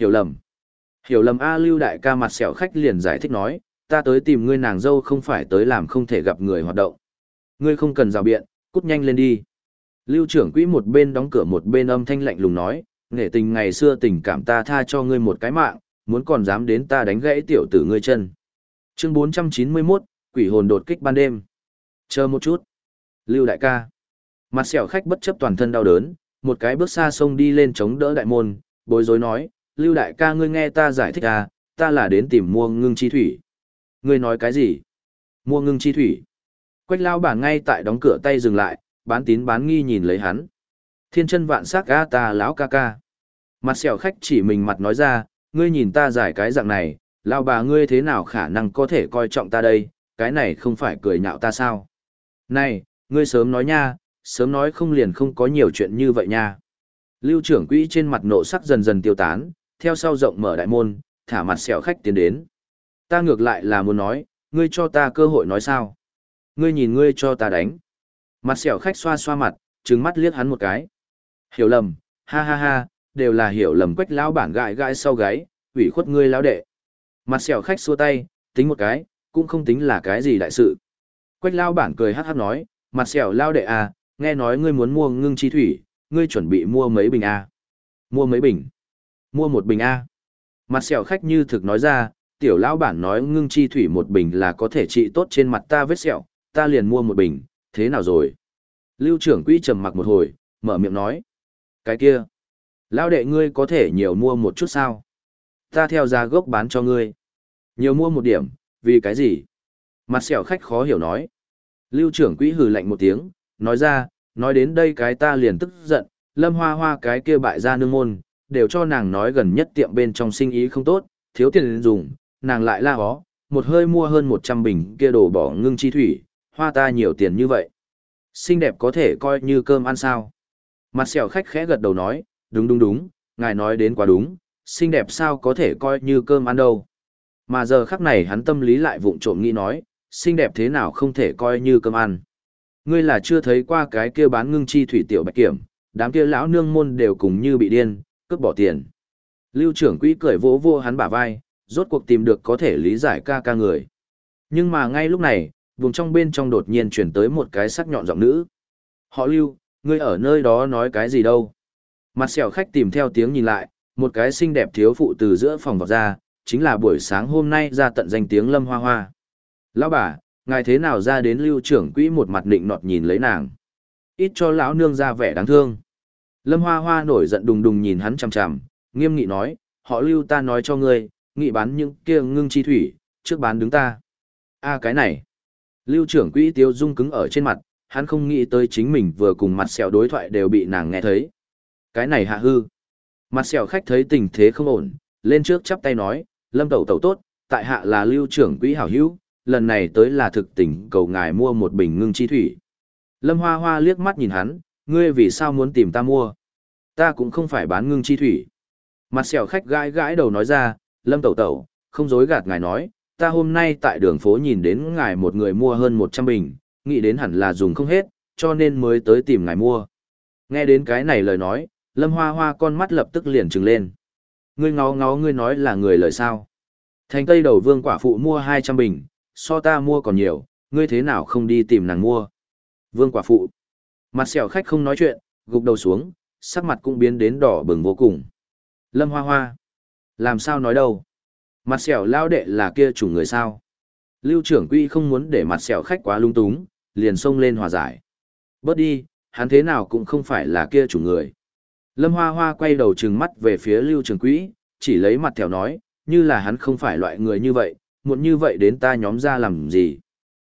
Hiểu lầm. Hiểu lầm A Lưu đại ca mặt sẹo khách liền giải thích nói, ta tới tìm ngươi nàng dâu không phải tới làm không thể gặp người hoạt động. Ngươi không cần rào biện, cút nhanh lên đi. Lưu trưởng quỹ một bên đóng cửa một bên âm thanh lạnh lùng nói, nghệ tình ngày xưa tình cảm ta tha cho ngươi một cái mạng, muốn còn dám đến ta đánh gãy tiểu tử ngươi chân. Chương 491, quỷ hồn đột kích ban đêm. Chờ một chút. Lưu đại ca. Mặt sẹo khách bất chấp toàn thân đau đớn, một cái bước xa sông đi lên chống đỡ đại môn, bối rối nói, Lưu đại ca ngươi nghe ta giải thích à, ta là đến tìm mua ngưng chi thủy. Ngươi nói cái gì? Mua ngưng chi thủy. Quách lao bản ngay tại đóng cửa tay dừng lại, bán tín bán nghi nhìn lấy hắn. Thiên chân vạn sắc ga ta lão ca ca. Mặt sẹo khách chỉ mình mặt nói ra, ngươi nhìn ta giải cái dạng này, lao bà ngươi thế nào khả năng có thể coi trọng ta đây, cái này không phải cười nhạo ta sao? Này, ngươi sớm nói nha, sớm nói không liền không có nhiều chuyện như vậy nha. Lưu trưởng quỹ trên mặt nộ sắc dần dần tiêu tán, theo sau rộng mở đại môn, thả mặt sẹo khách tiến đến. Ta ngược lại là muốn nói, ngươi cho ta cơ hội nói sao? Ngươi nhìn ngươi cho ta đánh. Mặt sẹo khách xoa xoa mặt, trừng mắt liếc hắn một cái. Hiểu lầm, ha ha ha, đều là hiểu lầm quách lão bản gãi gãi sau gáy, ủy khuất ngươi lão đệ. Mặt sẹo khách xua tay, tính một cái, cũng không tính là cái gì đại sự. Quách lão bản cười hát hát nói, mặt sẹo lão đệ à, nghe nói ngươi muốn mua ngưng chi thủy, ngươi chuẩn bị mua mấy bình à? Mua mấy bình? Mua một bình A. Mặt sẹo khách như thực nói ra, tiểu lão bản nói ngưng chi thủy một bình là có thể trị tốt trên mặt ta vết sẹo, ta liền mua một bình, thế nào rồi? Lưu trưởng quỹ trầm mặc một hồi, mở miệng nói. Cái kia, lão đệ ngươi có thể nhiều mua một chút sao? Ta theo giá gốc bán cho ngươi. Nhiều mua một điểm, vì cái gì? Mặt sẹo khách khó hiểu nói. Lưu trưởng quỹ hừ lạnh một tiếng, nói ra, nói đến đây cái ta liền tức giận, lâm hoa hoa cái kia bại ra nương môn, đều cho nàng nói gần nhất tiệm bên trong sinh ý không tốt, thiếu tiền dùng, nàng lại la hó, một hơi mua hơn 100 bình kia đồ bỏ ngưng chi thủy, hoa ta nhiều tiền như vậy. Xinh đẹp có thể coi như cơm ăn sao. Mặt sẹo khách khẽ gật đầu nói, đúng đúng đúng, ngài nói đến quá đúng, xinh đẹp sao có thể coi như cơm ăn đâu. Mà giờ khắc này hắn tâm lý lại vụng trộm nghĩ nói, xinh đẹp thế nào không thể coi như cơm ăn. Ngươi là chưa thấy qua cái kia bán ngưng chi thủy tiểu bạch kiểm, đám kia lão nương môn đều cùng như bị điên, cướp bỏ tiền. Lưu trưởng quỹ cười vỗ vô hắn bả vai, rốt cuộc tìm được có thể lý giải ca ca người. Nhưng mà ngay lúc này, vùng trong bên trong đột nhiên chuyển tới một cái sắc nhọn giọng nữ. Họ lưu, ngươi ở nơi đó nói cái gì đâu? Mặt sẹo khách tìm theo tiếng nhìn lại, một cái xinh đẹp thiếu phụ từ giữa phòng vào ra, chính là buổi sáng hôm nay ra tận danh tiếng lâm hoa hoa. Lão bà, ngài thế nào ra đến lưu trưởng quỹ một mặt định nọt nhìn lấy nàng. Ít cho lão nương ra vẻ đáng thương. Lâm Hoa Hoa nổi giận đùng đùng nhìn hắn chằm chằm, nghiêm nghị nói, họ lưu ta nói cho ngươi, nghị bán những kia ngưng chi thủy, trước bán đứng ta. a cái này. Lưu trưởng quỹ tiêu dung cứng ở trên mặt, hắn không nghĩ tới chính mình vừa cùng mặt sẹo đối thoại đều bị nàng nghe thấy. Cái này hạ hư. Mặt sẹo khách thấy tình thế không ổn, lên trước chắp tay nói, lâm tẩu tẩu tốt, tại hạ là lưu trưởng quỹ hảo hữu, lần này tới là thực tình cầu ngài mua một bình ngưng chi thủy. Lâm hoa hoa liếc mắt nhìn hắn, ngươi vì sao muốn tìm ta mua? Ta cũng không phải bán ngưng chi thủy. Mặt sẹo khách gãi gãi đầu nói ra, lâm tẩu tẩu, không dối gạt ngài nói, ta hôm nay tại đường phố nhìn đến ngài một người mua hơn 100 bình, nghĩ đến hẳn là dùng không hết, cho nên mới tới tìm ngài mua. Nghe đến cái này lời nói, lâm hoa hoa con mắt lập tức liền trừng lên. Ngươi ngó ngó ngươi nói là người lời sao. Thành tây đầu vương quả phụ mua 200 bình, so ta mua còn nhiều, ngươi thế nào không đi tìm nàng mua. Vương quả phụ. Mặt sẹo khách không nói chuyện, gục đầu xuống, sắc mặt cũng biến đến đỏ bừng vô cùng. Lâm Hoa Hoa. Làm sao nói đâu? Mặt sẹo lao đệ là kia chủ người sao? Lưu trưởng quy không muốn để mặt sẹo khách quá lung túng, liền xông lên hòa giải. Bớt đi, hắn thế nào cũng không phải là kia chủ người. Lâm Hoa Hoa quay đầu trừng mắt về phía Lưu trưởng quỹ, chỉ lấy mặt theo nói, như là hắn không phải loại người như vậy, muộn như vậy đến ta nhóm ra làm gì.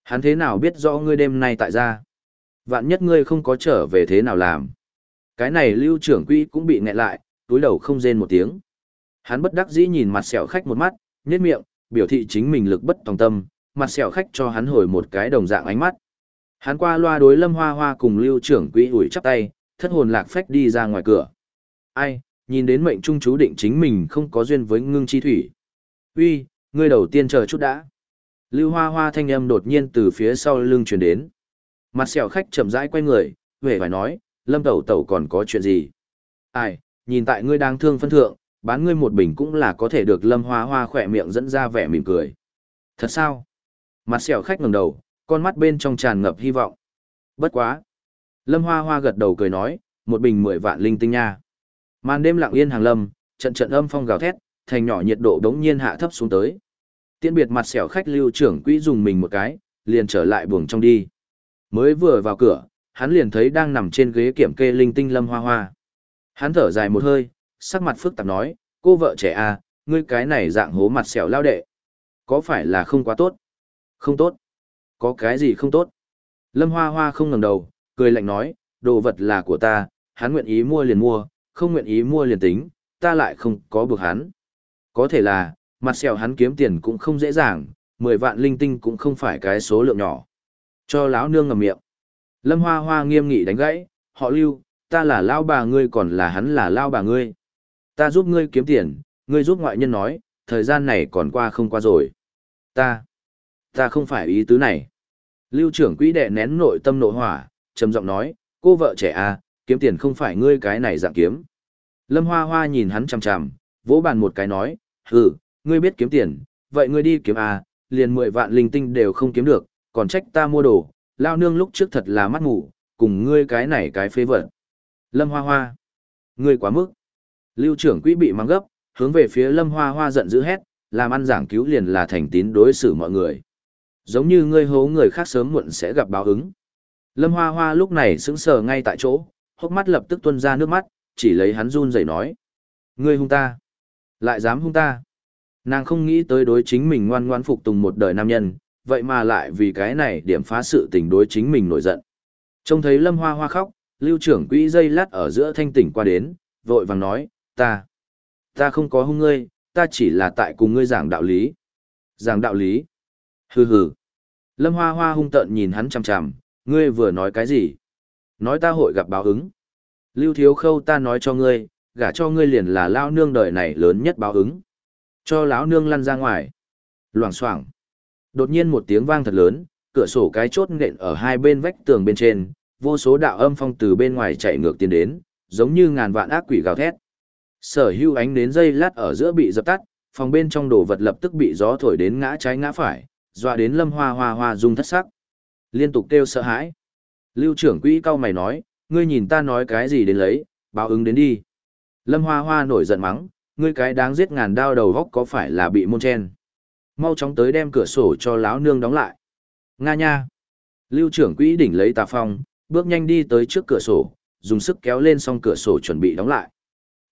Hắn thế nào biết rõ ngươi đêm nay tại gia? Vạn nhất ngươi không có trở về thế nào làm. Cái này lưu trưởng quỹ cũng bị nghẹn lại, túi đầu không rên một tiếng. Hắn bất đắc dĩ nhìn mặt sẹo khách một mắt, nhếch miệng, biểu thị chính mình lực bất tòng tâm, mặt sẹo khách cho hắn hồi một cái đồng dạng ánh mắt. Hắn qua loa đối lâm hoa hoa cùng lưu trưởng quỹ ủi chắp tay, thất hồn lạc phách đi ra ngoài cửa. Ai, nhìn đến mệnh trung chú định chính mình không có duyên với ngưng chi thủy. Uy, ngươi đầu tiên chờ chút đã. Lưu hoa hoa thanh âm đột nhiên từ phía sau lưng truyền đến. Mặt sẹo khách chậm rãi quay người, về phải nói, lâm tẩu tẩu còn có chuyện gì? Ai, nhìn tại ngươi đang thương phân thượng, bán ngươi một bình cũng là có thể được lâm hoa hoa khỏe miệng dẫn ra vẻ mỉm cười. Thật sao? Mặt sẹo khách ngẩng đầu, con mắt bên trong tràn ngập hy vọng. Bất quá. Lâm hoa hoa gật đầu cười nói, một bình mười vạn linh tinh nha. Màn đêm lặng yên hàng lâm, trận trận âm phong gào thét, thành nhỏ nhiệt độ đống nhiên hạ thấp xuống tới. Tiễn biệt mặt sẹo khách lưu trưởng quỹ dùng mình một cái, liền trở lại buồng trong đi. Mới vừa vào cửa, hắn liền thấy đang nằm trên ghế kiểm kê linh tinh lâm hoa hoa. Hắn thở dài một hơi, sắc mặt phức tạp nói, cô vợ trẻ à, ngươi cái này dạng hố mặt sẹo lao đệ. Có phải là không quá tốt? Không tốt. Có cái gì không tốt? Lâm hoa hoa không ngẩng đầu, cười lạnh nói, đồ vật là của ta, hắn nguyện ý mua liền mua, không nguyện ý mua liền tính, ta lại không có buộc hắn. Có thể là, mặt sẹo hắn kiếm tiền cũng không dễ dàng, 10 vạn linh tinh cũng không phải cái số lượng nhỏ. Cho lão nương ngậm miệng. Lâm Hoa Hoa nghiêm nghị đánh gãy, họ lưu, ta là lao bà ngươi còn là hắn là lao bà ngươi. Ta giúp ngươi kiếm tiền, ngươi giúp ngoại nhân nói, thời gian này còn qua không qua rồi. Ta, ta không phải ý tứ này. Lưu trưởng quỹ đệ nén nội tâm nội hỏa, trầm giọng nói, cô vợ trẻ à, kiếm tiền không phải ngươi cái này dạng kiếm. Lâm Hoa Hoa nhìn hắn chằm chằm, vỗ bàn một cái nói, hừ, ngươi biết kiếm tiền, vậy ngươi đi kiếm à, liền 10 vạn linh tinh đều không kiếm được, còn trách ta mua đồ, lao nương lúc trước thật là mắt ngủ, cùng ngươi cái này cái phế vật. Lâm Hoa Hoa, ngươi quá mức. Lưu trưởng quỹ bị mang gấp, hướng về phía Lâm Hoa Hoa giận dữ hét, làm ăn giảng cứu liền là thành tín đối xử mọi người. Giống như ngươi hố người khác sớm muộn sẽ gặp báo ứng. Lâm Hoa Hoa lúc này sững sờ ngay tại chỗ, hốc mắt lập tức tuôn ra nước mắt, chỉ lấy hắn run rẩy nói. Ngươi hung ta. Lại dám hung ta. Nàng không nghĩ tới đối chính mình ngoan ngoan phục tùng một đời nam nhân, vậy mà lại vì cái này điểm phá sự tình đối chính mình nổi giận. Trông thấy Lâm Hoa Hoa khóc, lưu trưởng quỹ dây lát ở giữa thanh tỉnh qua đến, vội vàng nói, ta, ta không có hung ngươi, ta chỉ là tại cùng ngươi giảng đạo lý. Giảng đạo lý? Hừ hừ. Lâm Hoa Hoa hung tợn nhìn hắn chằm chằm, ngươi vừa nói cái gì? Nói ta hội gặp báo ứng. Lưu thiếu khâu ta nói cho ngươi, gả cho ngươi liền là lao nương đời này lớn nhất báo ứng. Cho lão nương lăn ra ngoài. Loảng xoảng. Đột nhiên một tiếng vang thật lớn, cửa sổ cái chốt nện ở hai bên vách tường bên trên, vô số đạo âm phong từ bên ngoài chạy ngược tiến đến, giống như ngàn vạn ác quỷ gào thét. Sở hưu ánh đến dây lát ở giữa bị dập tắt, phòng bên trong đồ vật lập tức bị gió thổi đến ngã trái ngã phải, dọa đến lâm hoa hoa hoa rung thất sắc. Liên tục kêu sợ hãi. Lưu trưởng quỹ cao mày nói, ngươi nhìn ta nói cái gì đến lấy, báo ứng đến đi. Lâm hoa hoa nổi giận mắng, ngươi cái đáng giết ngàn đao đầu góc có phải là bị môn chen. Mau chóng tới đem cửa sổ cho lão nương đóng lại. Nga nha. Lưu trưởng quỹ đỉnh lấy tà phong, bước nhanh đi tới trước cửa sổ, dùng sức kéo lên xong cửa sổ chuẩn bị đóng lại.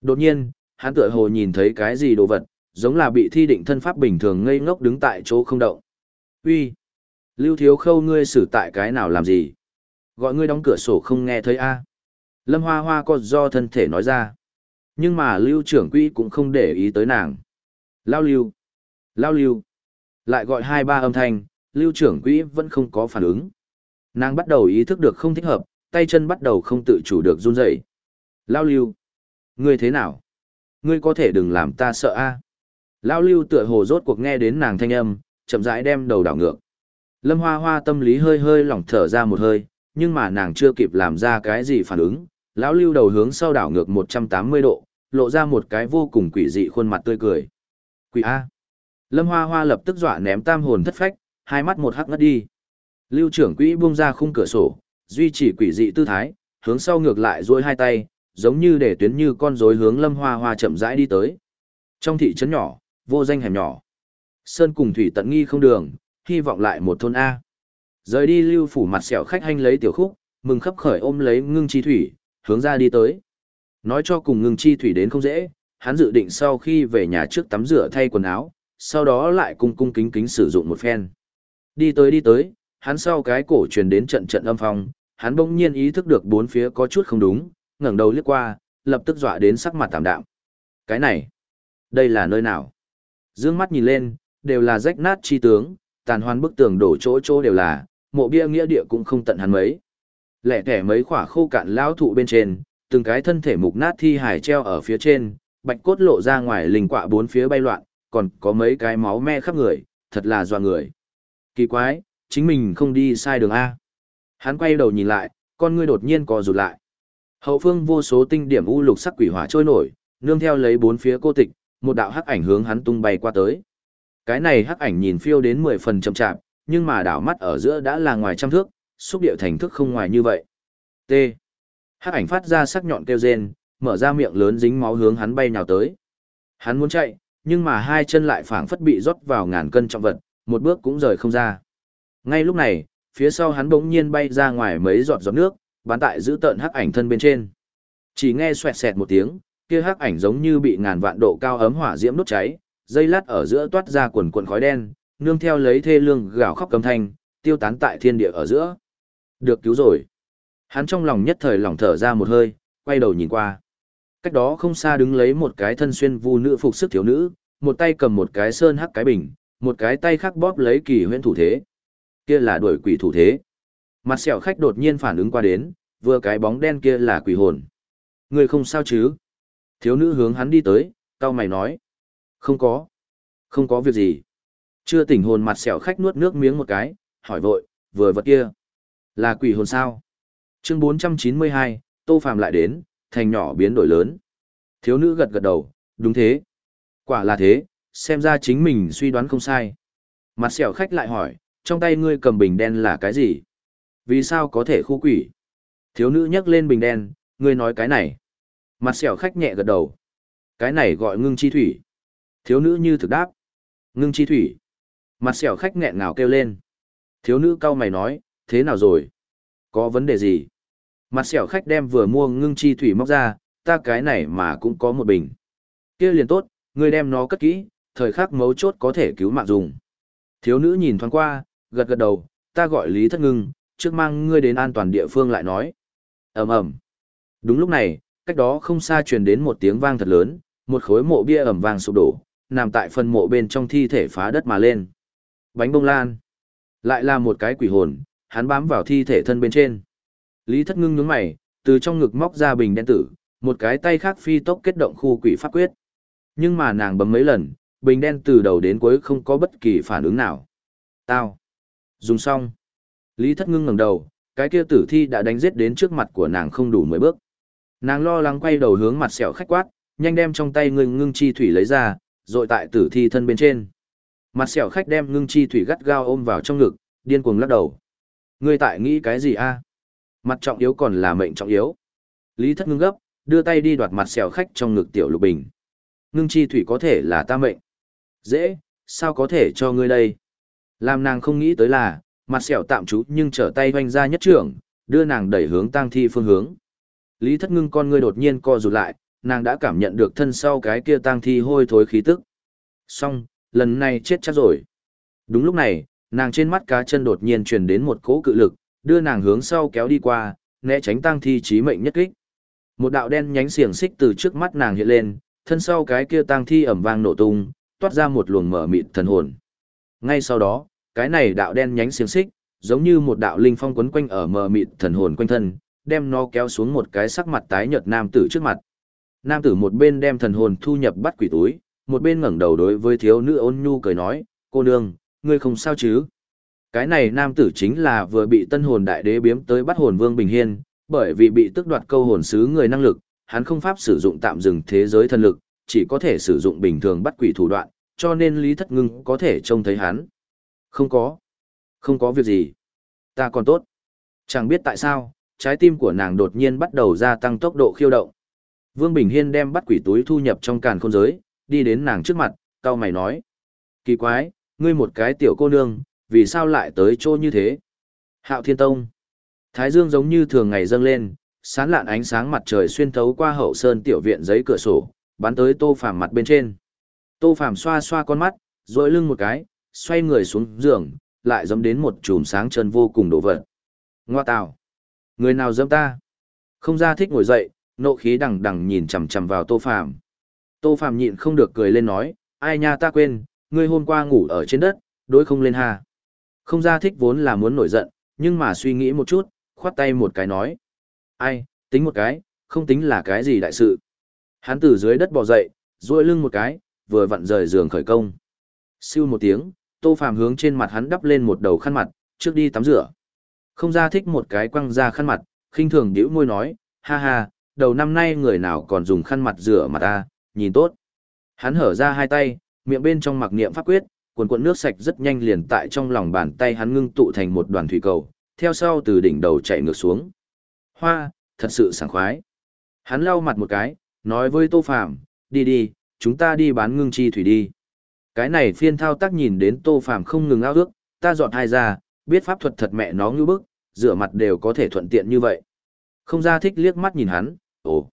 Đột nhiên, hắn tựa hồ nhìn thấy cái gì đồ vật, giống là bị thi định thân pháp bình thường ngây ngốc đứng tại chỗ không động. Uy, Lưu thiếu khâu ngươi xử tại cái nào làm gì? Gọi ngươi đóng cửa sổ không nghe thấy a Lâm hoa hoa có do thân thể nói ra. Nhưng mà lưu trưởng quỹ cũng không để ý tới nàng. Lao lưu. Lao lưu. Lại gọi hai ba âm thanh, lưu trưởng quỹ vẫn không có phản ứng. Nàng bắt đầu ý thức được không thích hợp, tay chân bắt đầu không tự chủ được run rẩy. Lao lưu. Ngươi thế nào? Ngươi có thể đừng làm ta sợ a. Lao lưu tựa hồ rốt cuộc nghe đến nàng thanh âm, chậm rãi đem đầu đảo ngược. Lâm hoa hoa tâm lý hơi hơi lỏng thở ra một hơi, nhưng mà nàng chưa kịp làm ra cái gì phản ứng. Lão lưu đầu hướng sau đảo ngược 180 độ, lộ ra một cái vô cùng quỷ dị khuôn mặt tươi cười. Quỷ A. Lâm Hoa Hoa lập tức dọa ném tam hồn thất phách, hai mắt một hắc ngất đi. Lưu trưởng quỹ buông ra khung cửa sổ, duy trì quỷ dị tư thái, hướng sau ngược lại duỗi hai tay, giống như để tuyến như con rối hướng Lâm Hoa Hoa chậm rãi đi tới. Trong thị trấn nhỏ, vô danh hẻm nhỏ. Sơn cùng thủy tận nghi không đường, hy vọng lại một thôn A. Rời đi lưu phủ mặt sẹo khách hành lấy tiểu khúc, mừng khắp khởi ôm lấy ngưng chi thủy, hướng ra đi tới. Nói cho cùng ngưng chi thủy đến không dễ, hắn dự định sau khi về nhà trước tắm rửa thay quần áo, sau đó lại cung cung kính kính sử dụng một phen. Đi tới đi tới, hắn sau cái cổ truyền đến trận trận âm phong, hắn bỗng nhiên ý thức được bốn phía có chút không đúng, ngẩng đầu liếc qua, lập tức dọa đến sắc mặt tạm đạm. Cái này, đây là nơi nào? Dương mắt nhìn lên, đều là rách nát chi tướng, tàn hoan bức tường đổ chỗ chỗ đều là, mộ bia nghĩa địa cũng không tận hắn mấy. Lẻ thẻ mấy khỏa khô cạn lao thụ bên trên, từng cái thân thể mục nát thi hải treo ở phía trên, bạch cốt lộ ra ngoài linh quạ bốn phía bay loạn, còn có mấy cái máu me khắp người, thật là doa người. Kỳ quái, chính mình không đi sai đường A. Hắn quay đầu nhìn lại, con ngươi đột nhiên co rụt lại. Hậu phương vô số tinh điểm u lục sắc quỷ hỏa trôi nổi, nương theo lấy bốn phía cô tịch, một đạo hắc ảnh hướng hắn tung bay qua tới. Cái này hắc ảnh nhìn phiêu đến mười phần chậm chạp, nhưng mà đảo mắt ở giữa đã là ngoài trăm thước, xúc điệu thành thức không ngoài như vậy. T. Hắc ảnh phát ra sắc nhọn kêu rên, mở ra miệng lớn dính máu hướng hắn bay nhào tới. Hắn muốn chạy, nhưng mà hai chân lại phảng phất bị rót vào ngàn cân trọng vật, một bước cũng rời không ra. Ngay lúc này, phía sau hắn bỗng nhiên bay ra ngoài mấy giọt giọt nước, bắn tại giữ tợn hắc ảnh thân bên trên. Chỉ nghe xoẹt xẹt một tiếng, kia hắc ảnh giống như bị ngàn vạn độ cao ấm hỏa diễm đốt cháy, dây lát ở giữa toát ra quần quần khói đen, nương theo lấy thê lương gào khóc cầm thanh, tiêu tán tại thiên địa ở giữa. Được cứu rồi. Hắn trong lòng nhất thời lòng thở ra một hơi, quay đầu nhìn qua. Cách đó không xa đứng lấy một cái thân xuyên vu nữ phục sức thiếu nữ, một tay cầm một cái sơn hắc cái bình, một cái tay khác bóp lấy kỳ huyễn thủ thế. Kia là đuổi quỷ thủ thế. Mặt sẹo khách đột nhiên phản ứng qua đến, vừa cái bóng đen kia là quỷ hồn. Người không sao chứ? Thiếu nữ hướng hắn đi tới, cao mày nói. Không có. Không có việc gì. Chưa tỉnh hồn mặt sẹo khách nuốt nước miếng một cái, hỏi vội, vừa vật kia. Là quỷ hồn sao? Chương 492, Tô Phạm lại đến, thành nhỏ biến đổi lớn. Thiếu nữ gật gật đầu, đúng thế. Quả là thế, xem ra chính mình suy đoán không sai. Mặt sẹo khách lại hỏi, trong tay ngươi cầm bình đen là cái gì? Vì sao có thể khu quỷ? Thiếu nữ nhấc lên bình đen, ngươi nói cái này. Mặt sẹo khách nhẹ gật đầu. Cái này gọi ngưng chi thủy. Thiếu nữ như thực đáp. Ngưng chi thủy. Mặt sẹo khách nghẹn ngào kêu lên. Thiếu nữ cau mày nói, thế nào rồi? Có vấn đề gì? Mặt sẹo khách đem vừa mua ngưng chi thủy móc ra, ta cái này mà cũng có một bình. kia liền tốt, ngươi đem nó cất kỹ, thời khắc mấu chốt có thể cứu mạng dùng. Thiếu nữ nhìn thoáng qua, gật gật đầu, ta gọi Lý Thất Ngưng, trước mang ngươi đến an toàn địa phương lại nói. ầm ầm. Đúng lúc này, cách đó không xa truyền đến một tiếng vang thật lớn, một khối mộ bia ẩm vàng sụp đổ, nằm tại phần mộ bên trong thi thể phá đất mà lên. Bánh bông lan. Lại là một cái quỷ hồn, hắn bám vào thi thể thân bên trên. Lý thất ngưng nhướng mày, từ trong ngực móc ra bình đen tử, một cái tay khác phi tốc kết động khu quỷ pháp quyết. Nhưng mà nàng bấm mấy lần, bình đen từ đầu đến cuối không có bất kỳ phản ứng nào. Tao. Dùng xong. Lý thất ngưng ngẩng đầu, cái kia tử thi đã đánh giết đến trước mặt của nàng không đủ mười bước. Nàng lo lắng quay đầu hướng mặt sẹo khách quát, nhanh đem trong tay ngưng ngưng chi thủy lấy ra, rồi tại tử thi thân bên trên. Mặt sẹo khách đem ngưng chi thủy gắt gao ôm vào trong ngực, điên cuồng lắc đầu. Ngươi tại nghĩ cái gì a? Mặt trọng yếu còn là mệnh trọng yếu. Lý thất ngưng gấp, đưa tay đi đoạt mặt sẹo khách trong ngực tiểu lục bình. Ngưng chi thủy có thể là ta mệnh. Dễ, sao có thể cho ngươi đây? Làm nàng không nghĩ tới là, mặt sẹo tạm trú nhưng trở tay hoanh ra nhất trưởng, đưa nàng đẩy hướng tang thi phương hướng. Lý thất ngưng con ngươi đột nhiên co rụt lại, nàng đã cảm nhận được thân sau cái kia tang thi hôi thối khí tức. Xong, lần này chết chắc rồi. Đúng lúc này, nàng trên mắt cá chân đột nhiên truyền đến một cỗ cự lực, đưa nàng hướng sau kéo đi qua, né tránh tang thi chí mệnh nhất kích. Một đạo đen nhánh xiềng xích từ trước mắt nàng hiện lên, thân sau cái kia tang thi ẩm vang nổ tung, toát ra một luồng mở mịt thần hồn. Ngay sau đó, cái này đạo đen nhánh xiềng xích, giống như một đạo linh phong quấn quanh ở mờ mịt thần hồn quanh thân, đem nó kéo xuống một cái sắc mặt tái nhợt nam tử trước mặt. Nam tử một bên đem thần hồn thu nhập bắt quỷ túi, một bên ngẩng đầu đối với thiếu nữ ôn nhu cười nói, cô nương, ngươi không sao chứ? Cái này nam tử chính là vừa bị tân hồn đại đế biếm tới bắt hồn vương Bình Hiên, bởi vì bị tức đoạt câu hồn sứ người năng lực, hắn không pháp sử dụng tạm dừng thế giới thần lực, chỉ có thể sử dụng bình thường bắt quỷ thủ đoạn, cho nên Lý Thất Ngưng có thể trông thấy hắn. Không có. Không có việc gì. Ta còn tốt. Chẳng biết tại sao, trái tim của nàng đột nhiên bắt đầu gia tăng tốc độ khiêu động. Vương Bình Hiên đem bắt quỷ túi thu nhập trong càn khôn giới, đi đến nàng trước mặt, cao mày nói. Kỳ quái, ngươi một cái tiểu cô nương, vì sao lại tới chỗ như thế? Hạo Thiên Tông. Thái dương giống như thường ngày dâng lên, sán lạn ánh sáng mặt trời xuyên thấu qua hậu sơn tiểu viện giấy cửa sổ, bắn tới Tô Phàm mặt bên trên. Tô Phàm xoa xoa con mắt, rồi lưng một cái, xoay người xuống giường, lại dẫm đến một chùm sáng chân vô cùng đổ vật. Ngoa tào. Người nào dẫm ta? Không ra thích ngồi dậy, nộ khí đằng đằng nhìn chằm chằm vào Tô Phàm. Tô Phàm nhịn không được cười lên nói, ai nha ta quên, ngươi hôm qua ngủ ở trên đất, đối không lên ha. Không ra thích vốn là muốn nổi giận, nhưng mà suy nghĩ một chút, khoát tay một cái nói. Ai, tính một cái, không tính là cái gì đại sự. Hắn từ dưới đất bò dậy, duỗi lưng một cái, vừa vặn rời giường khởi công. Siêu một tiếng, Tô Phàm hướng trên mặt hắn đắp lên một đầu khăn mặt, trước đi tắm rửa. Không ra thích một cái quăng ra khăn mặt, khinh thường điếu môi nói, ha ha, đầu năm nay người nào còn dùng khăn mặt rửa mặt ta, nhìn tốt. Hắn hở ra hai tay, miệng bên trong mặc niệm pháp quyết, cuồn cuộn nước sạch rất nhanh liền tại trong lòng bàn tay hắn ngưng tụ thành một đoàn thủy cầu, theo sau từ đỉnh đầu chạy ngược xuống. Hoa, thật sự sảng khoái. Hắn lau mặt một cái, nói với Tô Phàm, đi đi, chúng ta đi bán ngưng chi thủy đi. Cái này phiên thao tác nhìn đến Tô Phàm không ngừng ao ước, ta dọn hai ra, biết pháp thuật thật mẹ nó như bức, rửa mặt đều có thể thuận tiện như vậy. Không ra thích liếc mắt nhìn hắn, ồ.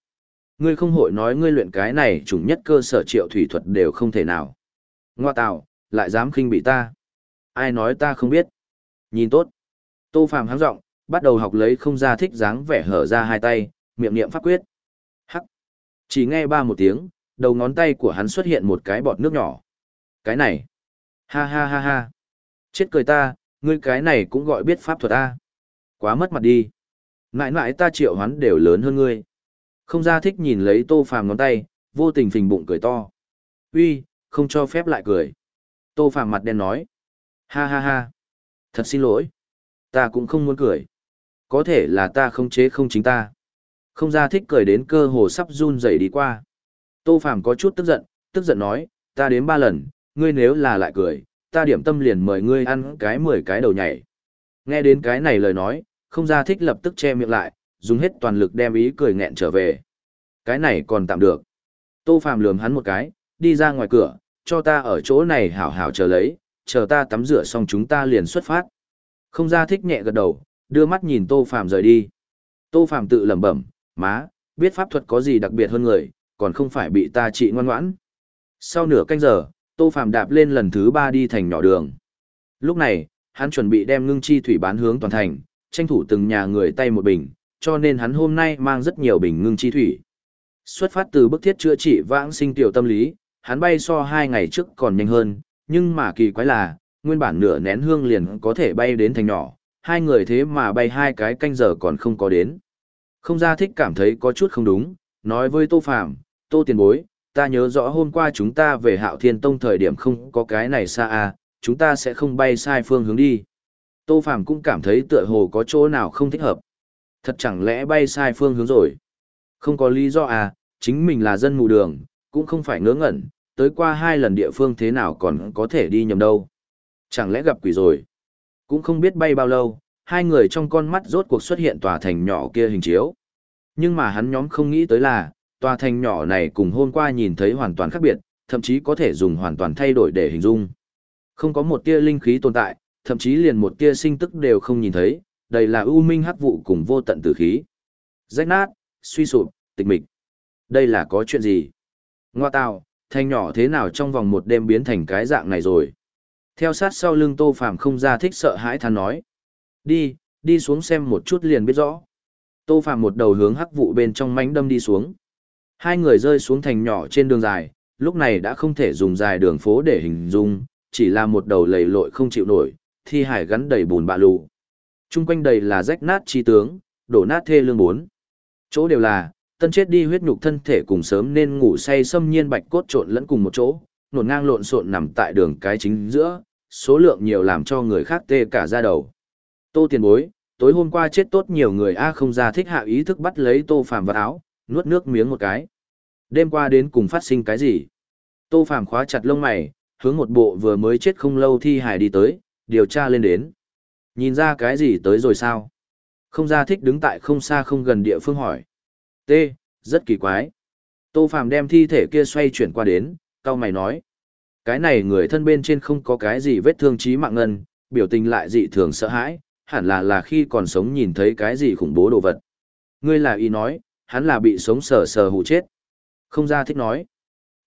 Ngươi không hội nói ngươi luyện cái này chủng nhất cơ sở triệu thủy thuật đều không thể nào. Ngoa tạo, lại dám khinh bị ta. Ai nói ta không biết. Nhìn tốt. Tô Phàm háng rộng, bắt đầu học lấy không ra thích dáng vẻ hở ra hai tay, miệng niệm pháp quyết. Hắc. Chỉ nghe ba một tiếng, đầu ngón tay của hắn xuất hiện một cái bọt nước nhỏ. Cái này. Ha ha ha ha. Chết cười ta, ngươi cái này cũng gọi biết pháp thuật a. Quá mất mặt đi. Ngại ngại ta triệu hắn đều lớn hơn ngươi. Không ra thích nhìn lấy tô phàm ngón tay, vô tình phình bụng cười to. Uy, không cho phép lại cười. Tô phàm mặt đen nói. Ha ha ha. Thật xin lỗi. Ta cũng không muốn cười. Có thể là ta không chế không chính ta. Không ra thích cười đến cơ hồ sắp run rẩy đi qua. Tô phàm có chút tức giận, tức giận nói, ta đến ba lần, ngươi nếu là lại cười, ta điểm tâm liền mời ngươi ăn cái mười cái đầu nhảy. Nghe đến cái này lời nói, không ra thích lập tức che miệng lại, dùng hết toàn lực đem ý cười nghẹn trở về. Cái này còn tạm được. Tô Phàm lườm hắn một cái, đi ra ngoài cửa, cho ta ở chỗ này hảo hảo chờ lấy, chờ ta tắm rửa xong chúng ta liền xuất phát. Không ra thích nhẹ gật đầu, đưa mắt nhìn Tô Phàm rời đi. Tô Phàm tự lẩm bẩm, má, biết pháp thuật có gì đặc biệt hơn người, còn không phải bị ta trị ngoan ngoãn. Sau nửa canh giờ, Tô Phàm đạp lên lần thứ ba đi thành nhỏ đường. Lúc này, hắn chuẩn bị đem ngưng chi thủy bán hướng toàn thành, tranh thủ từng nhà người tay một bình, cho nên hắn hôm nay mang rất nhiều bình ngưng chi thủy. Xuất phát từ bức thiết chữa trị vãng sinh tiểu tâm lý, hắn bay so hai ngày trước còn nhanh hơn, nhưng mà kỳ quái là, nguyên bản nửa nén hương liền có thể bay đến thành nhỏ, hai người thế mà bay hai cái canh giờ còn không có đến. Không ra thích cảm thấy có chút không đúng, nói với Tô Phàm Tô tiền bối, ta nhớ rõ hôm qua chúng ta về hạo thiên tông thời điểm không có cái này xa à, chúng ta sẽ không bay sai phương hướng đi. Tô Phàm cũng cảm thấy tựa hồ có chỗ nào không thích hợp. Thật chẳng lẽ bay sai phương hướng rồi? Không có lý do à, chính mình là dân mù đường, cũng không phải ngớ ngẩn, tới qua hai lần địa phương thế nào còn có thể đi nhầm đâu. Chẳng lẽ gặp quỷ rồi? Cũng không biết bay bao lâu, hai người trong con mắt rốt cuộc xuất hiện tòa thành nhỏ kia hình chiếu. Nhưng mà hắn nhóm không nghĩ tới là, tòa thành nhỏ này cùng hôm qua nhìn thấy hoàn toàn khác biệt, thậm chí có thể dùng hoàn toàn thay đổi để hình dung. Không có một tia linh khí tồn tại, thậm chí liền một tia sinh tức đều không nhìn thấy, đây là ưu minh hắc vụ cùng vô tận tử khí. Rách nát, suy sụp, tịch mịch. Đây là có chuyện gì? Ngoa tào, thanh nhỏ thế nào trong vòng một đêm biến thành cái dạng này rồi? Theo sát sau lưng Tô Phàm không ra thích sợ hãi than nói. Đi, đi xuống xem một chút liền biết rõ. Tô Phàm một đầu hướng hắc vụ bên trong mánh đâm đi xuống. Hai người rơi xuống thành nhỏ trên đường dài, lúc này đã không thể dùng dài đường phố để hình dung, chỉ là một đầu lầy lội không chịu nổi, thi hải gắn đầy bùn bạ lù. Trung quanh đầy là rách nát chi tướng, đổ nát thê lương bốn. Chỗ đều là, tân chết đi huyết nhục thân thể cùng sớm nên ngủ say xâm nhiên bạch cốt trộn lẫn cùng một chỗ, nổn ngang lộn xộn nằm tại đường cái chính giữa, số lượng nhiều làm cho người khác tê cả da đầu. Tô tiền bối, tối hôm qua chết tốt nhiều người A không ra thích hạ ý thức bắt lấy tô phàm vào áo, nuốt nước miếng một cái. Đêm qua đến cùng phát sinh cái gì? Tô phàm khóa chặt lông mày, hướng một bộ vừa mới chết không lâu thi hài đi tới, điều tra lên đến. Nhìn ra cái gì tới rồi sao? Không ra thích đứng tại không xa không gần địa phương hỏi. T, rất kỳ quái. Tô Phàm đem thi thể kia xoay chuyển qua đến, cao mày nói. Cái này người thân bên trên không có cái gì vết thương chí mạng ngân, biểu tình lại dị thường sợ hãi, hẳn là là khi còn sống nhìn thấy cái gì khủng bố đồ vật. Ngươi là ý nói, hắn là bị sống sờ sờ hụ chết. Không ra thích nói.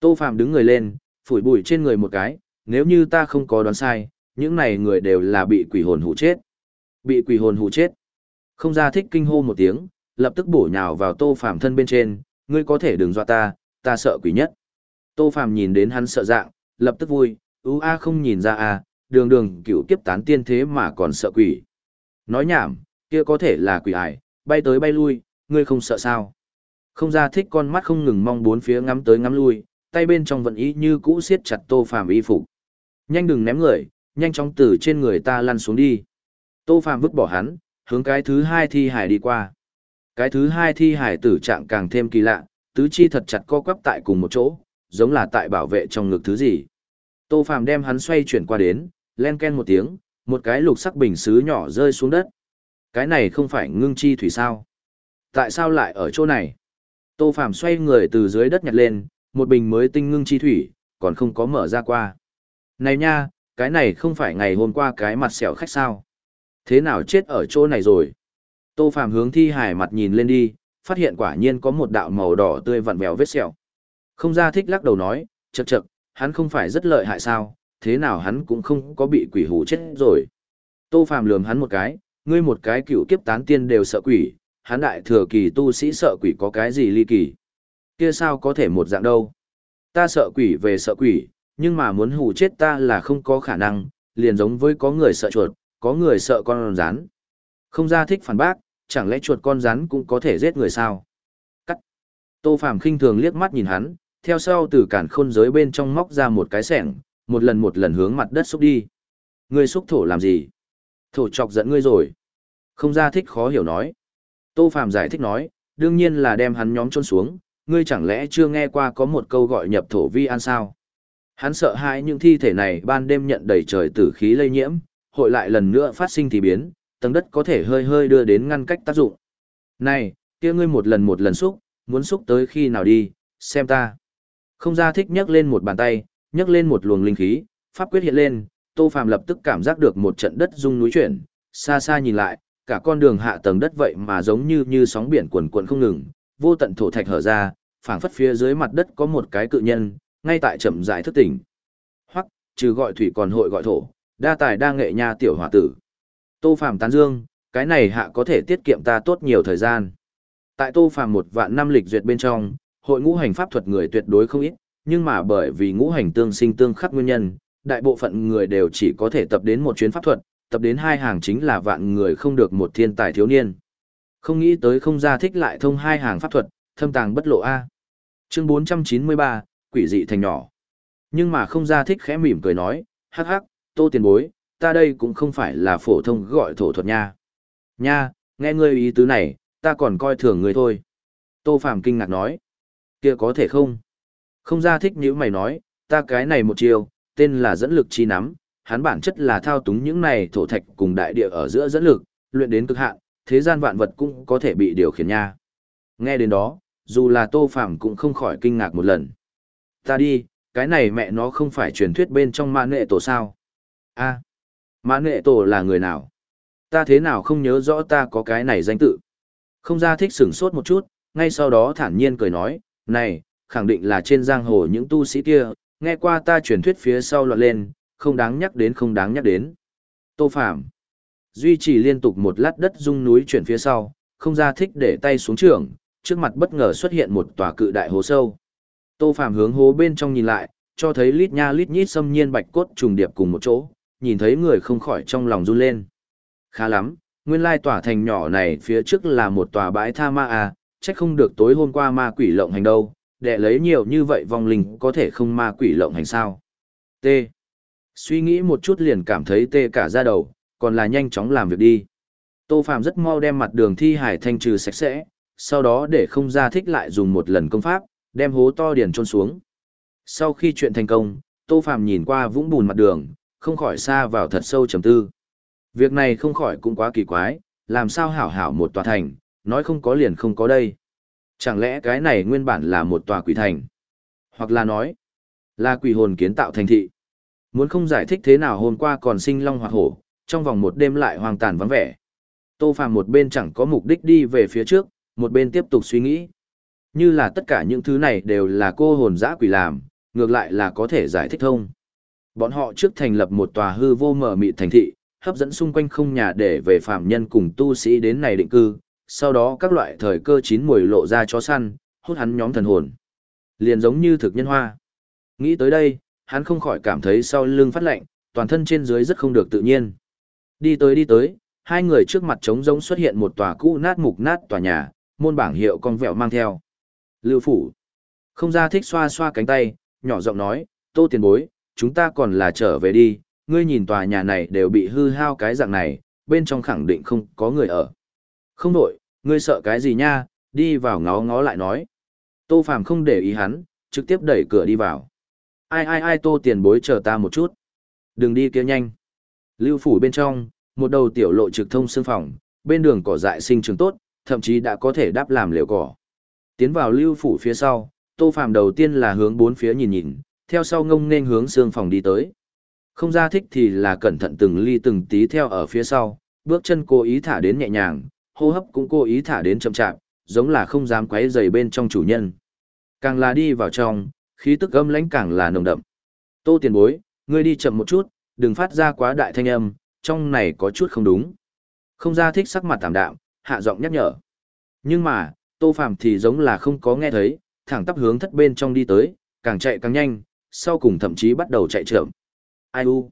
Tô Phạm đứng người lên, phủi bụi trên người một cái, nếu như ta không có đoán sai, những này người đều là bị quỷ hồn hụ chết. Bị quỷ hồn hụ chết. Không ra thích kinh hô một tiếng, lập tức bổ nhào vào Tô Phạm thân bên trên, ngươi có thể đừng dọa ta, ta sợ quỷ nhất. Tô Phạm nhìn đến hắn sợ dạng, lập tức vui, ú a không nhìn ra a, đường đường cựu kiếp tán tiên thế mà còn sợ quỷ. Nói nhảm, kia có thể là quỷ ải, bay tới bay lui, ngươi không sợ sao. Không ra thích con mắt không ngừng mong bốn phía ngắm tới ngắm lui, tay bên trong vận ý như cũ siết chặt Tô Phàm y phục. Nhanh đừng ném người, nhanh chóng từ trên người ta lăn xuống đi. Tô Phàm vứt bỏ hắn, hướng cái thứ hai thi hải đi qua. Cái thứ hai thi hải tử trạng càng thêm kỳ lạ, tứ chi thật chặt co quắp tại cùng một chỗ, giống là tại bảo vệ trong ngực thứ gì. Tô Phàm đem hắn xoay chuyển qua đến, len ken một tiếng, một cái lục sắc bình xứ nhỏ rơi xuống đất. Cái này không phải ngưng chi thủy sao? Tại sao lại ở chỗ này? Tô Phàm xoay người từ dưới đất nhặt lên, một bình mới tinh ngưng chi thủy, còn không có mở ra qua. Này nha, cái này không phải ngày hôm qua cái mặt sẹo khách sao? Thế nào chết ở chỗ này rồi? Tô Phàm hướng thi hải mặt nhìn lên đi, phát hiện quả nhiên có một đạo màu đỏ tươi vặn vẹo vết sẹo. Không ra thích lắc đầu nói, chậc chậc, hắn không phải rất lợi hại sao, thế nào hắn cũng không có bị quỷ hù chết rồi. Tô Phàm lườm hắn một cái, ngươi một cái cựu kiếp tán tiên đều sợ quỷ, hắn đại thừa kỳ tu sĩ sợ quỷ có cái gì ly kỳ. Kia sao có thể một dạng đâu. Ta sợ quỷ về sợ quỷ, nhưng mà muốn hù chết ta là không có khả năng, liền giống với có người sợ chuột, có người sợ con rắn. Không ra thích phản bác, chẳng lẽ chuột con rắn cũng có thể giết người sao? Cắt. Tô Phàm khinh thường liếc mắt nhìn hắn, theo sau từ cản khôn giới bên trong móc ra một cái sẻng, một lần một lần hướng mặt đất xúc đi. Ngươi xúc thổ làm gì? Thổ chọc giận ngươi rồi. Không ra thích khó hiểu nói. Tô Phàm giải thích nói, đương nhiên là đem hắn nhóm trôn xuống, ngươi chẳng lẽ chưa nghe qua có một câu gọi nhập thổ vi an sao? Hắn sợ hãi những thi thể này ban đêm nhận đầy trời tử khí lây nhiễm, hội lại lần nữa phát sinh thì biến, tầng đất có thể hơi hơi đưa đến ngăn cách tác dụng. Này, kia ngươi một lần một lần xúc, muốn xúc tới khi nào đi, xem ta. Không ra thích nhấc lên một bàn tay, nhấc lên một luồng linh khí, pháp quyết hiện lên, Tô Phàm lập tức cảm giác được một trận đất rung núi chuyển, xa xa nhìn lại, cả con đường hạ tầng đất vậy mà giống như như sóng biển cuồn cuộn không ngừng, vô tận thổ thạch hở ra, phảng phất phía dưới mặt đất có một cái cự nhân, ngay tại chậm rãi thức tỉnh. Hoặc, trừ gọi thủy còn hội gọi thổ, đa tài đa nghệ nha tiểu hòa tử. Tô Phàm tán dương, cái này hạ có thể tiết kiệm ta tốt nhiều thời gian. Tại Tô Phàm một vạn năm lịch duyệt bên trong, hội ngũ hành pháp thuật người tuyệt đối không ít, nhưng mà bởi vì ngũ hành tương sinh tương khắc nguyên nhân, đại bộ phận người đều chỉ có thể tập đến một chuyến pháp thuật, tập đến hai hàng chính là vạn người không được một thiên tài thiếu niên. Không nghĩ tới không ra thích lại thông hai hàng pháp thuật, thâm tàng bất lộ A. Chương 493, quỷ dị thành nhỏ. Nhưng mà không ra thích khẽ mỉm cười nói, hắc hắc, tô tiền bối, ta đây cũng không phải là phổ thông gọi thổ thuật nha. Nha, nghe ngươi ý tứ này, ta còn coi thường ngươi thôi. Tô Phàm kinh ngạc nói, kia có thể không? Không ra thích như mày nói, ta cái này một chiều, tên là dẫn lực chi nắm, hắn bản chất là thao túng những này thổ thạch cùng đại địa ở giữa dẫn lực, luyện đến cực hạn, thế gian vạn vật cũng có thể bị điều khiển nha. Nghe đến đó, dù là Tô Phàm cũng không khỏi kinh ngạc một lần. Ta đi, cái này mẹ nó không phải truyền thuyết bên trong ma nệ tổ sao? A, mã nệ tổ là người nào? Ta thế nào không nhớ rõ ta có cái này danh tự? Không ra thích sửng sốt một chút, ngay sau đó thản nhiên cười nói, này, khẳng định là trên giang hồ những tu sĩ kia, nghe qua ta truyền thuyết phía sau loạn lên, không đáng nhắc đến không đáng nhắc đến. Tô Phạm Duy trì liên tục một lát đất rung núi chuyển phía sau, không ra thích để tay xuống trường, trước mặt bất ngờ xuất hiện một tòa cự đại hố sâu. Tô Phạm hướng hố bên trong nhìn lại, cho thấy lít nha lít nhít xâm nhiên bạch cốt trùng điệp cùng một chỗ, nhìn thấy người không khỏi trong lòng run lên. Khá lắm, nguyên lai tòa thành nhỏ này phía trước là một tòa bãi tha ma à, chắc không được tối hôm qua ma quỷ lộng hành đâu, để lấy nhiều như vậy vong linh có thể không ma quỷ lộng hành sao. T. Suy nghĩ một chút liền cảm thấy tê cả da đầu, còn là nhanh chóng làm việc đi. Tô Phạm rất mau đem mặt đường thi hải thanh trừ sạch sẽ, sau đó để không ra thích lại dùng một lần công pháp, đem hố to điền trôn xuống. Sau khi chuyện thành công, Tô Phạm nhìn qua vũng bùn mặt đường, không khỏi xa vào thật sâu trầm tư. Việc này không khỏi cũng quá kỳ quái, làm sao hảo hảo một tòa thành, nói không có liền không có đây. Chẳng lẽ cái này nguyên bản là một tòa quỷ thành? Hoặc là nói, là quỷ hồn kiến tạo thành thị. Muốn không giải thích thế nào hôm qua còn sinh long hoặc hổ, trong vòng một đêm lại hoang tàn vắng vẻ. Tô Phàm một bên chẳng có mục đích đi về phía trước, một bên tiếp tục suy nghĩ. Như là tất cả những thứ này đều là cô hồn dã quỷ làm, ngược lại là có thể giải thích thông. Bọn họ trước thành lập một tòa hư vô mở mịt thành thị, hấp dẫn xung quanh không nhà để về phạm nhân cùng tu sĩ đến này định cư, sau đó các loại thời cơ chín mùi lộ ra chó săn, hút hắn nhóm thần hồn. Liền giống như thực nhân hoa. Nghĩ tới đây, hắn không khỏi cảm thấy sau lưng phát lạnh, toàn thân trên dưới rất không được tự nhiên. Đi tới đi tới, hai người trước mặt trống rỗng xuất hiện một tòa cũ nát mục nát tòa nhà, môn bảng hiệu con vẹo mang theo. Lưu phủ. Không ra thích xoa xoa cánh tay, nhỏ giọng nói, tô tiền bối, chúng ta còn là trở về đi, ngươi nhìn tòa nhà này đều bị hư hao cái dạng này, bên trong khẳng định không có người ở. Không đổi, ngươi sợ cái gì nha, đi vào ngó ngó lại nói. Tô Phàm không để ý hắn, trực tiếp đẩy cửa đi vào. Ai ai ai Tô tiền bối chờ ta một chút. Đừng đi kia nhanh. Lưu phủ bên trong, một đầu tiểu lộ trực thông xương phòng, bên đường cỏ dại sinh trường tốt, thậm chí đã có thể đáp làm liều cỏ. Tiến vào lưu phủ phía sau, Tô Phàm đầu tiên là hướng bốn phía nhìn nhìn, theo sau ngông nên hướng xương phòng đi tới. Không ra thích thì là cẩn thận từng ly từng tí theo ở phía sau, bước chân cố ý thả đến nhẹ nhàng, hô hấp cũng cố ý thả đến chậm chạp, giống là không dám quấy rầy bên trong chủ nhân. Càng là đi vào trong, khí tức âm lãnh càng là nồng đậm. Tô tiền bối, ngươi đi chậm một chút, đừng phát ra quá đại thanh âm, trong này có chút không đúng. Không ra thích sắc mặt tạm đạm, hạ giọng nhắc nhở. Nhưng mà, Tô Phàm thì giống là không có nghe thấy, thẳng tắp hướng thất bên trong đi tới, càng chạy càng nhanh, sau cùng thậm chí bắt đầu chạy trưởng, Ai u?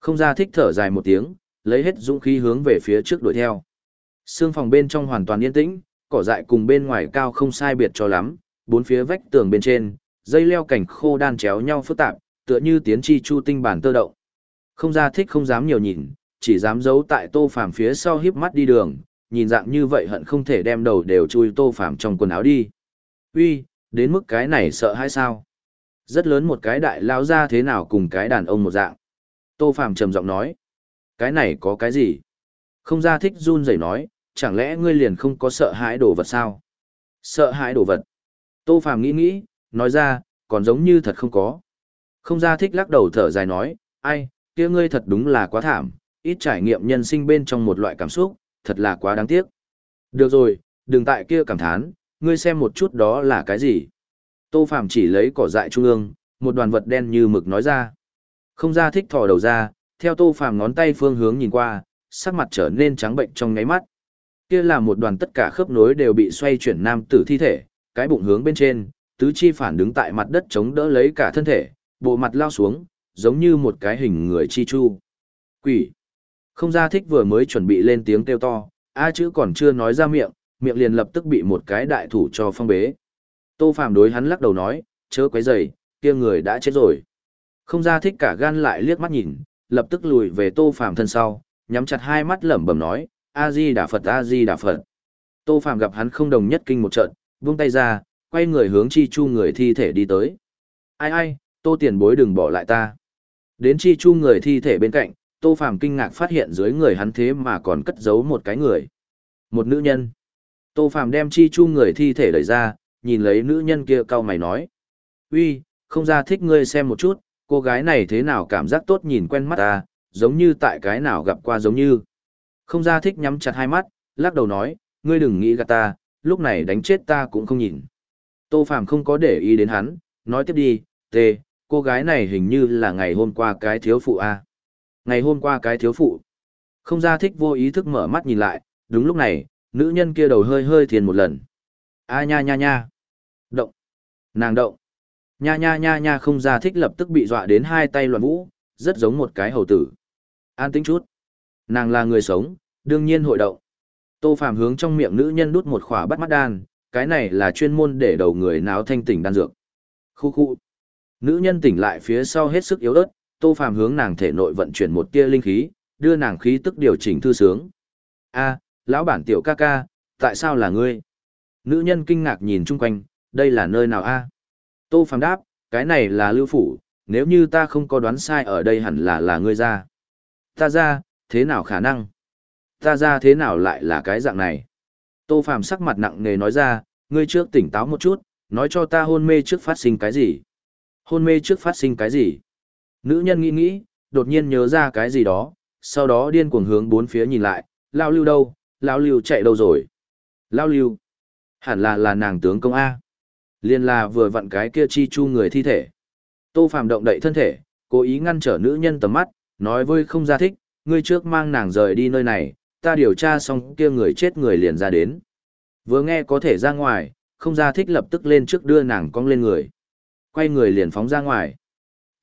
Không ra thích thở dài một tiếng, lấy hết dũng khí hướng về phía trước đuổi theo. Sương phòng bên trong hoàn toàn yên tĩnh, cỏ dại cùng bên ngoài cao không sai biệt cho lắm, bốn phía vách tường bên trên, dây leo cảnh khô đan chéo nhau phức tạp, tựa như tiến chi chu tinh bản tơ động. Không ra thích không dám nhiều nhìn, chỉ dám giấu tại tô phàm phía sau híp mắt đi đường, nhìn dạng như vậy hận không thể đem đầu đều chui tô phàm trong quần áo đi. Uy, đến mức cái này sợ hay sao? Rất lớn một cái đại lao ra thế nào cùng cái đàn ông một dạng. Tô phàm trầm giọng nói. Cái này có cái gì? Không ra thích run rẩy nói, chẳng lẽ ngươi liền không có sợ hãi đồ vật sao? Sợ hãi đồ vật. Tô phàm nghĩ nghĩ, nói ra, còn giống như thật không có. Không ra thích lắc đầu thở dài nói, ai, kia ngươi thật đúng là quá thảm, ít trải nghiệm nhân sinh bên trong một loại cảm xúc, thật là quá đáng tiếc. Được rồi, đừng tại kia cảm thán, ngươi xem một chút đó là cái gì. Tô Phạm chỉ lấy cỏ dại trung ương, một đoàn vật đen như mực nói ra. Không ra thích thò đầu ra, theo Tô Phạm ngón tay phương hướng nhìn qua, sắc mặt trở nên trắng bệnh trong ngáy mắt. Kia là một đoàn tất cả khớp nối đều bị xoay chuyển nam tử thi thể, cái bụng hướng bên trên, tứ chi phản đứng tại mặt đất chống đỡ lấy cả thân thể, bộ mặt lao xuống, giống như một cái hình người chi chu. Quỷ. Không ra thích vừa mới chuẩn bị lên tiếng kêu to, A chữ còn chưa nói ra miệng, miệng liền lập tức bị một cái đại thủ cho phong bế. Tô Phạm đối hắn lắc đầu nói, chớ quấy rầy, kia người đã chết rồi. Không ra thích cả gan lại liếc mắt nhìn, lập tức lùi về Tô Phạm thân sau, nhắm chặt hai mắt lẩm bẩm nói, A Di Đà Phật A Di Đà Phật. Tô Phạm gặp hắn không đồng nhất kinh một trận, buông tay ra, quay người hướng chi chu người thi thể đi tới. Ai ai, Tô tiền bối đừng bỏ lại ta. Đến chi chu người thi thể bên cạnh, Tô Phàm kinh ngạc phát hiện dưới người hắn thế mà còn cất giấu một cái người. Một nữ nhân. Tô Phàm đem chi chu người thi thể đẩy ra, nhìn lấy nữ nhân kia cau mày nói. Uy, không ra thích ngươi xem một chút, cô gái này thế nào cảm giác tốt nhìn quen mắt ta, giống như tại cái nào gặp qua giống như. Không ra thích nhắm chặt hai mắt, lắc đầu nói, ngươi đừng nghĩ gạt ta, lúc này đánh chết ta cũng không nhìn. Tô Phạm không có để ý đến hắn, nói tiếp đi, tê, cô gái này hình như là ngày hôm qua cái thiếu phụ A. Ngày hôm qua cái thiếu phụ. Không ra thích vô ý thức mở mắt nhìn lại, đúng lúc này, nữ nhân kia đầu hơi hơi thiền một lần. A nha nha nha. Động. Nàng động. Nha nha nha nha không ra thích lập tức bị dọa đến hai tay loạn vũ, rất giống một cái hầu tử. An tính chút. Nàng là người sống, đương nhiên hội động. Tô Phạm hướng trong miệng nữ nhân đút một khỏa bắt mắt đan, cái này là chuyên môn để đầu người náo thanh tỉnh đan dược. Khu khu. Nữ nhân tỉnh lại phía sau hết sức yếu ớt, Tô Phàm hướng nàng thể nội vận chuyển một tia linh khí, đưa nàng khí tức điều chỉnh thư sướng. A, lão bản tiểu ca ca, tại sao là ngươi? Nữ nhân kinh ngạc nhìn chung quanh, đây là nơi nào a? Tô Phàm đáp, cái này là lưu phủ, nếu như ta không có đoán sai ở đây hẳn là là ngươi ra. Ta ra, thế nào khả năng? Ta ra thế nào lại là cái dạng này? Tô Phàm sắc mặt nặng nề nói ra, ngươi trước tỉnh táo một chút, nói cho ta hôn mê trước phát sinh cái gì? Hôn mê trước phát sinh cái gì? Nữ nhân nghĩ nghĩ, đột nhiên nhớ ra cái gì đó, sau đó điên cuồng hướng bốn phía nhìn lại, lao lưu đâu, lao lưu chạy đâu rồi? Lao lưu. Hẳn là là nàng tướng công A. Liên là vừa vặn cái kia chi chu người thi thể. Tô Phạm động đậy thân thể, cố ý ngăn trở nữ nhân tầm mắt, nói với không ra thích, ngươi trước mang nàng rời đi nơi này, ta điều tra xong kia người chết người liền ra đến. Vừa nghe có thể ra ngoài, không ra thích lập tức lên trước đưa nàng cong lên người. Quay người liền phóng ra ngoài.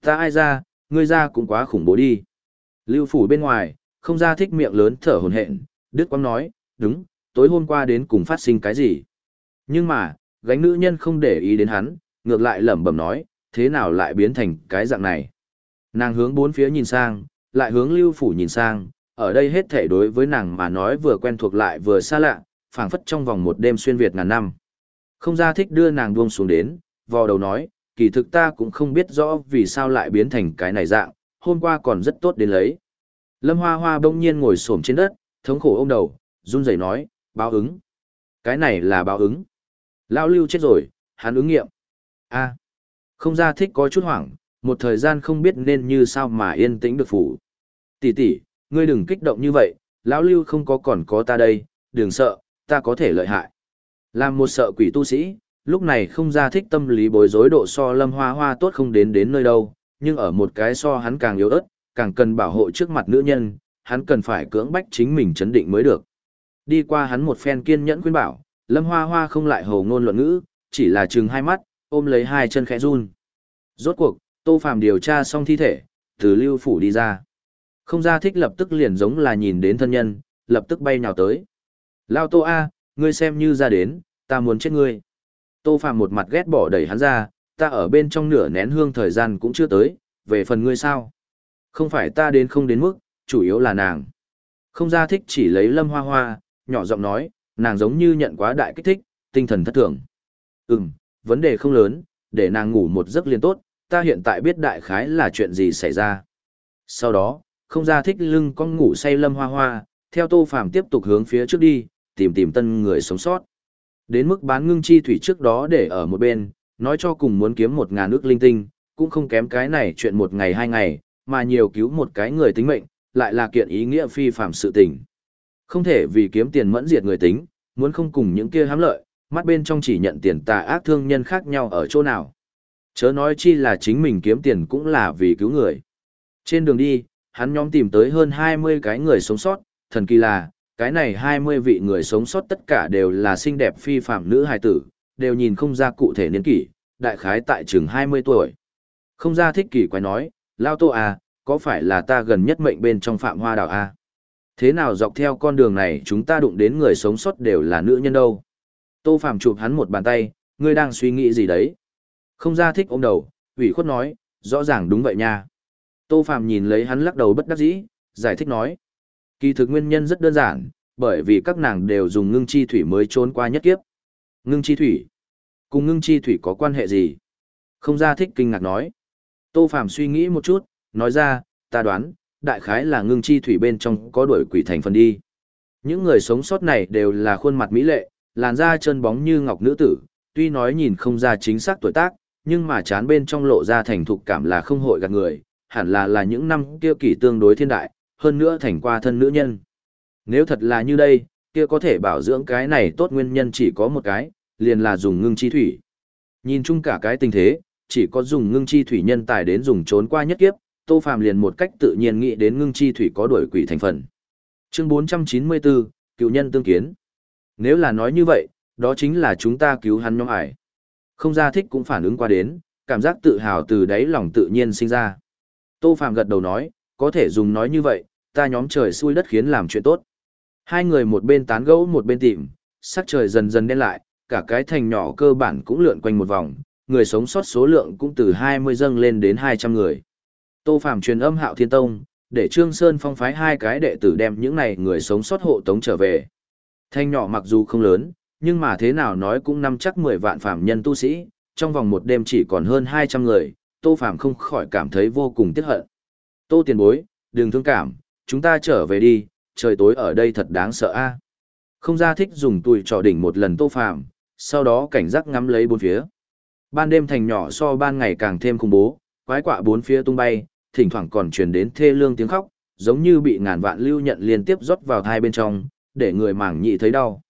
Ta ai ra, ngươi ra cũng quá khủng bố đi. Lưu phủ bên ngoài, không ra thích miệng lớn thở hồn hện, Đức Quang nói, đúng, tối hôm qua đến cùng phát sinh cái gì. Nhưng mà, gánh nữ nhân không để ý đến hắn, ngược lại lẩm bẩm nói, thế nào lại biến thành cái dạng này. Nàng hướng bốn phía nhìn sang, lại hướng lưu phủ nhìn sang, ở đây hết thể đối với nàng mà nói vừa quen thuộc lại vừa xa lạ, phảng phất trong vòng một đêm xuyên Việt ngàn năm. Không ra thích đưa nàng buông xuống đến, vò đầu nói, kỳ thực ta cũng không biết rõ vì sao lại biến thành cái này dạng, hôm qua còn rất tốt đến lấy. Lâm Hoa Hoa bỗng nhiên ngồi xổm trên đất, thống khổ ôm đầu, run rẩy nói, báo ứng. Cái này là báo ứng. Lão lưu chết rồi, hắn ứng nghiệm. a không ra thích có chút hoảng, một thời gian không biết nên như sao mà yên tĩnh được phủ. Tỷ tỷ, ngươi đừng kích động như vậy, lão lưu không có còn có ta đây, đừng sợ, ta có thể lợi hại. Làm một sợ quỷ tu sĩ, lúc này không ra thích tâm lý bối rối độ so lâm hoa hoa tốt không đến đến nơi đâu, nhưng ở một cái so hắn càng yếu ớt, càng cần bảo hộ trước mặt nữ nhân, hắn cần phải cưỡng bách chính mình chấn định mới được. Đi qua hắn một phen kiên nhẫn khuyên bảo, lâm hoa hoa không lại hồ ngôn luận ngữ, chỉ là chừng hai mắt, ôm lấy hai chân khẽ run. Rốt cuộc, Tô Phàm điều tra xong thi thể, từ lưu phủ đi ra. Không ra thích lập tức liền giống là nhìn đến thân nhân, lập tức bay nhào tới. Lao Tô A, ngươi xem như ra đến, ta muốn chết ngươi. Tô Phàm một mặt ghét bỏ đẩy hắn ra, ta ở bên trong nửa nén hương thời gian cũng chưa tới, về phần ngươi sao? Không phải ta đến không đến mức, chủ yếu là nàng. Không ra thích chỉ lấy lâm hoa hoa, nhỏ giọng nói, nàng giống như nhận quá đại kích thích, tinh thần thất thường. Ừm, vấn đề không lớn, để nàng ngủ một giấc liền tốt, ta hiện tại biết đại khái là chuyện gì xảy ra. Sau đó, không ra thích lưng con ngủ say lâm hoa hoa, theo tô phàm tiếp tục hướng phía trước đi, tìm tìm tân người sống sót. Đến mức bán ngưng chi thủy trước đó để ở một bên, nói cho cùng muốn kiếm một ngàn ước linh tinh, cũng không kém cái này chuyện một ngày hai ngày, mà nhiều cứu một cái người tính mệnh, lại là kiện ý nghĩa phi phạm sự tình. Không thể vì kiếm tiền mẫn diệt người tính, muốn không cùng những kia hám lợi, mắt bên trong chỉ nhận tiền tà ác thương nhân khác nhau ở chỗ nào. Chớ nói chi là chính mình kiếm tiền cũng là vì cứu người. Trên đường đi, hắn nhóm tìm tới hơn 20 cái người sống sót, thần kỳ là, cái này 20 vị người sống sót tất cả đều là xinh đẹp phi phạm nữ hài tử, đều nhìn không ra cụ thể niên kỷ, đại khái tại trường 20 tuổi. Không ra thích kỳ quái nói, Lao Tô à, có phải là ta gần nhất mệnh bên trong phạm hoa đảo à? Thế nào dọc theo con đường này chúng ta đụng đến người sống sót đều là nữ nhân đâu? Tô Phạm chụp hắn một bàn tay, ngươi đang suy nghĩ gì đấy? Không ra thích ôm đầu, ủy khuất nói, rõ ràng đúng vậy nha. Tô Phạm nhìn lấy hắn lắc đầu bất đắc dĩ, giải thích nói. Kỳ thực nguyên nhân rất đơn giản, bởi vì các nàng đều dùng ngưng chi thủy mới trốn qua nhất kiếp. Ngưng chi thủy? Cùng ngưng chi thủy có quan hệ gì? Không ra thích kinh ngạc nói. Tô Phạm suy nghĩ một chút, nói ra, ta đoán, đại khái là ngưng chi thủy bên trong có đuổi quỷ thành phần đi. Những người sống sót này đều là khuôn mặt mỹ lệ, làn da trơn bóng như ngọc nữ tử, tuy nói nhìn không ra chính xác tuổi tác, nhưng mà chán bên trong lộ ra thành thục cảm là không hội gạt người, hẳn là là những năm kia kỷ tương đối thiên đại, hơn nữa thành qua thân nữ nhân. Nếu thật là như đây, kia có thể bảo dưỡng cái này tốt nguyên nhân chỉ có một cái, liền là dùng ngưng chi thủy. Nhìn chung cả cái tình thế, chỉ có dùng ngưng chi thủy nhân tài đến dùng trốn qua nhất kiếp, Tô Phàm liền một cách tự nhiên nghĩ đến ngưng chi thủy có đuổi quỷ thành phần. Chương 494, cựu nhân tương kiến. Nếu là nói như vậy, đó chính là chúng ta cứu hắn nhóm ải. Không ra thích cũng phản ứng qua đến, cảm giác tự hào từ đáy lòng tự nhiên sinh ra. Tô Phạm gật đầu nói, có thể dùng nói như vậy, ta nhóm trời xui đất khiến làm chuyện tốt. Hai người một bên tán gẫu một bên tìm, sắc trời dần dần đen lại, cả cái thành nhỏ cơ bản cũng lượn quanh một vòng, người sống sót số lượng cũng từ 20 dâng lên đến 200 người. Tô Phạm truyền âm Hạo Thiên Tông, để Trương Sơn phong phái hai cái đệ tử đem những này người sống sót hộ tống trở về. Thanh nhỏ mặc dù không lớn, nhưng mà thế nào nói cũng năm chắc 10 vạn phàm nhân tu sĩ, trong vòng một đêm chỉ còn hơn 200 người, Tô Phạm không khỏi cảm thấy vô cùng tiếc hận. Tô tiền bối, đừng thương cảm, chúng ta trở về đi, trời tối ở đây thật đáng sợ a. Không ra thích dùng tuổi trò đỉnh một lần Tô Phạm, sau đó cảnh giác ngắm lấy bốn phía. Ban đêm thành nhỏ so ban ngày càng thêm khủng bố, quái quạ bốn phía tung bay, thỉnh thoảng còn truyền đến thê lương tiếng khóc, giống như bị ngàn vạn lưu nhận liên tiếp rót vào thai bên trong, để người mảng nhị thấy đau.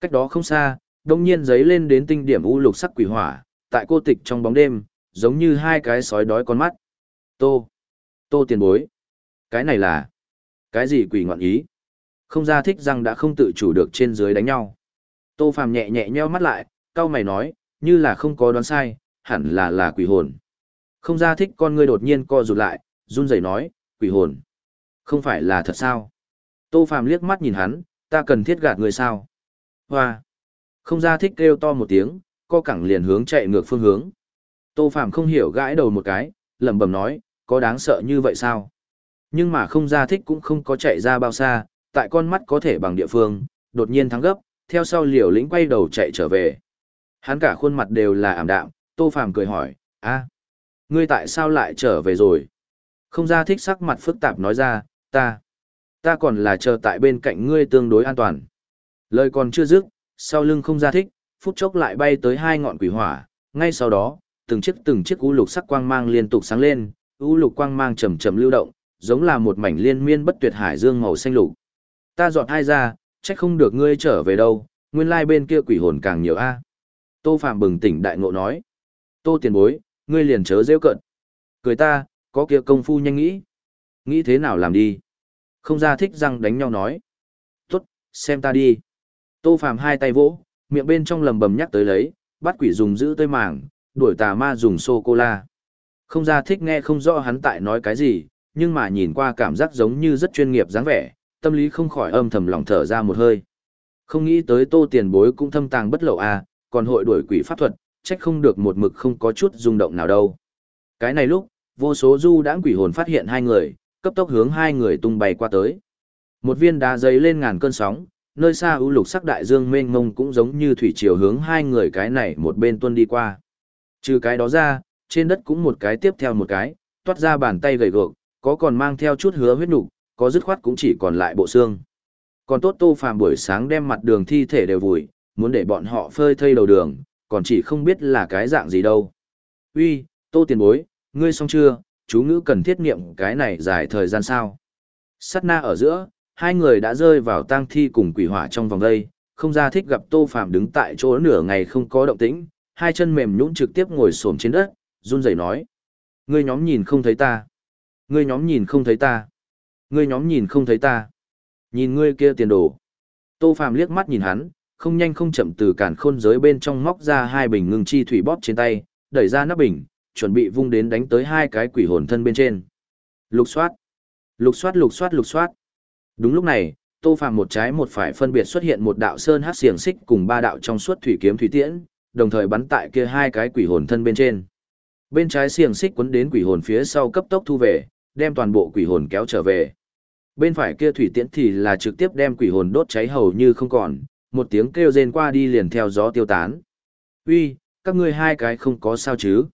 Cách đó không xa, đông nhiên giấy lên đến tinh điểm u lục sắc quỷ hỏa, tại cô tịch trong bóng đêm, giống như hai cái sói đói con mắt. Tô, tô tiền bối. Cái này là, cái gì quỷ ngọn ý? Không ra thích rằng đã không tự chủ được trên dưới đánh nhau. Tô phàm nhẹ nhẹ nheo mắt lại, cao mày nói, như là không có đoán sai, hẳn là là quỷ hồn. Không ra thích con ngươi đột nhiên co rụt lại, run rẩy nói, quỷ hồn. Không phải là thật sao? Tô phàm liếc mắt nhìn hắn, ta cần thiết gạt người sao? Hoa! Không ra thích kêu to một tiếng, co cẳng liền hướng chạy ngược phương hướng. Tô Phạm không hiểu gãi đầu một cái, lẩm bẩm nói, có đáng sợ như vậy sao? Nhưng mà không ra thích cũng không có chạy ra bao xa, tại con mắt có thể bằng địa phương, đột nhiên thắng gấp, theo sau liều lĩnh quay đầu chạy trở về. Hắn cả khuôn mặt đều là ảm đạm, Tô Phàm cười hỏi, a, ngươi tại sao lại trở về rồi? Không ra thích sắc mặt phức tạp nói ra, ta, ta còn là chờ tại bên cạnh ngươi tương đối an toàn. Lời còn chưa dứt, sau lưng không ra thích, phút chốc lại bay tới hai ngọn quỷ hỏa, ngay sau đó, từng chiếc từng chiếc u lục sắc quang mang liên tục sáng lên, u lục quang mang chậm chậm lưu động, giống là một mảnh liên miên bất tuyệt hải dương màu xanh lục. Ta dọn hai ra, trách không được ngươi trở về đâu, nguyên lai bên kia quỷ hồn càng nhiều a. Tô Phạm bừng tỉnh đại ngộ nói. Tô tiền bối, ngươi liền chớ rêu cận. Cười ta, có kia công phu nhanh nghĩ. Nghĩ thế nào làm đi. Không ra thích răng đánh nhau nói. Tốt, xem ta đi. Tô Phạm hai tay vỗ, miệng bên trong lầm bầm nhắc tới lấy, bắt quỷ dùng giữ tơi màng, đuổi tà ma dùng sô-cô-la. Không ra thích nghe không rõ hắn tại nói cái gì, nhưng mà nhìn qua cảm giác giống như rất chuyên nghiệp dáng vẻ, tâm lý không khỏi âm thầm lòng thở ra một hơi. Không nghĩ tới tô tiền bối cũng thâm tàng bất lộ à, còn hội đuổi quỷ pháp thuật, trách không được một mực không có chút rung động nào đâu. Cái này lúc, vô số du đãng quỷ hồn phát hiện hai người, cấp tốc hướng hai người tung bay qua tới. Một viên đá giấy lên ngàn cơn sóng, nơi xa ưu lục sắc đại dương mênh mông cũng giống như thủy triều hướng hai người cái này một bên tuân đi qua. Trừ cái đó ra, trên đất cũng một cái tiếp theo một cái, toát ra bàn tay gầy gược, có còn mang theo chút hứa huyết nục, có dứt khoát cũng chỉ còn lại bộ xương. Còn tốt Tô Phàm buổi sáng đem mặt đường thi thể đều vùi, muốn để bọn họ phơi thây đầu đường, còn chỉ không biết là cái dạng gì đâu. Uy, Tô tiền bối, ngươi xong chưa, chú ngữ cần thiết nghiệm cái này dài thời gian sao? Sát na ở giữa, hai người đã rơi vào tang thi cùng quỷ hỏa trong vòng đây, không ra thích gặp Tô Phàm đứng tại chỗ nửa ngày không có động tĩnh, hai chân mềm nhũn trực tiếp ngồi xổm trên đất, run rẩy nói: "Ngươi nhóm nhìn không thấy ta? Ngươi nhóm nhìn không thấy ta? Ngươi nhóm nhìn không thấy ta? Nhìn ngươi kia tiền đồ." Tô Phàm liếc mắt nhìn hắn, không nhanh không chậm từ cản khôn giới bên trong móc ra hai bình ngưng chi thủy bóp trên tay, đẩy ra nắp bình, chuẩn bị vung đến đánh tới hai cái quỷ hồn thân bên trên. Lục soát, lục soát lục soát lục soát. Đúng lúc này, Tô Phàm một trái một phải phân biệt xuất hiện một đạo sơn hắc xiềng xích cùng ba đạo trong suốt thủy kiếm thủy tiễn, đồng thời bắn tại kia hai cái quỷ hồn thân bên trên. Bên trái xiềng xích quấn đến quỷ hồn phía sau cấp tốc thu về, đem toàn bộ quỷ hồn kéo trở về. Bên phải kia thủy tiễn thì là trực tiếp đem quỷ hồn đốt cháy hầu như không còn, một tiếng kêu rên qua đi liền theo gió tiêu tán. Uy, các ngươi hai cái không có sao chứ?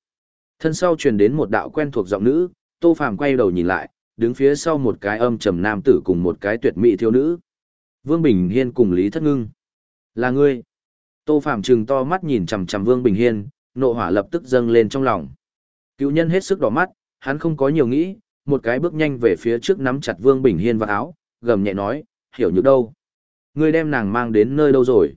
Thân sau truyền đến một đạo quen thuộc giọng nữ, Tô Phàm quay đầu nhìn lại, đứng phía sau một cái âm trầm nam tử cùng một cái tuyệt mỹ thiếu nữ. Vương Bình Hiên cùng Lý Thất Ngưng. Là ngươi. Tô Phàm trừng to mắt nhìn chằm chằm Vương Bình Hiên, nộ hỏa lập tức dâng lên trong lòng. Cựu nhân hết sức đỏ mắt, hắn không có nhiều nghĩ, một cái bước nhanh về phía trước nắm chặt Vương Bình Hiên vào áo, gầm nhẹ nói, hiểu nhược đâu. Ngươi đem nàng mang đến nơi đâu rồi?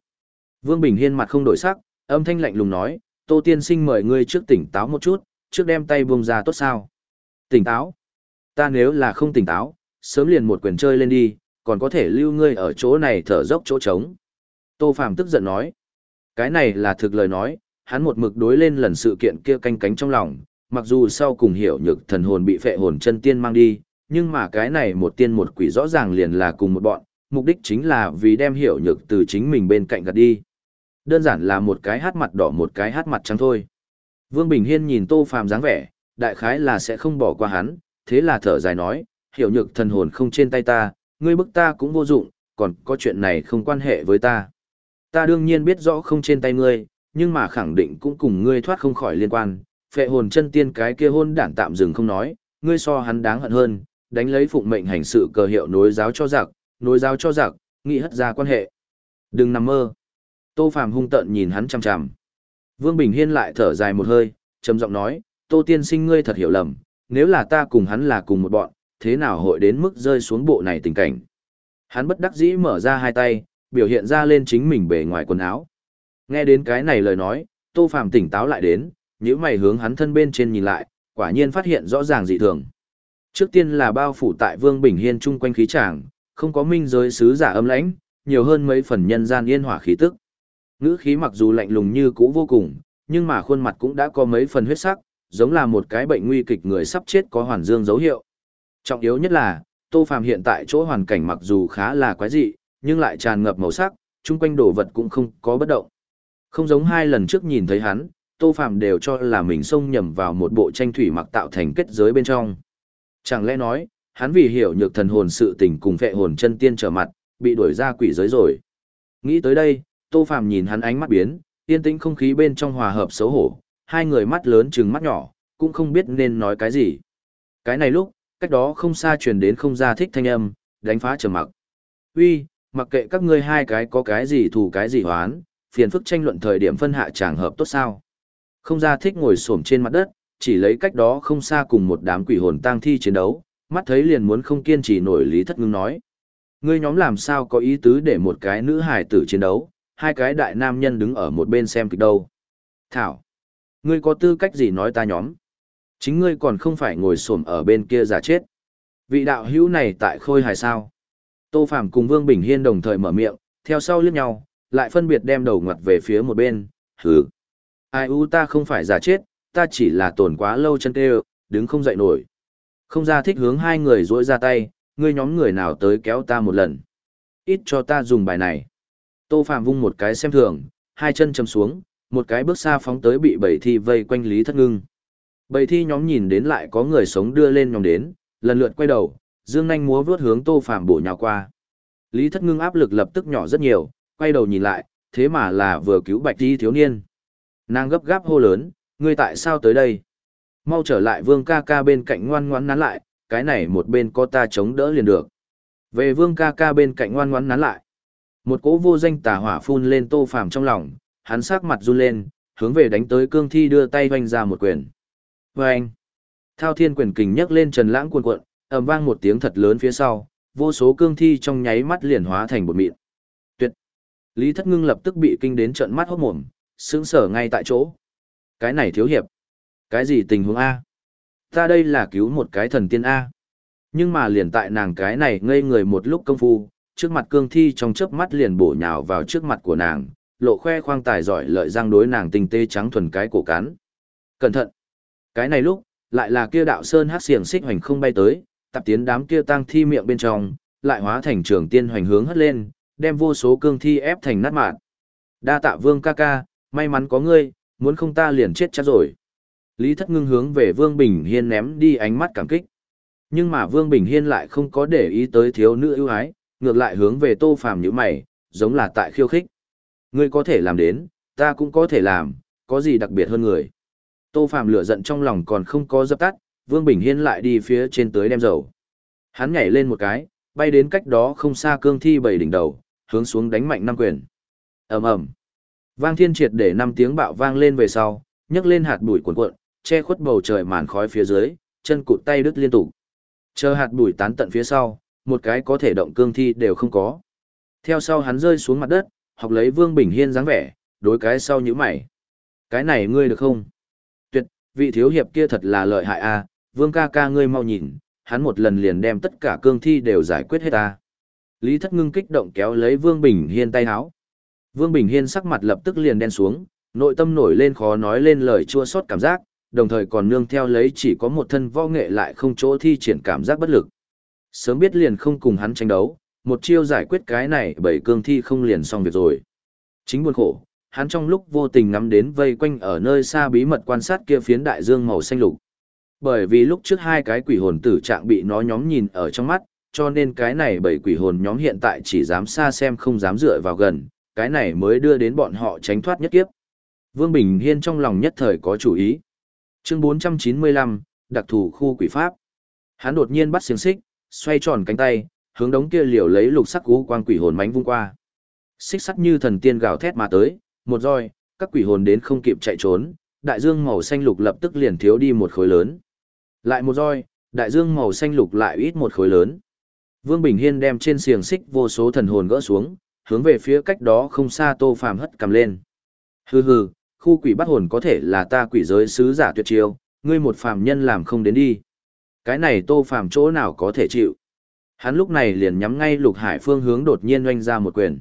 Vương Bình Hiên mặt không đổi sắc, âm thanh lạnh lùng nói, Tô Tiên Sinh mời ngươi trước tỉnh táo một chút, trước đem tay buông ra tốt sao? Tỉnh táo? Ta nếu là không tỉnh táo, sớm liền một quyền chơi lên đi, còn có thể lưu ngươi ở chỗ này thở dốc chỗ trống. Tô Phạm tức giận nói, cái này là thực lời nói, hắn một mực đối lên lần sự kiện kia canh cánh trong lòng, mặc dù sau cùng hiểu nhược thần hồn bị phệ hồn chân tiên mang đi, nhưng mà cái này một tiên một quỷ rõ ràng liền là cùng một bọn, mục đích chính là vì đem hiểu nhược từ chính mình bên cạnh gạt đi. Đơn giản là một cái hát mặt đỏ một cái hát mặt trắng thôi. Vương Bình Hiên nhìn Tô Phàm dáng vẻ, đại khái là sẽ không bỏ qua hắn, thế là thở dài nói, hiểu nhược thần hồn không trên tay ta, ngươi bức ta cũng vô dụng, còn có chuyện này không quan hệ với ta. Ta đương nhiên biết rõ không trên tay ngươi, nhưng mà khẳng định cũng cùng ngươi thoát không khỏi liên quan, phệ hồn chân tiên cái kia hôn đản tạm dừng không nói, ngươi so hắn đáng hận hơn, đánh lấy phụng mệnh hành sự cờ hiệu nối giáo cho giặc, nối giáo cho giặc, nghĩ hất ra quan hệ. Đừng nằm mơ. Tô Phàm hung tợn nhìn hắn chằm chằm. Vương Bình Hiên lại thở dài một hơi, trầm giọng nói, Tô tiên sinh ngươi thật hiểu lầm, nếu là ta cùng hắn là cùng một bọn, thế nào hội đến mức rơi xuống bộ này tình cảnh. Hắn bất đắc dĩ mở ra hai tay, biểu hiện ra lên chính mình bề ngoài quần áo. Nghe đến cái này lời nói, Tô Phàm tỉnh táo lại đến, nhíu mày hướng hắn thân bên trên nhìn lại, quả nhiên phát hiện rõ ràng dị thường. Trước tiên là bao phủ tại Vương Bình Hiên chung quanh khí tràng, không có minh giới sứ giả âm lãnh, nhiều hơn mấy phần nhân gian yên hỏa khí tức. Ngữ khí mặc dù lạnh lùng như cũ vô cùng, nhưng mà khuôn mặt cũng đã có mấy phần huyết sắc, giống là một cái bệnh nguy kịch người sắp chết có hoàn dương dấu hiệu. Trọng yếu nhất là, Tô Phàm hiện tại chỗ hoàn cảnh mặc dù khá là quái dị, nhưng lại tràn ngập màu sắc, chung quanh đồ vật cũng không có bất động. Không giống hai lần trước nhìn thấy hắn, Tô Phàm đều cho là mình xông nhầm vào một bộ tranh thủy mặc tạo thành kết giới bên trong. Chẳng lẽ nói, hắn vì hiểu nhược thần hồn sự tình cùng phệ hồn chân tiên trở mặt, bị đuổi ra quỷ giới rồi. Nghĩ tới đây, Tô Phàm nhìn hắn ánh mắt biến, Yên tĩnh không khí bên trong hòa hợp xấu hổ, hai người mắt lớn chừng mắt nhỏ, cũng không biết nên nói cái gì. Cái này lúc, cách đó không xa truyền đến không ra thích thanh âm, đánh phá trầm mặc. Uy, mặc kệ các ngươi hai cái có cái gì thù cái gì hoán, phiền phức tranh luận thời điểm phân hạ tràng hợp tốt sao. Không ra thích ngồi xổm trên mặt đất, chỉ lấy cách đó không xa cùng một đám quỷ hồn tang thi chiến đấu, mắt thấy liền muốn không kiên trì nổi lý thất ngưng nói. Ngươi nhóm làm sao có ý tứ để một cái nữ hài tử chiến đấu, hai cái đại nam nhân đứng ở một bên xem kịch đâu. Thảo, ngươi có tư cách gì nói ta nhóm? Chính ngươi còn không phải ngồi xổm ở bên kia giả chết. Vị đạo hữu này tại khôi hài sao? Tô Phàm cùng Vương Bình Hiên đồng thời mở miệng, theo sau liếc nhau, lại phân biệt đem đầu ngoặt về phía một bên, hừ. Ai u ta không phải giả chết, ta chỉ là tổn quá lâu chân tê đứng không dậy nổi. Không ra thích hướng hai người duỗi ra tay, ngươi nhóm người nào tới kéo ta một lần. Ít cho ta dùng bài này. Tô Phạm vung một cái xem thường, hai chân chầm xuống, một cái bước xa phóng tới bị bầy thi vây quanh Lý Thất Ngưng. Bầy thi nhóm nhìn đến lại có người sống đưa lên nhóm đến, lần lượt quay đầu, dương nhanh múa vướt hướng Tô Phạm bổ nhào qua. Lý Thất Ngưng áp lực lập tức nhỏ rất nhiều, quay đầu nhìn lại, thế mà là vừa cứu bạch thi thiếu niên. Nàng gấp gáp hô lớn, ngươi tại sao tới đây? Mau trở lại vương ca ca bên cạnh ngoan ngoãn nán lại, cái này một bên có ta chống đỡ liền được. Về vương ca ca bên cạnh ngoan ngoãn nán lại. Một cỗ vô danh tà hỏa phun lên tô phàm trong lòng, hắn sắc mặt run lên, hướng về đánh tới cương thi đưa tay hoanh ra một quyền. Và anh, thao thiên quyền kình nhấc lên trần lãng cuồn cuộn, ầm vang một tiếng thật lớn phía sau, vô số cương thi trong nháy mắt liền hóa thành bột mịn. Tuyệt! Lý Thất Ngưng lập tức bị kinh đến trận mắt hốt mồm, sững sờ ngay tại chỗ. Cái này thiếu hiệp. Cái gì tình huống A? Ta đây là cứu một cái thần tiên A. Nhưng mà liền tại nàng cái này ngây người một lúc công phu, trước mặt cương thi trong chớp mắt liền bổ nhào vào trước mặt của nàng, lộ khoe khoang tài giỏi lợi răng đối nàng tinh tê trắng thuần cái cổ cắn. Cẩn thận! Cái này lúc, lại là kia đạo sơn hát xiềng xích hoành không bay tới, tập tiến đám kia tang thi miệng bên trong, lại hóa thành trường tiên hoành hướng hất lên, đem vô số cương thi ép thành nát mạn. Đa tạ vương ca ca, may mắn có ngươi, muốn không ta liền chết chắc rồi. Lý Thất Ngưng hướng về Vương Bình Hiên ném đi ánh mắt cảm kích. Nhưng mà Vương Bình Hiên lại không có để ý tới thiếu nữ ưu ái, ngược lại hướng về Tô Phàm nhữ mày, giống là tại khiêu khích. Ngươi có thể làm đến, ta cũng có thể làm, có gì đặc biệt hơn người. Tô Phàm lửa giận trong lòng còn không có dập tắt, Vương Bình Hiên lại đi phía trên tới đem dầu. Hắn nhảy lên một cái, bay đến cách đó không xa cương thi bảy đỉnh đầu, hướng xuống đánh mạnh năm quyền. ầm ầm, Vang thiên triệt để năm tiếng bạo vang lên về sau, nhấc lên hạt bụi cuộn cuộn, che khuất bầu trời màn khói phía dưới, chân cụt tay đứt liên tục. Chờ hạt bụi tán tận phía sau, một cái có thể động cương thi đều không có. Theo sau hắn rơi xuống mặt đất, học lấy Vương Bình Hiên dáng vẻ, đối cái sau như mày. Cái này ngươi được không? Tuyệt, vị thiếu hiệp kia thật là lợi hại a, Vương ca ca ngươi mau nhìn, hắn một lần liền đem tất cả cương thi đều giải quyết hết ta Lý Thất Ngưng kích động kéo lấy Vương Bình Hiên tay háo Vương Bình Hiên sắc mặt lập tức liền đen xuống, nội tâm nổi lên khó nói lên lời chua xót cảm giác, đồng thời còn nương theo lấy chỉ có một thân võ nghệ lại không chỗ thi triển cảm giác bất lực. Sớm biết liền không cùng hắn tranh đấu, một chiêu giải quyết cái này bảy cương thi không liền xong việc rồi. Chính buồn khổ, hắn trong lúc vô tình ngắm đến vây quanh ở nơi xa bí mật quan sát kia phiến đại dương màu xanh lục. Bởi vì lúc trước hai cái quỷ hồn tử trạng bị nó nhóm nhìn ở trong mắt, cho nên cái này bảy quỷ hồn nhóm hiện tại chỉ dám xa xem không dám dựa vào gần, cái này mới đưa đến bọn họ tránh thoát nhất kiếp. Vương Bình Hiên trong lòng nhất thời có chủ ý. Chương 495, đặc thù khu quỷ pháp. Hắn đột nhiên bắt xiềng xích, xoay tròn cánh tay, hướng đống kia liều lấy lục sắc cú quang quỷ hồn mánh vung qua. Xích sắt như thần tiên gào thét mà tới, một roi, các quỷ hồn đến không kịp chạy trốn, đại dương màu xanh lục lập tức liền thiếu đi một khối lớn. Lại một roi, đại dương màu xanh lục lại ít một khối lớn. Vương Bình Hiên đem trên xiềng xích vô số thần hồn gỡ xuống, hướng về phía cách đó không xa Tô Phàm hất cầm lên. Hừ hừ, khu quỷ bắt hồn có thể là ta quỷ giới sứ giả tuyệt chiêu, ngươi một phàm nhân làm không đến đi. Cái này Tô Phàm chỗ nào có thể chịu. Hắn lúc này liền nhắm ngay Lục Hải phương hướng đột nhiên oanh ra một quyền.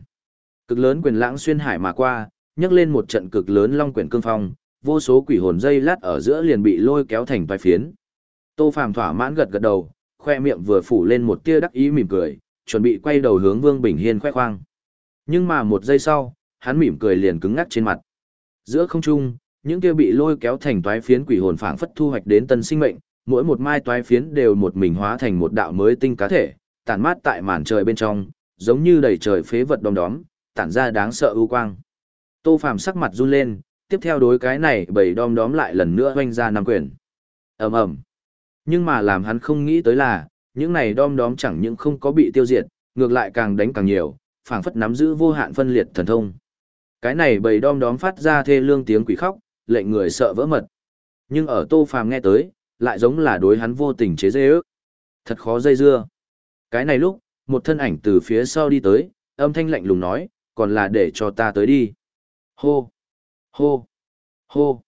Cực lớn quyền lãng xuyên hải mà qua, nhấc lên một trận cực lớn long quyển cương phong, vô số quỷ hồn dây lát ở giữa liền bị lôi kéo thành vài phiến. Tô Phàm thỏa mãn gật gật đầu, khoe miệng vừa phủ lên một tia đắc ý mỉm cười, chuẩn bị quay đầu hướng Vương Bình Hiên khoe khoang. Nhưng mà một giây sau, hắn mỉm cười liền cứng ngắc trên mặt. Giữa không trung, những kia bị lôi kéo thành toái phiến quỷ hồn phảng phất thu hoạch đến tân sinh mệnh, mỗi một mai toái phiến đều một mình hóa thành một đạo mới tinh cá thể, tản mát tại màn trời bên trong, giống như đầy trời phế vật đom đóm, tản ra đáng sợ ưu quang. Tô Phàm sắc mặt run lên, tiếp theo đối cái này bầy đom đóm lại lần nữa hoanh ra năm quyền. ầm ầm Nhưng mà làm hắn không nghĩ tới là, những này đom đóm chẳng những không có bị tiêu diệt, ngược lại càng đánh càng nhiều, phảng phất nắm giữ vô hạn phân liệt thần thông. Cái này bầy đom đóm phát ra thê lương tiếng quỷ khóc, lệnh người sợ vỡ mật. Nhưng ở Tô Phàm nghe tới, lại giống là đối hắn vô tình chế dê ước. Thật khó dây dưa. Cái này lúc, một thân ảnh từ phía sau đi tới, âm thanh lạnh lùng nói, còn là để cho ta tới đi. Hô! Hô! Hô!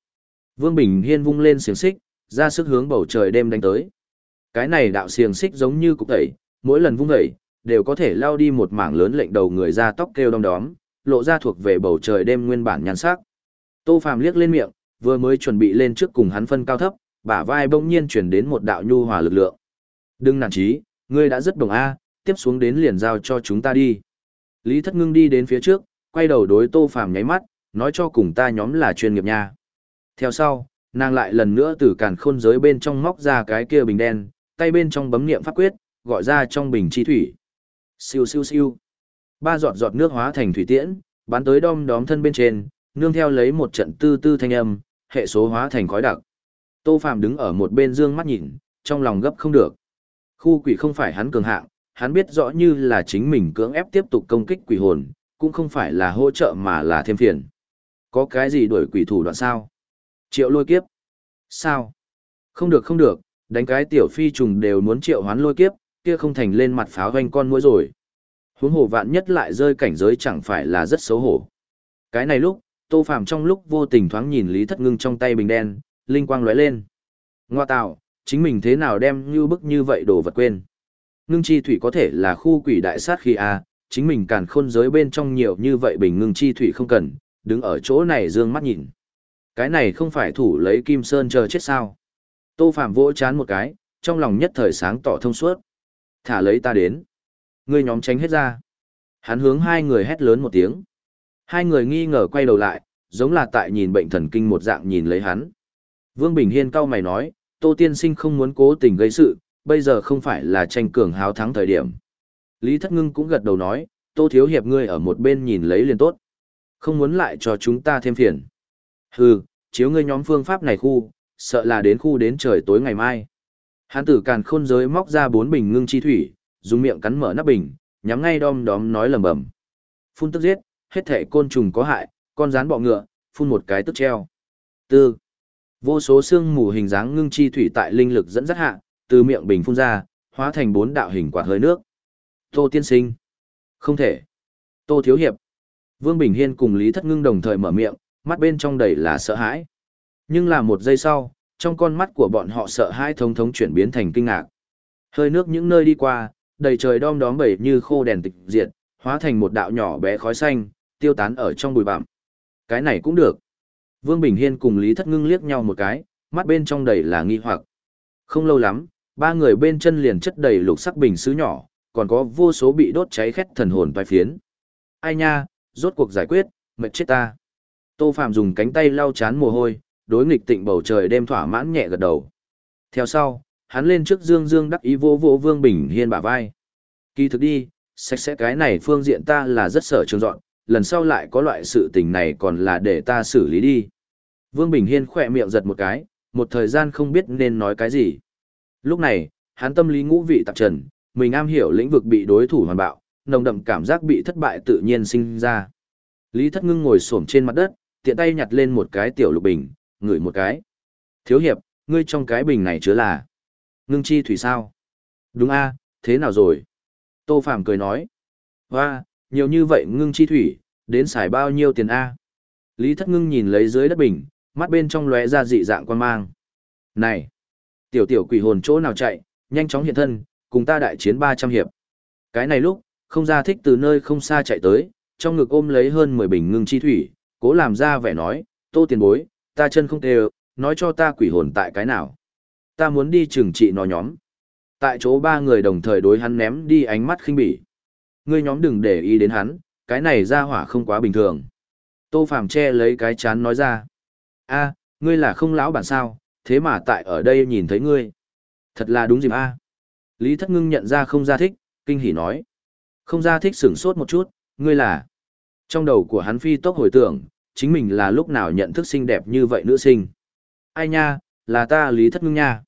Vương Bình Hiên vung lên xiềng xích, ra sức hướng bầu trời đêm đánh tới. Cái này đạo xiềng xích giống như cục tẩy, mỗi lần vung tẩy đều có thể lao đi một mảng lớn lệnh đầu người ra tóc kêu đong đóm, lộ ra thuộc về bầu trời đêm nguyên bản nhan sắc. Tô Phàm liếc lên miệng, vừa mới chuẩn bị lên trước cùng hắn phân cao thấp, bả vai bỗng nhiên chuyển đến một đạo nhu hòa lực lượng. Đừng nản chí, ngươi đã rất đồng a, tiếp xuống đến liền giao cho chúng ta đi. Lý Thất Ngưng đi đến phía trước, quay đầu đối Tô Phàm nháy mắt, nói cho cùng ta nhóm là chuyên nghiệp nha. Theo sau, nàng lại lần nữa từ càn khôn giới bên trong móc ra cái kia bình đen, tay bên trong bấm niệm pháp quyết, gọi ra trong bình chi thủy. Siêu siêu siêu. Ba giọt giọt nước hóa thành thủy tiễn, bắn tới đom đóm thân bên trên, nương theo lấy một trận tư tư thanh âm, hệ số hóa thành khói đặc. Tô Phạm đứng ở một bên dương mắt nhìn, trong lòng gấp không được. Khu quỷ không phải hắn cường hạng, hắn biết rõ như là chính mình cưỡng ép tiếp tục công kích quỷ hồn, cũng không phải là hỗ trợ mà là thêm phiền. Có cái gì đuổi quỷ thủ đoạn sao? Triệu lôi kiếp. Sao? Không được không được, đánh cái tiểu phi trùng đều muốn triệu hoán lôi kiếp, kia không thành lên mặt pháo hoanh con mũi rồi. Huống hồ vạn nhất lại rơi cảnh giới chẳng phải là rất xấu hổ. Cái này lúc, Tô Phàm trong lúc vô tình thoáng nhìn Lý Thất Ngưng trong tay bình đen, linh quang lóe lên. Ngoa tạo, chính mình thế nào đem như bức như vậy đồ vật quên. Ngưng chi thủy có thể là khu quỷ đại sát khi a, chính mình càn khôn giới bên trong nhiều như vậy bình ngưng chi thủy không cần, đứng ở chỗ này dương mắt nhìn. Cái này không phải thủ lấy Kim Sơn chờ chết sao. Tô Phạm vỗ chán một cái, trong lòng nhất thời sáng tỏ thông suốt. Thả lấy ta đến. Ngươi nhóm tránh hết ra. Hắn hướng hai người hét lớn một tiếng. Hai người nghi ngờ quay đầu lại, giống là tại nhìn bệnh thần kinh một dạng nhìn lấy hắn. Vương Bình Hiên cau mày nói, Tô Tiên Sinh không muốn cố tình gây sự, bây giờ không phải là tranh cường háo thắng thời điểm. Lý Thất Ngưng cũng gật đầu nói, Tô Thiếu Hiệp ngươi ở một bên nhìn lấy liền tốt. Không muốn lại cho chúng ta thêm phiền. Hừ, chiếu ngươi nhóm phương pháp này khu, sợ là đến khu đến trời tối ngày mai. Hán tử càn khôn giới móc ra bốn bình ngưng chi thủy, dùng miệng cắn mở nắp bình, nhắm ngay đom đóm nói lầm bầm. Phun tức giết, hết thể côn trùng có hại, con rán bọ ngựa, phun một cái tức treo. Tư. Vô số xương mù hình dáng ngưng chi thủy tại linh lực dẫn dắt hạ, từ miệng bình phun ra, hóa thành bốn đạo hình quạt hơi nước. Tô tiên sinh. Không thể. Tô thiếu hiệp. Vương Bình Hiên cùng Lý Thất Ngưng đồng thời mở miệng, mắt bên trong đầy là sợ hãi. Nhưng là một giây sau, trong con mắt của bọn họ sợ hãi thống thống chuyển biến thành kinh ngạc. Hơi nước những nơi đi qua, đầy trời đom đóm bẩy như khô đèn tịch diệt, hóa thành một đạo nhỏ bé khói xanh, tiêu tán ở trong bụi bặm. Cái này cũng được. Vương Bình Hiên cùng Lý Thất Ngưng liếc nhau một cái, mắt bên trong đầy là nghi hoặc. Không lâu lắm, ba người bên chân liền chất đầy lục sắc bình sứ nhỏ, còn có vô số bị đốt cháy khét thần hồn vai phiến. Ai nha, rốt cuộc giải quyết, mệt chết ta. Tô Phạm dùng cánh tay lau chán mồ hôi, đối nghịch tịnh bầu trời đêm thỏa mãn nhẹ gật đầu. Theo sau, hắn lên trước dương dương đắc ý vô vô Vương Bình Hiên bả vai. Kỳ thực đi, sạch sẽ cái này phương diện ta là rất sở trường dọn, lần sau lại có loại sự tình này còn là để ta xử lý đi. Vương Bình Hiên khỏe miệng giật một cái, một thời gian không biết nên nói cái gì. Lúc này, hắn tâm lý ngũ vị tạp trần, mình am hiểu lĩnh vực bị đối thủ hoàn bạo, nồng đậm cảm giác bị thất bại tự nhiên sinh ra. Lý Thất Ngưng ngồi xổm trên mặt đất, tiện tay nhặt lên một cái tiểu lục bình, ngửi một cái. Thiếu hiệp, ngươi trong cái bình này chứa là ngưng chi thủy sao? Đúng a, thế nào rồi? Tô Phạm cười nói. Hoa, nhiều như vậy ngưng chi thủy, đến xài bao nhiêu tiền a? Lý Thất Ngưng nhìn lấy dưới đất bình, mắt bên trong lóe ra dị dạng quan mang. Này, tiểu tiểu quỷ hồn chỗ nào chạy, nhanh chóng hiện thân, cùng ta đại chiến 300 hiệp. Cái này lúc, không ra thích từ nơi không xa chạy tới, trong ngực ôm lấy hơn 10 bình ngưng chi thủy, cố làm ra vẻ nói, tô tiền bối, ta chân không tê nói cho ta quỷ hồn tại cái nào. Ta muốn đi trừng trị nó nhóm. Tại chỗ ba người đồng thời đối hắn ném đi ánh mắt khinh bỉ. Ngươi nhóm đừng để ý đến hắn, cái này ra hỏa không quá bình thường. Tô Phàm che lấy cái chán nói ra a ngươi là không lão bản sao, thế mà tại ở đây nhìn thấy ngươi. Thật là đúng dịp a Lý Thất Ngưng nhận ra không ra thích, kinh hỉ nói. Không ra thích sửng sốt một chút, ngươi là. Trong đầu của hắn phi tốc hồi tưởng, chính mình là lúc nào nhận thức xinh đẹp như vậy nữ sinh. Ai nha, là ta Lý Thất Ngưng nha.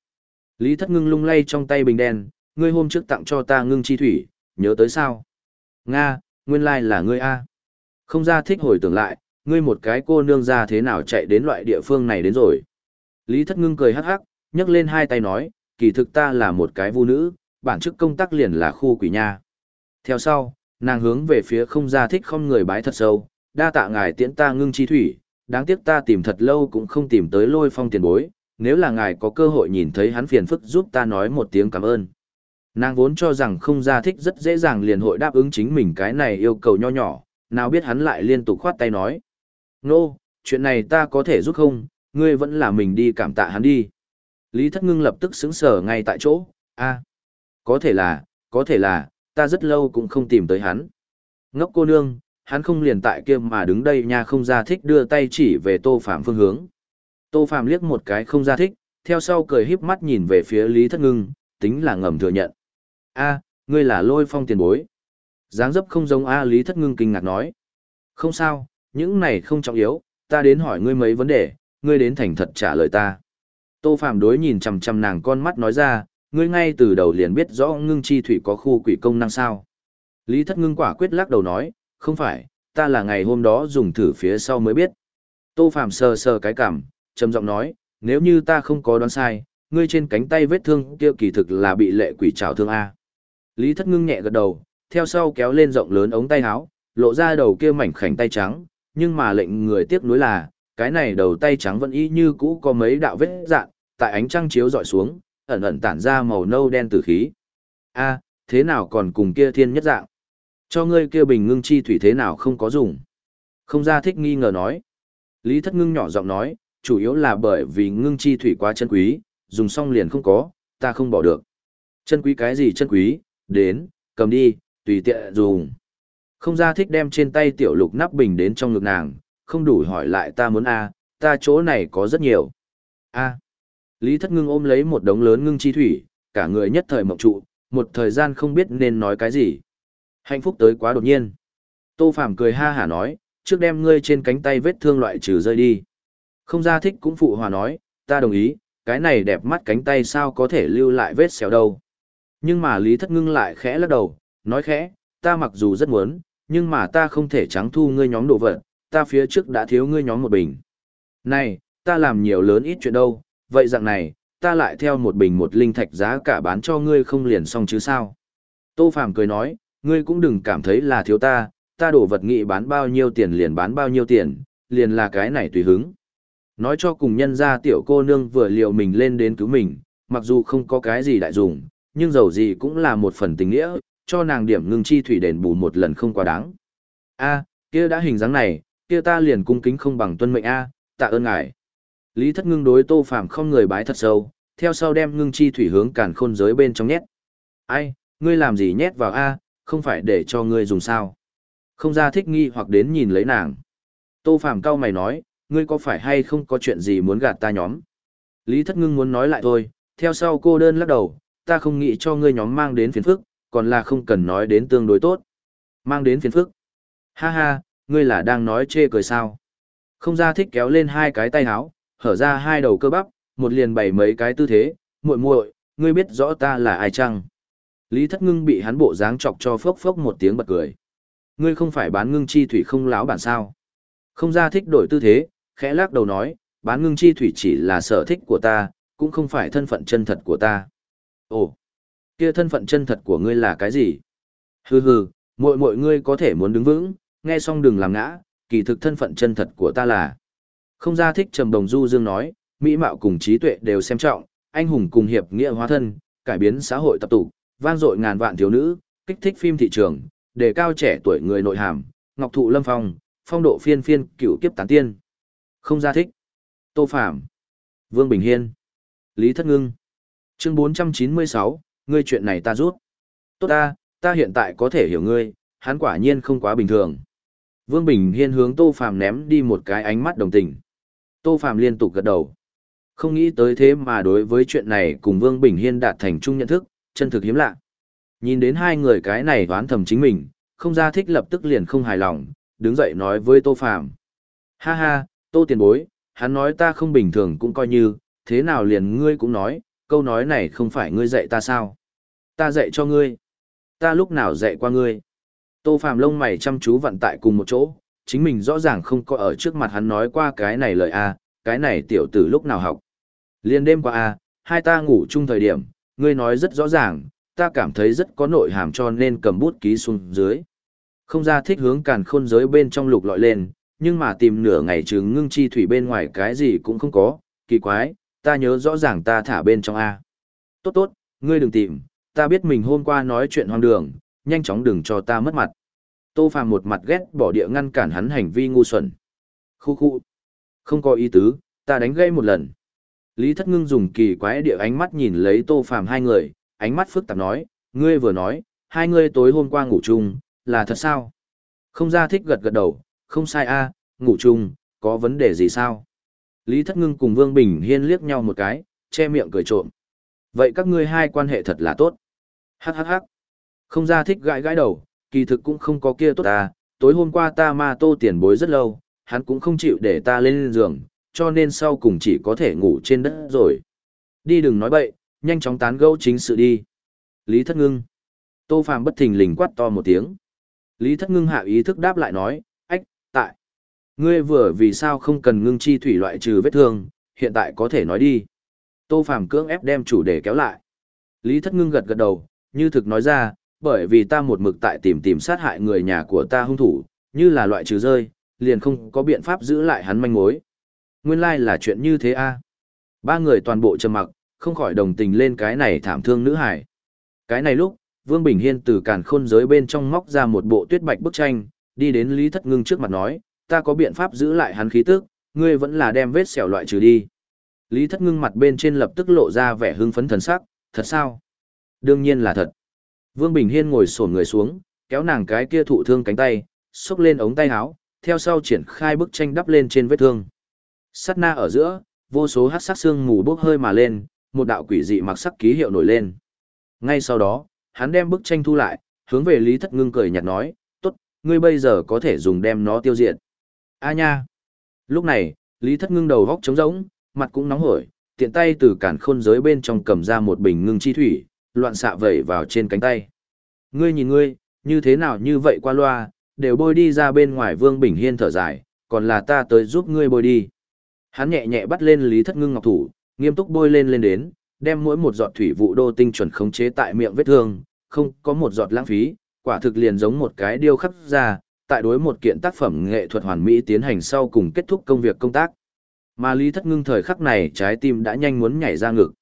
Lý Thất Ngưng lung lay trong tay bình đen, ngươi hôm trước tặng cho ta ngưng chi thủy, nhớ tới sao? Nga, nguyên lai là ngươi A. Không ra thích hồi tưởng lại, ngươi một cái cô nương ra thế nào chạy đến loại địa phương này đến rồi. Lý Thất Ngưng cười hắc hắc, nhấc lên hai tay nói, kỳ thực ta là một cái vu nữ, bản chức công tác liền là khu quỷ nha. Theo sau, nàng hướng về phía không ra thích không người bái thật sâu, đa tạ ngài tiễn ta ngưng chi thủy, đáng tiếc ta tìm thật lâu cũng không tìm tới lôi phong tiền bối, nếu là ngài có cơ hội nhìn thấy hắn phiền phức giúp ta nói một tiếng cảm ơn. Nàng vốn cho rằng không ra thích rất dễ dàng liền hội đáp ứng chính mình cái này yêu cầu nho nhỏ, nào biết hắn lại liên tục khoát tay nói. Nô, no, chuyện này ta có thể giúp không, ngươi vẫn là mình đi cảm tạ hắn đi. Lý Thất Ngưng lập tức xứng sở ngay tại chỗ, a có thể là, có thể là, ta rất lâu cũng không tìm tới hắn. Ngốc cô nương, hắn không liền tại kia mà đứng đây nha không ra thích đưa tay chỉ về Tô Phạm phương hướng. Tô Phạm liếc một cái không ra thích, theo sau cười híp mắt nhìn về phía Lý Thất Ngưng, tính là ngầm thừa nhận. A, ngươi là lôi phong tiền bối. dáng dấp không giống A Lý Thất Ngưng kinh ngạc nói. Không sao, những này không trọng yếu, ta đến hỏi ngươi mấy vấn đề, ngươi đến thành thật trả lời ta. Tô Phạm đối nhìn chằm chằm nàng con mắt nói ra, ngươi ngay từ đầu liền biết rõ ngưng chi thủy có khu quỷ công năng sao. Lý thất ngưng quả quyết lắc đầu nói, không phải, ta là ngày hôm đó dùng thử phía sau mới biết. Tô Phạm sờ sờ cái cảm, trầm giọng nói, nếu như ta không có đoán sai, ngươi trên cánh tay vết thương kia kỳ thực là bị lệ quỷ trào thương A. Lý thất ngưng nhẹ gật đầu, theo sau kéo lên rộng lớn ống tay áo, lộ ra đầu kia mảnh khảnh tay trắng, nhưng mà lệnh người tiếc nuối là, cái này đầu tay trắng vẫn y như cũ có mấy đạo vết dạn, tại ánh trăng chiếu dọi xuống, ẩn ẩn tản ra màu nâu đen tử khí. A, thế nào còn cùng kia thiên nhất dạng? Cho ngươi kia bình ngưng chi thủy thế nào không có dùng? Không ra thích nghi ngờ nói. Lý thất ngưng nhỏ giọng nói, chủ yếu là bởi vì ngưng chi thủy quá chân quý, dùng xong liền không có, ta không bỏ được. Chân quý cái gì chân quý, đến, cầm đi, tùy tiện dùng. Không ra thích đem trên tay tiểu lục nắp bình đến trong ngực nàng, không đủ hỏi lại ta muốn A, ta chỗ này có rất nhiều. A. Lý Thất Ngưng ôm lấy một đống lớn ngưng chi thủy, cả người nhất thời mộng trụ, một thời gian không biết nên nói cái gì. Hạnh phúc tới quá đột nhiên. Tô Phàm cười ha hả nói, trước đem ngươi trên cánh tay vết thương loại trừ rơi đi. Không ra thích cũng phụ hòa nói, ta đồng ý, cái này đẹp mắt cánh tay sao có thể lưu lại vết xéo đâu. Nhưng mà Lý Thất Ngưng lại khẽ lắc đầu, nói khẽ, ta mặc dù rất muốn, nhưng mà ta không thể trắng thu ngươi nhóm đồ vật, ta phía trước đã thiếu ngươi nhóm một bình. Này, ta làm nhiều lớn ít chuyện đâu, vậy dạng này, ta lại theo một bình một linh thạch giá cả bán cho ngươi không liền xong chứ sao. Tô Phàm cười nói, ngươi cũng đừng cảm thấy là thiếu ta, ta đổ vật nghị bán bao nhiêu tiền liền bán bao nhiêu tiền, liền là cái này tùy hứng. Nói cho cùng nhân ra tiểu cô nương vừa liệu mình lên đến cứu mình, mặc dù không có cái gì đại dùng, nhưng dầu gì cũng là một phần tình nghĩa, cho nàng điểm ngưng chi thủy đền bù một lần không quá đáng. A, kia đã hình dáng này, kia ta liền cung kính không bằng tuân mệnh A, tạ ơn ngài. Lý Thất Ngưng đối Tô Phàm không người bái thật sâu, theo sau đem ngưng chi thủy hướng càn khôn giới bên trong nhét. Ai, ngươi làm gì nhét vào A, không phải để cho ngươi dùng sao. Không ra thích nghi hoặc đến nhìn lấy nàng. Tô Phàm cao mày nói, ngươi có phải hay không có chuyện gì muốn gạt ta nhóm. Lý Thất Ngưng muốn nói lại thôi, theo sau cô đơn lắc đầu, ta không nghĩ cho ngươi nhóm mang đến phiền phức, còn là không cần nói đến tương đối tốt. Mang đến phiền phức. Ha ha, ngươi là đang nói chê cười sao. Không ra thích kéo lên hai cái tay háo, hở ra hai đầu cơ bắp, một liền bày mấy cái tư thế, muội muội, ngươi biết rõ ta là ai chăng? Lý Thất Ngưng bị hắn bộ dáng chọc cho phốc phốc một tiếng bật cười. Ngươi không phải bán ngưng chi thủy không láo bản sao? Không ra thích đổi tư thế, khẽ lắc đầu nói, bán ngưng chi thủy chỉ là sở thích của ta, cũng không phải thân phận chân thật của ta. Ồ, kia thân phận chân thật của ngươi là cái gì? Hừ hừ, muội muội ngươi có thể muốn đứng vững, nghe xong đừng làm ngã, kỳ thực thân phận chân thật của ta là. Không ra thích trầm đồng du dương nói, mỹ mạo cùng trí tuệ đều xem trọng, anh hùng cùng hiệp nghĩa hóa thân, cải biến xã hội tập tụ, vang dội ngàn vạn thiếu nữ, kích thích phim thị trường, đề cao trẻ tuổi người nội hàm, ngọc thụ lâm phong, phong độ phiên phiên cửu kiếp tán tiên. Không ra thích. Tô Phạm. Vương Bình Hiên. Lý Thất Ngưng. Chương 496, ngươi chuyện này ta rút. Tốt ta, ta hiện tại có thể hiểu ngươi, hắn quả nhiên không quá bình thường. Vương Bình Hiên hướng Tô Phạm ném đi một cái ánh mắt đồng tình. Tô Phạm liên tục gật đầu. Không nghĩ tới thế mà đối với chuyện này cùng Vương Bình Hiên đạt thành chung nhận thức, chân thực hiếm lạ. Nhìn đến hai người cái này đoán thầm chính mình, không ra thích lập tức liền không hài lòng, đứng dậy nói với Tô Phạm. Ha ha, tô tiền bối, hắn nói ta không bình thường cũng coi như, thế nào liền ngươi cũng nói, câu nói này không phải ngươi dạy ta sao? Ta dạy cho ngươi. Ta lúc nào dạy qua ngươi? Tô Phạm lông mày chăm chú vặn tại cùng một chỗ, chính mình rõ ràng không có ở trước mặt hắn nói qua cái này lời a, cái này tiểu tử lúc nào học. Liên đêm qua a, hai ta ngủ chung thời điểm, ngươi nói rất rõ ràng, ta cảm thấy rất có nội hàm cho nên cầm bút ký xuống dưới. Không ra thích hướng càn khôn giới bên trong lục lọi lên, nhưng mà tìm nửa ngày trứng ngưng chi thủy bên ngoài cái gì cũng không có, kỳ quái, ta nhớ rõ ràng ta thả bên trong A. Tốt tốt, ngươi đừng tìm, ta biết mình hôm qua nói chuyện hoang đường, nhanh chóng đừng cho ta mất mặt. Tô Phàm một mặt ghét bỏ địa ngăn cản hắn hành vi ngu xuẩn. Khu khu. Không có ý tứ, ta đánh gây một lần. Lý Thất Ngưng dùng kỳ quái địa ánh mắt nhìn lấy Tô Phàm hai người, ánh mắt phức tạp nói, ngươi vừa nói, hai ngươi tối hôm qua ngủ chung, là thật sao? Không ra thích gật gật đầu, không sai a, ngủ chung, có vấn đề gì sao? Lý Thất Ngưng cùng Vương Bình Hiên liếc nhau một cái, che miệng cười trộm. Vậy các ngươi hai quan hệ thật là tốt. Hắc hắc hắc. Không ra thích gãi gãi đầu, kỳ thực cũng không có kia tốt ta, tối hôm qua ta ma tô tiền bối rất lâu, hắn cũng không chịu để ta lên giường, cho nên sau cùng chỉ có thể ngủ trên đất rồi. Đi đừng nói bậy, nhanh chóng tán gẫu chính sự đi. Lý Thất Ngưng. Tô Phàm bất thình lình quát to một tiếng. Lý Thất Ngưng hạ ý thức đáp lại nói, ách, tại. Ngươi vừa vì sao không cần ngưng chi thủy loại trừ vết thương, hiện tại có thể nói đi. Tô Phàm cưỡng ép đem chủ đề kéo lại. Lý Thất Ngưng gật gật đầu, như thực nói ra, bởi vì ta một mực tại tìm tìm sát hại người nhà của ta hung thủ, như là loại trừ rơi, liền không có biện pháp giữ lại hắn manh mối. Nguyên lai like là chuyện như thế a. À? Ba người toàn bộ trầm mặc, không khỏi đồng tình lên cái này thảm thương nữ hải. Cái này lúc, Vương Bình Hiên từ càn khôn giới bên trong móc ra một bộ tuyết bạch bức tranh, đi đến Lý Thất Ngưng trước mặt nói, ta có biện pháp giữ lại hắn khí tức, ngươi vẫn là đem vết sẹo loại trừ đi. Lý Thất Ngưng mặt bên trên lập tức lộ ra vẻ hưng phấn thần sắc, thật sao? Đương nhiên là thật. Vương Bình Hiên ngồi xổm người xuống, kéo nàng cái kia thụ thương cánh tay, xốc lên ống tay áo, theo sau triển khai bức tranh đắp lên trên vết thương. Sát na ở giữa, vô số hắc sắc xương mù bốc hơi mà lên, một đạo quỷ dị mặc sắc ký hiệu nổi lên. Ngay sau đó, hắn đem bức tranh thu lại, hướng về Lý Thất Ngưng cười nhạt nói, tốt, ngươi bây giờ có thể dùng đem nó tiêu diệt. A nha! Lúc này, Lý Thất Ngưng đầu góc trống rỗng, mặt cũng nóng hổi, tiện tay từ cản khôn giới bên trong cầm ra một bình ngưng chi thủy, loạn xạ vẩy vào trên cánh tay. Ngươi nhìn ngươi, như thế nào như vậy qua loa, đều bôi đi ra bên ngoài Vương Bình Hiên thở dài, còn là ta tới giúp ngươi bôi đi. Hắn nhẹ nhẹ bắt lên Lý Thất Ngưng ngọc thủ, nghiêm túc bôi lên lên đến, đem mỗi một giọt thủy vụ đô tinh chuẩn khống chế tại miệng vết thương, không có một giọt lãng phí, quả thực liền giống một cái điêu khắc ra, tại đối một kiện tác phẩm nghệ thuật hoàn mỹ tiến hành sau cùng kết thúc công việc công tác. Mà Lý Thất Ngưng thời khắc này trái tim đã nhanh muốn nhảy ra ngực.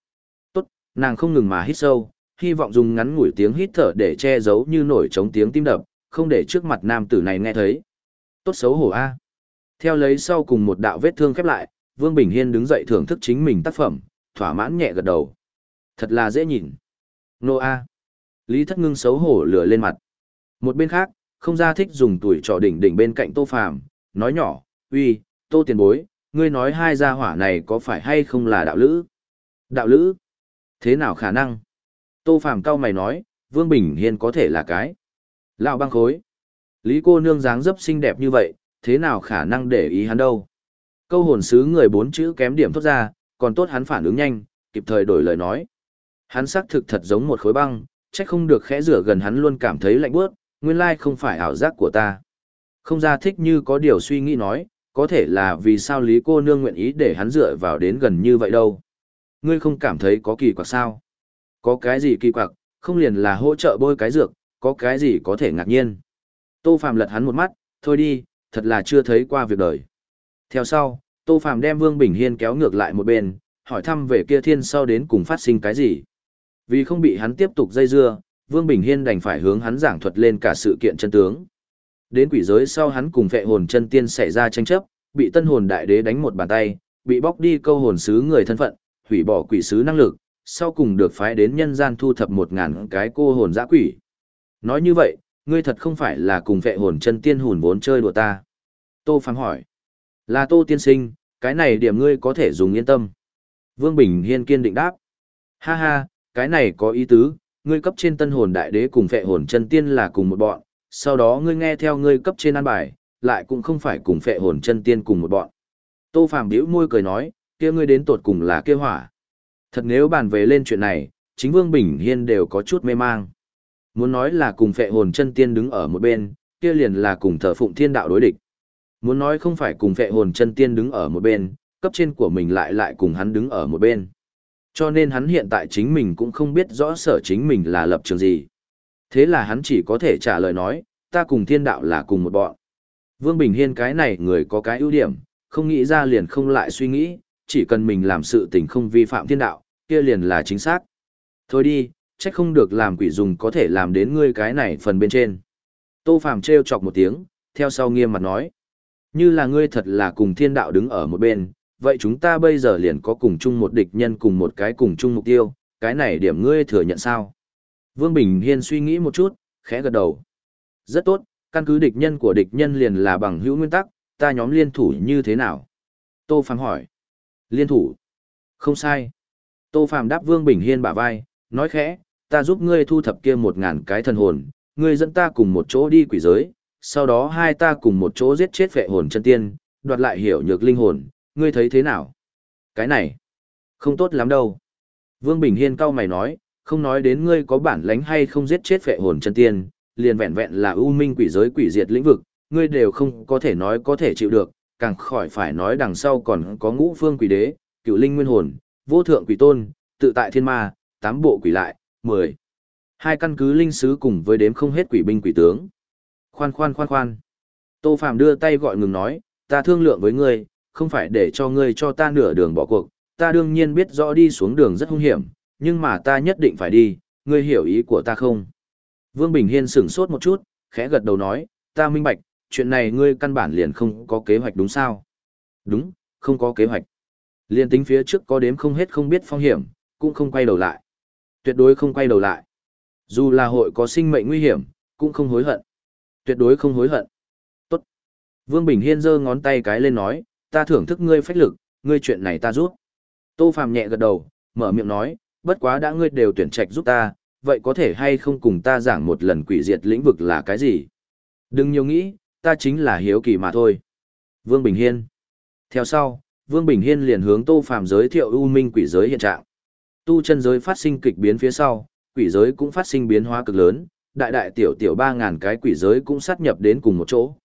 Tốt, nàng không ngừng mà hít sâu, hy vọng dùng ngắn ngủi tiếng hít thở để che giấu như nổi trống tiếng tim đập, không để trước mặt nam tử này nghe thấy. Tốt xấu hổ a. Theo lấy sau cùng một đạo vết thương khép lại, Vương Bình Hiên đứng dậy thưởng thức chính mình tác phẩm, thỏa mãn nhẹ gật đầu. Thật là dễ nhìn. Nô A. Lý Thất Ngưng xấu hổ lửa lên mặt. Một bên khác, không ra thích dùng tuổi trò đỉnh đỉnh bên cạnh Tô Phàm, nói nhỏ, uy, Tô tiền bối, ngươi nói hai gia hỏa này có phải hay không là đạo lữ? Đạo lữ? Thế nào khả năng? Tô Phàm cao mày nói, Vương Bình Hiên có thể là cái. Lão băng khối. Lý cô nương dáng dấp xinh đẹp như vậy, thế nào khả năng để ý hắn đâu? Câu hồn sứ người bốn chữ kém điểm thốt ra, còn tốt hắn phản ứng nhanh, kịp thời đổi lời nói. Hắn xác thực thật giống một khối băng, trách không được khẽ rửa gần hắn luôn cảm thấy lạnh bướt nguyên lai không phải ảo giác của ta. Không ra thích như có điều suy nghĩ nói, có thể là vì sao Lý cô nương nguyện ý để hắn dựa vào đến gần như vậy đâu. Ngươi không cảm thấy có kỳ quặc sao? Có cái gì kỳ quặc, không liền là hỗ trợ bôi cái dược, có cái gì có thể ngạc nhiên. Tô Phạm lật hắn một mắt, thôi đi, thật là chưa thấy qua việc đời. Theo sau, Tô Phạm đem Vương Bình Hiên kéo ngược lại một bên, hỏi thăm về kia thiên sau đến cùng phát sinh cái gì. Vì không bị hắn tiếp tục dây dưa, Vương Bình Hiên đành phải hướng hắn giảng thuật lên cả sự kiện chân tướng. Đến quỷ giới sau hắn cùng vệ hồn chân tiên xảy ra tranh chấp, bị tân hồn đại đế đánh một bàn tay, bị bóc đi câu hồn sứ người thân phận, hủy bỏ quỷ sứ năng lực, sau cùng được phái đến nhân gian thu thập một ngàn cái cô hồn dã quỷ. Nói như vậy, ngươi thật không phải là cùng vệ hồn chân tiên hồn vốn chơi đùa ta. Tô Phàm hỏi. Là Tô tiên sinh, cái này điểm ngươi có thể dùng yên tâm. Vương Bình Hiên kiên định đáp. Ha ha, cái này có ý tứ, ngươi cấp trên tân hồn đại đế cùng phệ hồn chân tiên là cùng một bọn, sau đó ngươi nghe theo ngươi cấp trên an bài, lại cũng không phải cùng phệ hồn chân tiên cùng một bọn. Tô Phàm bĩu môi cười nói, kia ngươi đến tột cùng là kia hỏa. Thật nếu bàn về lên chuyện này, chính Vương Bình Hiên đều có chút mê mang. Muốn nói là cùng phệ hồn chân tiên đứng ở một bên, kia liền là cùng thờ phụng thiên đạo đối địch. Muốn nói không phải cùng phệ hồn chân tiên đứng ở một bên, cấp trên của mình lại lại cùng hắn đứng ở một bên. Cho nên hắn hiện tại chính mình cũng không biết rõ sở chính mình là lập trường gì. Thế là hắn chỉ có thể trả lời nói, ta cùng thiên đạo là cùng một bọn. Vương Bình Hiên cái này người có cái ưu điểm, không nghĩ ra liền không lại suy nghĩ, chỉ cần mình làm sự tình không vi phạm thiên đạo, kia liền là chính xác. Thôi đi, trách không được làm quỷ dùng có thể làm đến ngươi cái này phần bên trên. Tô Phàm trêu chọc một tiếng, theo sau nghiêm mặt nói. Như là ngươi thật là cùng thiên đạo đứng ở một bên, vậy chúng ta bây giờ liền có cùng chung một địch nhân cùng một cái cùng chung mục tiêu, cái này điểm ngươi thừa nhận sao? Vương Bình Hiên suy nghĩ một chút, khẽ gật đầu. Rất tốt, căn cứ địch nhân của địch nhân liền là bằng hữu nguyên tắc, ta nhóm liên thủ như thế nào? Tô Phạm hỏi. Liên thủ. Không sai. Tô Phạm đáp Vương Bình Hiên bả vai, nói khẽ, ta giúp ngươi thu thập kia một ngàn cái thần hồn, ngươi dẫn ta cùng một chỗ đi quỷ giới, sau đó hai ta cùng một chỗ giết chết vệ hồn chân tiên, đoạt lại hiểu nhược linh hồn, ngươi thấy thế nào? Cái này, không tốt lắm đâu. Vương Bình Hiên cau mày nói, không nói đến ngươi có bản lãnh hay không giết chết phệ hồn chân tiên, liền vẹn vẹn là ưu minh quỷ giới quỷ diệt lĩnh vực, ngươi đều không có thể nói có thể chịu được, càng khỏi phải nói đằng sau còn có ngũ phương quỷ đế, cựu linh nguyên hồn, vô thượng quỷ tôn, tự tại thiên ma, tám bộ quỷ lại, mười Hai căn cứ linh sứ cùng với đếm không hết quỷ binh quỷ tướng. Khoan khoan khoan khoan. Tô Phạm đưa tay gọi ngừng nói, ta thương lượng với ngươi, không phải để cho ngươi cho ta nửa đường bỏ cuộc, ta đương nhiên biết rõ đi xuống đường rất hung hiểm, nhưng mà ta nhất định phải đi, ngươi hiểu ý của ta không? Vương Bình Hiên sửng sốt một chút, khẽ gật đầu nói, ta minh bạch, chuyện này ngươi căn bản liền không có kế hoạch đúng sao? Đúng, không có kế hoạch. Liên tính phía trước có đếm không hết không biết phong hiểm, cũng không quay đầu lại. Tuyệt đối không quay đầu lại. Dù là hội có sinh mệnh nguy hiểm, cũng không hối hận. Tuyệt đối không hối hận. Tốt. Vương Bình Hiên giơ ngón tay cái lên nói, ta thưởng thức ngươi phách lực, ngươi chuyện này ta giúp. Tô Phàm nhẹ gật đầu, mở miệng nói, bất quá đã ngươi đều tuyển trạch giúp ta, vậy có thể hay không cùng ta giảng một lần quỷ diệt lĩnh vực là cái gì? Đừng nhiều nghĩ, ta chính là hiếu kỳ mà thôi. Vương Bình Hiên. Theo sau, Vương Bình Hiên liền hướng Tô Phàm giới thiệu U Minh quỷ giới hiện trạng. Tu chân giới phát sinh kịch biến phía sau, quỷ giới cũng phát sinh biến hóa cực lớn, đại đại tiểu tiểu 3000 cái quỷ giới cũng sát nhập đến cùng một chỗ.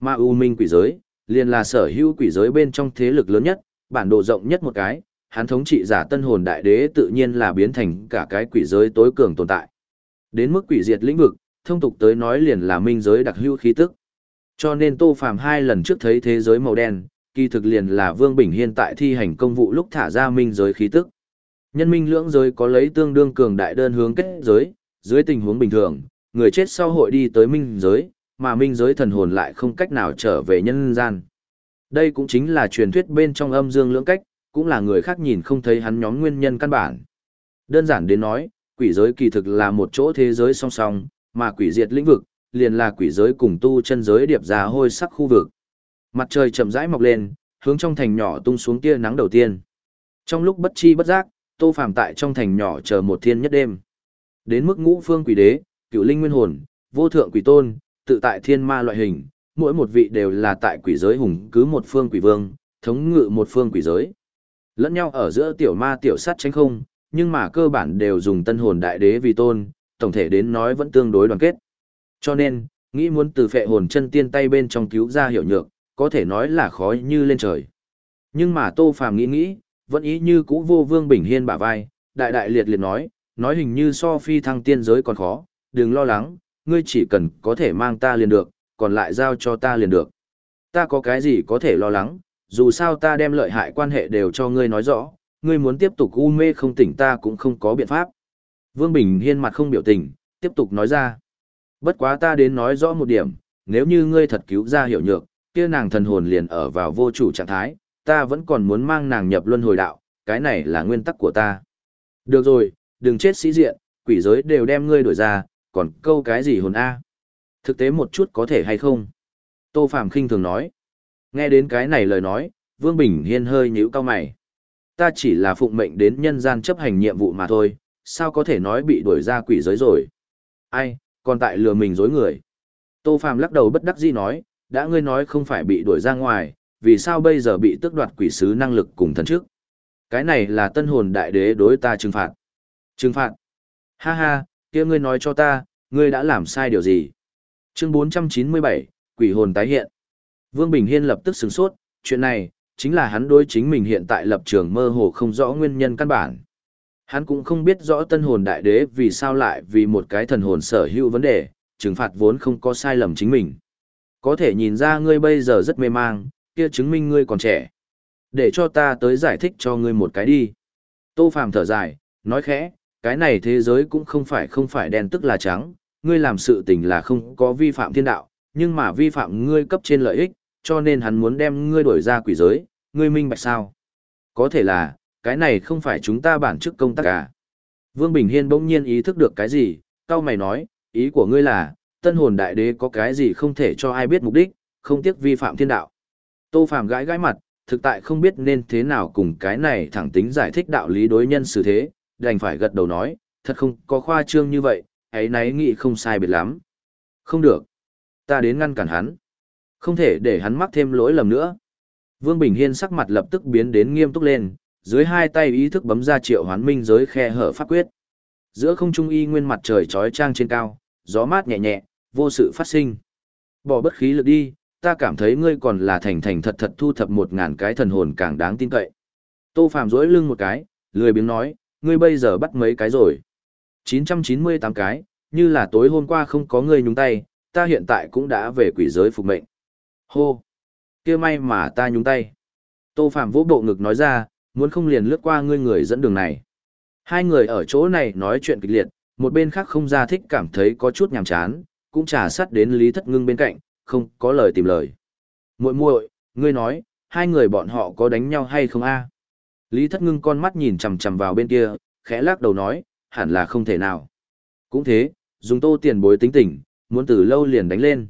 Ma U Minh quỷ giới, liền là sở hữu quỷ giới bên trong thế lực lớn nhất, bản đồ rộng nhất một cái, hắn thống trị giả tân hồn đại đế tự nhiên là biến thành cả cái quỷ giới tối cường tồn tại. Đến mức quỷ diệt lĩnh vực, thông tục tới nói liền là minh giới đặc hữu khí tức. Cho nên Tô Phàm hai lần trước thấy thế giới màu đen, kỳ thực liền là Vương Bình Hiên tại thi hành công vụ lúc thả ra minh giới khí tức. Nhân minh lưỡng giới có lấy tương đương cường đại đơn hướng kết giới, dưới tình huống bình thường, người chết sau hội đi tới minh giới, mà minh giới thần hồn lại không cách nào trở về nhân gian. Đây cũng chính là truyền thuyết bên trong âm dương lưỡng cách, cũng là người khác nhìn không thấy hắn nhóm nguyên nhân căn bản. Đơn giản đến nói, quỷ giới kỳ thực là một chỗ thế giới song song, mà quỷ diệt lĩnh vực, liền là quỷ giới cùng tu chân giới điệp ra hôi sắc khu vực. Mặt trời chậm rãi mọc lên, hướng trong thành nhỏ tung xuống tia nắng đầu tiên. Trong lúc bất chi bất giác, Tô Phàm tại trong thành nhỏ chờ một thiên nhất đêm. Đến mức ngũ phương quỷ đế, cựu linh nguyên hồn, vô thượng quỷ tôn, tự tại thiên ma loại hình, mỗi một vị đều là tại quỷ giới hùng cứ một phương quỷ vương, thống ngự một phương quỷ giới. Lẫn nhau ở giữa tiểu ma tiểu sát tranh không, nhưng mà cơ bản đều dùng tân hồn đại đế vì tôn, tổng thể đến nói vẫn tương đối đoàn kết. Cho nên, nghĩ muốn từ phệ hồn chân tiên tay bên trong cứu ra hiểu nhược, có thể nói là khó như lên trời. Nhưng mà Tô Phàm nghĩ nghĩ, vẫn ý như cũ vô vương bình hiên bả vai, đại đại liệt liệt nói, nói hình như so phi thăng tiên giới còn khó, đừng lo lắng, ngươi chỉ cần có thể mang ta liền được, còn lại giao cho ta liền được. Ta có cái gì có thể lo lắng, dù sao ta đem lợi hại quan hệ đều cho ngươi nói rõ, ngươi muốn tiếp tục u mê không tỉnh ta cũng không có biện pháp. Vương Bình Hiên mặt không biểu tình, tiếp tục nói ra. Bất quá ta đến nói rõ một điểm, nếu như ngươi thật cứu ra hiểu nhược, kia nàng thần hồn liền ở vào vô chủ trạng thái, ta vẫn còn muốn mang nàng nhập luân hồi đạo, cái này là nguyên tắc của ta. Được rồi, đừng chết sĩ diện, quỷ giới đều đem ngươi đuổi ra, còn câu cái gì hồn A. Thực tế một chút có thể hay không? Tô Phạm khinh thường nói. Nghe đến cái này lời nói, Vương Bình Hiên hơi nhíu cao mày. Ta chỉ là phụng mệnh đến nhân gian chấp hành nhiệm vụ mà thôi, sao có thể nói bị đuổi ra quỷ giới rồi? Ai, còn tại lừa mình dối người. Tô Phạm lắc đầu bất đắc dĩ nói, đã ngươi nói không phải bị đuổi ra ngoài, vì sao bây giờ bị tước đoạt quỷ sứ năng lực cùng thần trước? Cái này là tân hồn đại đế đối ta trừng phạt. Trừng phạt? Ha ha, kia ngươi nói cho ta, ngươi đã làm sai điều gì? Chương 497, quỷ hồn tái hiện. Vương Bình Hiên lập tức sửng sốt, chuyện này, chính là hắn đối chính mình hiện tại lập trường mơ hồ không rõ nguyên nhân căn bản. Hắn cũng không biết rõ tân hồn đại đế vì sao lại vì một cái thần hồn sở hữu vấn đề, trừng phạt vốn không có sai lầm chính mình. Có thể nhìn ra ngươi bây giờ rất mê mang, kia chứng minh ngươi còn trẻ. Để cho ta tới giải thích cho ngươi một cái đi. Tô Phàm thở dài, nói khẽ, cái này thế giới cũng không phải không phải đen tức là trắng, ngươi làm sự tình là không có vi phạm thiên đạo, nhưng mà vi phạm ngươi cấp trên lợi ích, cho nên hắn muốn đem ngươi đổi ra quỷ giới, ngươi minh bạch sao? Có thể là, cái này không phải chúng ta bản chức công tác cả. Vương Bình Hiên bỗng nhiên ý thức được cái gì, cao mày nói, ý của ngươi là, tân hồn đại đế có cái gì không thể cho ai biết mục đích, không tiếc vi phạm thiên đạo. Tô Phàm gãi gãi mặt, thực tại không biết nên thế nào cùng cái này thẳng tính giải thích đạo lý đối nhân xử thế, đành phải gật đầu nói, thật không có khoa trương như vậy, ấy nấy nghĩ không sai biệt lắm. Không được. Ta đến ngăn cản hắn. Không thể để hắn mắc thêm lỗi lầm nữa. Vương Bình Hiên sắc mặt lập tức biến đến nghiêm túc lên, dưới hai tay ý thức bấm ra triệu hoán minh giới khe hở pháp quyết. Giữa không trung y nguyên mặt trời trói trang trên cao, gió mát nhẹ nhẹ, vô sự phát sinh. Bỏ bất khí lực đi, ta cảm thấy ngươi còn là thành thành thật thật thu thập một ngàn cái thần hồn càng đáng tin cậy. Tô Phạm duỗi lưng một cái, lười biếng nói, ngươi bây giờ bắt mấy cái rồi. 998 cái, như là tối hôm qua không có ngươi nhúng tay, ta hiện tại cũng đã về quỷ giới phục mệnh. Hô! kia may mà ta nhúng tay. Tô Phạm vỗ bộ ngực nói ra, muốn không liền lướt qua ngươi người dẫn đường này. Hai người ở chỗ này nói chuyện kịch liệt, một bên khác không ra thích cảm thấy có chút nhàm chán, cũng trà sắt đến Lý Thất Ngưng bên cạnh, không có lời tìm lời. Muội muội, ngươi nói, hai người bọn họ có đánh nhau hay không a? Lý Thất Ngưng con mắt nhìn chằm chằm vào bên kia, khẽ lắc đầu nói, hẳn là không thể nào. Cũng thế, dùng tô tiền bối tính tình, muốn từ lâu liền đánh lên.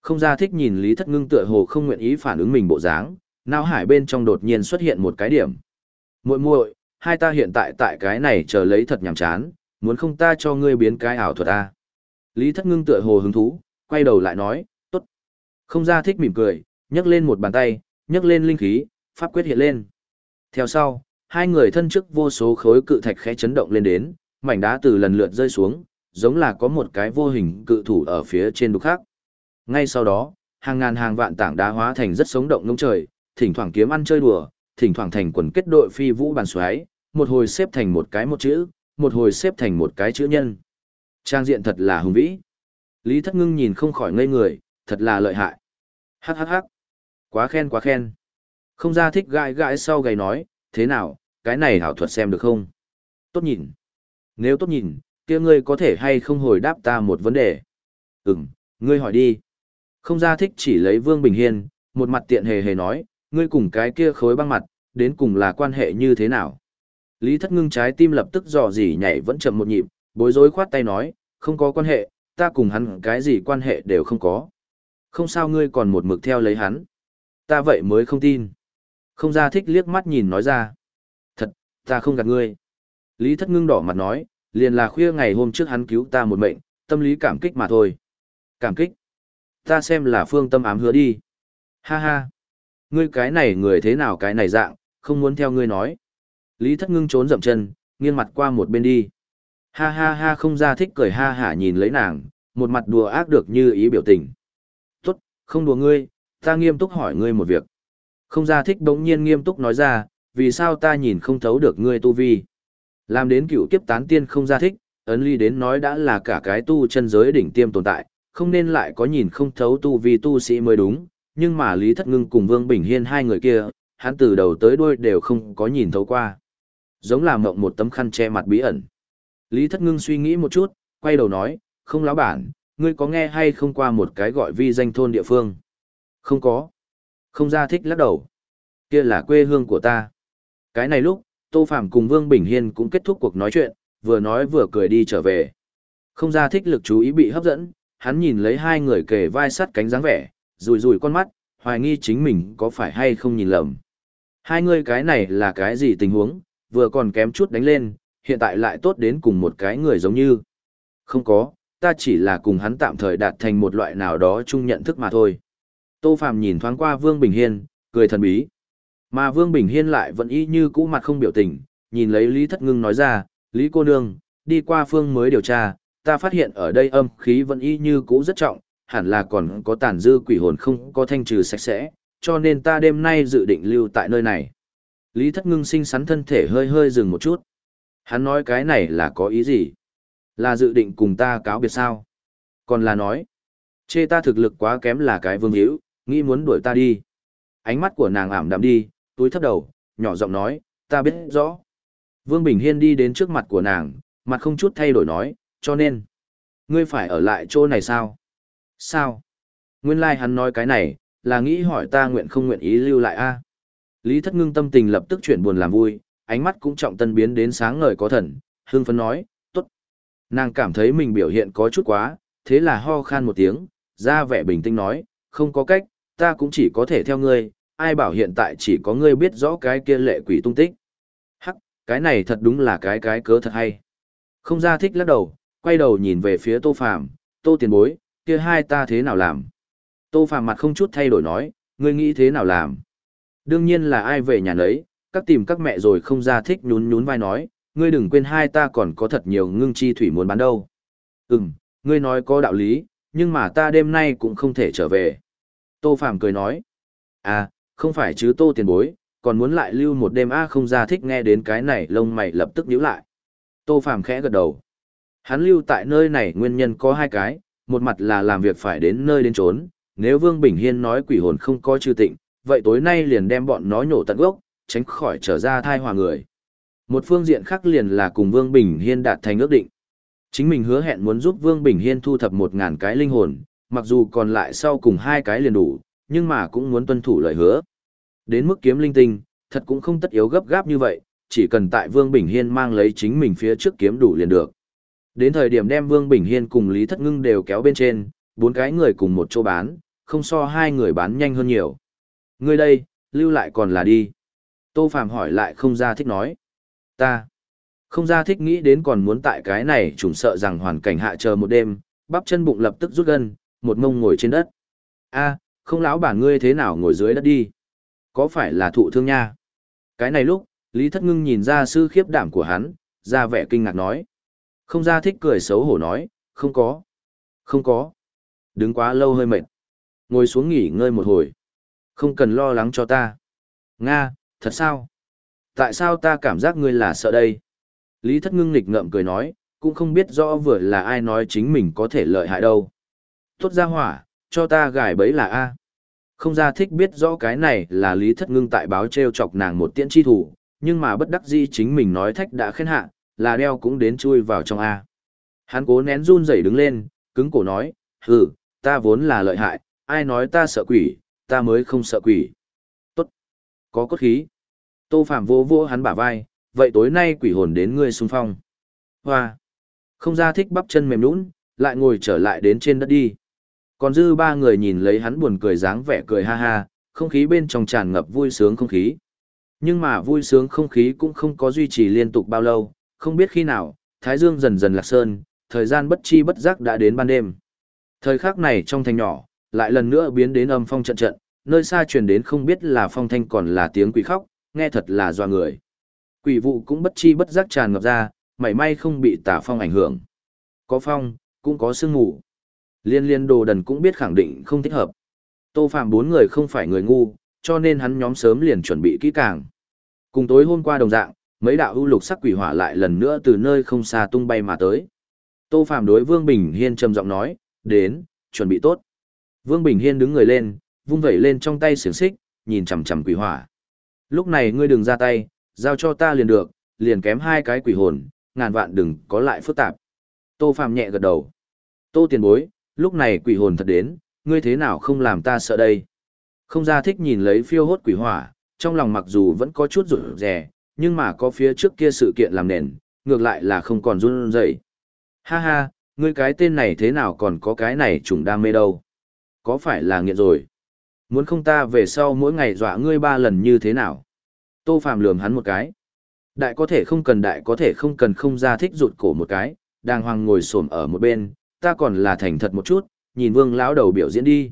Không ra thích nhìn Lý Thất Ngưng tựa hồ không nguyện ý phản ứng mình bộ dáng, não hải bên trong đột nhiên xuất hiện một cái điểm. Muội muội, hai ta hiện tại tại cái này chờ lấy thật nhàm chán, muốn không ta cho ngươi biến cái ảo thuật a? Lý Thất Ngưng tựa hồ hứng thú, quay đầu lại nói, tốt. Không ra thích mỉm cười, nhấc lên một bàn tay, nhấc lên linh khí, pháp quyết hiện lên. Theo sau, hai người thân trước vô số khối cự thạch khẽ chấn động lên đến, mảnh đá từ lần lượt rơi xuống, giống là có một cái vô hình cự thủ ở phía trên đục khác. Ngay sau đó, hàng ngàn hàng vạn tảng đá hóa thành rất sống động ngông trời, thỉnh thoảng kiếm ăn chơi đùa, thỉnh thoảng thành quần kết đội phi vũ bàn xoáy, một hồi xếp thành một cái một chữ, một hồi xếp thành một cái chữ nhân. Trang diện thật là hùng vĩ. Lý Thất Ngưng nhìn không khỏi ngây người, thật là lợi hại. Hắc hắc hắc. Quá khen quá khen. Không ra thích gãi gãi sau gầy nói, thế nào, cái này hảo thuật xem được không? Tốt nhìn. Nếu tốt nhìn, kia ngươi có thể hay không hồi đáp ta một vấn đề? Ừm, ngươi hỏi đi. Không ra thích chỉ lấy Vương Bình Hiên, một mặt tiện hề hề nói, ngươi cùng cái kia khối băng mặt, đến cùng là quan hệ như thế nào? Lý thất ngưng trái tim lập tức dò dỉ nhảy vẫn chậm một nhịp, bối rối khoát tay nói, không có quan hệ, ta cùng hắn cái gì quan hệ đều không có. Không sao ngươi còn một mực theo lấy hắn. Ta vậy mới không tin. Không ra thích liếc mắt nhìn nói ra. Thật, ta không gạt ngươi. Lý thất ngưng đỏ mặt nói, liền là khuya ngày hôm trước hắn cứu ta một mệnh, tâm lý cảm kích mà thôi. Cảm kích. Ta xem là phương tâm ám hứa đi. Ha ha. Ngươi cái này người thế nào cái này dạng, không muốn theo ngươi nói. Lý thất ngưng trốn dậm chân, nghiêng mặt qua một bên đi. Ha ha ha không ra thích cười ha hả nhìn lấy nàng, một mặt đùa ác được như ý biểu tình. Tốt, không đùa ngươi, ta nghiêm túc hỏi ngươi một việc. Không ra thích đống nhiên nghiêm túc nói ra, vì sao ta nhìn không thấu được ngươi tu vi. Làm đến cựu kiếp tán tiên không ra thích, ấn ly đến nói đã là cả cái tu chân giới đỉnh tiêm tồn tại, không nên lại có nhìn không thấu tu vi tu sĩ mới đúng, nhưng mà Lý Thất Ngưng cùng Vương Bình Hiên hai người kia, hắn từ đầu tới đuôi đều không có nhìn thấu qua. Giống là mộng một tấm khăn che mặt bí ẩn. Lý Thất Ngưng suy nghĩ một chút, quay đầu nói, không lão bản, ngươi có nghe hay không qua một cái gọi vi danh thôn địa phương? Không có. Không ra thích lắc đầu. Kia là quê hương của ta. Cái này lúc, Tô Phạm cùng Vương Bình Hiên cũng kết thúc cuộc nói chuyện, vừa nói vừa cười đi trở về. Không ra thích lực chú ý bị hấp dẫn, hắn nhìn lấy hai người kề vai sắt cánh dáng vẻ, rùi rùi con mắt, hoài nghi chính mình có phải hay không nhìn lầm. Hai người cái này là cái gì tình huống, vừa còn kém chút đánh lên, hiện tại lại tốt đến cùng một cái người giống như. Không có, ta chỉ là cùng hắn tạm thời đạt thành một loại nào đó chung nhận thức mà thôi. Tô Phạm nhìn thoáng qua Vương Bình Hiên, cười thần bí. Mà Vương Bình Hiên lại vẫn y như cũ mặt không biểu tình, nhìn lấy Lý Thất Ngưng nói ra, Lý cô nương, đi qua phương mới điều tra, ta phát hiện ở đây âm khí vẫn y như cũ rất trọng, hẳn là còn có tàn dư quỷ hồn không có thanh trừ sạch sẽ, cho nên ta đêm nay dự định lưu tại nơi này. Lý Thất Ngưng sinh sắn thân thể hơi hơi dừng một chút. Hắn nói cái này là có ý gì? Là dự định cùng ta cáo biệt sao? Còn là nói, chê ta thực lực quá kém là cái vương hữu, nghĩ muốn đuổi ta đi. Ánh mắt của nàng ảm đạm đi, túi thấp đầu, nhỏ giọng nói, ta biết rõ. Vương Bình Hiên đi đến trước mặt của nàng, mặt không chút thay đổi nói, cho nên, ngươi phải ở lại chỗ này sao? Sao? Nguyên lai like hắn nói cái này, là nghĩ hỏi ta nguyện không nguyện ý lưu lại a Lý thất ngưng tâm tình lập tức chuyển buồn làm vui, ánh mắt cũng trọng tân biến đến sáng ngời có thần, hương phấn nói, tốt. Nàng cảm thấy mình biểu hiện có chút quá, thế là ho khan một tiếng, ra vẻ bình tĩnh nói, không có cách, ta cũng chỉ có thể theo ngươi, ai bảo hiện tại chỉ có ngươi biết rõ cái kia lệ quỷ tung tích. Hắc, cái này thật đúng là cái cái cớ thật hay. Không ra thích lắc đầu, quay đầu nhìn về phía tô phàm, tô tiền bối, kia hai ta thế nào làm? Tô phàm mặt không chút thay đổi nói, ngươi nghĩ thế nào làm? Đương nhiên là ai về nhà nấy, các tìm các mẹ rồi không ra thích nhún nhún vai nói, ngươi đừng quên hai ta còn có thật nhiều ngưng chi thủy muốn bán đâu. Ừm, ngươi nói có đạo lý, nhưng mà ta đêm nay cũng không thể trở về. Tô Phạm cười nói, à, không phải chứ tô tiền bối, còn muốn lại lưu một đêm a không ra thích nghe đến cái này lông mày lập tức nhíu lại. Tô Phạm khẽ gật đầu. Hắn lưu tại nơi này nguyên nhân có hai cái, một mặt là làm việc phải đến nơi đến trốn, nếu Vương Bình Hiên nói quỷ hồn không có chư tịnh, vậy tối nay liền đem bọn nó nhổ tận gốc, tránh khỏi trở ra thai hòa người. Một phương diện khác liền là cùng Vương Bình Hiên đạt thành ước định. Chính mình hứa hẹn muốn giúp Vương Bình Hiên thu thập một ngàn cái linh hồn, mặc dù còn lại sau cùng hai cái liền đủ, nhưng mà cũng muốn tuân thủ lời hứa. Đến mức kiếm linh tinh, thật cũng không tất yếu gấp gáp như vậy, chỉ cần tại Vương Bình Hiên mang lấy chính mình phía trước kiếm đủ liền được. Đến thời điểm đem Vương Bình Hiên cùng Lý Thất Ngưng đều kéo bên trên, bốn cái người cùng một chỗ bán, không so hai người bán nhanh hơn nhiều. Ngươi đây, lưu lại còn là đi. Tô Phạm hỏi lại không ra thích nói. Ta. Không ra thích nghĩ đến còn muốn tại cái này trùng sợ rằng hoàn cảnh hạ chờ một đêm, bắp chân bụng lập tức rút gân, một mông ngồi trên đất. a không lão bản ngươi thế nào ngồi dưới đất đi. Có phải là thụ thương nha? Cái này lúc, Lý Thất Ngưng nhìn ra sư khiếp đảm của hắn, ra vẻ kinh ngạc nói. Không ra thích cười xấu hổ nói, không có. Không có. Đứng quá lâu hơi mệt. Ngồi xuống nghỉ ngơi một hồi. Không cần lo lắng cho ta. Nga, thật sao? Tại sao ta cảm giác ngươi là sợ đây? Lý thất ngưng nghịch ngợm cười nói, cũng không biết rõ vừa là ai nói chính mình có thể lợi hại đâu. Tốt ra hỏa, cho ta gài bấy là A. Không ra thích biết rõ cái này là lý thất ngưng tại báo treo chọc nàng một tiễn chi thủ, nhưng mà bất đắc dĩ chính mình nói thách đã khen hạ, là đeo cũng đến chui vào trong A. Hắn cố nén run rẩy đứng lên, cứng cổ nói, hừ, ta vốn là lợi hại, ai nói ta sợ quỷ, ta mới không sợ quỷ. Tốt, có cốt khí. Tô Phạm vô vô hắn bả vai, vậy tối nay quỷ hồn đến ngươi xung phong. Hoa, không ra thích bắp chân mềm nũng, lại ngồi trở lại đến trên đất đi. Còn dư ba người nhìn lấy hắn buồn cười dáng vẻ cười ha ha, không khí bên trong tràn ngập vui sướng không khí. Nhưng mà vui sướng không khí cũng không có duy trì liên tục bao lâu, không biết khi nào, Thái Dương dần dần lạc sơn, thời gian bất chi bất giác đã đến ban đêm. Thời khắc này trong thành nhỏ, lại lần nữa biến đến âm phong trận trận, nơi xa truyền đến không biết là phong thanh còn là tiếng quỷ khóc, nghe thật là doa người. Quỷ vụ cũng bất chi bất giác tràn ngập ra, mảy may không bị tà phong ảnh hưởng. Có phong, cũng có sương mù. Liên liên đồ đần cũng biết khẳng định không thích hợp. Tô Phạm bốn người không phải người ngu, cho nên hắn nhóm sớm liền chuẩn bị kỹ càng. Cùng tối hôm qua đồng dạng, mấy đạo ưu lục sắc quỷ hỏa lại lần nữa từ nơi không xa tung bay mà tới. Tô Phạm đối Vương Bình Hiên trầm giọng nói, đến, chuẩn bị tốt. Vương Bình Hiên đứng người lên, vung vẩy lên trong tay xiềng xích, nhìn chằm chằm quỷ hỏa. Lúc này ngươi đừng ra tay, giao cho ta liền được, liền kém hai cái quỷ hồn, ngàn vạn đừng có lại phức tạp. Tô Phạm nhẹ gật đầu. Tô tiền bối, lúc này quỷ hồn thật đến, ngươi thế nào không làm ta sợ đây? Không ra thích nhìn lấy phiêu hốt quỷ hỏa, trong lòng mặc dù vẫn có chút rụt rè, nhưng mà có phía trước kia sự kiện làm nền, ngược lại là không còn run rẩy. Ha ha, ngươi cái tên này thế nào còn có cái này trùng đam mê đâu? Có phải là nghiện rồi? Muốn không ta về sau mỗi ngày dọa ngươi ba lần như thế nào? Tô Phàm lườm hắn một cái. Đại có thể không cần đại có thể không cần không ra thích rụt cổ một cái, đàng hoàng ngồi xổm ở một bên, ta còn là thành thật một chút, nhìn vương lão đầu biểu diễn đi.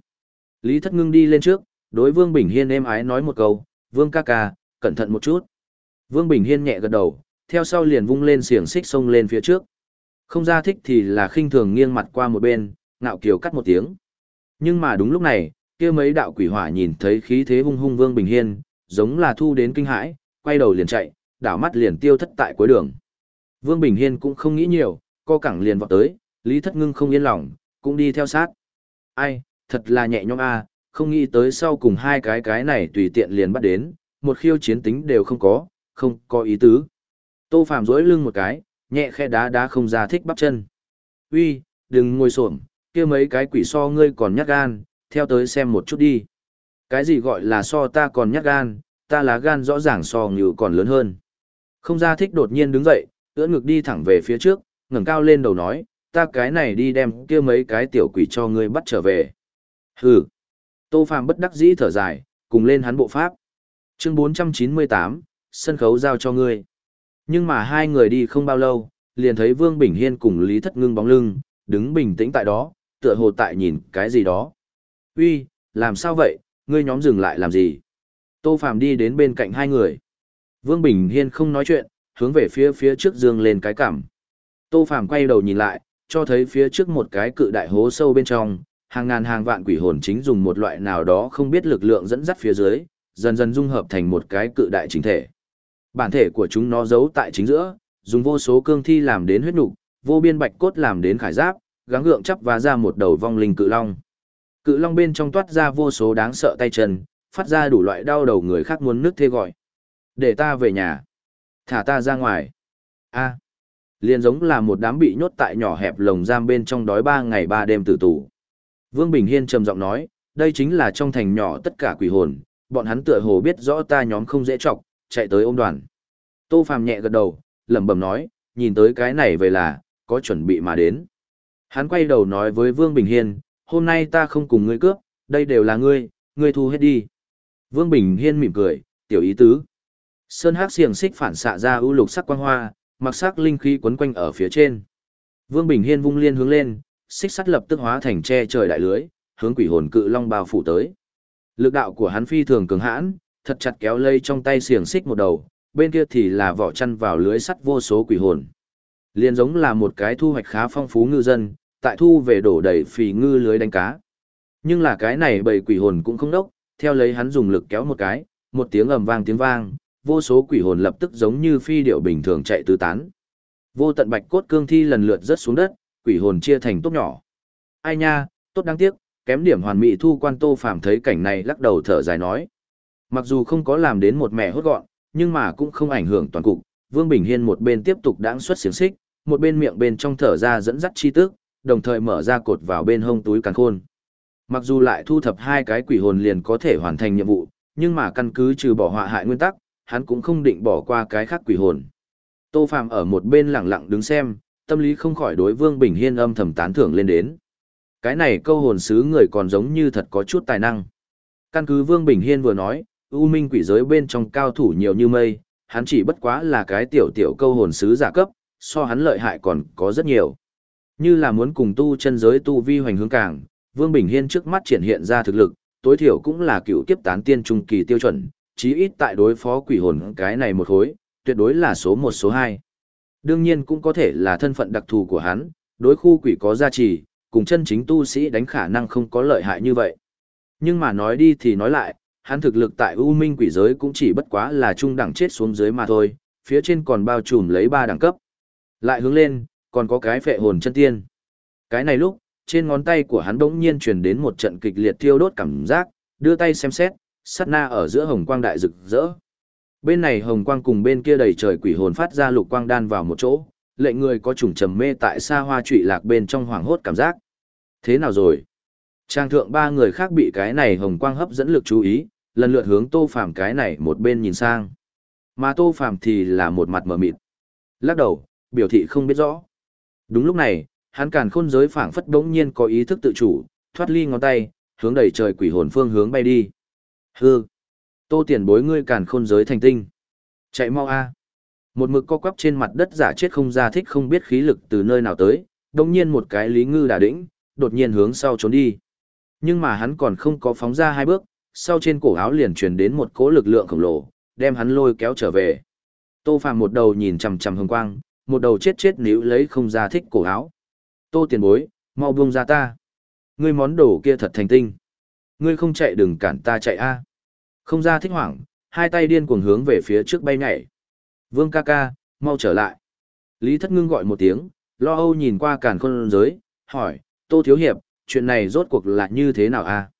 Lý Thất Ngưng đi lên trước, đối Vương Bình Hiên êm ái nói một câu, Vương ca ca, cẩn thận một chút. Vương Bình Hiên nhẹ gật đầu, theo sau liền vung lên xiềng xích xông lên phía trước. Không ra thích thì là khinh thường nghiêng mặt qua một bên, ngạo kiều cắt một tiếng. Nhưng mà đúng lúc này, kia mấy đạo quỷ hỏa nhìn thấy khí thế hung hung Vương Bình Hiên, giống là thu đến kinh hãi, quay đầu liền chạy, đảo mắt liền tiêu thất tại cuối đường. Vương Bình Hiên cũng không nghĩ nhiều, co cẳng liền vọt tới, Lý Thất Ngưng không yên lòng, cũng đi theo sát. Ai, thật là nhẹ nhõm a, không nghĩ tới sau cùng hai cái cái này tùy tiện liền bắt đến, một khiêu chiến tính đều không có, không có ý tứ. Tô Phạm duỗi lưng một cái, nhẹ khe đá đá không ra thích bắp chân. Uy, đừng ngồi xổm, kia mấy cái quỷ so ngươi còn nhát gan, theo tới xem một chút đi. Cái gì gọi là so ta còn nhát gan, ta là gan rõ ràng so như còn lớn hơn. Không ra thích đột nhiên đứng dậy, ưỡn ngực đi thẳng về phía trước, ngẩng cao lên đầu nói, ta cái này đi đem kia mấy cái tiểu quỷ cho ngươi bắt trở về. Hừ. Tô Phàm bất đắc dĩ thở dài, cùng lên hắn bộ pháp. Chương 498, sân khấu giao cho ngươi. Nhưng mà hai người đi không bao lâu, liền thấy Vương Bình Hiên cùng Lý Thất Ngưng bóng lưng, đứng bình tĩnh tại đó, tựa hồ tại nhìn cái gì đó. Uy, làm sao vậy, ngươi nhóm dừng lại làm gì? Tô Phàm đi đến bên cạnh hai người. Vương Bình Hiên không nói chuyện, hướng về phía phía trước dương lên cái cằm. Tô Phàm quay đầu nhìn lại, cho thấy phía trước một cái cự đại hố sâu bên trong, hàng ngàn hàng vạn quỷ hồn chính dùng một loại nào đó không biết lực lượng dẫn dắt phía dưới, dần dần dung hợp thành một cái cự đại chính thể. Bản thể của chúng nó giấu tại chính giữa, dùng vô số cương thi làm đến huyết nục, vô biên bạch cốt làm đến khải giáp, gắng gượng chắp và ra một đầu vong linh cự long. Cự long bên trong toát ra vô số đáng sợ tay chân, phát ra đủ loại đau đầu người khác muốn nước thê gọi. Để ta về nhà. Thả ta ra ngoài. a liền giống là một đám bị nhốt tại nhỏ hẹp lồng giam bên trong đói ba ngày ba đêm tử tù. Vương Bình Hiên trầm giọng nói, đây chính là trong thành nhỏ tất cả quỷ hồn, bọn hắn tựa hồ biết rõ ta nhóm không dễ chọc, chạy tới ôm đoàn. Tô Phàm nhẹ gật đầu, lẩm bẩm nói, nhìn tới cái này về là, có chuẩn bị mà đến. Hắn quay đầu nói với Vương Bình Hiên, hôm nay ta không cùng ngươi cướp, đây đều là ngươi, ngươi thu hết đi. Vương Bình Hiên mỉm cười, tiểu ý tứ. Sơn hắc xiềng xích phản xạ ra ưu lục sắc quang hoa, mặc sắc linh khí quấn quanh ở phía trên. Vương Bình Hiên vung liên hướng lên, xích sắt lập tức hóa thành che trời đại lưới, hướng quỷ hồn cự long bao phủ tới. Lực đạo của hắn phi thường cường hãn, thật chặt kéo lây trong tay xiềng xích một đầu, bên kia thì là vỏ chăn vào lưới sắt vô số quỷ hồn. Liên giống là một cái thu hoạch khá phong phú ngư dân, tại thu về đổ đầy phì ngư lưới đánh cá. Nhưng là cái này bầy quỷ hồn cũng không đốc, theo lấy hắn dùng lực kéo một cái, một tiếng ầm vang tiếng vang, vô số quỷ hồn lập tức giống như phi điệu bình thường chạy tứ tán. Vô tận bạch cốt cương thi lần lượt rớt xuống đất, quỷ hồn chia thành tốt nhỏ. Ai nha, tốt đáng tiếc, kém điểm hoàn mỹ thu quan tô phàm thấy cảnh này lắc đầu thở dài nói. Mặc dù không có làm đến một mẹ hốt gọn, nhưng mà cũng không ảnh hưởng toàn cục. Vương Bình Hiên một bên tiếp tục đãng xuất xiềng xích, một bên miệng bên trong thở ra dẫn dắt chi tức, đồng thời mở ra cột vào bên hông túi càn khôn. Mặc dù lại thu thập hai cái quỷ hồn liền có thể hoàn thành nhiệm vụ, nhưng mà căn cứ trừ bỏ họa hại nguyên tắc, hắn cũng không định bỏ qua cái khác quỷ hồn. Tô Phạm ở một bên lặng lặng đứng xem, tâm lý không khỏi đối Vương Bình Hiên âm thầm tán thưởng lên đến. Cái này câu hồn sứ người còn giống như thật có chút tài năng. Căn cứ Vương Bình Hiên vừa nói, U Minh quỷ giới bên trong cao thủ nhiều như mây, hắn chỉ bất quá là cái tiểu tiểu câu hồn sứ giả cấp, so hắn lợi hại còn có rất nhiều. Như là muốn cùng tu chân giới tu vi hoành hướng càng, Vương Bình Hiên trước mắt triển hiện ra thực lực, tối thiểu cũng là cựu kiếp tán tiên trung kỳ tiêu chuẩn, chí ít tại đối phó quỷ hồn cái này một hối, tuyệt đối là số một số hai. Đương nhiên cũng có thể là thân phận đặc thù của hắn, đối khu quỷ có gia trì, cùng chân chính tu sĩ đánh khả năng không có lợi hại như vậy. Nhưng mà nói đi thì nói lại, hắn thực lực tại U Minh quỷ giới cũng chỉ bất quá là trung đẳng chết xuống dưới mà thôi, phía trên còn bao trùm lấy ba đẳng cấp. Lại hướng lên, còn có cái phệ hồn chân tiên. Cái này lúc, trên ngón tay của hắn đống nhiên truyền đến một trận kịch liệt thiêu đốt cảm giác, đưa tay xem xét, sát na ở giữa hồng quang đại rực rỡ. Bên này hồng quang cùng bên kia đầy trời quỷ hồn phát ra lục quang đan vào một chỗ, lệnh người có trùng trầm mê tại xa hoa trụy lạc bên trong hoàng hốt cảm giác. Thế nào rồi? Trang thượng ba người khác bị cái này hồng quang hấp dẫn lực chú ý, lần lượt hướng tô phàm cái này một bên nhìn sang. Mà tô phàm thì là một mặt mờ mịt. Lắc đầu, biểu thị không biết rõ. Đúng lúc này, hắn càn khôn giới phảng phất bỗng nhiên có ý thức tự chủ, thoát ly ngón tay, hướng đầy trời quỷ hồn phương hướng bay đi. Hừ, Tô tiền bối ngươi càn khôn giới thành tinh. Chạy mau a. Một mực co quắp trên mặt đất giả chết không ra thích không biết khí lực từ nơi nào tới, đồng nhiên một cái lý ngư đà đĩnh, đột nhiên hướng sau trốn đi. Nhưng mà hắn còn không có phóng ra hai bước, sau trên cổ áo liền truyền đến một cỗ lực lượng khổng lồ, đem hắn lôi kéo trở về. Tô Phàm một đầu nhìn chằm chằm hồng quang, một đầu chết chết níu lấy không ra thích cổ áo. Tô tiền bối, mau buông ra ta. Ngươi món đồ kia thật thành tinh. Ngươi không chạy đừng cản ta chạy a. Không ra thích hoảng, hai tay điên cuồng hướng về phía trước bay nhảy. Vương ca ca, mau trở lại. Lý thất ngưng gọi một tiếng, lo âu nhìn qua cản khôn giới, hỏi, Tô Thiếu Hiệp, chuyện này rốt cuộc là như thế nào a?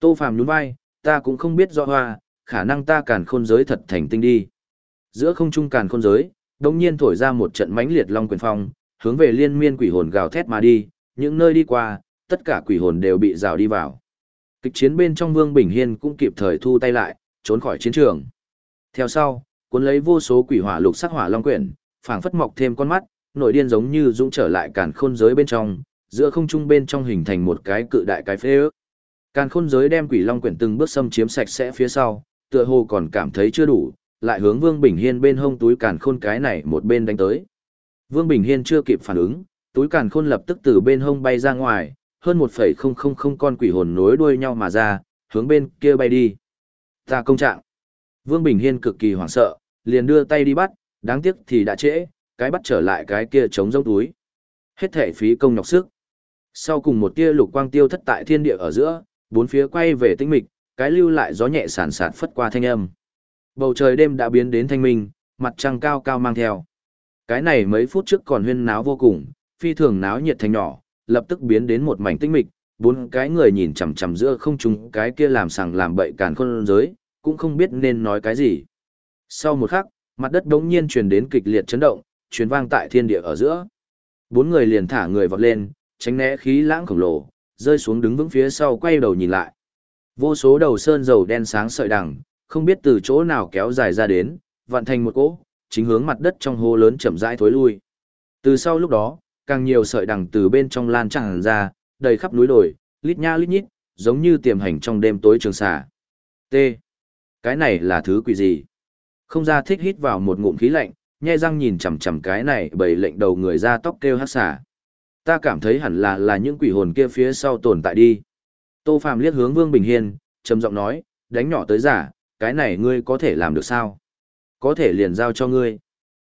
Tô Phàm nhún vai, ta cũng không biết rõ hoa, khả năng ta cản khôn giới thật thành tinh đi. Giữa không trung càn khôn giới, đồng nhiên thổi ra một trận mãnh liệt long quyền phong, hướng về liên miên quỷ hồn gào thét mà đi, những nơi đi qua, tất cả quỷ hồn đều bị rào đi vào. Kịch chiến bên trong Vương Bình Hiên cũng kịp thời thu tay lại, trốn khỏi chiến trường. Theo sau, cuốn lấy vô số quỷ hỏa lục sắc hỏa long quyển, phảng phất mọc thêm con mắt, nội điên giống như dũng trở lại càn khôn giới bên trong, giữa không trung bên trong hình thành một cái cự đại cái phế ước. Càn khôn giới đem quỷ long quyển từng bước xâm chiếm sạch sẽ phía sau, tựa hồ còn cảm thấy chưa đủ, lại hướng Vương Bình Hiên bên hông túi càn khôn cái này một bên đánh tới. Vương Bình Hiên chưa kịp phản ứng, túi càn khôn lập tức từ bên hông bay ra ngoài, hơn 1,000 con quỷ hồn nối đuôi nhau mà ra, hướng bên kia bay đi. Ta công trạng. Vương Bình Hiên cực kỳ hoảng sợ, liền đưa tay đi bắt, đáng tiếc thì đã trễ, cái bắt trở lại cái kia trống rỗng túi. Hết thể phí công nhọc sức. Sau cùng một tia lục quang tiêu thất tại thiên địa ở giữa, bốn phía quay về tĩnh mịch, cái lưu lại gió nhẹ sản sạt phất qua thanh âm. Bầu trời đêm đã biến đến thanh minh, mặt trăng cao cao mang theo. Cái này mấy phút trước còn huyên náo vô cùng, phi thường náo nhiệt thành nhỏ, lập tức biến đến một mảnh tinh mịch, bốn cái người nhìn chằm chằm giữa không trung cái kia làm sằng làm bậy càn khôn giới, cũng không biết nên nói cái gì. Sau một khắc, mặt đất đống nhiên truyền đến kịch liệt chấn động, truyền vang tại thiên địa ở giữa. Bốn người liền thả người vọt lên, tránh né khí lãng khổng lồ, rơi xuống đứng vững phía sau quay đầu nhìn lại. Vô số đầu sơn dầu đen sáng sợi đằng, không biết từ chỗ nào kéo dài ra đến, vặn thành một cỗ, chính hướng mặt đất trong hố lớn chậm rãi thối lui. Từ sau lúc đó, càng nhiều sợi đằng từ bên trong lan tràn ra, đầy khắp núi đồi, lít nha lít nhít, giống như tiềm hành trong đêm tối trường xà. T. Cái này là thứ quỷ gì? Không ra thích hít vào một ngụm khí lạnh, nhe răng nhìn chằm chằm cái này bầy lệnh đầu người ra tóc kêu hát xà. Ta cảm thấy hẳn là là những quỷ hồn kia phía sau tồn tại đi. Tô Phàm liếc hướng Vương Bình Hiên, trầm giọng nói, đánh nhỏ tới giả, cái này ngươi có thể làm được sao? Có thể liền giao cho ngươi.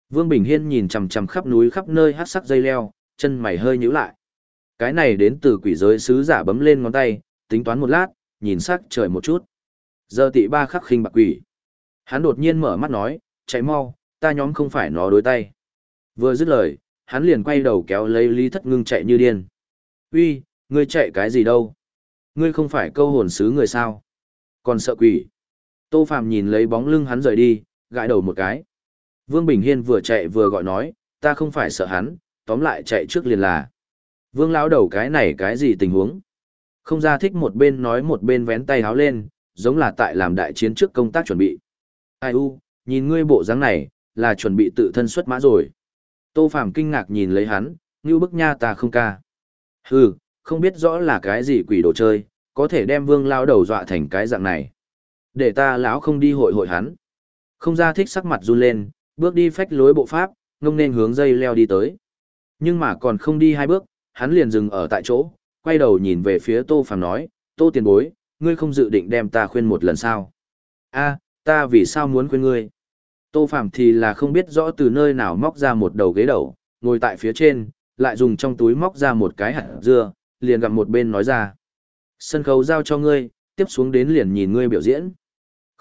Vương Bình Hiên nhìn chằm chằm khắp núi khắp nơi hát sắc dây leo, chân mày hơi nhíu lại. Cái này đến từ quỷ giới sứ giả bấm lên ngón tay, tính toán một lát, nhìn sắc trời một chút. Giờ tị ba khắc khinh bạc quỷ. Hắn đột nhiên mở mắt nói, chạy mau, ta nhóm không phải nó đối tay. Vừa dứt lời, hắn liền quay đầu kéo lấy Lý Thất Ngưng chạy như điên. Uy, ngươi chạy cái gì đâu? Ngươi không phải câu hồn sứ người sao? Còn sợ quỷ. Tô Phạm nhìn lấy bóng lưng hắn rời đi, gãi đầu một cái. Vương Bình Hiên vừa chạy vừa gọi nói, ta không phải sợ hắn, tóm lại chạy trước liền là. Vương lão đầu cái này cái gì tình huống? Không ra thích một bên nói một bên vén tay háo lên, giống là tại làm đại chiến trước công tác chuẩn bị. Ai u, nhìn ngươi bộ dáng này, là chuẩn bị tự thân xuất mã rồi. Tô Phàm kinh ngạc nhìn lấy hắn, như bức nha ta không ca. Hừ, không biết rõ là cái gì quỷ đồ chơi, có thể đem vương lao đầu dọa thành cái dạng này. Để ta lão không đi hội hội hắn. Không ra thích sắc mặt run lên, bước đi phách lối bộ pháp, ngông nên hướng dây leo đi tới. Nhưng mà còn không đi hai bước, hắn liền dừng ở tại chỗ, quay đầu nhìn về phía Tô Phàm nói, Tô tiền bối, ngươi không dự định đem ta khuyên một lần sao? a ta vì sao muốn khuyên ngươi? Tô Phàm thì là không biết rõ từ nơi nào móc ra một đầu ghế đầu, ngồi tại phía trên, lại dùng trong túi móc ra một cái hạt dưa, liền gặp một bên nói ra. Sân khấu giao cho ngươi, tiếp xuống đến liền nhìn ngươi biểu diễn.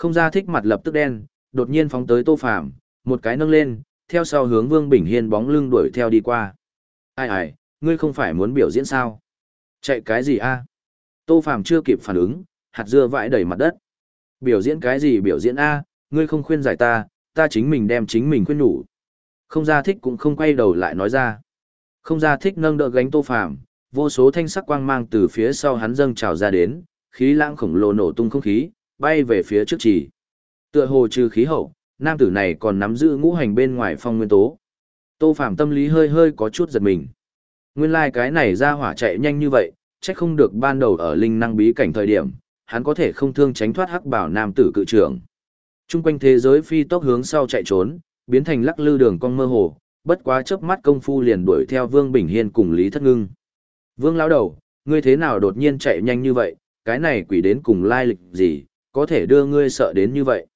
Không ra thích mặt lập tức đen, đột nhiên phóng tới Tô Phàm, một cái nâng lên, theo sau hướng Vương Bình Hiên bóng lưng đuổi theo đi qua. Ai ai, ngươi không phải muốn biểu diễn sao? Chạy cái gì a? Tô Phàm chưa kịp phản ứng, hạt dưa vãi đầy mặt đất. Biểu diễn cái gì biểu diễn a? Ngươi không khuyên giải ta, ta chính mình đem chính mình khuyên nhủ. Không ra thích cũng không quay đầu lại nói ra. Không ra thích nâng đỡ gánh Tô Phàm, vô số thanh sắc quang mang từ phía sau hắn dâng trào ra đến, khí lãng khổng lồ nổ tung không khí, bay về phía trước chỉ. Tựa hồ trừ khí hậu, nam tử này còn nắm giữ ngũ hành bên ngoài phong nguyên tố. Tô Phàm tâm lý hơi hơi có chút giật mình. Nguyên lai like cái này ra hỏa chạy nhanh như vậy, chắc không được ban đầu ở linh năng bí cảnh thời điểm, hắn có thể không thương tránh thoát hắc bảo nam tử cự trưởng. Trung quanh thế giới phi tốc hướng sau chạy trốn, biến thành lắc lư đường cong mơ hồ, bất quá chớp mắt công phu liền đuổi theo Vương Bình Hiên cùng Lý Thất Ngưng. Vương lão đầu, ngươi thế nào đột nhiên chạy nhanh như vậy, cái này quỷ đến cùng lai lịch gì, có thể đưa ngươi sợ đến như vậy.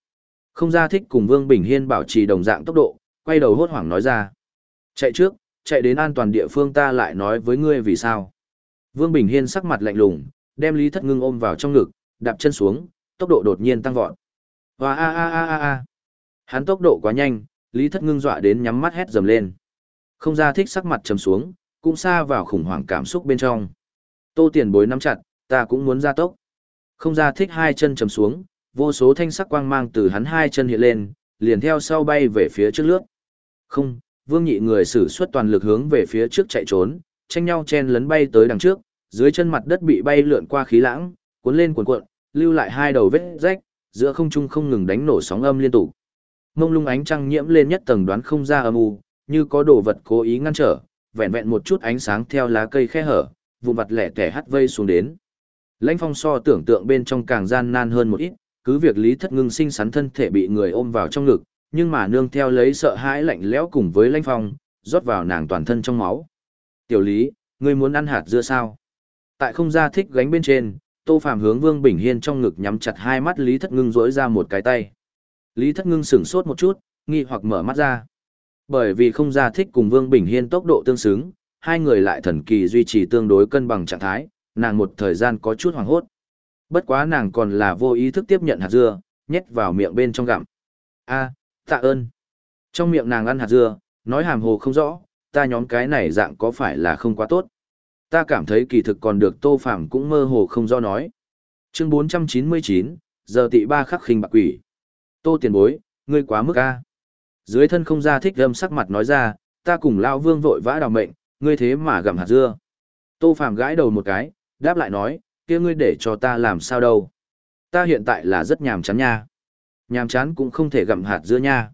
Không ra thích cùng Vương Bình Hiên bảo trì đồng dạng tốc độ, quay đầu hốt hoảng nói ra. Chạy trước, chạy đến an toàn địa phương ta lại nói với ngươi vì sao. Vương Bình Hiên sắc mặt lạnh lùng, đem Lý Thất Ngưng ôm vào trong ngực, đạp chân xuống, tốc độ đột nhiên tăng vọt. Và a a a a a. Hắn tốc độ quá nhanh, Lý Thất Ngưng dọa đến nhắm mắt hét dầm lên. Không ra thích sắc mặt trầm xuống, cũng xa vào khủng hoảng cảm xúc bên trong. Tô Tiền Bối nắm chặt, ta cũng muốn ra tốc. Không ra thích hai chân chầm xuống, vô số thanh sắc quang mang từ hắn hai chân hiện lên, liền theo sau bay về phía trước lướt. Không, Vương Nhị người sử xuất toàn lực hướng về phía trước chạy trốn, tranh nhau chen lấn bay tới đằng trước, dưới chân mặt đất bị bay lượn qua khí lãng, cuốn lên cuộn cuộn, lưu lại hai đầu vết rách, giữa không trung không ngừng đánh nổ sóng âm liên tục. Mông lung ánh trăng nhiễm lên nhất tầng đoán không ra âm u, như có đồ vật cố ý ngăn trở, vẹn vẹn một chút ánh sáng theo lá cây khe hở, vụn vặt lẻ tẻ hắt vây xuống đến. Lãnh phong so tưởng tượng bên trong càng gian nan hơn một ít, cứ việc lý thất ngưng sinh sắn thân thể bị người ôm vào trong ngực, nhưng mà nương theo lấy sợ hãi lạnh lẽo cùng với lãnh phong, rót vào nàng toàn thân trong máu. Tiểu lý, ngươi muốn ăn hạt dưa sao? Tại không Gia thích gánh bên trên, Tô Phàm hướng Vương Bình Hiên trong ngực nhắm chặt hai mắt Lý Thất Ngưng rỗi ra một cái tay. Lý Thất Ngưng sửng sốt một chút, nghi hoặc mở mắt ra. Bởi vì không Gia thích cùng Vương Bình Hiên tốc độ tương xứng, hai người lại thần kỳ duy trì tương đối cân bằng trạng thái, nàng một thời gian có chút hoảng hốt. Bất quá nàng còn là vô ý thức tiếp nhận hạt dưa, nhét vào miệng bên trong gặm. A, tạ ơn. Trong miệng nàng ăn hạt dưa, nói hàm hồ không rõ, ta nhóm cái này dạng có phải là không quá tốt. Ta cảm thấy kỳ thực còn được Tô phạm cũng mơ hồ không do nói. Chương 499, giờ tị ba khắc khinh bạc quỷ. Tô tiền bối, ngươi quá mức a. Dưới thân không ra thích âm sắc mặt nói ra, ta cùng lão vương vội vã đào mệnh, ngươi thế mà gặm hạt dưa. Tô phạm gãi đầu một cái, đáp lại nói, kia ngươi để cho ta làm sao đâu. Ta hiện tại là rất nhàm chán nha. Nhàm chán cũng không thể gặm hạt dưa nha.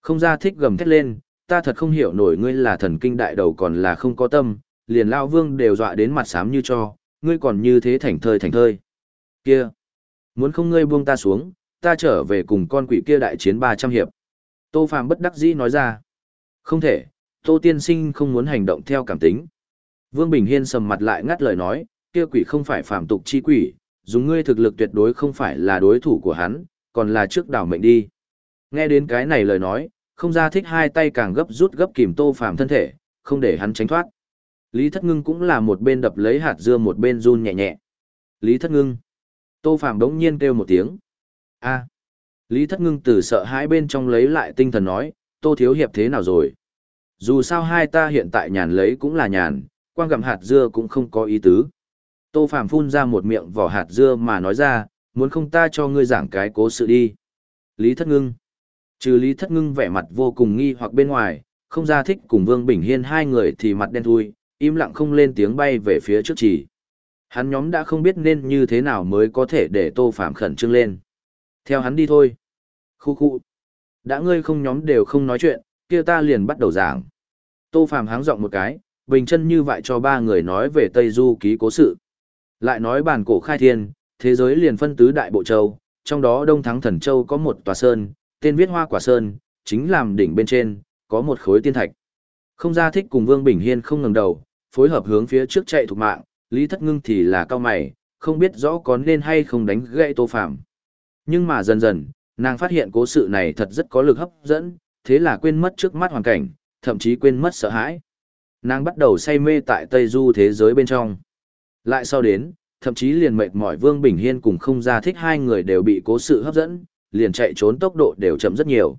Không ra thích gầm thét lên, ta thật không hiểu nổi ngươi là thần kinh đại đầu còn là không có tâm, liền lao vương đều dọa đến mặt xám như cho, ngươi còn như thế thành thơi thành thơi. Kia! Muốn không ngươi buông ta xuống, ta trở về cùng con quỷ kia đại chiến 300 hiệp. Tô Phàm bất đắc dĩ nói ra. Không thể, Tô Tiên Sinh không muốn hành động theo cảm tính. Vương Bình Hiên sầm mặt lại ngắt lời nói, kia quỷ không phải phàm tục chi quỷ, dùng ngươi thực lực tuyệt đối không phải là đối thủ của hắn, còn là trước đảo mệnh đi. Nghe đến cái này lời nói, không ra thích hai tay càng gấp rút gấp kìm Tô Phàm thân thể, không để hắn tránh thoát. Lý Thất Ngưng cũng là một bên đập lấy hạt dưa một bên run nhẹ nhẹ. Lý Thất Ngưng. Tô Phàm đống nhiên kêu một tiếng. a Lý Thất Ngưng từ sợ hãi bên trong lấy lại tinh thần nói, Tô Thiếu Hiệp thế nào rồi? Dù sao hai ta hiện tại nhàn lấy cũng là nhàn, quang gặm hạt dưa cũng không có ý tứ. Tô Phàm phun ra một miệng vỏ hạt dưa mà nói ra, muốn không ta cho ngươi giảng cái cố sự đi. Lý Thất Ngưng. Trừ Lý Thất Ngưng vẻ mặt vô cùng nghi hoặc bên ngoài, không ra thích cùng Vương Bình Hiên hai người thì mặt đen thui, im lặng không lên tiếng bay về phía trước chỉ. Hắn nhóm đã không biết nên như thế nào mới có thể để Tô Phạm khẩn trương lên. Theo hắn đi thôi. Khu khu. Đã ngươi không nhóm đều không nói chuyện, kia ta liền bắt đầu giảng. Tô Phạm háng giọng một cái, bình chân như vậy cho ba người nói về Tây Du ký cố sự. Lại nói bản cổ khai thiên, thế giới liền phân tứ đại bộ châu, trong đó Đông Thắng Thần Châu có một tòa sơn, tên viết Hoa Quả Sơn, chính làm đỉnh bên trên, có một khối tiên thạch. Không ra thích cùng Vương Bình Hiên không ngẩng đầu, phối hợp hướng phía trước chạy thục mạng, Lý Thất Ngưng thì là cao mày, không biết rõ có nên hay không đánh gãy Tô Phàm. Nhưng mà dần dần, nàng phát hiện cố sự này thật rất có lực hấp dẫn, thế là quên mất trước mắt hoàn cảnh, thậm chí quên mất sợ hãi. Nàng bắt đầu say mê tại Tây Du thế giới bên trong. Lại sau đến, thậm chí liền mệt mỏi Vương Bình Hiên cùng không ra thích hai người đều bị cố sự hấp dẫn, liền chạy trốn tốc độ đều chậm rất nhiều.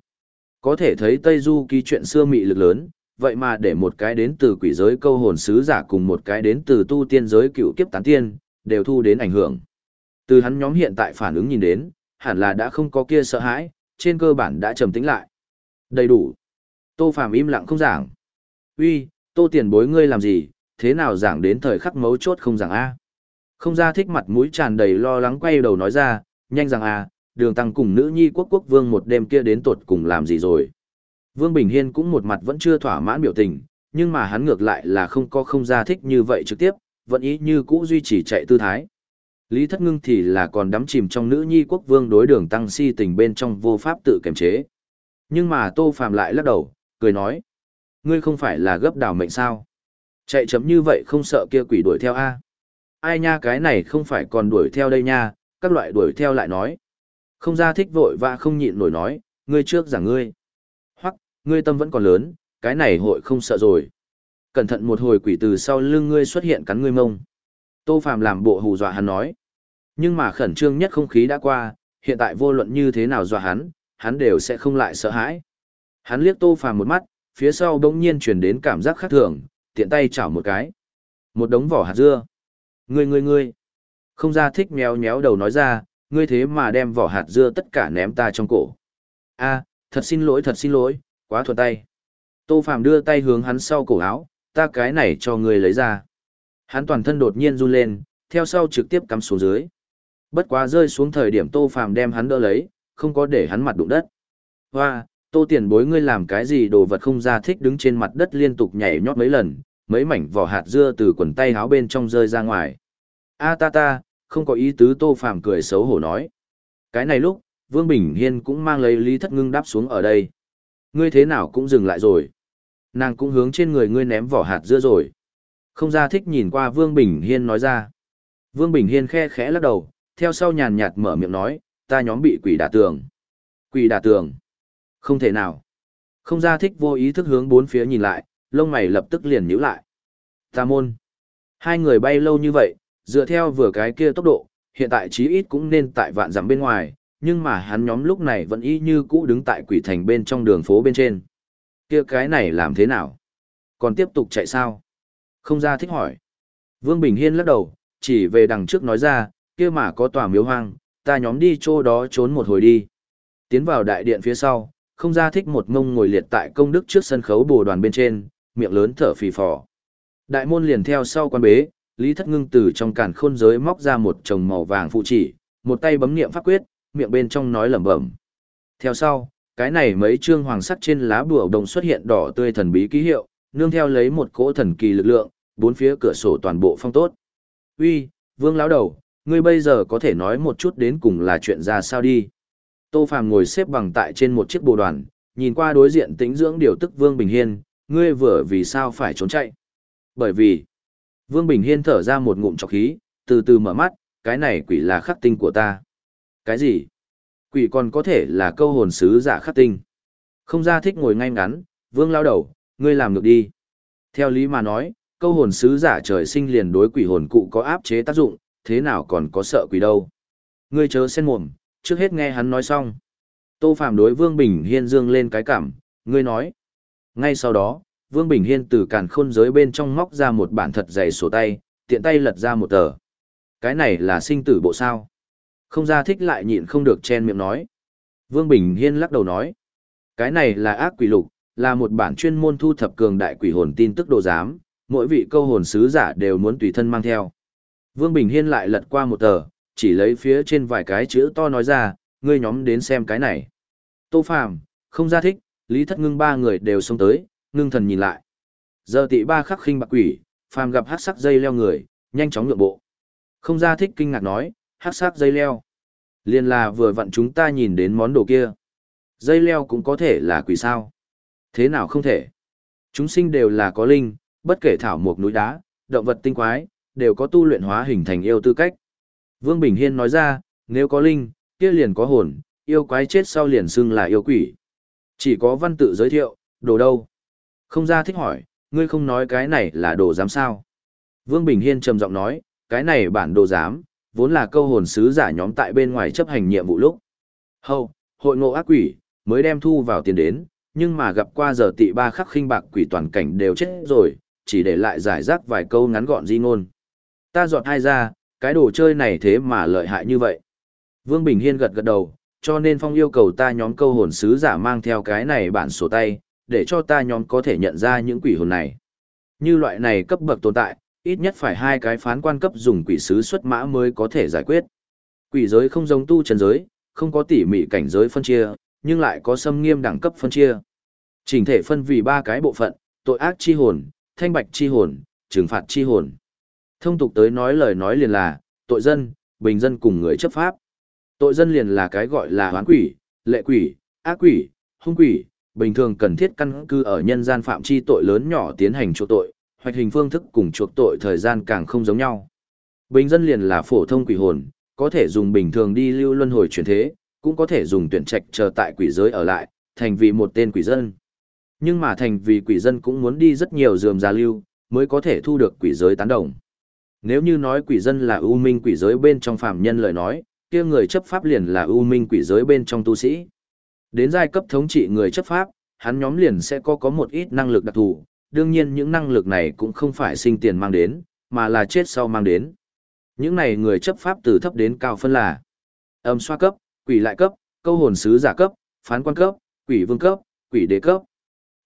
Có thể thấy Tây Du ký chuyện xưa mị lực lớn, vậy mà để một cái đến từ quỷ giới câu hồn sứ giả cùng một cái đến từ tu tiên giới cựu kiếp tán tiên, đều thu đến ảnh hưởng. Từ hắn nhóm hiện tại phản ứng nhìn đến, hẳn là đã không có kia sợ hãi, trên cơ bản đã trầm tĩnh lại. Đầy đủ. Tô Phàm im lặng không giảng. Uy, Tô tiền bối ngươi làm gì, thế nào giảng đến thời khắc mấu chốt không giảng A. Không ra thích mặt mũi tràn đầy lo lắng quay đầu nói ra, nhanh rằng A, đường tăng cùng nữ nhi quốc quốc vương một đêm kia đến tột cùng làm gì rồi. Vương Bình Hiên cũng một mặt vẫn chưa thỏa mãn biểu tình, nhưng mà hắn ngược lại là không có không ra thích như vậy trực tiếp, vẫn ý như cũ duy trì chạy tư thái. Lý Thất Ngưng thì là còn đắm chìm trong nữ nhi quốc vương đối đường tăng si tình bên trong vô pháp tự kiềm chế. Nhưng mà Tô Phàm lại lắc đầu, cười nói: "Ngươi không phải là gấp đảo mệnh sao? Chạy chấm như vậy không sợ kia quỷ đuổi theo a?" Ai nha cái này không phải còn đuổi theo đây nha, các loại đuổi theo lại nói. Không ra thích vội và không nhịn nổi nói, ngươi trước giảng ngươi. Hoặc, ngươi tâm vẫn còn lớn, cái này hội không sợ rồi. Cẩn thận một hồi quỷ từ sau lưng ngươi xuất hiện cắn ngươi mông. Tô Phàm làm bộ hù dọa hắn nói. Nhưng mà khẩn trương nhất không khí đã qua, hiện tại vô luận như thế nào dọa hắn, hắn đều sẽ không lại sợ hãi. Hắn liếc Tô Phàm một mắt, phía sau bỗng nhiên truyền đến cảm giác khác thường, tiện tay chảo một cái. Một đống vỏ hạt dưa. Ngươi ngươi ngươi. Không ra thích méo méo đầu nói ra, ngươi thế mà đem vỏ hạt dưa tất cả ném ta trong cổ. A, thật xin lỗi thật xin lỗi, quá thuận tay. Tô Phàm đưa tay hướng hắn sau cổ áo, ta cái này cho ngươi lấy ra. Hắn toàn thân đột nhiên run lên, theo sau trực tiếp cắm xuống dưới. Bất quá rơi xuống thời điểm Tô Phàm đem hắn đỡ lấy, không có để hắn mặt đụng đất. Hoa, Tô tiền bối ngươi làm cái gì đồ vật không ra thích đứng trên mặt đất liên tục nhảy nhót mấy lần, mấy mảnh vỏ hạt dưa từ quần tay háo bên trong rơi ra ngoài. A ta ta, không có ý tứ Tô Phàm cười xấu hổ nói. Cái này lúc, Vương Bình Hiên cũng mang lấy Lý Thất Ngưng đáp xuống ở đây. Ngươi thế nào cũng dừng lại rồi. Nàng cũng hướng trên người ngươi ném vỏ hạt dưa rồi. Không ra thích nhìn qua Vương Bình Hiên nói ra. Vương Bình Hiên khe khẽ lắc đầu, theo sau nhàn nhạt mở miệng nói, ta nhóm bị quỷ đả tường. Quỷ đả tường. Không thể nào. Không ra thích vô ý thức hướng bốn phía nhìn lại, lông mày lập tức liền nhíu lại. Ta môn. Hai người bay lâu như vậy, dựa theo vừa cái kia tốc độ, hiện tại chí ít cũng nên tại vạn dặm bên ngoài, nhưng mà hắn nhóm lúc này vẫn y như cũ đứng tại quỷ thành bên trong đường phố bên trên. Kia cái này làm thế nào? Còn tiếp tục chạy sao? Không ra thích hỏi. Vương Bình Hiên lắc đầu, chỉ về đằng trước nói ra, kia mà có tòa miếu hoang, ta nhóm đi chỗ đó trốn một hồi đi. Tiến vào đại điện phía sau, không ra thích một ngông ngồi liệt tại công đức trước sân khấu bồ đoàn bên trên, miệng lớn thở phì phò. Đại môn liền theo sau quan bế, Lý Thất Ngưng từ trong càn khôn giới móc ra một chồng màu vàng phụ chỉ, một tay bấm niệm pháp quyết, miệng bên trong nói lẩm bẩm. Theo sau, cái này mấy chương hoàng sắt trên lá bùa đồng xuất hiện đỏ tươi thần bí ký hiệu, nương theo lấy một cỗ thần kỳ lực lượng, bốn phía cửa sổ toàn bộ phong tốt. Uy, Vương lão đầu, ngươi bây giờ có thể nói một chút đến cùng là chuyện ra sao đi. Tô Phàm ngồi xếp bằng tại trên một chiếc bồ đoàn, nhìn qua đối diện tĩnh dưỡng điều tức Vương Bình Hiên, ngươi vừa vì sao phải trốn chạy? Bởi vì, Vương Bình Hiên thở ra một ngụm trọc khí, từ từ mở mắt, cái này quỷ là khắc tinh của ta. Cái gì? Quỷ còn có thể là câu hồn sứ giả khắc tinh. Không ra thích ngồi ngay ngắn, Vương lao đầu, ngươi làm được đi. Theo lý mà nói, câu hồn sứ giả trời sinh liền đối quỷ hồn cụ có áp chế tác dụng, thế nào còn có sợ quỷ đâu. Ngươi chớ sen mồm, trước hết nghe hắn nói xong. Tô Phạm đối Vương Bình Hiên dương lên cái cảm, ngươi nói. Ngay sau đó, Vương Bình Hiên từ càn khôn giới bên trong móc ra một bản thật dày sổ tay, tiện tay lật ra một tờ. Cái này là sinh tử bộ sao. Không ra thích lại nhịn không được chen miệng nói. Vương Bình Hiên lắc đầu nói. Cái này là ác quỷ lục, là một bản chuyên môn thu thập cường đại quỷ hồn tin tức đồ giám, mỗi vị câu hồn sứ giả đều muốn tùy thân mang theo. Vương Bình Hiên lại lật qua một tờ, chỉ lấy phía trên vài cái chữ to nói ra, ngươi nhóm đến xem cái này. Tô Phàm, không ra thích, Lý Thất Ngưng ba người đều xông tới, ngưng thần nhìn lại. Giờ tị ba khắc khinh bạc quỷ, Phàm gặp hắc sắc dây leo người, nhanh chóng nhượng bộ. Không ra thích kinh ngạc nói, hắc sắc dây leo. Liên là vừa vặn chúng ta nhìn đến món đồ kia. Dây leo cũng có thể là quỷ sao. Thế nào không thể? Chúng sinh đều là có linh, bất kể thảo mộc núi đá, động vật tinh quái, đều có tu luyện hóa hình thành yêu tư cách. Vương Bình Hiên nói ra, nếu có linh, kia liền có hồn, yêu quái chết sau liền xưng là yêu quỷ. Chỉ có văn tự giới thiệu, đồ đâu? Không ra thích hỏi, ngươi không nói cái này là đồ giám sao? Vương Bình Hiên trầm giọng nói, cái này bản đồ giám, vốn là câu hồn sứ giả nhóm tại bên ngoài chấp hành nhiệm vụ lúc. Hầu, hội ngộ ác quỷ, mới đem thu vào tiền đến, nhưng mà gặp qua giờ tị ba khắc khinh bạc quỷ toàn cảnh đều chết rồi, chỉ để lại giải rác vài câu ngắn gọn di ngôn. Ta dọn hai ra, cái đồ chơi này thế mà lợi hại như vậy. Vương Bình Hiên gật gật đầu, cho nên Phong yêu cầu ta nhóm câu hồn sứ giả mang theo cái này bản sổ tay, để cho ta nhóm có thể nhận ra những quỷ hồn này. Như loại này cấp bậc tồn tại, ít nhất phải hai cái phán quan cấp dùng quỷ sứ xuất mã mới có thể giải quyết. Quỷ giới không giống tu trần giới, không có tỉ mỉ cảnh giới phân chia, nhưng lại có xâm nghiêm đẳng cấp phân chia. Chỉnh thể phân vì ba cái bộ phận, tội ác chi hồn, thanh bạch chi hồn, trừng phạt chi hồn. Thông tục tới nói lời nói liền là, tội dân, bình dân cùng người chấp pháp. Tội dân liền là cái gọi là hoán quỷ, lệ quỷ, ác quỷ, hung quỷ, bình thường cần thiết căn cư ở nhân gian phạm chi tội lớn nhỏ tiến hành chuộc tội, hoạch hình phương thức cùng chuộc tội thời gian càng không giống nhau. Bình dân liền là phổ thông quỷ hồn, có thể dùng bình thường đi lưu luân hồi chuyển thế, cũng có thể dùng tuyển trạch chờ tại quỷ giới ở lại, thành vì một tên quỷ dân. Nhưng mà thành vì quỷ dân cũng muốn đi rất nhiều dườm gia lưu, mới có thể thu được quỷ giới tán đồng. Nếu như nói quỷ dân là ưu minh quỷ giới bên trong phàm nhân lời nói, kia người chấp pháp liền là ưu minh quỷ giới bên trong tu sĩ. Đến giai cấp thống trị người chấp pháp, hắn nhóm liền sẽ có có một ít năng lực đặc thù, đương nhiên những năng lực này cũng không phải sinh tiền mang đến, mà là chết sau mang đến. Những này người chấp pháp từ thấp đến cao phân là âm xoa cấp, quỷ lại cấp, câu hồn sứ giả cấp, phán quan cấp, quỷ vương cấp, quỷ đế cấp.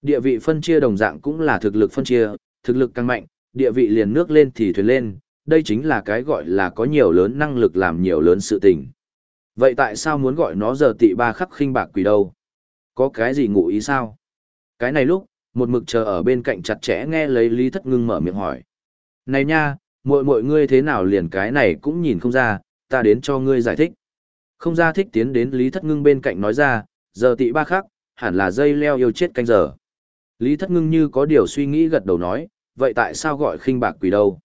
Địa vị phân chia đồng dạng cũng là thực lực phân chia, thực lực càng mạnh, địa vị liền nước lên thì thuyền lên, đây chính là cái gọi là có nhiều lớn năng lực làm nhiều lớn sự tình. Vậy tại sao muốn gọi nó giờ tị ba khắc khinh bạc quỷ đâu? Có cái gì ngụ ý sao? Cái này lúc, một mực chờ ở bên cạnh chặt chẽ nghe lấy Lý Thất Ngưng mở miệng hỏi. Này nha, muội muội ngươi thế nào liền cái này cũng nhìn không ra, ta đến cho ngươi giải thích. Không ra thích tiến đến Lý Thất Ngưng bên cạnh nói ra, giờ tị ba khắc, hẳn là dây leo yêu chết canh giờ. Lý Thất Ngưng như có điều suy nghĩ gật đầu nói, vậy tại sao gọi khinh bạc quỷ đâu?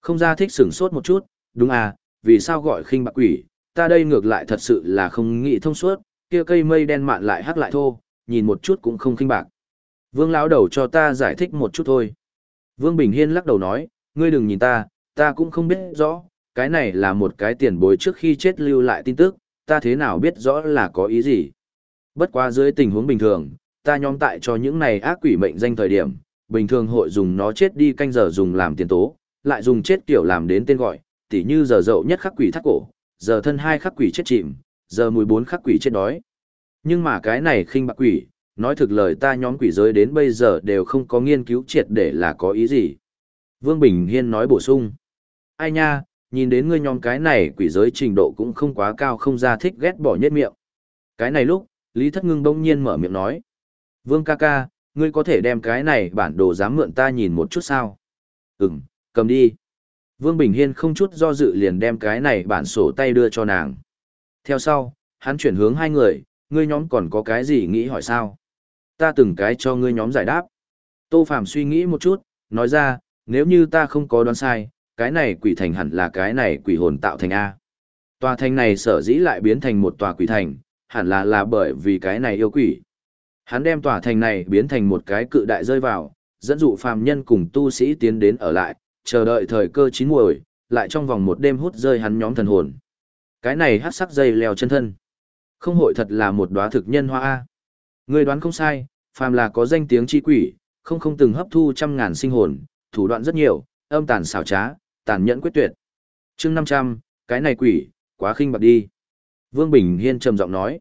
Không ra thích sửng sốt một chút, đúng à, vì sao gọi khinh bạc quỷ, ta đây ngược lại thật sự là không nghĩ thông suốt, kia cây mây đen mạn lại hắc lại thô, nhìn một chút cũng không khinh bạc. Vương lão đầu cho ta giải thích một chút thôi. Vương Bình Hiên lắc đầu nói, ngươi đừng nhìn ta, ta cũng không biết rõ, cái này là một cái tiền bối trước khi chết lưu lại tin tức, ta thế nào biết rõ là có ý gì. Bất quá dưới tình huống bình thường, ta nhóm tại cho những này ác quỷ mệnh danh thời điểm, bình thường hội dùng nó chết đi canh giờ dùng làm tiền tố, lại dùng chết kiểu làm đến tên gọi, tỉ như giờ dậu nhất khắc quỷ thắt cổ, giờ thân hai khắc quỷ chết chìm, giờ mùi bốn khắc quỷ chết đói. Nhưng mà cái này khinh bạc quỷ, nói thực lời ta nhóm quỷ giới đến bây giờ đều không có nghiên cứu triệt để là có ý gì. Vương Bình Hiên nói bổ sung. Ai nha, nhìn đến ngươi nhóm cái này quỷ giới trình độ cũng không quá cao không ra thích ghét bỏ nhất miệng. Cái này lúc, Lý Thất Ngưng bỗng nhiên mở miệng nói. Vương ca ca, ngươi có thể đem cái này bản đồ dám mượn ta nhìn một chút sao? Ừm, cầm đi. Vương Bình Hiên không chút do dự liền đem cái này bản sổ tay đưa cho nàng. Theo sau, hắn chuyển hướng hai người, ngươi nhóm còn có cái gì nghĩ hỏi sao? Ta từng cái cho ngươi nhóm giải đáp. Tô Phạm suy nghĩ một chút, nói ra, nếu như ta không có đoán sai, cái này quỷ thành hẳn là cái này quỷ hồn tạo thành A. Tòa thành này sở dĩ lại biến thành một tòa quỷ thành, hẳn là là bởi vì cái này yêu quỷ. Hắn đem tòa thành này biến thành một cái cự đại rơi vào, dẫn dụ phàm nhân cùng tu sĩ tiến đến ở lại, chờ đợi thời cơ chín muồi, lại trong vòng một đêm hút rơi hắn nhóm thần hồn. Cái này hát sắc dây leo chân thân. Không hội thật là một đóa thực nhân hoa A. Người đoán không sai, phàm là có danh tiếng chi quỷ, không không từng hấp thu trăm ngàn sinh hồn, thủ đoạn rất nhiều, âm tàn xảo trá, tàn nhẫn quyết tuyệt. chương 500, cái này quỷ, quá khinh bạc đi. Vương Bình Hiên trầm giọng nói.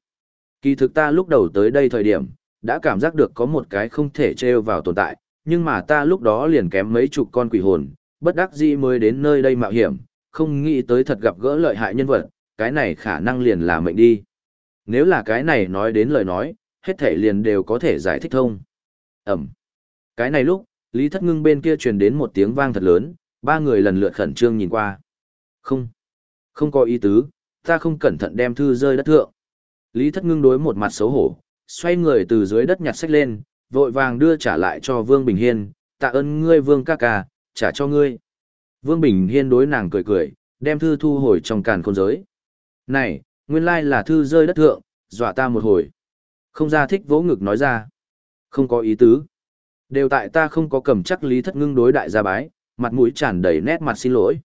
Kỳ thực ta lúc đầu tới đây thời điểm, đã cảm giác được có một cái không thể treo vào tồn tại, nhưng mà ta lúc đó liền kém mấy chục con quỷ hồn, bất đắc dĩ mới đến nơi đây mạo hiểm, không nghĩ tới thật gặp gỡ lợi hại nhân vật, cái này khả năng liền là mệnh đi. Nếu là cái này nói đến lời nói, hết thể liền đều có thể giải thích thông. Ẩm. Cái này lúc, Lý Thất Ngưng bên kia truyền đến một tiếng vang thật lớn, ba người lần lượt khẩn trương nhìn qua. Không. Không có ý tứ, ta không cẩn thận đem thư rơi đất thượng. Lý Thất Ngưng đối một mặt xấu hổ, xoay người từ dưới đất nhặt sách lên, vội vàng đưa trả lại cho Vương Bình Hiên, tạ ơn ngươi Vương ca ca, trả cho ngươi. Vương Bình Hiên đối nàng cười cười, đem thư thu hồi trong càn khôn giới. Này, nguyên lai là thư rơi đất thượng, dọa ta một hồi. Không ra thích vỗ ngực nói ra. Không có ý tứ. Đều tại ta không có cầm chắc lý thất ngưng đối đại gia bái, mặt mũi tràn đầy nét mặt xin lỗi.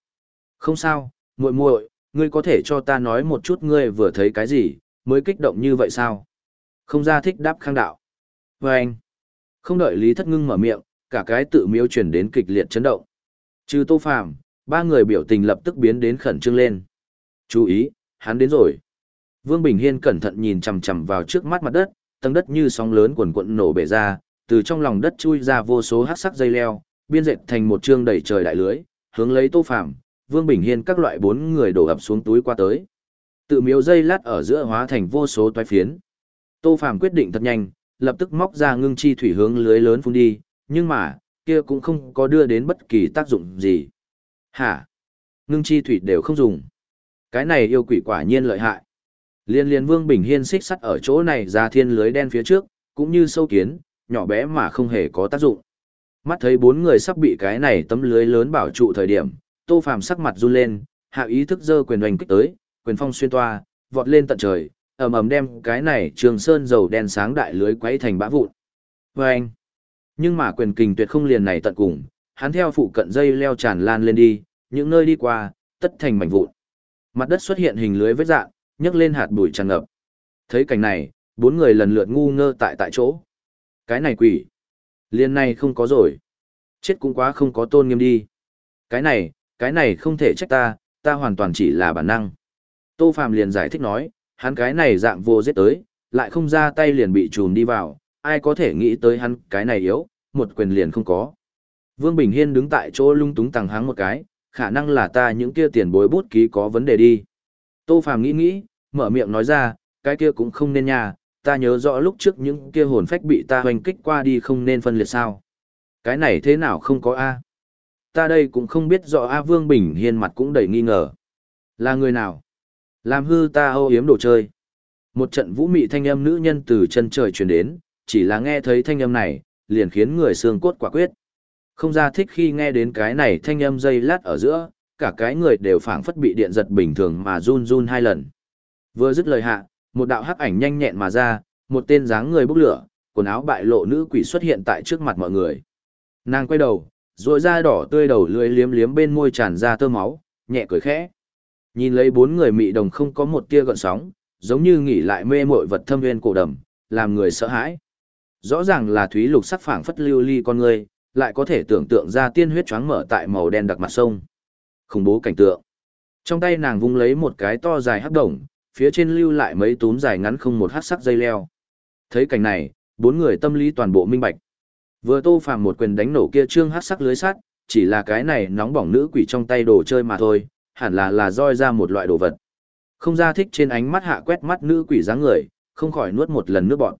Không sao, muội muội, ngươi có thể cho ta nói một chút ngươi vừa thấy cái gì, mới kích động như vậy sao? Không ra thích đáp khang đạo. Và anh, không đợi Lý Thất Ngưng mở miệng, cả cái tự miêu chuyển đến kịch liệt chấn động. Trừ Tô Phàm, ba người biểu tình lập tức biến đến khẩn trương lên. Chú ý, hắn đến rồi. Vương Bình Hiên cẩn thận nhìn chằm chằm vào trước mắt mặt đất, tầng đất như sóng lớn quần quận nổ bể ra, từ trong lòng đất chui ra vô số hắc sắc dây leo, biên dệt thành một trương đầy trời đại lưới, hướng lấy Tô Phàm, Vương Bình Hiên các loại bốn người đổ ập xuống túi qua tới. Tự miếu dây lát ở giữa hóa thành vô số toái phiến. Tô Phàm quyết định thật nhanh, lập tức móc ra ngưng chi thủy hướng lưới lớn phun đi, nhưng mà, kia cũng không có đưa đến bất kỳ tác dụng gì. Hả? Ngưng chi thủy đều không dùng. Cái này yêu quỷ quả nhiên lợi hại. Liên liên Vương Bình Hiên xích sắt ở chỗ này ra thiên lưới đen phía trước, cũng như sâu kiến, nhỏ bé mà không hề có tác dụng. Mắt thấy bốn người sắp bị cái này tấm lưới lớn bảo trụ thời điểm, Tô Phàm sắc mặt run lên, hạ ý thức giơ quyền hoành kích tới, quyền phong xuyên toa, vọt lên tận trời, ầm ầm đem cái này Trường Sơn dầu đen sáng đại lưới quấy thành bã vụn. Vâng! Nhưng mà quyền kình tuyệt không liền này tận cùng, hắn theo phụ cận dây leo tràn lan lên đi, những nơi đi qua, tất thành mảnh vụn. Mặt đất xuất hiện hình lưới vết dạng, nhấc lên hạt bụi tràn ngập. Thấy cảnh này, bốn người lần lượt ngu ngơ tại tại chỗ. Cái này quỷ. Liên này không có rồi. Chết cũng quá không có tôn nghiêm đi. Cái này, cái này không thể trách ta, ta hoàn toàn chỉ là bản năng. Tô Phạm liền giải thích nói, hắn cái này dạng vô giết tới, lại không ra tay liền bị trùm đi vào, ai có thể nghĩ tới hắn cái này yếu, một quyền liền không có. Vương Bình Hiên đứng tại chỗ lung túng tăng háng một cái, khả năng là ta những kia tiền bối bút ký có vấn đề đi. Tô Phàm nghĩ nghĩ, mở miệng nói ra, cái kia cũng không nên nha, ta nhớ rõ lúc trước những kia hồn phách bị ta hoành kích qua đi không nên phân liệt sao. Cái này thế nào không có A. Ta đây cũng không biết rõ A Vương Bình Hiên mặt cũng đầy nghi ngờ. Là người nào? Làm hư ta âu yếm đồ chơi. Một trận vũ mị thanh âm nữ nhân từ chân trời truyền đến, chỉ là nghe thấy thanh âm này, liền khiến người xương cốt quả quyết. Không ra thích khi nghe đến cái này thanh âm dây lát ở giữa, cả cái người đều phảng phất bị điện giật bình thường mà run run hai lần. Vừa dứt lời hạ, một đạo hắc ảnh nhanh nhẹn mà ra, một tên dáng người bốc lửa, quần áo bại lộ nữ quỷ xuất hiện tại trước mặt mọi người. Nàng quay đầu, rồi da đỏ tươi đầu lưỡi liếm liếm bên môi tràn ra tơ máu, nhẹ cười khẽ. Nhìn lấy bốn người mị đồng không có một tia gợn sóng, giống như nghỉ lại mê mội vật thâm nguyên cổ đầm, làm người sợ hãi. Rõ ràng là thúy lục sắc phảng phất lưu ly con người, lại có thể tưởng tượng ra tiên huyết choáng mở tại màu đen đặc mặt sông. Khủng bố cảnh tượng. Trong tay nàng vung lấy một cái to dài hắc đồng, phía trên lưu lại mấy túm dài ngắn không một hắc sắc dây leo. Thấy cảnh này, bốn người tâm lý toàn bộ minh bạch. Vừa Tô Phàm một quyền đánh nổ kia trương hắc sắc lưới sắt, chỉ là cái này nóng bỏng nữ quỷ trong tay đồ chơi mà thôi, hẳn là là roi ra một loại đồ vật. Không ra thích trên ánh mắt hạ quét mắt nữ quỷ dáng người, không khỏi nuốt một lần nước bọt.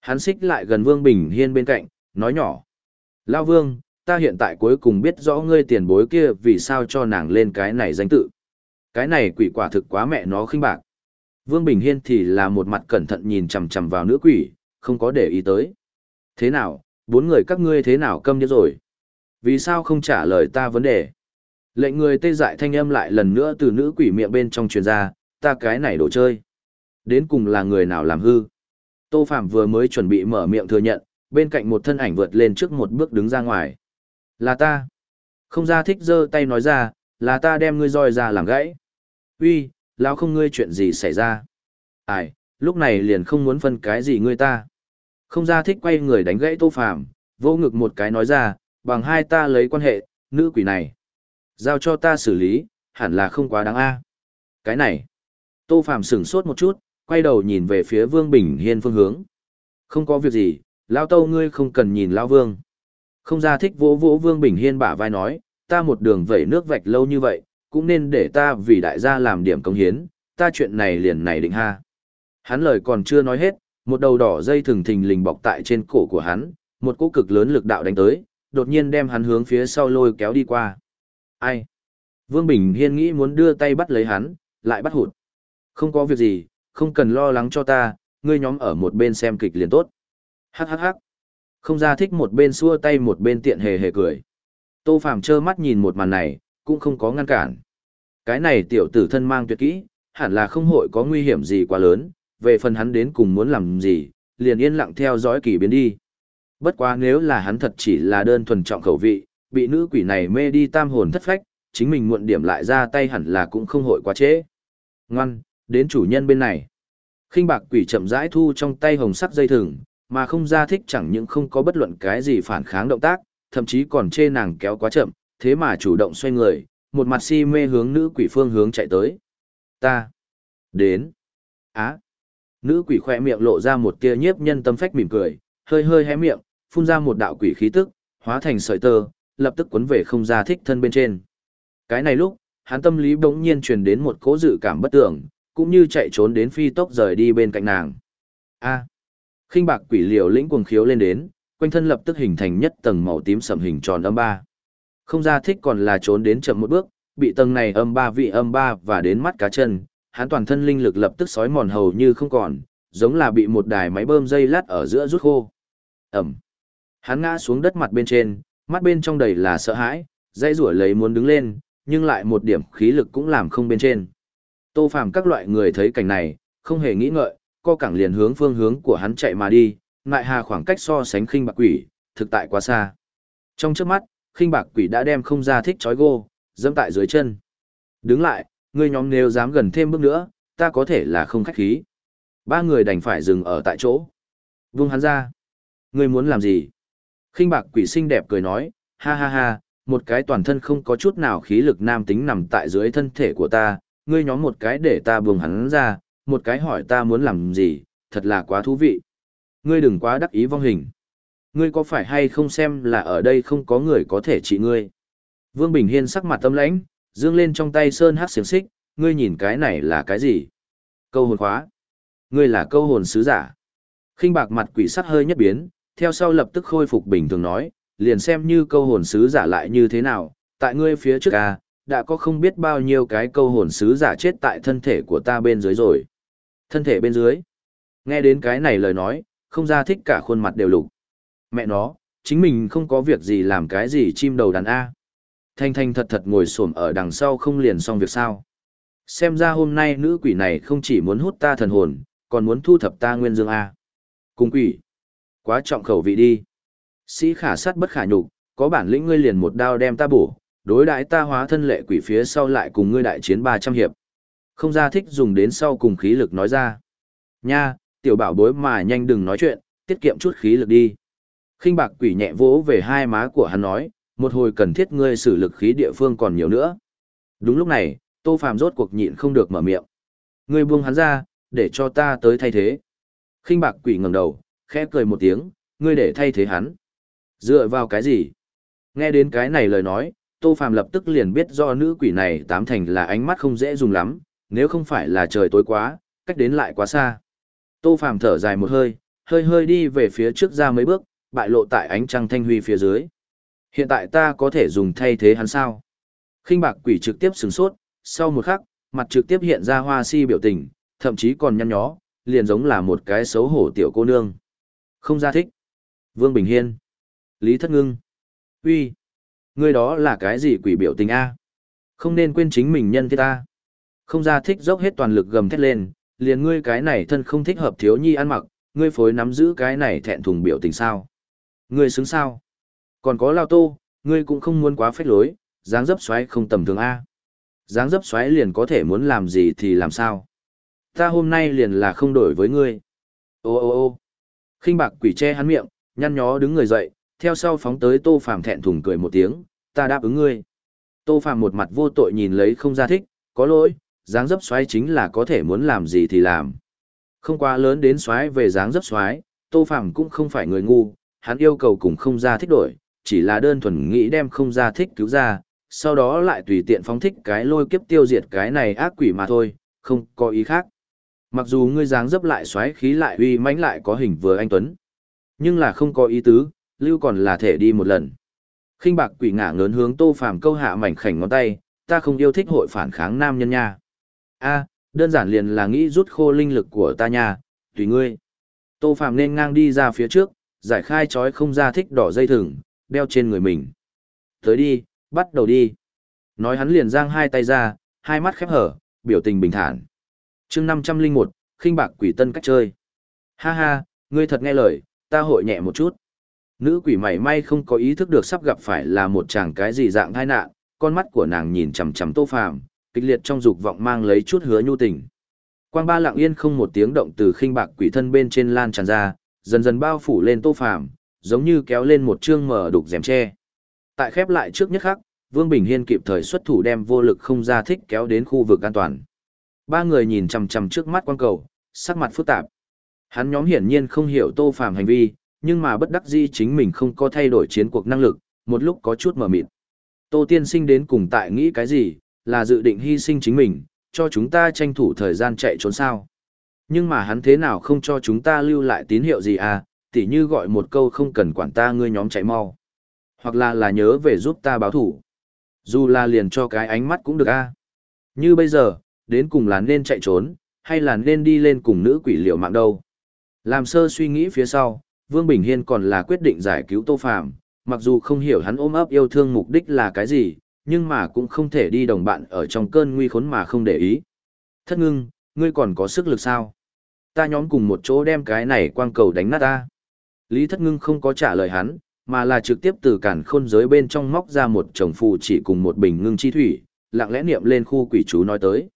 Hắn xích lại gần Vương Bình Hiên bên cạnh, nói nhỏ. Lao Vương, ta hiện tại cuối cùng biết rõ ngươi tiền bối kia vì sao cho nàng lên cái này danh tự. Cái này quỷ quả thực quá mẹ nó khinh bạc. Vương Bình Hiên thì là một mặt cẩn thận nhìn chằm chằm vào nữ quỷ, không có để ý tới. Thế nào, bốn người các ngươi thế nào câm điếc rồi? Vì sao không trả lời ta vấn đề? Lệnh người tê dại thanh âm lại lần nữa từ nữ quỷ miệng bên trong truyền ra, ta cái này đồ chơi. Đến cùng là người nào làm hư? Tô Phạm vừa mới chuẩn bị mở miệng thừa nhận, bên cạnh một thân ảnh vượt lên trước một bước đứng ra ngoài. Là ta. Không ra thích giơ tay nói ra, là ta đem ngươi roi ra làm gãy. Uy, lão không ngươi chuyện gì xảy ra? Ai, lúc này liền không muốn phân cái gì ngươi ta. Không ra thích quay người đánh gãy Tô Phạm, vô ngực một cái nói ra, bằng hai ta lấy quan hệ, nữ quỷ này. Giao cho ta xử lý, hẳn là không quá đáng a. Cái này. Tô Phạm sửng sốt một chút, quay đầu nhìn về phía Vương Bình Hiên phương hướng. Không có việc gì, Lao Tâu ngươi không cần nhìn Lao Vương. Không ra thích vỗ vỗ Vương Bình Hiên bả vai nói, ta một đường vẩy nước vạch lâu như vậy, cũng nên để ta vì đại gia làm điểm công hiến, ta chuyện này liền này định ha. Hắn lời còn chưa nói hết, một đầu đỏ dây thừng thình lình bọc tại trên cổ của hắn, một cỗ cực lớn lực đạo đánh tới, đột nhiên đem hắn hướng phía sau lôi kéo đi qua. Ai? Vương Bình Hiên nghĩ muốn đưa tay bắt lấy hắn, lại bắt hụt. Không có việc gì, không cần lo lắng cho ta, ngươi nhóm ở một bên xem kịch liền tốt. Hắc hắc hắc. Không ra thích một bên xua tay một bên tiện hề hề cười. Tô Phàm trơ mắt nhìn một màn này, cũng không có ngăn cản. Cái này tiểu tử thân mang tuyệt kỹ, hẳn là không hội có nguy hiểm gì quá lớn, về phần hắn đến cùng muốn làm gì, liền yên lặng theo dõi kỳ biến đi. Bất quá nếu là hắn thật chỉ là đơn thuần trọng khẩu vị, bị nữ quỷ này mê đi tam hồn thất phách, chính mình muộn điểm lại ra tay hẳn là cũng không hội quá trễ. Ngoan, đến chủ nhân bên này. khinh bạc quỷ chậm rãi thu trong tay hồng sắc dây thừng, mà không ra thích chẳng những không có bất luận cái gì phản kháng động tác, thậm chí còn chê nàng kéo quá chậm, thế mà chủ động xoay người, một mặt si mê hướng nữ quỷ phương hướng chạy tới. Ta. Đến. Á. Nữ quỷ khoe miệng lộ ra một tia nhiếp nhân tâm phách mỉm cười, hơi hơi hé miệng, phun ra một đạo quỷ khí tức, hóa thành sợi tơ, lập tức cuốn về không ra thích thân bên trên. Cái này lúc, hắn tâm lý bỗng nhiên truyền đến một cố dự cảm bất tưởng, cũng như chạy trốn đến phi tốc rời đi bên cạnh nàng. A. Khinh bạc quỷ liều lĩnh cuồng khiếu lên đến, quanh thân lập tức hình thành nhất tầng màu tím sầm hình tròn âm ba. Không ra thích còn là trốn đến chậm một bước, bị tầng này âm ba vị âm ba và đến mắt cá chân, hắn toàn thân linh lực lập tức sói mòn hầu như không còn, giống là bị một đài máy bơm dây lát ở giữa rút khô. Ẩm. Hắn ngã xuống đất mặt bên trên, mắt bên trong đầy là sợ hãi, dây rủa lấy muốn đứng lên, nhưng lại một điểm khí lực cũng làm không bên trên. Tô Phàm các loại người thấy cảnh này, không hề nghĩ ngợi, co cẳng liền hướng phương hướng của hắn chạy mà đi, ngại hà khoảng cách so sánh khinh bạc quỷ, thực tại quá xa. Trong trước mắt, khinh bạc quỷ đã đem không ra thích chói gô, dẫm tại dưới chân. Đứng lại, ngươi nhóm nếu dám gần thêm bước nữa, ta có thể là không khách khí. Ba người đành phải dừng ở tại chỗ. Vung hắn ra. Ngươi muốn làm gì? Khinh bạc quỷ xinh đẹp cười nói, ha ha ha, một cái toàn thân không có chút nào khí lực nam tính nằm tại dưới thân thể của ta, ngươi nhóm một cái để ta buông hắn ra, một cái hỏi ta muốn làm gì, thật là quá thú vị. Ngươi đừng quá đắc ý vong hình. Ngươi có phải hay không xem là ở đây không có người có thể trị ngươi. Vương Bình Hiên sắc mặt tâm lãnh, dương lên trong tay sơn hát xiềng xích, ngươi nhìn cái này là cái gì? Câu hồn khóa. Ngươi là câu hồn sứ giả. khinh bạc mặt quỷ sắc hơi nhất biến, theo sau lập tức khôi phục bình thường nói, liền xem như câu hồn sứ giả lại như thế nào, tại ngươi phía trước à, đã có không biết bao nhiêu cái câu hồn sứ giả chết tại thân thể của ta bên dưới rồi. Thân thể bên dưới. Nghe đến cái này lời nói, không ra thích cả khuôn mặt đều lục. Mẹ nó, chính mình không có việc gì làm cái gì chim đầu đàn A. Thanh thanh thật thật ngồi xổm ở đằng sau không liền xong việc sao. Xem ra hôm nay nữ quỷ này không chỉ muốn hút ta thần hồn, còn muốn thu thập ta nguyên dương A. Cùng quỷ. Quá trọng khẩu vị đi. Sĩ khả sát bất khả nhục, có bản lĩnh ngươi liền một đao đem ta bổ, đối đãi ta hóa thân lệ quỷ phía sau lại cùng ngươi đại chiến 300 hiệp. Không ra thích dùng đến sau cùng khí lực nói ra. Nha, tiểu bảo bối mà nhanh đừng nói chuyện, tiết kiệm chút khí lực đi. khinh bạc quỷ nhẹ vỗ về hai má của hắn nói, một hồi cần thiết ngươi sử lực khí địa phương còn nhiều nữa. Đúng lúc này, tô phàm rốt cuộc nhịn không được mở miệng. Ngươi buông hắn ra, để cho ta tới thay thế. khinh bạc quỷ ngẩng đầu, khẽ cười một tiếng, ngươi để thay thế hắn. Dựa vào cái gì? Nghe đến cái này lời nói, Tô Phàm lập tức liền biết do nữ quỷ này tám thành là ánh mắt không dễ dùng lắm, nếu không phải là trời tối quá, cách đến lại quá xa. Tô Phàm thở dài một hơi, hơi hơi đi về phía trước ra mấy bước, bại lộ tại ánh trăng thanh huy phía dưới. Hiện tại ta có thể dùng thay thế hắn sao? Khinh bạc quỷ trực tiếp sừng sốt, sau một khắc, mặt trực tiếp hiện ra hoa si biểu tình, thậm chí còn nhăn nhó, liền giống là một cái xấu hổ tiểu cô nương. Không ra thích. Vương Bình Hiên. Lý Thất Ngưng. uy Ngươi đó là cái gì quỷ biểu tình A? Không nên quên chính mình nhân thế ta. Không ra thích dốc hết toàn lực gầm thét lên, liền ngươi cái này thân không thích hợp thiếu nhi ăn mặc, ngươi phối nắm giữ cái này thẹn thùng biểu tình sao. Ngươi xứng sao? Còn có lao tô, ngươi cũng không muốn quá phách lối, dáng dấp xoáy không tầm thường A. Dáng dấp xoáy liền có thể muốn làm gì thì làm sao. Ta hôm nay liền là không đổi với ngươi. Ô ô ô khinh bạc quỷ che hắn miệng, nhăn nhó đứng người dậy, theo sau phóng tới Tô Phàm thẹn thùng cười một tiếng, ta đáp ứng ngươi. Tô Phàm một mặt vô tội nhìn lấy không ra thích, có lỗi, dáng dấp xoáy chính là có thể muốn làm gì thì làm. Không quá lớn đến xoáy về dáng dấp xoáy, Tô Phàm cũng không phải người ngu, hắn yêu cầu cùng không ra thích đổi, chỉ là đơn thuần nghĩ đem không ra thích cứu ra, sau đó lại tùy tiện phóng thích cái lôi kiếp tiêu diệt cái này ác quỷ mà thôi, không có ý khác. Mặc dù ngươi dáng dấp lại xoáy khí lại uy mãnh lại có hình vừa anh Tuấn, nhưng là không có ý tứ, lưu còn là thể đi một lần. khinh bạc quỷ ngả ngớn hướng tô phàm câu hạ mảnh khảnh ngón tay, ta không yêu thích hội phản kháng nam nhân nha. a đơn giản liền là nghĩ rút khô linh lực của ta nha, tùy ngươi. Tô phàm nên ngang đi ra phía trước, giải khai trói không ra thích đỏ dây thừng, đeo trên người mình. Tới đi, bắt đầu đi. Nói hắn liền giang hai tay ra, hai mắt khép hở, biểu tình bình thản chương 501, khinh bạc quỷ tân cách chơi. Ha ha, ngươi thật nghe lời, ta hội nhẹ một chút. Nữ quỷ mảy may không có ý thức được sắp gặp phải là một chàng cái gì dạng tai nạn, con mắt của nàng nhìn chằm chằm Tô Phàm, kịch liệt trong dục vọng mang lấy chút hứa nhu tình. Quang ba lặng yên không một tiếng động từ khinh bạc quỷ thân bên trên lan tràn ra, dần dần bao phủ lên Tô Phàm, giống như kéo lên một chương mở đục rèm tre. Tại khép lại trước nhất khắc, Vương Bình Hiên kịp thời xuất thủ đem vô lực không ra thích kéo đến khu vực an toàn. Ba người nhìn chằm chằm trước mắt quan cầu, sắc mặt phức tạp. Hắn nhóm hiển nhiên không hiểu Tô Phàm hành vi, nhưng mà bất đắc dĩ chính mình không có thay đổi chiến cuộc năng lực, một lúc có chút mờ mịt. Tô tiên sinh đến cùng tại nghĩ cái gì, là dự định hy sinh chính mình, cho chúng ta tranh thủ thời gian chạy trốn sao. Nhưng mà hắn thế nào không cho chúng ta lưu lại tín hiệu gì à, tỉ như gọi một câu không cần quản ta ngươi nhóm chạy mau. Hoặc là là nhớ về giúp ta báo thủ. Dù là liền cho cái ánh mắt cũng được a. À. Như bây giờ, đến cùng là nên chạy trốn, hay là nên đi lên cùng nữ quỷ liều mạng đâu. Làm sơ suy nghĩ phía sau, Vương Bình Hiên còn là quyết định giải cứu Tô Phàm, mặc dù không hiểu hắn ôm ấp yêu thương mục đích là cái gì, nhưng mà cũng không thể đi đồng bạn ở trong cơn nguy khốn mà không để ý. Thất ngưng, ngươi còn có sức lực sao? Ta nhóm cùng một chỗ đem cái này quang cầu đánh nát ta. Lý thất ngưng không có trả lời hắn, mà là trực tiếp từ cản khôn giới bên trong móc ra một chồng phù chỉ cùng một bình ngưng chi thủy, lặng lẽ niệm lên khu quỷ chú nói tới.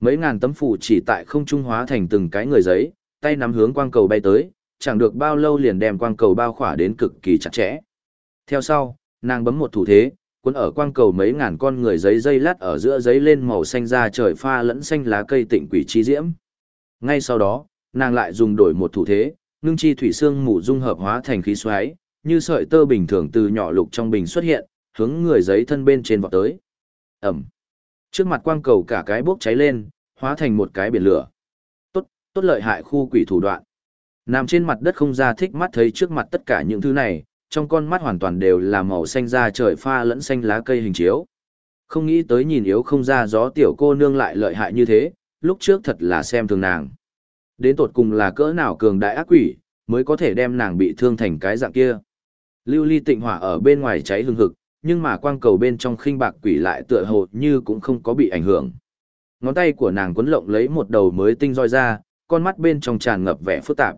Mấy ngàn tấm phủ chỉ tại không trung hóa thành từng cái người giấy, tay nắm hướng quang cầu bay tới, chẳng được bao lâu liền đem quang cầu bao khỏa đến cực kỳ chặt chẽ. Theo sau, nàng bấm một thủ thế, cuốn ở quang cầu mấy ngàn con người giấy dây lát ở giữa giấy lên màu xanh da trời pha lẫn xanh lá cây tịnh quỷ chi diễm. Ngay sau đó, nàng lại dùng đổi một thủ thế, ngưng chi thủy xương mù dung hợp hóa thành khí xoáy, như sợi tơ bình thường từ nhỏ lục trong bình xuất hiện, hướng người giấy thân bên trên vọt tới. Ẩm. Trước mặt quang cầu cả cái bốc cháy lên, hóa thành một cái biển lửa. Tốt, tốt lợi hại khu quỷ thủ đoạn. Nằm trên mặt đất không ra thích mắt thấy trước mặt tất cả những thứ này, trong con mắt hoàn toàn đều là màu xanh da trời pha lẫn xanh lá cây hình chiếu. Không nghĩ tới nhìn yếu không ra gió tiểu cô nương lại lợi hại như thế, lúc trước thật là xem thường nàng. Đến tột cùng là cỡ nào cường đại ác quỷ, mới có thể đem nàng bị thương thành cái dạng kia. Lưu ly tịnh hỏa ở bên ngoài cháy hừng hực, nhưng mà quang cầu bên trong khinh bạc quỷ lại tựa hồ như cũng không có bị ảnh hưởng. Ngón tay của nàng quấn lộng lấy một đầu mới tinh roi ra, con mắt bên trong tràn ngập vẻ phức tạp.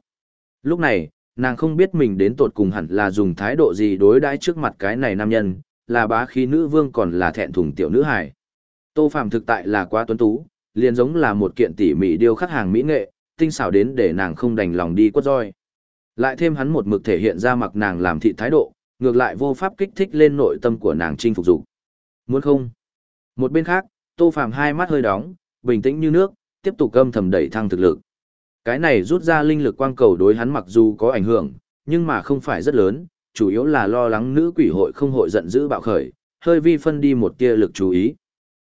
Lúc này, nàng không biết mình đến tột cùng hẳn là dùng thái độ gì đối đãi trước mặt cái này nam nhân, là bá khí nữ vương còn là thẹn thùng tiểu nữ hài. Tô Phàm thực tại là quá tuấn tú, liền giống là một kiện tỉ mỉ điêu khắc hàng mỹ nghệ, tinh xảo đến để nàng không đành lòng đi quất roi. Lại thêm hắn một mực thể hiện ra mặc nàng làm thị thái độ, ngược lại vô pháp kích thích lên nội tâm của nàng chinh phục dục. Muốn không? Một bên khác, Tô Phàm hai mắt hơi đóng, bình tĩnh như nước, tiếp tục âm thầm đẩy thăng thực lực. Cái này rút ra linh lực quang cầu đối hắn mặc dù có ảnh hưởng, nhưng mà không phải rất lớn, chủ yếu là lo lắng nữ quỷ hội không hội giận dữ bạo khởi, hơi vi phân đi một tia lực chú ý.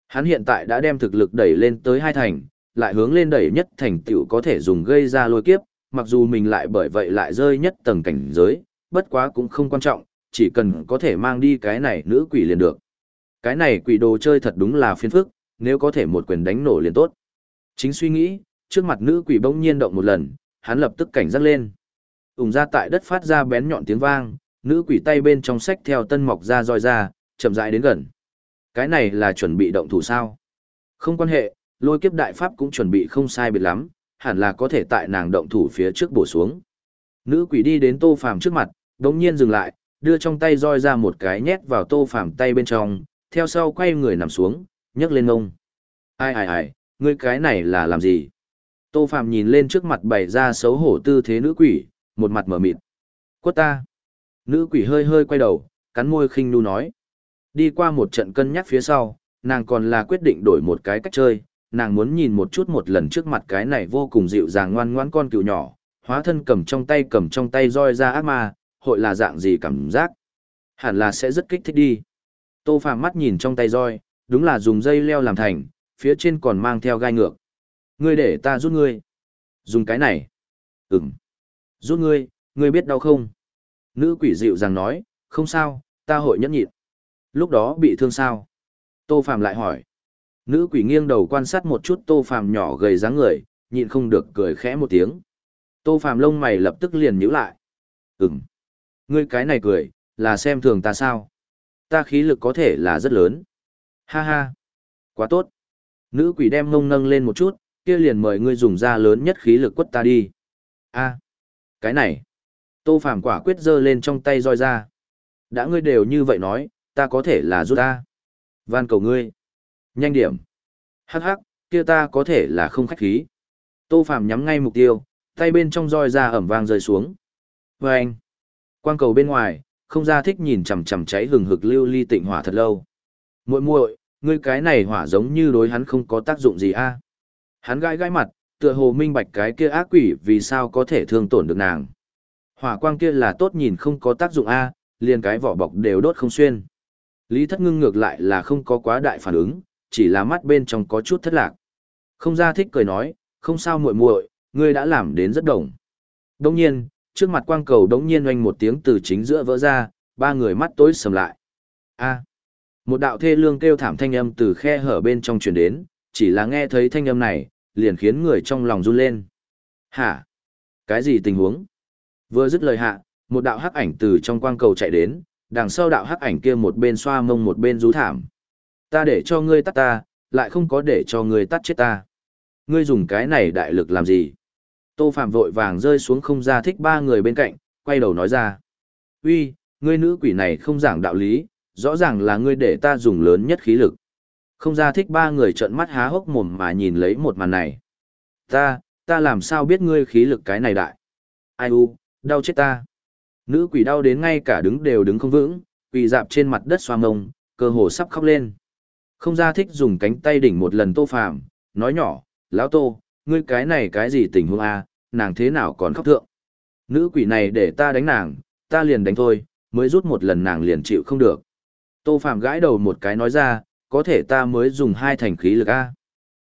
Hắn hiện tại đã đem thực lực đẩy lên tới hai thành, lại hướng lên đẩy nhất thành tựu có thể dùng gây ra lôi kiếp, mặc dù mình lại bởi vậy lại rơi nhất tầng cảnh giới, bất quá cũng không quan trọng, chỉ cần có thể mang đi cái này nữ quỷ liền được. Cái này quỷ đồ chơi thật đúng là phiền phức, nếu có thể một quyền đánh nổ liền tốt. Chính suy nghĩ, trước mặt nữ quỷ bỗng nhiên động một lần, hắn lập tức cảnh giác lên. Ùng ra tại đất phát ra bén nhọn tiếng vang, nữ quỷ tay bên trong sách theo tân mọc ra roi ra, chậm rãi đến gần. Cái này là chuẩn bị động thủ sao? Không quan hệ, lôi kiếp đại pháp cũng chuẩn bị không sai biệt lắm, hẳn là có thể tại nàng động thủ phía trước bổ xuống. Nữ quỷ đi đến tô phàm trước mặt, đống nhiên dừng lại, đưa trong tay roi ra một cái nhét vào tô phàm tay bên trong, theo sau quay người nằm xuống, nhấc lên ngông. Ai ai ai, ngươi cái này là làm gì? Tô Phạm nhìn lên trước mặt bày ra xấu hổ tư thế nữ quỷ, một mặt mở mịt. Quất ta. Nữ quỷ hơi hơi quay đầu, cắn môi khinh nu nói. Đi qua một trận cân nhắc phía sau, nàng còn là quyết định đổi một cái cách chơi, nàng muốn nhìn một chút một lần trước mặt cái này vô cùng dịu dàng ngoan ngoãn con cựu nhỏ, hóa thân cầm trong tay cầm trong tay roi ra ác ma, hội là dạng gì cảm giác. Hẳn là sẽ rất kích thích đi. Tô phàm mắt nhìn trong tay roi, đúng là dùng dây leo làm thành, phía trên còn mang theo gai ngược. Ngươi để ta rút ngươi. Dùng cái này. Ừm. Rút ngươi, ngươi biết đau không? Nữ quỷ dịu dàng nói, không sao, ta hội nhẫn nhịn. Lúc đó bị thương sao? Tô phàm lại hỏi. Nữ quỷ nghiêng đầu quan sát một chút Tô phàm nhỏ gầy dáng người, nhịn không được cười khẽ một tiếng. Tô phàm lông mày lập tức liền nhíu lại. Ừm. Ngươi cái này cười, là xem thường ta sao? Ta khí lực có thể là rất lớn. Ha ha. Quá tốt. Nữ quỷ đem ngông nâng lên một chút, kia liền mời ngươi dùng ra lớn nhất khí lực quất ta đi. A, cái này. Tô Phàm quả quyết giơ lên trong tay roi ra. Đã ngươi đều như vậy nói, ta có thể là rút ta. Van cầu ngươi. Nhanh điểm. Hắc hắc, kia ta có thể là không khách khí. Tô Phàm nhắm ngay mục tiêu, tay bên trong roi ra ẩm vang rơi xuống. Và anh. Quang cầu bên ngoài, không ra thích nhìn chằm chằm cháy hừng hực lưu ly tịnh hỏa thật lâu. Muội muội, ngươi cái này hỏa giống như đối hắn không có tác dụng gì a? Hắn gãi gãi mặt, tựa hồ minh bạch cái kia ác quỷ vì sao có thể thương tổn được nàng. Hỏa quang kia là tốt nhìn không có tác dụng A, liền cái vỏ bọc đều đốt không xuyên. Lý thất ngưng ngược lại là không có quá đại phản ứng, chỉ là mắt bên trong có chút thất lạc. Không ra thích cười nói, không sao muội muội, ngươi đã làm đến rất đồng. Đương nhiên, trước mặt quang cầu đống nhiên oanh một tiếng từ chính giữa vỡ ra, ba người mắt tối sầm lại. A. một đạo thê lương kêu thảm thanh âm từ khe hở bên trong truyền đến, chỉ là nghe thấy thanh âm này, liền khiến người trong lòng run lên. Hả? Cái gì tình huống? Vừa dứt lời hạ, một đạo hắc ảnh từ trong quang cầu chạy đến, đằng sau đạo hắc ảnh kia một bên xoa mông một bên rú thảm. Ta để cho ngươi tắt ta, lại không có để cho ngươi tắt chết ta. Ngươi dùng cái này đại lực làm gì? Tô Phạm vội vàng rơi xuống không ra thích ba người bên cạnh, quay đầu nói ra. Uy, ngươi nữ quỷ này không giảng đạo lý, rõ ràng là ngươi để ta dùng lớn nhất khí lực. Không ra thích ba người trợn mắt há hốc mồm mà nhìn lấy một màn này. Ta, ta làm sao biết ngươi khí lực cái này đại? Ai u, đau chết ta. Nữ quỷ đau đến ngay cả đứng đều đứng không vững, quỳ dạp trên mặt đất xoa mông, cơ hồ sắp khóc lên. Không ra thích dùng cánh tay đỉnh một lần tô phàm, nói nhỏ, lão tô, ngươi cái này cái gì tình huống a nàng thế nào còn khóc thượng. Nữ quỷ này để ta đánh nàng, ta liền đánh thôi, mới rút một lần nàng liền chịu không được. Tô phạm gãi đầu một cái nói ra, có thể ta mới dùng hai thành khí lực a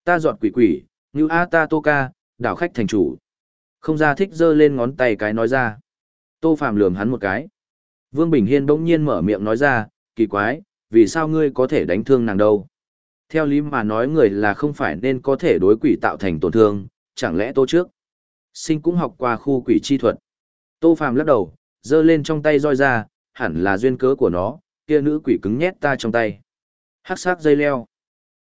Ta dọn quỷ quỷ, như a ta tô ca, đảo khách thành chủ. Không ra thích giơ lên ngón tay cái nói ra. Tô phạm lườm hắn một cái. Vương Bình Hiên bỗng nhiên mở miệng nói ra, kỳ quái, vì sao ngươi có thể đánh thương nàng đâu? Theo lý mà nói người là không phải nên có thể đối quỷ tạo thành tổn thương, chẳng lẽ tô trước? Sinh cũng học qua khu quỷ chi thuật. Tô Phàm lắc đầu, giơ lên trong tay roi ra, hẳn là duyên cớ của nó, kia nữ quỷ cứng nhét ta trong tay. Hắc sắc dây leo.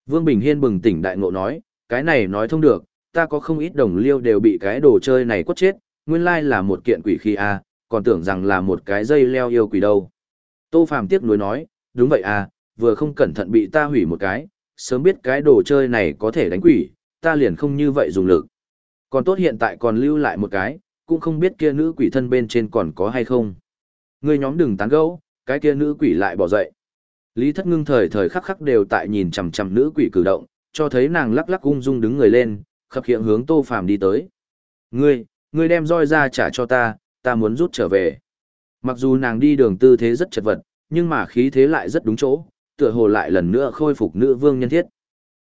Vương Bình Hiên bừng tỉnh đại ngộ nói, cái này nói thông được, ta có không ít đồng liêu đều bị cái đồ chơi này quất chết, nguyên lai là một kiện quỷ khí a, còn tưởng rằng là một cái dây leo yêu quỷ đâu. Tô Phàm tiếc nuối nói, đúng vậy à, vừa không cẩn thận bị ta hủy một cái, sớm biết cái đồ chơi này có thể đánh quỷ, ta liền không như vậy dùng lực. Còn tốt hiện tại còn lưu lại một cái, cũng không biết kia nữ quỷ thân bên trên còn có hay không. Người nhóm đừng tán gẫu, cái kia nữ quỷ lại bỏ dậy. Lý thất ngưng thời thời khắc khắc đều tại nhìn chằm chằm nữ quỷ cử động, cho thấy nàng lắc lắc ung dung đứng người lên, khập khiễng hướng tô phàm đi tới. Ngươi, ngươi đem roi ra trả cho ta, ta muốn rút trở về. Mặc dù nàng đi đường tư thế rất chật vật, nhưng mà khí thế lại rất đúng chỗ, tựa hồ lại lần nữa khôi phục nữ vương nhân thiết.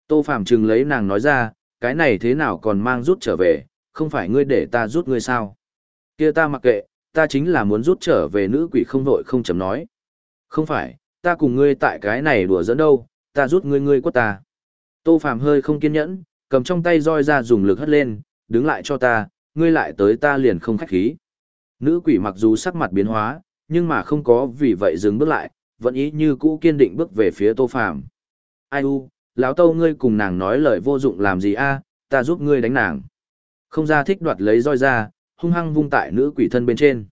Tô Phạm trừng lấy nàng nói ra, cái này thế nào còn mang rút trở về, không phải ngươi để ta rút ngươi sao? Kia ta mặc kệ, ta chính là muốn rút trở về nữ quỷ không vội không chấm nói. Không phải, ta cùng ngươi tại cái này đùa dẫn đâu, ta rút ngươi ngươi quất ta. Tô Phạm hơi không kiên nhẫn, cầm trong tay roi ra dùng lực hất lên, đứng lại cho ta, ngươi lại tới ta liền không khách khí. Nữ quỷ mặc dù sắc mặt biến hóa, nhưng mà không có vì vậy dừng bước lại, vẫn ý như cũ kiên định bước về phía Tô Phàm. Ai u, lão Tâu ngươi cùng nàng nói lời vô dụng làm gì a, ta giúp ngươi đánh nàng. Không ra thích đoạt lấy roi ra, hung hăng vung tại nữ quỷ thân bên trên.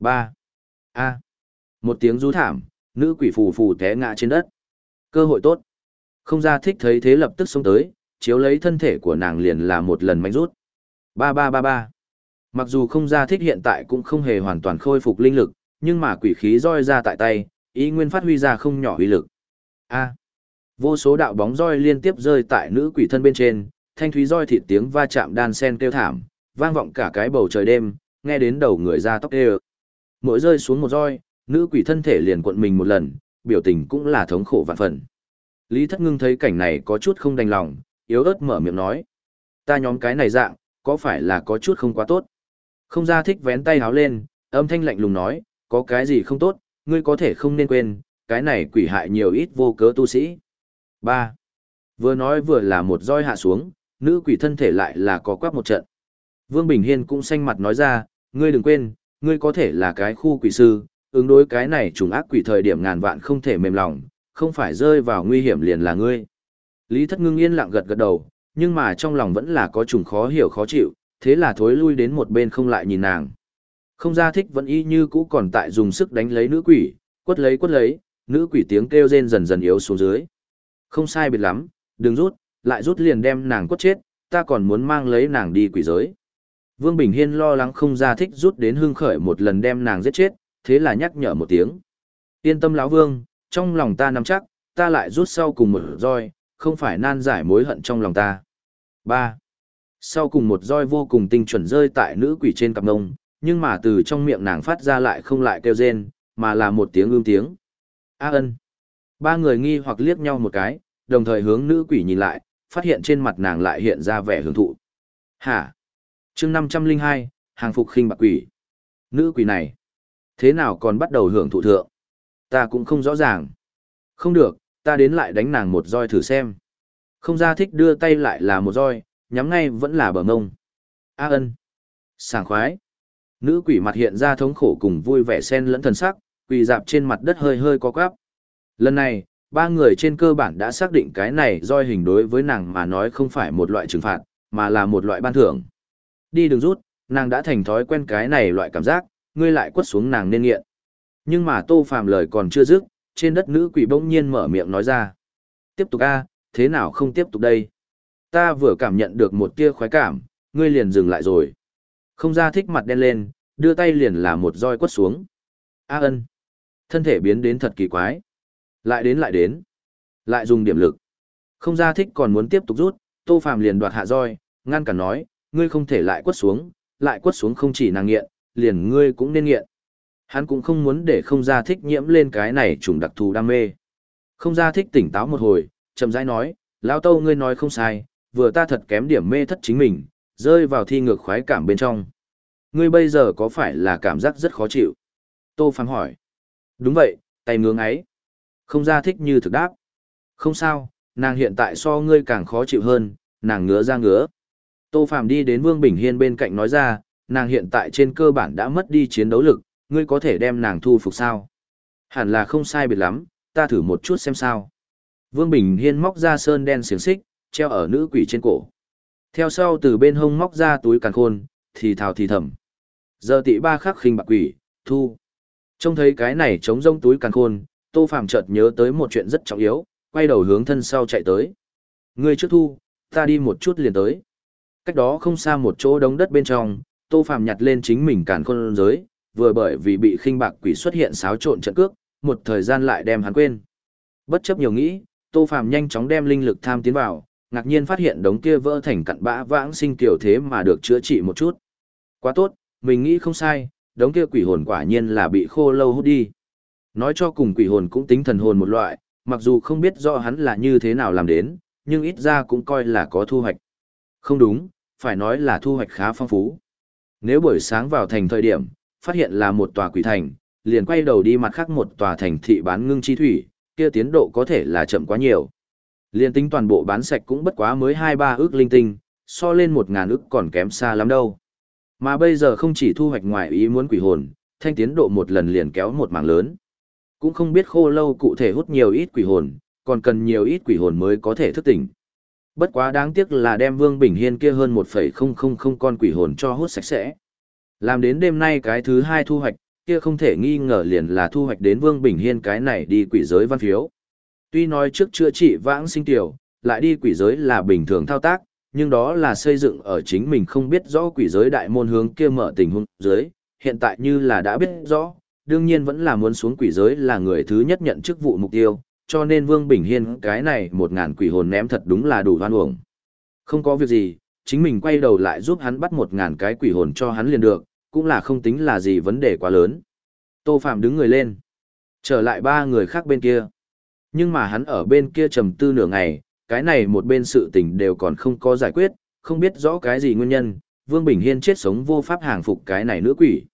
Ba, A. Một tiếng rú thảm, nữ quỷ phù phù té ngã trên đất. Cơ hội tốt. Không ra thích thấy thế lập tức xông tới, chiếu lấy thân thể của nàng liền là một lần mạnh rút. Ba ba ba ba. Mặc dù không ra thích hiện tại cũng không hề hoàn toàn khôi phục linh lực, nhưng mà quỷ khí roi ra tại tay, ý nguyên phát huy ra không nhỏ uy lực. A. Vô số đạo bóng roi liên tiếp rơi tại nữ quỷ thân bên trên, thanh thúy roi thịt tiếng va chạm đan sen kêu thảm, vang vọng cả cái bầu trời đêm, nghe đến đầu người ra tóc đều. Mỗi rơi xuống một roi, nữ quỷ thân thể liền cuộn mình một lần, biểu tình cũng là thống khổ vạn phần. Lý Thất Ngưng thấy cảnh này có chút không đành lòng, yếu ớt mở miệng nói. Ta nhóm cái này dạng, có phải là có chút không quá tốt? Không ra thích vén tay háo lên, âm thanh lạnh lùng nói, có cái gì không tốt, ngươi có thể không nên quên, cái này quỷ hại nhiều ít vô cớ tu sĩ. 3. Vừa nói vừa là một roi hạ xuống, nữ quỷ thân thể lại là có quắc một trận. Vương Bình Hiên cũng xanh mặt nói ra, ngươi đừng quên, ngươi có thể là cái khu quỷ sư, ứng đối cái này trùng ác quỷ thời điểm ngàn vạn không thể mềm lòng, không phải rơi vào nguy hiểm liền là ngươi. Lý thất ngưng yên lặng gật gật đầu, nhưng mà trong lòng vẫn là có trùng khó hiểu khó chịu, thế là thối lui đến một bên không lại nhìn nàng. Không ra thích vẫn y như cũ còn tại dùng sức đánh lấy nữ quỷ, quất lấy quất lấy, nữ quỷ tiếng kêu rên dần dần yếu xuống dưới. Không sai biệt lắm, đừng rút, lại rút liền đem nàng quất chết, ta còn muốn mang lấy nàng đi quỷ giới. Vương Bình Hiên lo lắng không ra thích rút đến hương khởi một lần đem nàng giết chết, thế là nhắc nhở một tiếng. Yên tâm lão vương, trong lòng ta nắm chắc, ta lại rút sau cùng một roi, không phải nan giải mối hận trong lòng ta. 3. Sau cùng một roi vô cùng tinh chuẩn rơi tại nữ quỷ trên cặp ngông, nhưng mà từ trong miệng nàng phát ra lại không lại kêu rên, mà là một tiếng ương tiếng. A ân. Ba người nghi hoặc liếc nhau một cái, đồng thời hướng nữ quỷ nhìn lại, phát hiện trên mặt nàng lại hiện ra vẻ hưởng thụ. Hả? chương 502, hàng phục khinh bạc quỷ. Nữ quỷ này, thế nào còn bắt đầu hưởng thụ thượng? Ta cũng không rõ ràng. Không được, ta đến lại đánh nàng một roi thử xem. Không ra thích đưa tay lại là một roi, nhắm ngay vẫn là bờ ngông. A ân. Sảng khoái. Nữ quỷ mặt hiện ra thống khổ cùng vui vẻ xen lẫn thần sắc, quỳ dạp trên mặt đất hơi hơi có quắp. Lần này, ba người trên cơ bản đã xác định cái này roi hình đối với nàng mà nói không phải một loại trừng phạt, mà là một loại ban thưởng. Đi đường rút, nàng đã thành thói quen cái này loại cảm giác, ngươi lại quất xuống nàng nên nghiện. Nhưng mà Tô Phàm lời còn chưa dứt, trên đất nữ quỷ bỗng nhiên mở miệng nói ra. Tiếp tục a, thế nào không tiếp tục đây? Ta vừa cảm nhận được một tia khoái cảm, ngươi liền dừng lại rồi. Không ra thích mặt đen lên, đưa tay liền là một roi quất xuống. A ân. Thân thể biến đến thật kỳ quái. Lại đến lại đến. Lại dùng điểm lực. Không ra thích còn muốn tiếp tục rút, Tô Phàm liền đoạt hạ roi, ngăn cản nói, ngươi không thể lại quất xuống, lại quất xuống không chỉ nàng nghiện, liền ngươi cũng nên nghiện. Hắn cũng không muốn để không ra thích nhiễm lên cái này trùng đặc thù đam mê. Không ra thích tỉnh táo một hồi, chậm rãi nói, lão tâu ngươi nói không sai, vừa ta thật kém điểm mê thất chính mình, rơi vào thi ngược khoái cảm bên trong. Ngươi bây giờ có phải là cảm giác rất khó chịu? Tô Phàm hỏi. Đúng vậy, tay ngưỡng ấy. Không ra thích như thực đáp. Không sao, nàng hiện tại so ngươi càng khó chịu hơn, nàng ngứa ra ngứa. Tô Phàm đi đến Vương Bình Hiên bên cạnh nói ra, nàng hiện tại trên cơ bản đã mất đi chiến đấu lực, ngươi có thể đem nàng thu phục sao? Hẳn là không sai biệt lắm, ta thử một chút xem sao. Vương Bình Hiên móc ra sơn đen xiềng xích, treo ở nữ quỷ trên cổ. Theo sau từ bên hông móc ra túi càn khôn, thì thào thì thầm. Giờ tị ba khắc khinh bạc quỷ, thu. Trông thấy cái này chống rông túi càn khôn, Tô Phàm chợt nhớ tới một chuyện rất trọng yếu, quay đầu hướng thân sau chạy tới. Ngươi trước thu, ta đi một chút liền tới. Cách đó không xa một chỗ đống đất bên trong, Tô Phàm nhặt lên chính mình càn khôn giới, vừa bởi vì bị khinh bạc quỷ xuất hiện xáo trộn trận cước, một thời gian lại đem hắn quên. Bất chấp nhiều nghĩ, Tô Phàm nhanh chóng đem linh lực tham tiến vào, ngạc nhiên phát hiện đống kia vỡ thành cặn bã vãng sinh tiểu thế mà được chữa trị một chút. Quá tốt, mình nghĩ không sai, đống kia quỷ hồn quả nhiên là bị khô lâu hút đi. Nói cho cùng quỷ hồn cũng tính thần hồn một loại, mặc dù không biết rõ hắn là như thế nào làm đến, nhưng ít ra cũng coi là có thu hoạch. Không đúng, phải nói là thu hoạch khá phong phú. Nếu buổi sáng vào thành thời điểm, phát hiện là một tòa quỷ thành, liền quay đầu đi mặt khác một tòa thành thị bán ngưng chi thủy, kia tiến độ có thể là chậm quá nhiều. Liên tính toàn bộ bán sạch cũng bất quá mới 2-3 ước linh tinh, so lên 1.000 ước còn kém xa lắm đâu. Mà bây giờ không chỉ thu hoạch ngoài ý muốn quỷ hồn, thanh tiến độ một lần liền kéo một mảng lớn. Cũng không biết khô lâu cụ thể hút nhiều ít quỷ hồn, còn cần nhiều ít quỷ hồn mới có thể thức tỉnh. Bất quá đáng tiếc là đem Vương Bình Hiên kia hơn 1,000 con quỷ hồn cho hút sạch sẽ. Làm đến đêm nay cái thứ hai thu hoạch, kia không thể nghi ngờ liền là thu hoạch đến Vương Bình Hiên cái này đi quỷ giới văn phiếu. Tuy nói trước chữa trị vãng sinh tiểu, lại đi quỷ giới là bình thường thao tác, nhưng đó là xây dựng ở chính mình không biết rõ quỷ giới đại môn hướng kia mở tình huống giới, hiện tại như là đã biết rõ, đương nhiên vẫn là muốn xuống quỷ giới là người thứ nhất nhận chức vụ mục tiêu, cho nên Vương Bình Hiên cái này một ngàn quỷ hồn ném thật đúng là đủ hoan uổng. Không có việc gì, chính mình quay đầu lại giúp hắn bắt một ngàn cái quỷ hồn cho hắn liền được, cũng là không tính là gì vấn đề quá lớn. Tô Phạm đứng người lên, trở lại ba người khác bên kia. Nhưng mà hắn ở bên kia trầm tư nửa ngày, cái này một bên sự tình đều còn không có giải quyết, không biết rõ cái gì nguyên nhân, Vương Bình Hiên chết sống vô pháp hàng phục cái này nữ quỷ.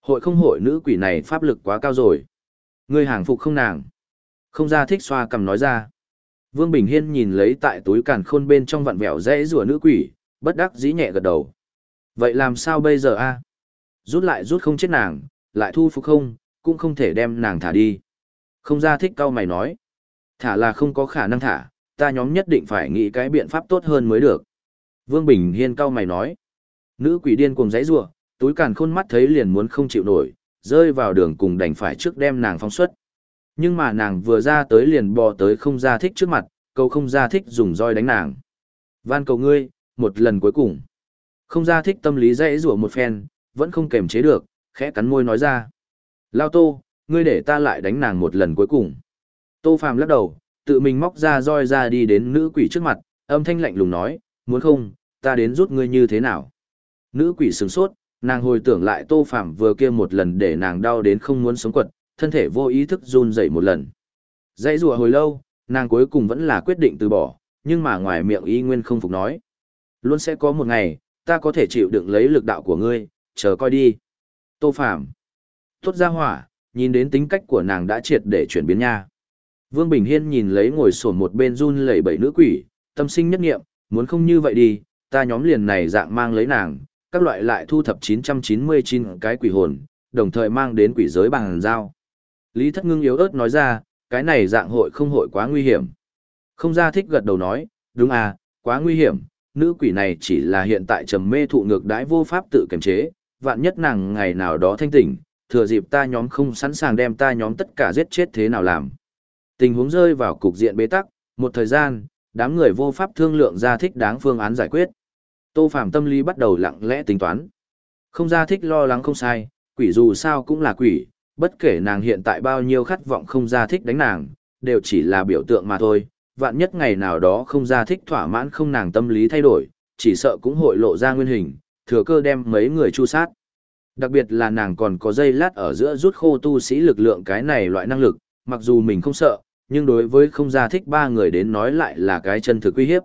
Hội không hội nữ quỷ này pháp lực quá cao rồi. Người hàng phục không nàng. Không ra thích xoa cầm nói ra. Vương Bình Hiên nhìn lấy tại túi càn khôn bên trong vặn vẹo dễ rùa nữ quỷ, bất đắc dĩ nhẹ gật đầu. Vậy làm sao bây giờ a? Rút lại rút không chết nàng, lại thu phục không, cũng không thể đem nàng thả đi. Không ra thích cao mày nói. Thả là không có khả năng thả, ta nhóm nhất định phải nghĩ cái biện pháp tốt hơn mới được. Vương Bình Hiên cao mày nói. Nữ quỷ điên cùng giấy rủa túi càn khôn mắt thấy liền muốn không chịu nổi, rơi vào đường cùng đành phải trước đem nàng phóng xuất. Nhưng mà nàng vừa ra tới liền bò tới không ra thích trước mặt, cầu không ra thích dùng roi đánh nàng. Van cầu ngươi, một lần cuối cùng. Không ra thích tâm lý dãy rủa một phen, vẫn không kềm chế được, khẽ cắn môi nói ra. Lao tô, ngươi để ta lại đánh nàng một lần cuối cùng. Tô Phàm lắc đầu, tự mình móc ra roi ra đi đến nữ quỷ trước mặt, âm thanh lạnh lùng nói, muốn không, ta đến rút ngươi như thế nào. Nữ quỷ sừng sốt, nàng hồi tưởng lại Tô Phàm vừa kia một lần để nàng đau đến không muốn sống quật, thân thể vô ý thức run rẩy một lần. Dãy rùa hồi lâu, nàng cuối cùng vẫn là quyết định từ bỏ, nhưng mà ngoài miệng y nguyên không phục nói. Luôn sẽ có một ngày, ta có thể chịu đựng lấy lực đạo của ngươi, chờ coi đi. Tô Phàm Tốt ra hỏa, nhìn đến tính cách của nàng đã triệt để chuyển biến nha. Vương Bình Hiên nhìn lấy ngồi sổn một bên run lẩy bẩy nữ quỷ, tâm sinh nhất nghiệm, muốn không như vậy đi, ta nhóm liền này dạng mang lấy nàng, các loại lại thu thập 999 cái quỷ hồn, đồng thời mang đến quỷ giới bằng giao. Lý Thất Ngưng yếu ớt nói ra, cái này dạng hội không hội quá nguy hiểm. Không ra thích gật đầu nói, đúng à, quá nguy hiểm, nữ quỷ này chỉ là hiện tại trầm mê thụ ngược đãi vô pháp tự kiềm chế, vạn nhất nàng ngày nào đó thanh tỉnh, thừa dịp ta nhóm không sẵn sàng đem ta nhóm tất cả giết chết thế nào làm. Tình huống rơi vào cục diện bế tắc, một thời gian, đám người vô pháp thương lượng ra thích đáng phương án giải quyết. Tô Phạm tâm lý bắt đầu lặng lẽ tính toán. Không ra thích lo lắng không sai, quỷ dù sao cũng là quỷ, bất kể nàng hiện tại bao nhiêu khát vọng không ra thích đánh nàng, đều chỉ là biểu tượng mà thôi. Vạn nhất ngày nào đó không ra thích thỏa mãn không nàng tâm lý thay đổi, chỉ sợ cũng hội lộ ra nguyên hình, thừa cơ đem mấy người chu sát. Đặc biệt là nàng còn có dây lát ở giữa rút khô tu sĩ lực lượng cái này loại năng lực, mặc dù mình không sợ, nhưng đối với không gia thích ba người đến nói lại là cái chân thực uy hiếp.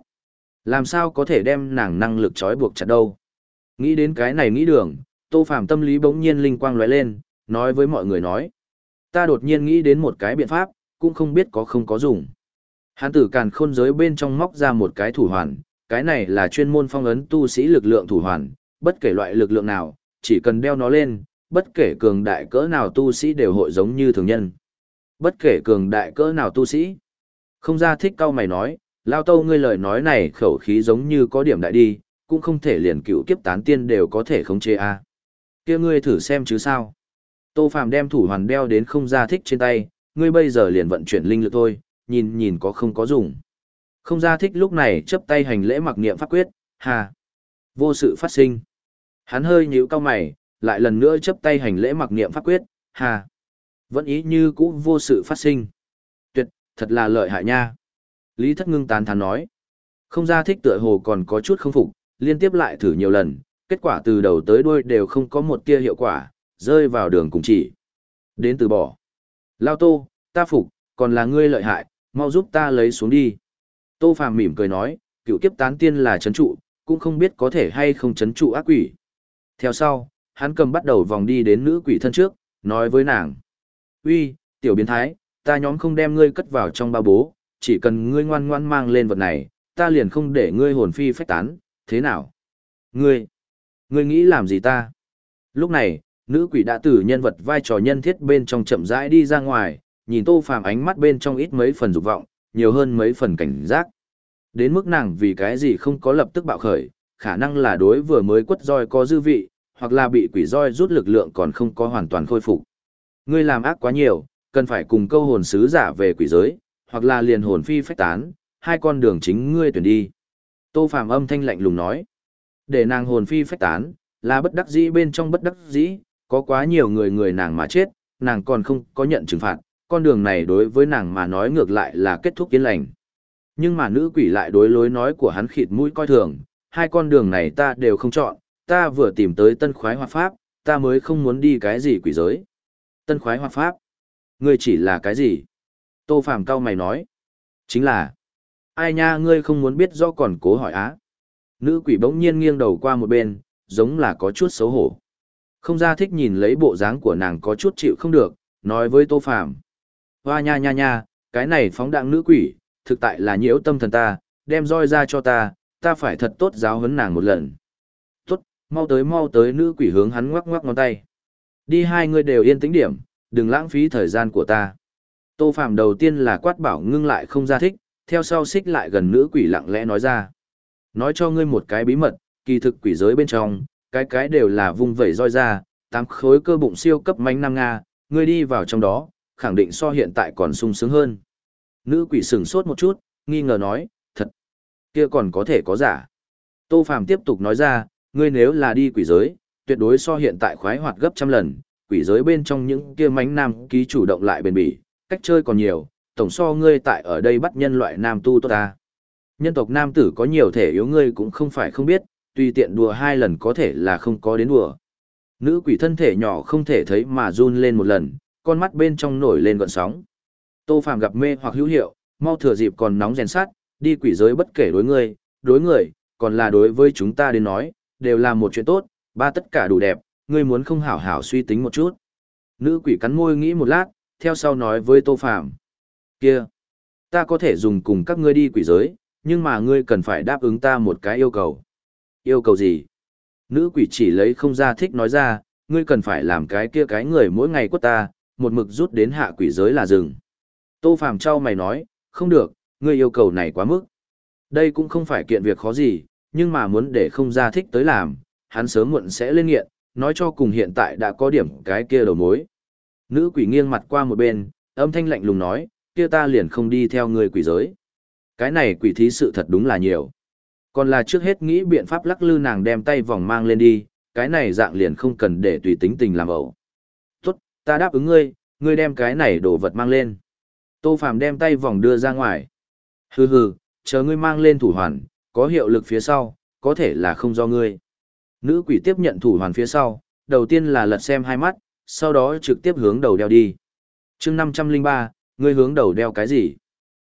Làm sao có thể đem nàng năng lực trói buộc chặt đâu. Nghĩ đến cái này nghĩ đường, tô phàm tâm lý bỗng nhiên linh quang lóe lên, nói với mọi người nói. Ta đột nhiên nghĩ đến một cái biện pháp, cũng không biết có không có dùng. Hán tử càn khôn giới bên trong móc ra một cái thủ hoàn, cái này là chuyên môn phong ấn tu sĩ lực lượng thủ hoàn, bất kể loại lực lượng nào, chỉ cần đeo nó lên, bất kể cường đại cỡ nào tu sĩ đều hội giống như thường nhân. Bất kể cường đại cỡ nào tu sĩ. Không ra thích cao mày nói, lao tâu ngươi lời nói này khẩu khí giống như có điểm đại đi, cũng không thể liền cựu kiếp tán tiên đều có thể khống chế a. À. Kia ngươi thử xem chứ sao. Tô Phàm đem thủ hoàn đeo đến không ra thích trên tay, ngươi bây giờ liền vận chuyển linh lực thôi, nhìn nhìn có không có dùng. Không ra thích lúc này chấp tay hành lễ mặc niệm pháp quyết, hà. Vô sự phát sinh. Hắn hơi nhíu cao mày, lại lần nữa chấp tay hành lễ mặc niệm pháp quyết, hà. Vẫn ý như cũ vô sự phát sinh. Tuyệt, thật là lợi hại nha. Lý thất ngưng tán thán nói. Không ra thích tựa hồ còn có chút không phục, liên tiếp lại thử nhiều lần, kết quả từ đầu tới đuôi đều không có một tia hiệu quả, rơi vào đường cùng chỉ. Đến từ bỏ. Lao tô, ta phục, còn là ngươi lợi hại, mau giúp ta lấy xuống đi. Tô Phàm mỉm cười nói, cựu kiếp tán tiên là chấn trụ, cũng không biết có thể hay không chấn trụ ác quỷ. Theo sau, hắn cầm bắt đầu vòng đi đến nữ quỷ thân trước, nói với nàng uy tiểu biến thái, ta nhóm không đem ngươi cất vào trong bao bố, chỉ cần ngươi ngoan ngoan mang lên vật này, ta liền không để ngươi hồn phi phách tán, thế nào? Ngươi, ngươi nghĩ làm gì ta? Lúc này, nữ quỷ đã từ nhân vật vai trò nhân thiết bên trong chậm rãi đi ra ngoài, nhìn tô phàm ánh mắt bên trong ít mấy phần dục vọng, nhiều hơn mấy phần cảnh giác. Đến mức nàng vì cái gì không có lập tức bạo khởi, khả năng là đối vừa mới quất roi có dư vị, hoặc là bị quỷ roi rút lực lượng còn không có hoàn toàn khôi phục. Ngươi làm ác quá nhiều, cần phải cùng câu hồn sứ giả về quỷ giới, hoặc là liền hồn phi phách tán, hai con đường chính ngươi tuyển đi. Tô Phàm âm thanh lạnh lùng nói, để nàng hồn phi phách tán, là bất đắc dĩ bên trong bất đắc dĩ, có quá nhiều người người nàng mà chết, nàng còn không có nhận trừng phạt, con đường này đối với nàng mà nói ngược lại là kết thúc yên lành. Nhưng mà nữ quỷ lại đối lối nói của hắn khịt mũi coi thường, hai con đường này ta đều không chọn, ta vừa tìm tới tân khoái hoạt pháp, ta mới không muốn đi cái gì quỷ giới. Tân khoái hoặc pháp? Ngươi chỉ là cái gì? Tô Phàm cao mày nói. Chính là, ai nha ngươi không muốn biết do còn cố hỏi á. Nữ quỷ bỗng nhiên nghiêng đầu qua một bên, giống là có chút xấu hổ. Không ra thích nhìn lấy bộ dáng của nàng có chút chịu không được, nói với Tô Phàm Hoa nha nha nha, cái này phóng đạng nữ quỷ, thực tại là nhiễu tâm thần ta, đem roi ra cho ta, ta phải thật tốt giáo huấn nàng một lần. Tốt, mau tới mau tới nữ quỷ hướng hắn ngoắc ngoắc ngón tay. Đi hai người đều yên tĩnh điểm, đừng lãng phí thời gian của ta. Tô Phạm đầu tiên là quát bảo ngưng lại không ra thích, theo sau xích lại gần nữ quỷ lặng lẽ nói ra. Nói cho ngươi một cái bí mật, kỳ thực quỷ giới bên trong, cái cái đều là vung vẩy roi ra, tám khối cơ bụng siêu cấp mánh nam Nga, ngươi đi vào trong đó, khẳng định so hiện tại còn sung sướng hơn. Nữ quỷ sừng sốt một chút, nghi ngờ nói, thật, kia còn có thể có giả. Tô Phạm tiếp tục nói ra, ngươi nếu là đi quỷ giới, tuyệt đối so hiện tại khoái hoạt gấp trăm lần, quỷ giới bên trong những kia mánh nam ký chủ động lại bền bỉ, cách chơi còn nhiều, tổng so ngươi tại ở đây bắt nhân loại nam tu tốt ta. Nhân tộc nam tử có nhiều thể yếu ngươi cũng không phải không biết, tùy tiện đùa hai lần có thể là không có đến đùa. Nữ quỷ thân thể nhỏ không thể thấy mà run lên một lần, con mắt bên trong nổi lên gọn sóng. Tô Phàm gặp mê hoặc hữu hiệu, mau thừa dịp còn nóng rèn sát, đi quỷ giới bất kể đối ngươi, đối người, còn là đối với chúng ta đến nói, đều là một chuyện tốt, ba tất cả đủ đẹp, ngươi muốn không hảo hảo suy tính một chút. Nữ quỷ cắn môi nghĩ một lát, theo sau nói với Tô Phàm kia, ta có thể dùng cùng các ngươi đi quỷ giới, nhưng mà ngươi cần phải đáp ứng ta một cái yêu cầu. Yêu cầu gì? Nữ quỷ chỉ lấy không ra thích nói ra, ngươi cần phải làm cái kia cái người mỗi ngày của ta, một mực rút đến hạ quỷ giới là rừng. Tô Phàm trao mày nói, không được, ngươi yêu cầu này quá mức. Đây cũng không phải kiện việc khó gì, nhưng mà muốn để không ra thích tới làm, hắn sớm muộn sẽ lên nghiện, nói cho cùng hiện tại đã có điểm cái kia đầu mối. Nữ quỷ nghiêng mặt qua một bên, âm thanh lạnh lùng nói, kia ta liền không đi theo người quỷ giới. Cái này quỷ thí sự thật đúng là nhiều. Còn là trước hết nghĩ biện pháp lắc lư nàng đem tay vòng mang lên đi, cái này dạng liền không cần để tùy tính tình làm ẩu. Tốt, ta đáp ứng ngươi, ngươi đem cái này đồ vật mang lên. Tô Phàm đem tay vòng đưa ra ngoài. Hừ hừ, chờ ngươi mang lên thủ hoàn, có hiệu lực phía sau, có thể là không do ngươi. Nữ quỷ tiếp nhận thủ hoàn phía sau, đầu tiên là lật xem hai mắt, sau đó trực tiếp hướng đầu đeo đi. chương 503, ngươi hướng đầu đeo cái gì?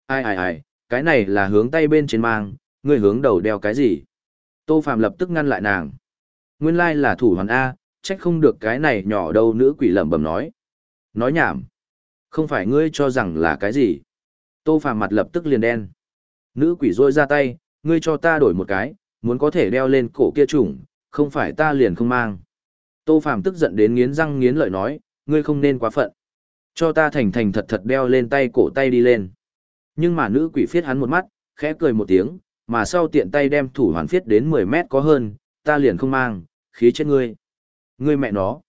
Ai ai ai, cái này là hướng tay bên trên mang, ngươi hướng đầu đeo cái gì? Tô Phạm lập tức ngăn lại nàng. Nguyên lai là thủ hoàn A, trách không được cái này nhỏ đâu nữ quỷ lẩm bẩm nói. Nói nhảm. Không phải ngươi cho rằng là cái gì. Tô Phạm mặt lập tức liền đen. Nữ quỷ rôi ra tay, ngươi cho ta đổi một cái, muốn có thể đeo lên cổ kia trùng, không phải ta liền không mang. Tô Phạm tức giận đến nghiến răng nghiến lợi nói, ngươi không nên quá phận. Cho ta thành thành thật thật đeo lên tay cổ tay đi lên. Nhưng mà nữ quỷ phiết hắn một mắt, khẽ cười một tiếng, mà sau tiện tay đem thủ hoàn phiết đến 10 mét có hơn, ta liền không mang, khí chết ngươi. Ngươi mẹ nó.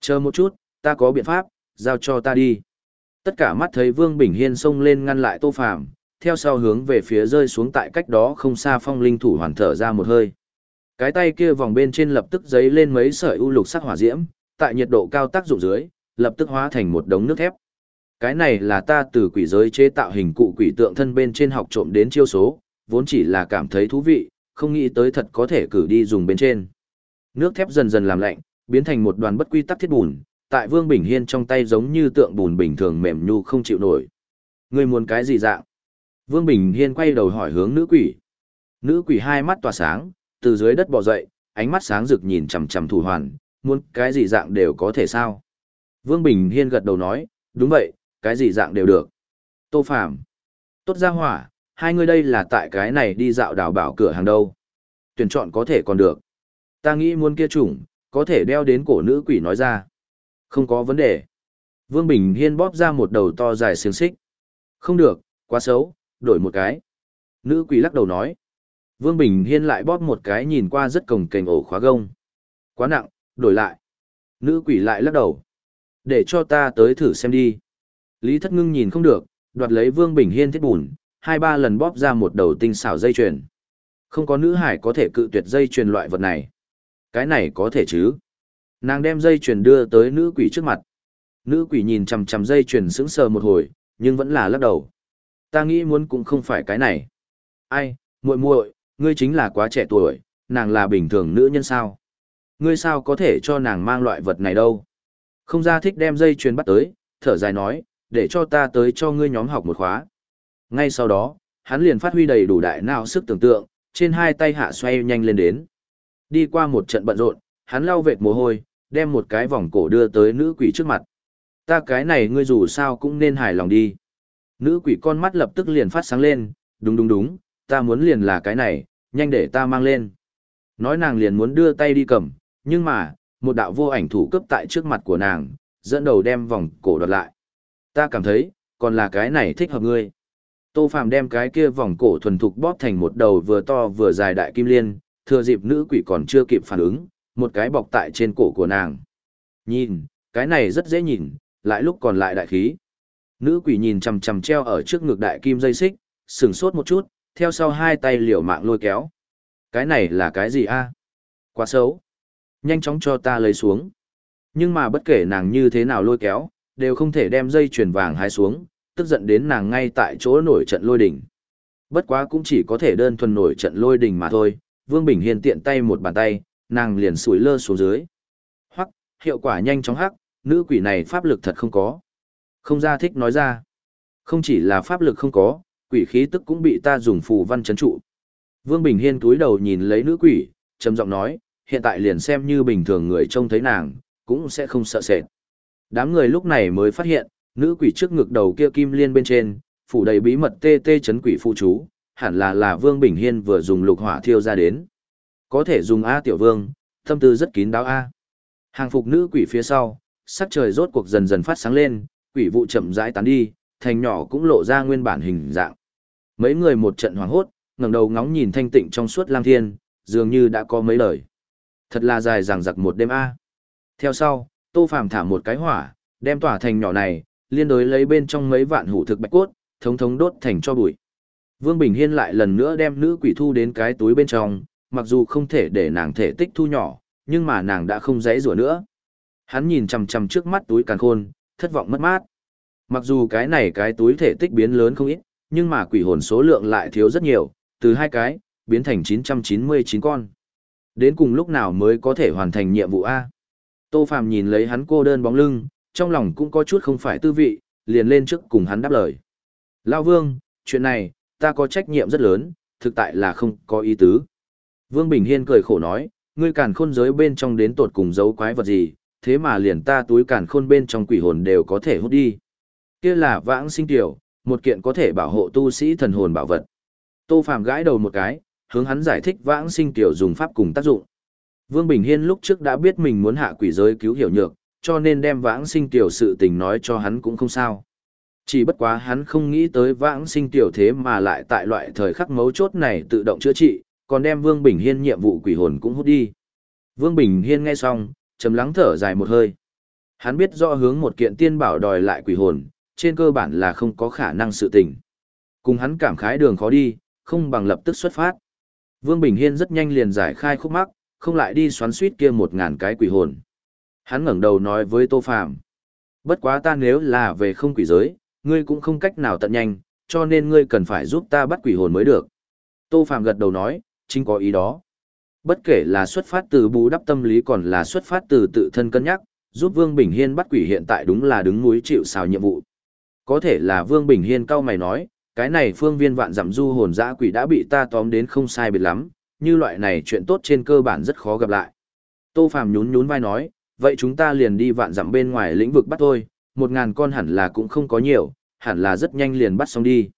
Chờ một chút, ta có biện pháp, giao cho ta đi. Tất cả mắt thấy Vương Bình Hiên xông lên ngăn lại Tô Phàm, theo sau hướng về phía rơi xuống tại cách đó không xa phong linh thủ hoàn thở ra một hơi. Cái tay kia vòng bên trên lập tức giấy lên mấy sợi u lục sắc hỏa diễm, tại nhiệt độ cao tác dụng dưới, lập tức hóa thành một đống nước thép. Cái này là ta từ quỷ giới chế tạo hình cụ quỷ tượng thân bên trên học trộm đến chiêu số, vốn chỉ là cảm thấy thú vị, không nghĩ tới thật có thể cử đi dùng bên trên. Nước thép dần dần làm lạnh, biến thành một đoàn bất quy tắc thiết bùn, tại Vương Bình Hiên trong tay giống như tượng bùn bình thường mềm nhu không chịu nổi. Ngươi muốn cái gì dạng? Vương Bình Hiên quay đầu hỏi hướng nữ quỷ. Nữ quỷ hai mắt tỏa sáng, từ dưới đất bò dậy, ánh mắt sáng rực nhìn chằm chằm thủ hoàn, muốn cái gì dạng đều có thể sao? Vương Bình Hiên gật đầu nói, đúng vậy, cái gì dạng đều được. Tô Phạm. Tốt ra hỏa, hai người đây là tại cái này đi dạo đảo bảo cửa hàng đâu. Tuyển chọn có thể còn được. Ta nghĩ muốn kia chủng, có thể đeo đến cổ nữ quỷ nói ra. Không có vấn đề. Vương Bình Hiên bóp ra một đầu to dài xiềng xích. Không được, quá xấu, đổi một cái. Nữ quỷ lắc đầu nói. Vương Bình Hiên lại bóp một cái nhìn qua rất cồng kềnh ổ khóa gông. Quá nặng, đổi lại. Nữ quỷ lại lắc đầu. Để cho ta tới thử xem đi. Lý Thất Ngưng nhìn không được, đoạt lấy Vương Bình Hiên thiết bùn, hai ba lần bóp ra một đầu tinh xảo dây chuyền. Không có nữ hải có thể cự tuyệt dây chuyền loại vật này. Cái này có thể chứ? Nàng đem dây chuyền đưa tới nữ quỷ trước mặt. Nữ quỷ nhìn chằm chằm dây chuyền sững sờ một hồi, nhưng vẫn là lắc đầu. Ta nghĩ muốn cũng không phải cái này. Ai, muội muội, ngươi chính là quá trẻ tuổi, nàng là bình thường nữ nhân sao? Ngươi sao có thể cho nàng mang loại vật này đâu? Không ra thích đem dây chuyền bắt tới, thở dài nói, để cho ta tới cho ngươi nhóm học một khóa. Ngay sau đó, hắn liền phát huy đầy đủ đại não sức tưởng tượng, trên hai tay hạ xoay nhanh lên đến. Đi qua một trận bận rộn, hắn lau vệt mồ hôi, đem một cái vòng cổ đưa tới nữ quỷ trước mặt. Ta cái này ngươi dù sao cũng nên hài lòng đi. Nữ quỷ con mắt lập tức liền phát sáng lên, đúng đúng đúng, ta muốn liền là cái này, nhanh để ta mang lên. Nói nàng liền muốn đưa tay đi cầm, nhưng mà, một đạo vô ảnh thủ cấp tại trước mặt của nàng, dẫn đầu đem vòng cổ đoạt lại. Ta cảm thấy, còn là cái này thích hợp ngươi. Tô Phạm đem cái kia vòng cổ thuần thục bóp thành một đầu vừa to vừa dài đại kim liên, thừa dịp nữ quỷ còn chưa kịp phản ứng, một cái bọc tại trên cổ của nàng. Nhìn, cái này rất dễ nhìn, lại lúc còn lại đại khí. Nữ quỷ nhìn chằm chằm treo ở trước ngực đại kim dây xích, sừng sốt một chút, theo sau hai tay liều mạng lôi kéo. Cái này là cái gì a? Quá xấu. Nhanh chóng cho ta lấy xuống. Nhưng mà bất kể nàng như thế nào lôi kéo, đều không thể đem dây chuyền vàng hái xuống, tức giận đến nàng ngay tại chỗ nổi trận lôi đỉnh. Bất quá cũng chỉ có thể đơn thuần nổi trận lôi đỉnh mà thôi, Vương Bình Hiên tiện tay một bàn tay, nàng liền sủi lơ xuống dưới. Hoặc, hiệu quả nhanh chóng hắc, nữ quỷ này pháp lực thật không có. Không ra thích nói ra. Không chỉ là pháp lực không có, quỷ khí tức cũng bị ta dùng phù văn chấn trụ. Vương Bình Hiên túi đầu nhìn lấy nữ quỷ, trầm giọng nói, hiện tại liền xem như bình thường người trông thấy nàng, cũng sẽ không sợ sệt. Đám người lúc này mới phát hiện, nữ quỷ trước ngực đầu kia kim liên bên trên, phủ đầy bí mật tê tê chấn quỷ phụ chú, hẳn là là Vương Bình Hiên vừa dùng lục hỏa thiêu ra đến. Có thể dùng A tiểu vương, tâm tư rất kín đáo A. Hàng phục nữ quỷ phía sau, sắc trời rốt cuộc dần dần phát sáng lên, quỷ vụ chậm rãi tán đi, thành nhỏ cũng lộ ra nguyên bản hình dạng. Mấy người một trận hoảng hốt, ngẩng đầu ngóng nhìn thanh tịnh trong suốt lang thiên, dường như đã có mấy lời. Thật là dài dằng dặc một đêm a. Theo sau, Tô Phàm thả một cái hỏa, đem tỏa thành nhỏ này, liên đối lấy bên trong mấy vạn hủ thực bạch cốt, thống thống đốt thành cho bụi. Vương Bình Hiên lại lần nữa đem nữ quỷ thu đến cái túi bên trong, mặc dù không thể để nàng thể tích thu nhỏ, nhưng mà nàng đã không dãy rủa nữa. Hắn nhìn chằm chằm trước mắt túi càn khôn, thất vọng mất mát. Mặc dù cái này cái túi thể tích biến lớn không ít, nhưng mà quỷ hồn số lượng lại thiếu rất nhiều, từ hai cái, biến thành 999 con. Đến cùng lúc nào mới có thể hoàn thành nhiệm vụ A. Tô Phàm nhìn lấy hắn cô đơn bóng lưng, trong lòng cũng có chút không phải tư vị, liền lên trước cùng hắn đáp lời. Lao Vương, chuyện này, ta có trách nhiệm rất lớn, thực tại là không có ý tứ. Vương Bình Hiên cười khổ nói, ngươi càn khôn giới bên trong đến tột cùng giấu quái vật gì, thế mà liền ta túi càn khôn bên trong quỷ hồn đều có thể hút đi. Kia là vãng sinh tiểu, một kiện có thể bảo hộ tu sĩ thần hồn bảo vật. Tô Phàm gãi đầu một cái, hướng hắn giải thích vãng sinh tiểu dùng pháp cùng tác dụng. Vương Bình Hiên lúc trước đã biết mình muốn hạ quỷ giới cứu hiểu nhược, cho nên đem vãng sinh tiểu sự tình nói cho hắn cũng không sao. Chỉ bất quá hắn không nghĩ tới vãng sinh tiểu thế mà lại tại loại thời khắc mấu chốt này tự động chữa trị, còn đem Vương Bình Hiên nhiệm vụ quỷ hồn cũng hút đi. Vương Bình Hiên nghe xong, trầm lắng thở dài một hơi. Hắn biết rõ hướng một kiện tiên bảo đòi lại quỷ hồn, trên cơ bản là không có khả năng sự tình. Cùng hắn cảm khái đường khó đi, không bằng lập tức xuất phát. Vương Bình Hiên rất nhanh liền giải khai khúc mắc, không lại đi xoắn suýt kia một ngàn cái quỷ hồn. Hắn ngẩng đầu nói với Tô Phàm Bất quá ta nếu là về không quỷ giới, ngươi cũng không cách nào tận nhanh, cho nên ngươi cần phải giúp ta bắt quỷ hồn mới được. Tô Phàm gật đầu nói, chính có ý đó. Bất kể là xuất phát từ bù đắp tâm lý còn là xuất phát từ tự thân cân nhắc, giúp Vương Bình Hiên bắt quỷ hiện tại đúng là đứng núi chịu sào nhiệm vụ. Có thể là Vương Bình Hiên cao mày nói, cái này phương viên vạn giảm du hồn dã quỷ đã bị ta tóm đến không sai biệt lắm, như loại này chuyện tốt trên cơ bản rất khó gặp lại. Tô Phàm nhún nhún vai nói, vậy chúng ta liền đi vạn dặm bên ngoài lĩnh vực bắt thôi, một ngàn con hẳn là cũng không có nhiều, hẳn là rất nhanh liền bắt xong đi.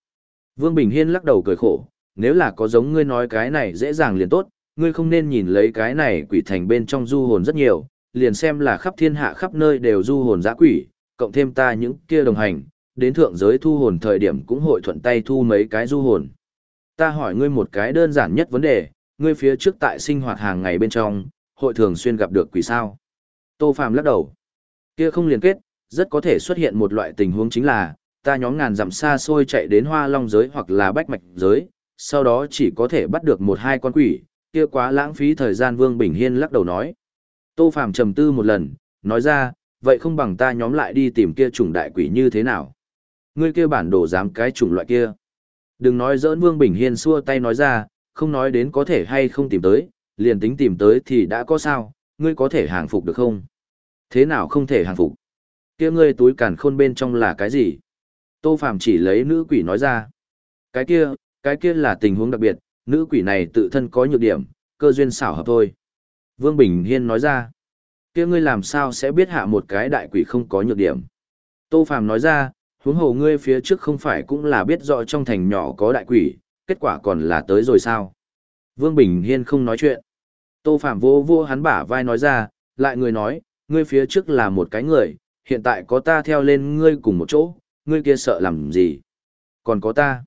Vương Bình Hiên lắc đầu cười khổ, nếu là có giống ngươi nói cái này dễ dàng liền tốt, ngươi không nên nhìn lấy cái này quỷ thành bên trong du hồn rất nhiều, liền xem là khắp thiên hạ khắp nơi đều du hồn dã quỷ, cộng thêm ta những kia đồng hành, đến thượng giới thu hồn thời điểm cũng hội thuận tay thu mấy cái du hồn. Ta hỏi ngươi một cái đơn giản nhất vấn đề, ngươi phía trước tại sinh hoạt hàng ngày bên trong, hội thường xuyên gặp được quỷ sao? Tô Phàm lắc đầu. Kia không liên kết, rất có thể xuất hiện một loại tình huống chính là, ta nhóm ngàn dặm xa xôi chạy đến hoa long giới hoặc là bách mạch giới, sau đó chỉ có thể bắt được một hai con quỷ, kia quá lãng phí thời gian Vương Bình Hiên lắc đầu nói. Tô Phàm trầm tư một lần, nói ra, vậy không bằng ta nhóm lại đi tìm kia chủng đại quỷ như thế nào? Ngươi kia bản đồ dám cái chủng loại kia. Đừng nói giỡn Vương Bình Hiên xua tay nói ra, không nói đến có thể hay không tìm tới, liền tính tìm tới thì đã có sao, ngươi có thể hàng phục được không? Thế nào không thể hàng phục? Kia ngươi túi càn khôn bên trong là cái gì? Tô Phàm chỉ lấy nữ quỷ nói ra. Cái kia, cái kia là tình huống đặc biệt, nữ quỷ này tự thân có nhược điểm, cơ duyên xảo hợp thôi. Vương Bình Hiên nói ra. kia ngươi làm sao sẽ biết hạ một cái đại quỷ không có nhược điểm? Tô Phàm nói ra, huống hồ ngươi phía trước không phải cũng là biết rõ trong thành nhỏ có đại quỷ, kết quả còn là tới rồi sao? Vương Bình Hiên không nói chuyện. Tô Phạm vô vô hắn bả vai nói ra, lại người nói, ngươi phía trước là một cái người, hiện tại có ta theo lên ngươi cùng một chỗ, ngươi kia sợ làm gì? Còn có ta.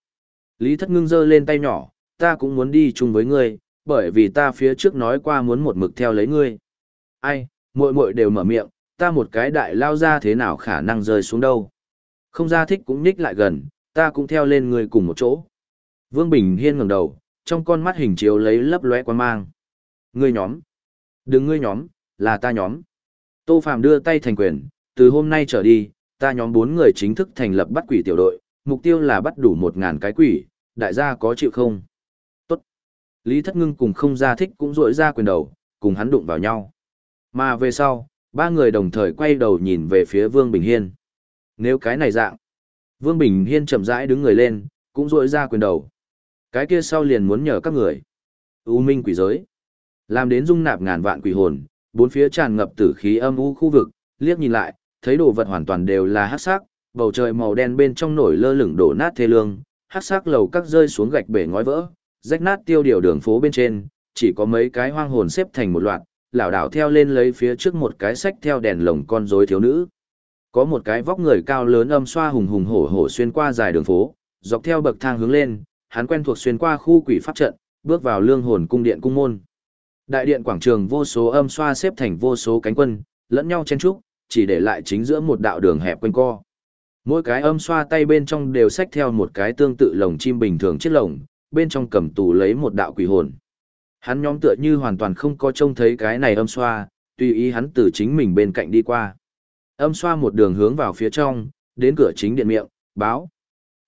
Lý Thất Ngưng giơ lên tay nhỏ, ta cũng muốn đi chung với ngươi, bởi vì ta phía trước nói qua muốn một mực theo lấy ngươi. Ai, muội muội đều mở miệng, ta một cái đại lao ra thế nào khả năng rơi xuống đâu. Không ra thích cũng nhích lại gần, ta cũng theo lên người cùng một chỗ. Vương Bình Hiên ngẩng đầu, trong con mắt hình chiếu lấy lấp lóe quan mang. Ngươi nhóm. Đừng ngươi nhóm, là ta nhóm. Tô Phạm đưa tay thành quyền, từ hôm nay trở đi, ta nhóm bốn người chính thức thành lập bắt quỷ tiểu đội, mục tiêu là bắt đủ một ngàn cái quỷ, đại gia có chịu không? Tốt. Lý Thất Ngưng cùng không ra thích cũng rội ra quyền đầu, cùng hắn đụng vào nhau. Mà về sau, ba người đồng thời quay đầu nhìn về phía Vương Bình Hiên. Nếu cái này dạng, Vương Bình Hiên chậm rãi đứng người lên, cũng rội ra quyền đầu. Cái kia sau liền muốn nhờ các người. U minh quỷ giới. Làm đến dung nạp ngàn vạn quỷ hồn, bốn phía tràn ngập tử khí âm u khu vực, liếc nhìn lại, thấy đồ vật hoàn toàn đều là hắc sắc, bầu trời màu đen bên trong nổi lơ lửng đổ nát thê lương, hắc sắc lầu các rơi xuống gạch bể ngói vỡ, rách nát tiêu điều đường phố bên trên, chỉ có mấy cái hoang hồn xếp thành một loạt, lảo đảo theo lên lấy phía trước một cái sách theo đèn lồng con rối thiếu nữ. Có một cái vóc người cao lớn âm xoa hùng hùng hổ hổ xuyên qua dài đường phố, dọc theo bậc thang hướng lên, hắn quen thuộc xuyên qua khu quỷ pháp trận, bước vào lương hồn cung điện cung môn. Đại điện quảng trường vô số âm xoa xếp thành vô số cánh quân, lẫn nhau chen trúc, chỉ để lại chính giữa một đạo đường hẹp quanh co. Mỗi cái âm xoa tay bên trong đều xách theo một cái tương tự lồng chim bình thường chiếc lồng, bên trong cầm tù lấy một đạo quỷ hồn. Hắn nhóm tựa như hoàn toàn không có trông thấy cái này âm xoa, tùy ý hắn từ chính mình bên cạnh đi qua. Âm xoa một đường hướng vào phía trong, đến cửa chính điện miệng, báo.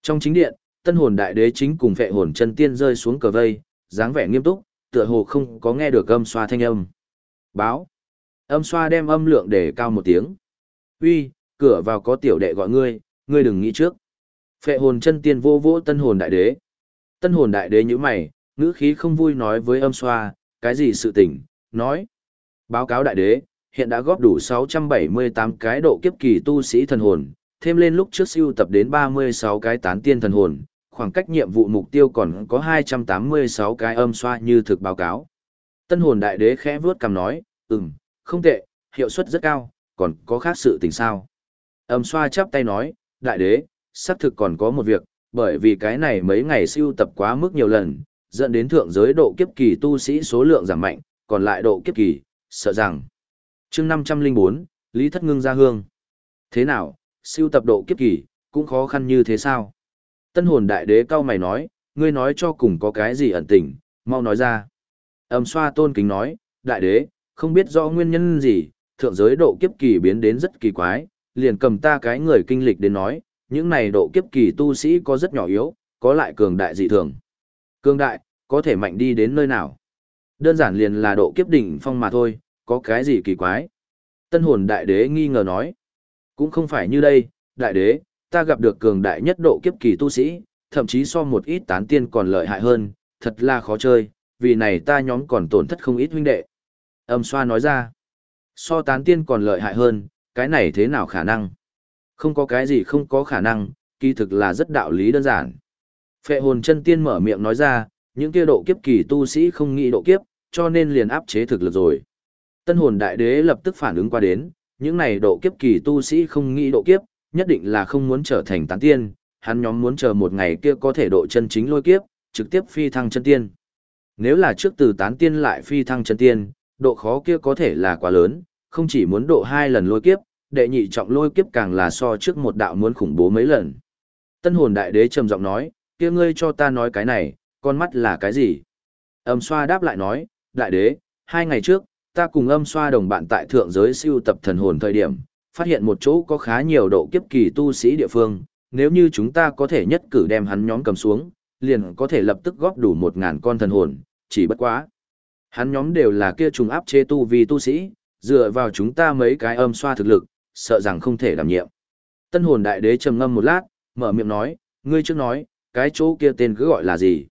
Trong chính điện, tân hồn đại đế chính cùng vệ hồn chân tiên rơi xuống cờ vây, dáng vẻ nghiêm túc, tựa hồ không có nghe được âm xoa thanh âm. Báo. Âm xoa đem âm lượng để cao một tiếng. Uy, cửa vào có tiểu đệ gọi ngươi, ngươi đừng nghĩ trước. Phệ hồn chân tiên vô vỗ tân hồn đại đế. Tân hồn đại đế như mày, ngữ khí không vui nói với âm xoa, cái gì sự tình, nói. Báo cáo đại đế, hiện đã góp đủ 678 cái độ kiếp kỳ tu sĩ thần hồn, thêm lên lúc trước siêu tập đến 36 cái tán tiên thần hồn, khoảng cách nhiệm vụ mục tiêu còn có 286 cái âm xoa như thực báo cáo. Tân hồn đại đế khẽ vuốt cằm nói, ừm, không tệ, hiệu suất rất cao, còn có khác sự tình sao. Âm xoa chắp tay nói, đại đế, xác thực còn có một việc, bởi vì cái này mấy ngày siêu tập quá mức nhiều lần, dẫn đến thượng giới độ kiếp kỳ tu sĩ số lượng giảm mạnh, còn lại độ kiếp kỳ, sợ rằng chương 504, Lý Thất Ngưng ra hương. Thế nào, siêu tập độ kiếp kỳ, cũng khó khăn như thế sao? Tân hồn đại đế cao mày nói, ngươi nói cho cùng có cái gì ẩn tình, mau nói ra. Âm xoa tôn kính nói, đại đế, không biết rõ nguyên nhân gì, thượng giới độ kiếp kỳ biến đến rất kỳ quái, liền cầm ta cái người kinh lịch đến nói, những này độ kiếp kỳ tu sĩ có rất nhỏ yếu, có lại cường đại dị thường. Cường đại, có thể mạnh đi đến nơi nào? Đơn giản liền là độ kiếp đỉnh phong mà thôi, có cái gì kỳ quái? Tân hồn đại đế nghi ngờ nói, cũng không phải như đây, đại đế, ta gặp được cường đại nhất độ kiếp kỳ tu sĩ, thậm chí so một ít tán tiên còn lợi hại hơn, thật là khó chơi, vì này ta nhóm còn tổn thất không ít huynh đệ. Âm xoa nói ra, so tán tiên còn lợi hại hơn, cái này thế nào khả năng? Không có cái gì không có khả năng, kỳ thực là rất đạo lý đơn giản. Phệ hồn chân tiên mở miệng nói ra, những kia độ kiếp kỳ tu sĩ không nghĩ độ kiếp, cho nên liền áp chế thực lực rồi. Tân hồn đại đế lập tức phản ứng qua đến, những này độ kiếp kỳ tu sĩ không nghĩ độ kiếp, nhất định là không muốn trở thành tán tiên, hắn nhóm muốn chờ một ngày kia có thể độ chân chính lôi kiếp, trực tiếp phi thăng chân tiên. Nếu là trước từ tán tiên lại phi thăng chân tiên, độ khó kia có thể là quá lớn, không chỉ muốn độ hai lần lôi kiếp, đệ nhị trọng lôi kiếp càng là so trước một đạo muốn khủng bố mấy lần. Tân hồn đại đế trầm giọng nói, kia ngươi cho ta nói cái này, con mắt là cái gì? Âm xoa đáp lại nói, đại đế, hai ngày trước, ta cùng âm xoa đồng bạn tại thượng giới siêu tập thần hồn thời điểm, phát hiện một chỗ có khá nhiều độ kiếp kỳ tu sĩ địa phương, nếu như chúng ta có thể nhất cử đem hắn nhóm cầm xuống, liền có thể lập tức góp đủ một ngàn con thần hồn, chỉ bất quá. Hắn nhóm đều là kia trùng áp chế tu vì tu sĩ, dựa vào chúng ta mấy cái âm xoa thực lực, sợ rằng không thể đảm nhiệm. Tân hồn đại đế trầm ngâm một lát, mở miệng nói, ngươi trước nói, cái chỗ kia tên cứ gọi là gì?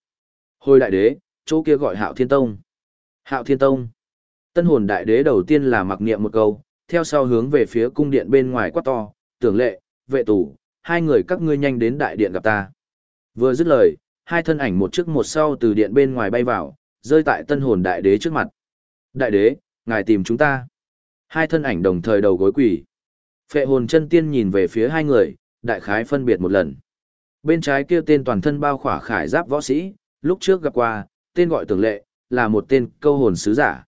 Hồi đại đế, chỗ kia gọi Hạo Thiên Tông. Hạo Thiên Tông. Tân hồn đại đế đầu tiên là mặc niệm một câu, theo sau hướng về phía cung điện bên ngoài quát to, tưởng lệ, vệ tủ, hai người các ngươi nhanh đến đại điện gặp ta. Vừa dứt lời, hai thân ảnh một trước một sau từ điện bên ngoài bay vào, rơi tại tân hồn đại đế trước mặt. Đại đế, ngài tìm chúng ta. Hai thân ảnh đồng thời đầu gối quỳ. Phệ hồn chân tiên nhìn về phía hai người, đại khái phân biệt một lần. Bên trái kia tên toàn thân bao khỏa khải giáp võ sĩ, lúc trước gặp qua, tên gọi tưởng lệ, là một tên câu hồn sứ giả.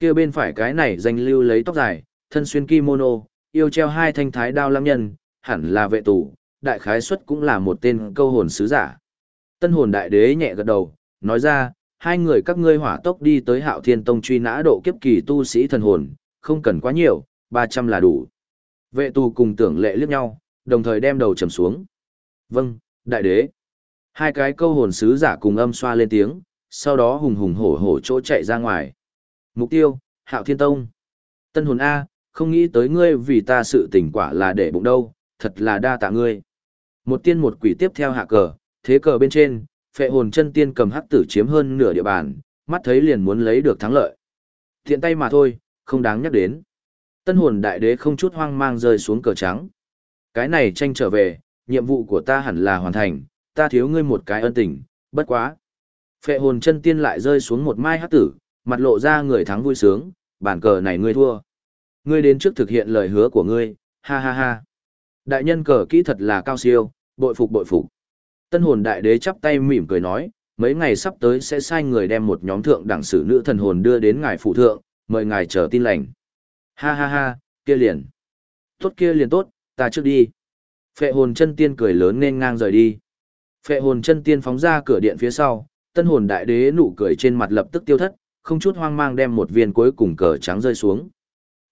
Kia bên phải cái này danh lưu lấy tóc dài, thân xuyên kimono, yêu treo hai thanh thái đao lâm nhân, hẳn là vệ tù, đại khái suất cũng là một tên câu hồn sứ giả. Tân hồn đại đế nhẹ gật đầu, nói ra, hai người các ngươi hỏa tốc đi tới hạo thiên tông truy nã độ kiếp kỳ tu sĩ thần hồn, không cần quá nhiều, 300 là đủ. Vệ tù cùng tưởng lệ liếc nhau, đồng thời đem đầu trầm xuống. Vâng, đại đế. Hai cái câu hồn sứ giả cùng âm xoa lên tiếng, sau đó hùng hùng hổ hổ chỗ chạy ra ngoài. Mục tiêu, Hạo Thiên Tông. Tân hồn A, không nghĩ tới ngươi vì ta sự tỉnh quả là để bụng đâu, thật là đa tạ ngươi. Một tiên một quỷ tiếp theo hạ cờ, thế cờ bên trên, phệ hồn chân tiên cầm hắc tử chiếm hơn nửa địa bàn, mắt thấy liền muốn lấy được thắng lợi. Thiện tay mà thôi, không đáng nhắc đến. Tân hồn đại đế không chút hoang mang rơi xuống cờ trắng. Cái này tranh trở về, nhiệm vụ của ta hẳn là hoàn thành, ta thiếu ngươi một cái ân tình, bất quá. Phệ hồn chân tiên lại rơi xuống một mai hắc tử, mặt lộ ra người thắng vui sướng, bản cờ này ngươi thua. Ngươi đến trước thực hiện lời hứa của ngươi, ha ha ha. Đại nhân cờ kỹ thật là cao siêu, bội phục bội phục. Tân hồn đại đế chắp tay mỉm cười nói, mấy ngày sắp tới sẽ sai người đem một nhóm thượng đẳng sử nữ thần hồn đưa đến ngài phụ thượng, mời ngài chờ tin lành. Ha ha ha, kia liền. Tốt kia liền tốt, ta trước đi. Phệ hồn chân tiên cười lớn nên ngang rời đi. Phệ hồn chân tiên phóng ra cửa điện phía sau, tân hồn đại đế nụ cười trên mặt lập tức tiêu thất, không chút hoang mang đem một viên cuối cùng cờ trắng rơi xuống.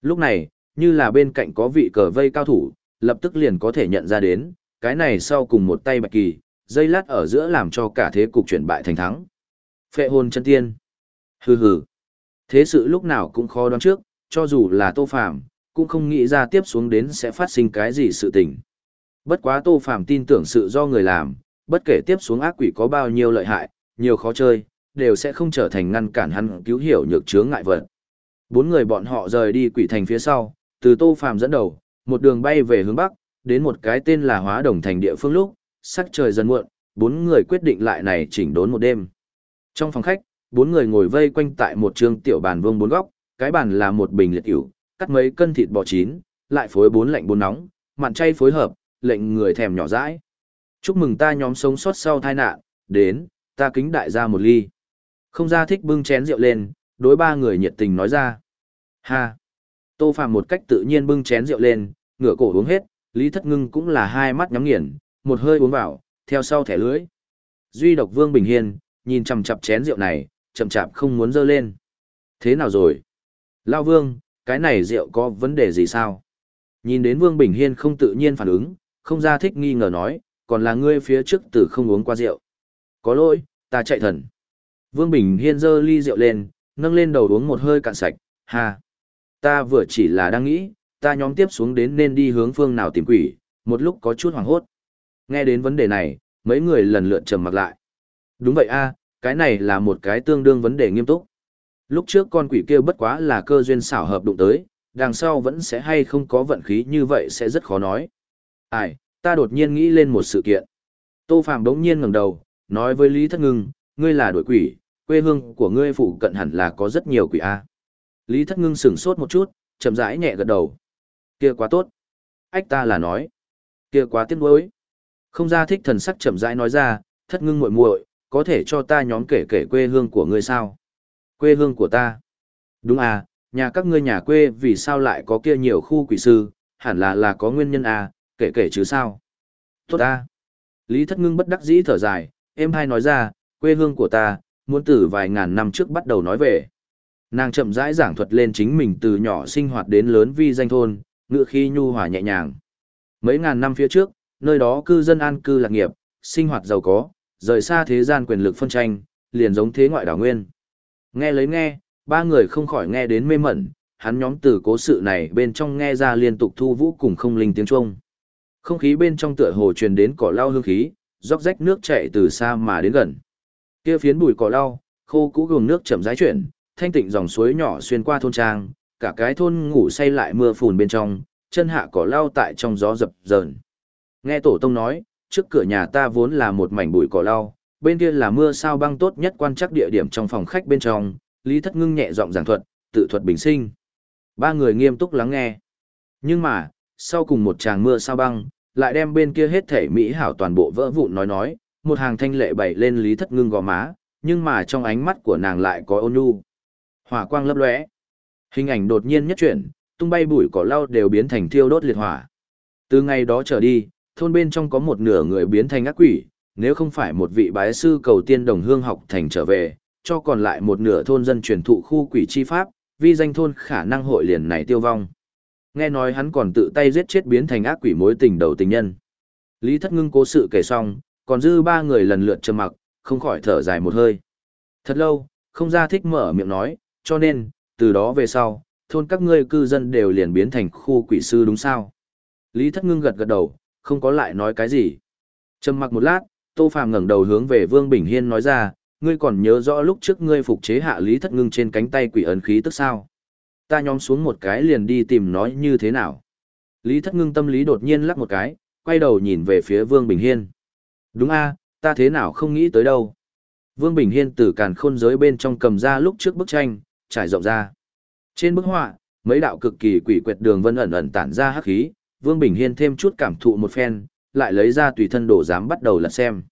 Lúc này, như là bên cạnh có vị cờ vây cao thủ, lập tức liền có thể nhận ra đến, cái này sau cùng một tay bạch kỳ, dây lát ở giữa làm cho cả thế cục chuyển bại thành thắng. Phệ hồn chân tiên. Hừ hừ. Thế sự lúc nào cũng khó đoán trước, cho dù là Tô Phàm, cũng không nghĩ ra tiếp xuống đến sẽ phát sinh cái gì sự tình. Bất quá Tô Phàm tin tưởng sự do người làm, bất kể tiếp xuống ác quỷ có bao nhiêu lợi hại, nhiều khó chơi, đều sẽ không trở thành ngăn cản hắn cứu hiểu nhược chướng ngại vật. Bốn người bọn họ rời đi quỷ thành phía sau, từ Tô Phàm dẫn đầu, một đường bay về hướng bắc, đến một cái tên là Hóa Đồng thành địa phương lúc, sắc trời dần muộn, bốn người quyết định lại này chỉnh đốn một đêm. Trong phòng khách, bốn người ngồi vây quanh tại một trường tiểu bàn vuông bốn góc, cái bàn là một bình liệt ỉu, cắt mấy cân thịt bò chín, lại phối bốn lạnh bốn nóng, mặn chay phối hợp, lệnh người thèm nhỏ dãi. Chúc mừng ta nhóm sống sót sau tai nạn, đến, ta kính đại gia một ly. Không ra thích bưng chén rượu lên, đối ba người nhiệt tình nói ra. Ha! Tô Phạm một cách tự nhiên bưng chén rượu lên, ngửa cổ uống hết, Lý Thất Ngưng cũng là hai mắt nhắm nghiền, một hơi uống vào, theo sau thẻ lưới. Duy độc Vương Bình Hiên, nhìn chằm chặp chén rượu này, chậm chạp không muốn dơ lên. Thế nào rồi? Lao Vương, cái này rượu có vấn đề gì sao? Nhìn đến Vương Bình Hiên không tự nhiên phản ứng, không ra thích nghi ngờ nói, còn là ngươi phía trước từ không uống qua rượu. Có lỗi, ta chạy thần. Vương Bình Hiên dơ ly rượu lên, nâng lên đầu uống một hơi cạn sạch, ha. Ta vừa chỉ là đang nghĩ, ta nhóm tiếp xuống đến nên đi hướng phương nào tìm quỷ, một lúc có chút hoảng hốt. Nghe đến vấn đề này, mấy người lần lượt trầm mặt lại. Đúng vậy a, cái này là một cái tương đương vấn đề nghiêm túc. Lúc trước con quỷ kia bất quá là cơ duyên xảo hợp đụng tới, đằng sau vẫn sẽ hay không có vận khí như vậy sẽ rất khó nói. Ai, ta đột nhiên nghĩ lên một sự kiện. Tô Phạm đống nhiên ngẩng đầu, nói với Lý Thất Ngưng, ngươi là đội quỷ, quê hương của ngươi phụ cận hẳn là có rất nhiều quỷ A. Lý Thất Ngưng sửng sốt một chút, chậm rãi nhẹ gật đầu. Kia quá tốt. Ách ta là nói. Kia quá tiếc nuối. Không ra thích thần sắc chậm rãi nói ra, Thất Ngưng muội muội, có thể cho ta nhóm kể kể quê hương của ngươi sao? Quê hương của ta. Đúng à, nhà các ngươi nhà quê vì sao lại có kia nhiều khu quỷ sư, hẳn là là có nguyên nhân à, kể kể chứ sao? Tốt à. Lý Thất Ngưng bất đắc dĩ thở dài, em hai nói ra, quê hương của ta, muốn từ vài ngàn năm trước bắt đầu nói về. Nàng chậm rãi giảng thuật lên chính mình từ nhỏ sinh hoạt đến lớn vi danh thôn, ngựa khi nhu hòa nhẹ nhàng. Mấy ngàn năm phía trước, nơi đó cư dân an cư lạc nghiệp, sinh hoạt giàu có, rời xa thế gian quyền lực phân tranh, liền giống thế ngoại đảo nguyên. Nghe lấy nghe, ba người không khỏi nghe đến mê mẩn, hắn nhóm từ cố sự này bên trong nghe ra liên tục thu vũ cùng không linh tiếng Trung. Không khí bên trong tựa hồ truyền đến cỏ lau hương khí, róc rách nước chảy từ xa mà đến gần. Kia phiến bụi cỏ lau, khô cũ gồm nước chậm rãi chuyển, thanh tịnh dòng suối nhỏ xuyên qua thôn trang, cả cái thôn ngủ say lại mưa phùn bên trong, chân hạ cỏ lau tại trong gió dập dờn. Nghe tổ tông nói, trước cửa nhà ta vốn là một mảnh bụi cỏ lau, bên kia là mưa sao băng tốt nhất quan chắc địa điểm trong phòng khách bên trong, Lý Thất Ngưng nhẹ giọng giảng thuật, tự thuật bình sinh. Ba người nghiêm túc lắng nghe. Nhưng mà, sau cùng một tràng mưa sao băng, lại đem bên kia hết thể mỹ hảo toàn bộ vỡ vụn nói nói, một hàng thanh lệ bày lên Lý Thất Ngưng gò má, nhưng mà trong ánh mắt của nàng lại có ôn nhu. Hỏa quang lấp lóe. Hình ảnh đột nhiên nhất chuyển, tung bay bụi cỏ lau đều biến thành thiêu đốt liệt hỏa. Từ ngày đó trở đi, thôn bên trong có một nửa người biến thành ác quỷ, nếu không phải một vị bái sư cầu tiên đồng hương học thành trở về, cho còn lại một nửa thôn dân truyền thụ khu quỷ chi pháp, vi danh thôn khả năng hội liền này tiêu vong. Nghe nói hắn còn tự tay giết chết biến thành ác quỷ mối tình đầu tình nhân. Lý Thất Ngưng cố sự kể xong, còn dư ba người lần lượt trầm mặc, không khỏi thở dài một hơi. Thật lâu, không ra thích mở miệng nói, cho nên, từ đó về sau, thôn các ngươi cư dân đều liền biến thành khu quỷ sư đúng sao? Lý Thất Ngưng gật gật đầu, không có lại nói cái gì. Trầm mặc một lát, Tô Phàm ngẩng đầu hướng về Vương Bình Hiên nói ra, ngươi còn nhớ rõ lúc trước ngươi phục chế hạ Lý Thất Ngưng trên cánh tay quỷ ấn khí tức sao? Ta nhóm xuống một cái liền đi tìm nói như thế nào? Lý Thất Ngưng tâm lý đột nhiên lắc một cái, quay đầu nhìn về phía Vương Bình Hiên. Đúng a, ta thế nào không nghĩ tới đâu. Vương Bình Hiên từ càn khôn giới bên trong cầm ra lúc trước bức tranh, trải rộng ra. Trên bức họa, mấy đạo cực kỳ quỷ quyệt đường vân ẩn ẩn tản ra hắc khí, Vương Bình Hiên thêm chút cảm thụ một phen, lại lấy ra tùy thân đồ giám bắt đầu lật xem.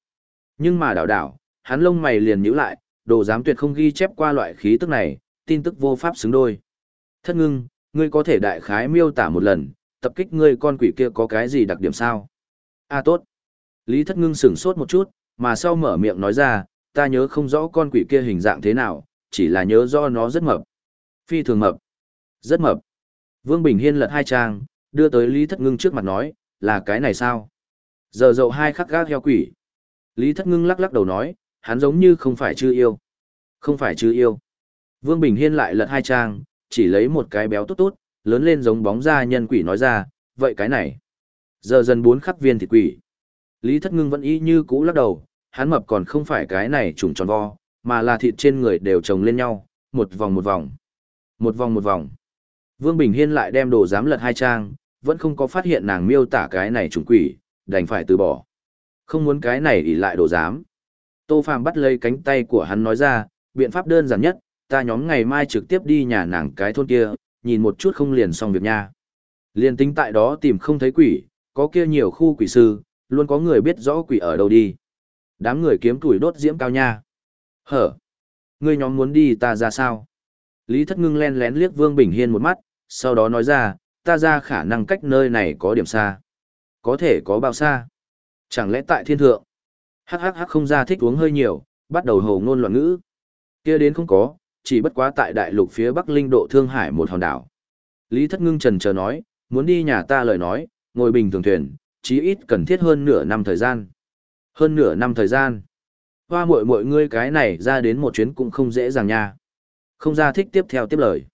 Nhưng mà đảo đảo, hắn lông mày liền nhíu lại, đồ giám tuyệt không ghi chép qua loại khí tức này, tin tức vô pháp xứng đôi. Thất ngưng, ngươi có thể đại khái miêu tả một lần, tập kích ngươi con quỷ kia có cái gì đặc điểm sao? A à, tốt. Lý thất ngưng sửng sốt một chút, mà sau mở miệng nói ra, ta nhớ không rõ con quỷ kia hình dạng thế nào, chỉ là nhớ do nó rất mập. Phi thường mập. Rất mập. Vương Bình Hiên lật hai trang, đưa tới Lý Thất Ngưng trước mặt nói, là cái này sao? Giờ dậu hai khắc gác heo quỷ. Lý Thất Ngưng lắc lắc đầu nói, hắn giống như không phải chư yêu. Không phải chư yêu. Vương Bình Hiên lại lật hai trang, chỉ lấy một cái béo tốt tốt, lớn lên giống bóng da nhân quỷ nói ra, vậy cái này. Giờ dần bốn khắc viên thịt quỷ. Lý Thất Ngưng vẫn y như cũ lắc đầu, hắn mập còn không phải cái này trùng tròn vo, mà là thịt trên người đều chồng lên nhau, một vòng một vòng. Một vòng một vòng. Vương Bình Hiên lại đem đồ giám lật hai trang, vẫn không có phát hiện nàng miêu tả cái này trùng quỷ, đành phải từ bỏ. Không muốn cái này ỉ lại đồ giám. Tô Phàm bắt lấy cánh tay của hắn nói ra, biện pháp đơn giản nhất, ta nhóm ngày mai trực tiếp đi nhà nàng cái thôn kia, nhìn một chút không liền xong việc nha. Liền tính tại đó tìm không thấy quỷ, có kia nhiều khu quỷ sư, luôn có người biết rõ quỷ ở đâu đi. Đám người kiếm tuổi đốt diễm cao nha. Hở! Ngươi nhóm muốn đi ta ra sao? Lý Thất Ngưng len lén liếc Vương Bình Hiên một mắt, sau đó nói ra, ta ra khả năng cách nơi này có điểm xa. Có thể có bao xa? Chẳng lẽ tại thiên thượng? Hắc hắc hắc không ra thích uống hơi nhiều, bắt đầu hồ ngôn loạn ngữ. Kia đến không có, chỉ bất quá tại đại lục phía Bắc Linh độ Thương Hải một hòn đảo. Lý Thất Ngưng trần chờ nói, muốn đi nhà ta lời nói, ngồi bình thường thuyền, chí ít cần thiết hơn nửa năm thời gian. Hơn nửa năm thời gian. Hoa muội muội ngươi cái này ra đến một chuyến cũng không dễ dàng nha. Không ra thích tiếp theo tiếp lời.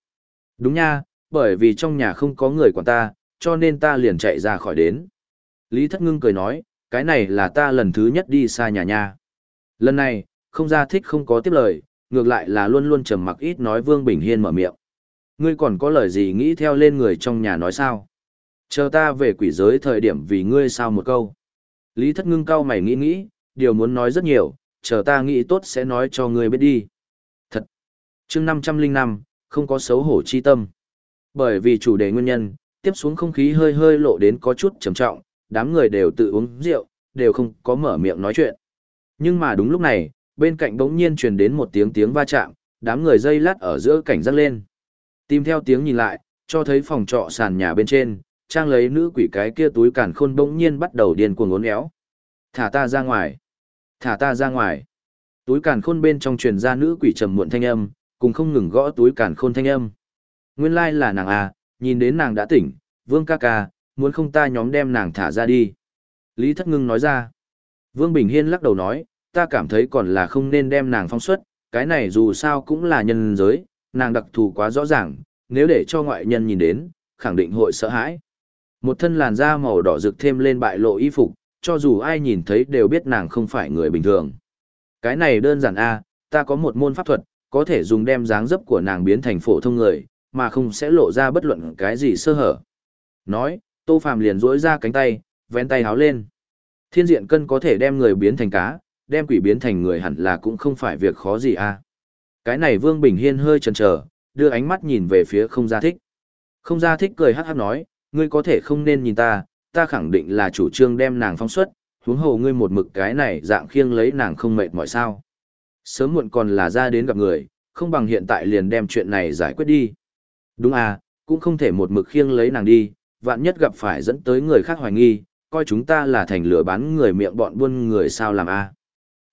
Đúng nha, bởi vì trong nhà không có người quản ta, cho nên ta liền chạy ra khỏi đến. Lý Thất Ngưng cười nói, cái này là ta lần thứ nhất đi xa nhà nha. Lần này, không ra thích không có tiếp lời, ngược lại là luôn luôn trầm mặc ít nói Vương Bình Hiên mở miệng. Ngươi còn có lời gì nghĩ theo lên người trong nhà nói sao? Chờ ta về quỷ giới thời điểm vì ngươi sao một câu. Lý Thất Ngưng cao mày nghĩ nghĩ, điều muốn nói rất nhiều, chờ ta nghĩ tốt sẽ nói cho ngươi biết đi. Thật. chương 505, không có xấu hổ chi tâm. Bởi vì chủ đề nguyên nhân, tiếp xuống không khí hơi hơi lộ đến có chút trầm trọng, đám người đều tự uống rượu, đều không có mở miệng nói chuyện. Nhưng mà đúng lúc này, bên cạnh bỗng nhiên truyền đến một tiếng tiếng va chạm, đám người dây lát ở giữa cảnh giác lên. Tìm theo tiếng nhìn lại, cho thấy phòng trọ sàn nhà bên trên, trang lấy nữ quỷ cái kia túi cản khôn bỗng nhiên bắt đầu điên cuồng uốn éo. Thả ta ra ngoài. Thả ta ra ngoài. Túi cản khôn bên trong truyền ra nữ quỷ trầm muộn thanh âm, cùng không ngừng gõ túi cản khôn thanh âm. Nguyên lai là nàng à, nhìn đến nàng đã tỉnh, vương ca ca, muốn không ta nhóm đem nàng thả ra đi. Lý Thất Ngưng nói ra. Vương Bình Hiên lắc đầu nói, ta cảm thấy còn là không nên đem nàng phong xuất, cái này dù sao cũng là nhân giới, nàng đặc thù quá rõ ràng, nếu để cho ngoại nhân nhìn đến, khẳng định hội sợ hãi. Một thân làn da màu đỏ rực thêm lên bại lộ y phục, cho dù ai nhìn thấy đều biết nàng không phải người bình thường. Cái này đơn giản a, ta có một môn pháp thuật, có thể dùng đem dáng dấp của nàng biến thành phổ thông người, mà không sẽ lộ ra bất luận cái gì sơ hở. Nói, Tô Phàm liền duỗi ra cánh tay, vén tay háo lên. Thiên diện cân có thể đem người biến thành cá, đem quỷ biến thành người hẳn là cũng không phải việc khó gì a. Cái này Vương Bình Hiên hơi chần chờ, đưa ánh mắt nhìn về phía không gia thích. Không gia thích cười hắc hắc nói, ngươi có thể không nên nhìn ta, ta khẳng định là chủ trương đem nàng phong xuất, huống hồ ngươi một mực cái này dạng khiêng lấy nàng không mệt mỏi sao. Sớm muộn còn là ra đến gặp người, không bằng hiện tại liền đem chuyện này giải quyết đi. Đúng à, cũng không thể một mực khiêng lấy nàng đi, vạn nhất gặp phải dẫn tới người khác hoài nghi, coi chúng ta là thành lửa bán người miệng bọn buôn người sao làm a à.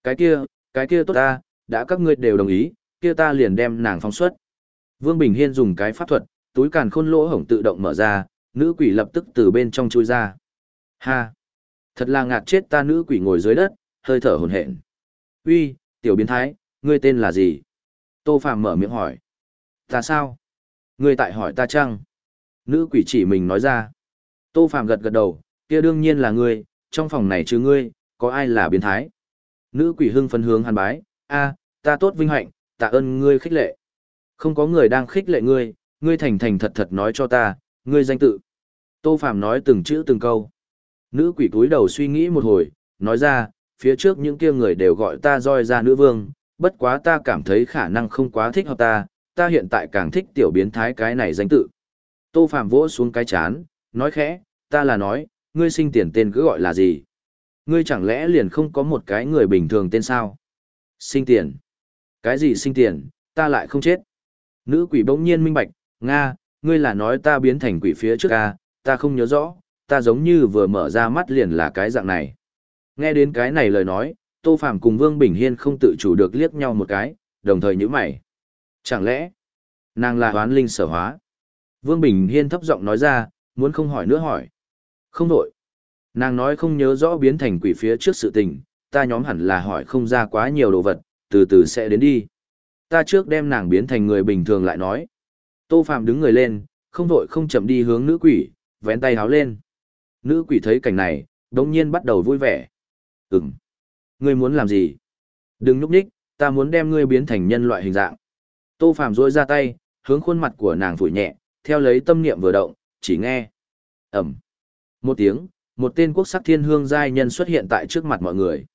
Cái kia, cái kia tốt ta, đã các ngươi đều đồng ý, kia ta liền đem nàng phóng xuất. Vương Bình Hiên dùng cái pháp thuật, túi càn khôn lỗ hổng tự động mở ra, nữ quỷ lập tức từ bên trong chui ra. Ha! Thật là ngạt chết ta nữ quỷ ngồi dưới đất, hơi thở hồn hển. Uy, tiểu biến thái, ngươi tên là gì? Tô Phạm mở miệng hỏi. Ta sao? Ngươi tại hỏi ta chăng? Nữ quỷ chỉ mình nói ra. Tô Phạm gật gật đầu, kia đương nhiên là ngươi, trong phòng này chứ ngươi, có ai là biến thái? Nữ quỷ hưng phấn hướng hàn bái, a, ta tốt vinh hạnh, tạ ơn ngươi khích lệ. Không có người đang khích lệ ngươi, ngươi thành thành thật thật nói cho ta, ngươi danh tự. Tô Phạm nói từng chữ từng câu. Nữ quỷ túi đầu suy nghĩ một hồi, nói ra, phía trước những kia người đều gọi ta roi ra nữ vương, bất quá ta cảm thấy khả năng không quá thích hợp ta, ta hiện tại càng thích tiểu biến thái cái này danh tự. Tô Phạm vỗ xuống cái chán, nói khẽ, ta là nói, ngươi sinh tiền tên cứ gọi là gì? Ngươi chẳng lẽ liền không có một cái người bình thường tên sao? Sinh tiền. Cái gì sinh tiền, ta lại không chết. Nữ quỷ bỗng nhiên minh bạch, Nga, ngươi là nói ta biến thành quỷ phía trước ca, ta không nhớ rõ, ta giống như vừa mở ra mắt liền là cái dạng này. Nghe đến cái này lời nói, Tô Phàm cùng Vương Bình Hiên không tự chủ được liếc nhau một cái, đồng thời nhíu mày. Chẳng lẽ, nàng là hoán linh sở hóa? Vương Bình Hiên thấp giọng nói ra, muốn không hỏi nữa hỏi. Không đổi. Nàng nói không nhớ rõ biến thành quỷ phía trước sự tình, ta nhóm hẳn là hỏi không ra quá nhiều đồ vật, từ từ sẽ đến đi. Ta trước đem nàng biến thành người bình thường lại nói. Tô Phạm đứng người lên, không vội không chậm đi hướng nữ quỷ, vén tay háo lên. Nữ quỷ thấy cảnh này, đống nhiên bắt đầu vui vẻ. Ừm. Ngươi muốn làm gì? Đừng núp nhích, ta muốn đem ngươi biến thành nhân loại hình dạng. Tô Phạm rôi ra tay, hướng khuôn mặt của nàng phủi nhẹ, theo lấy tâm niệm vừa động, chỉ nghe. Ẩm. Một tiếng, một tên quốc sắc thiên hương giai nhân xuất hiện tại trước mặt mọi người.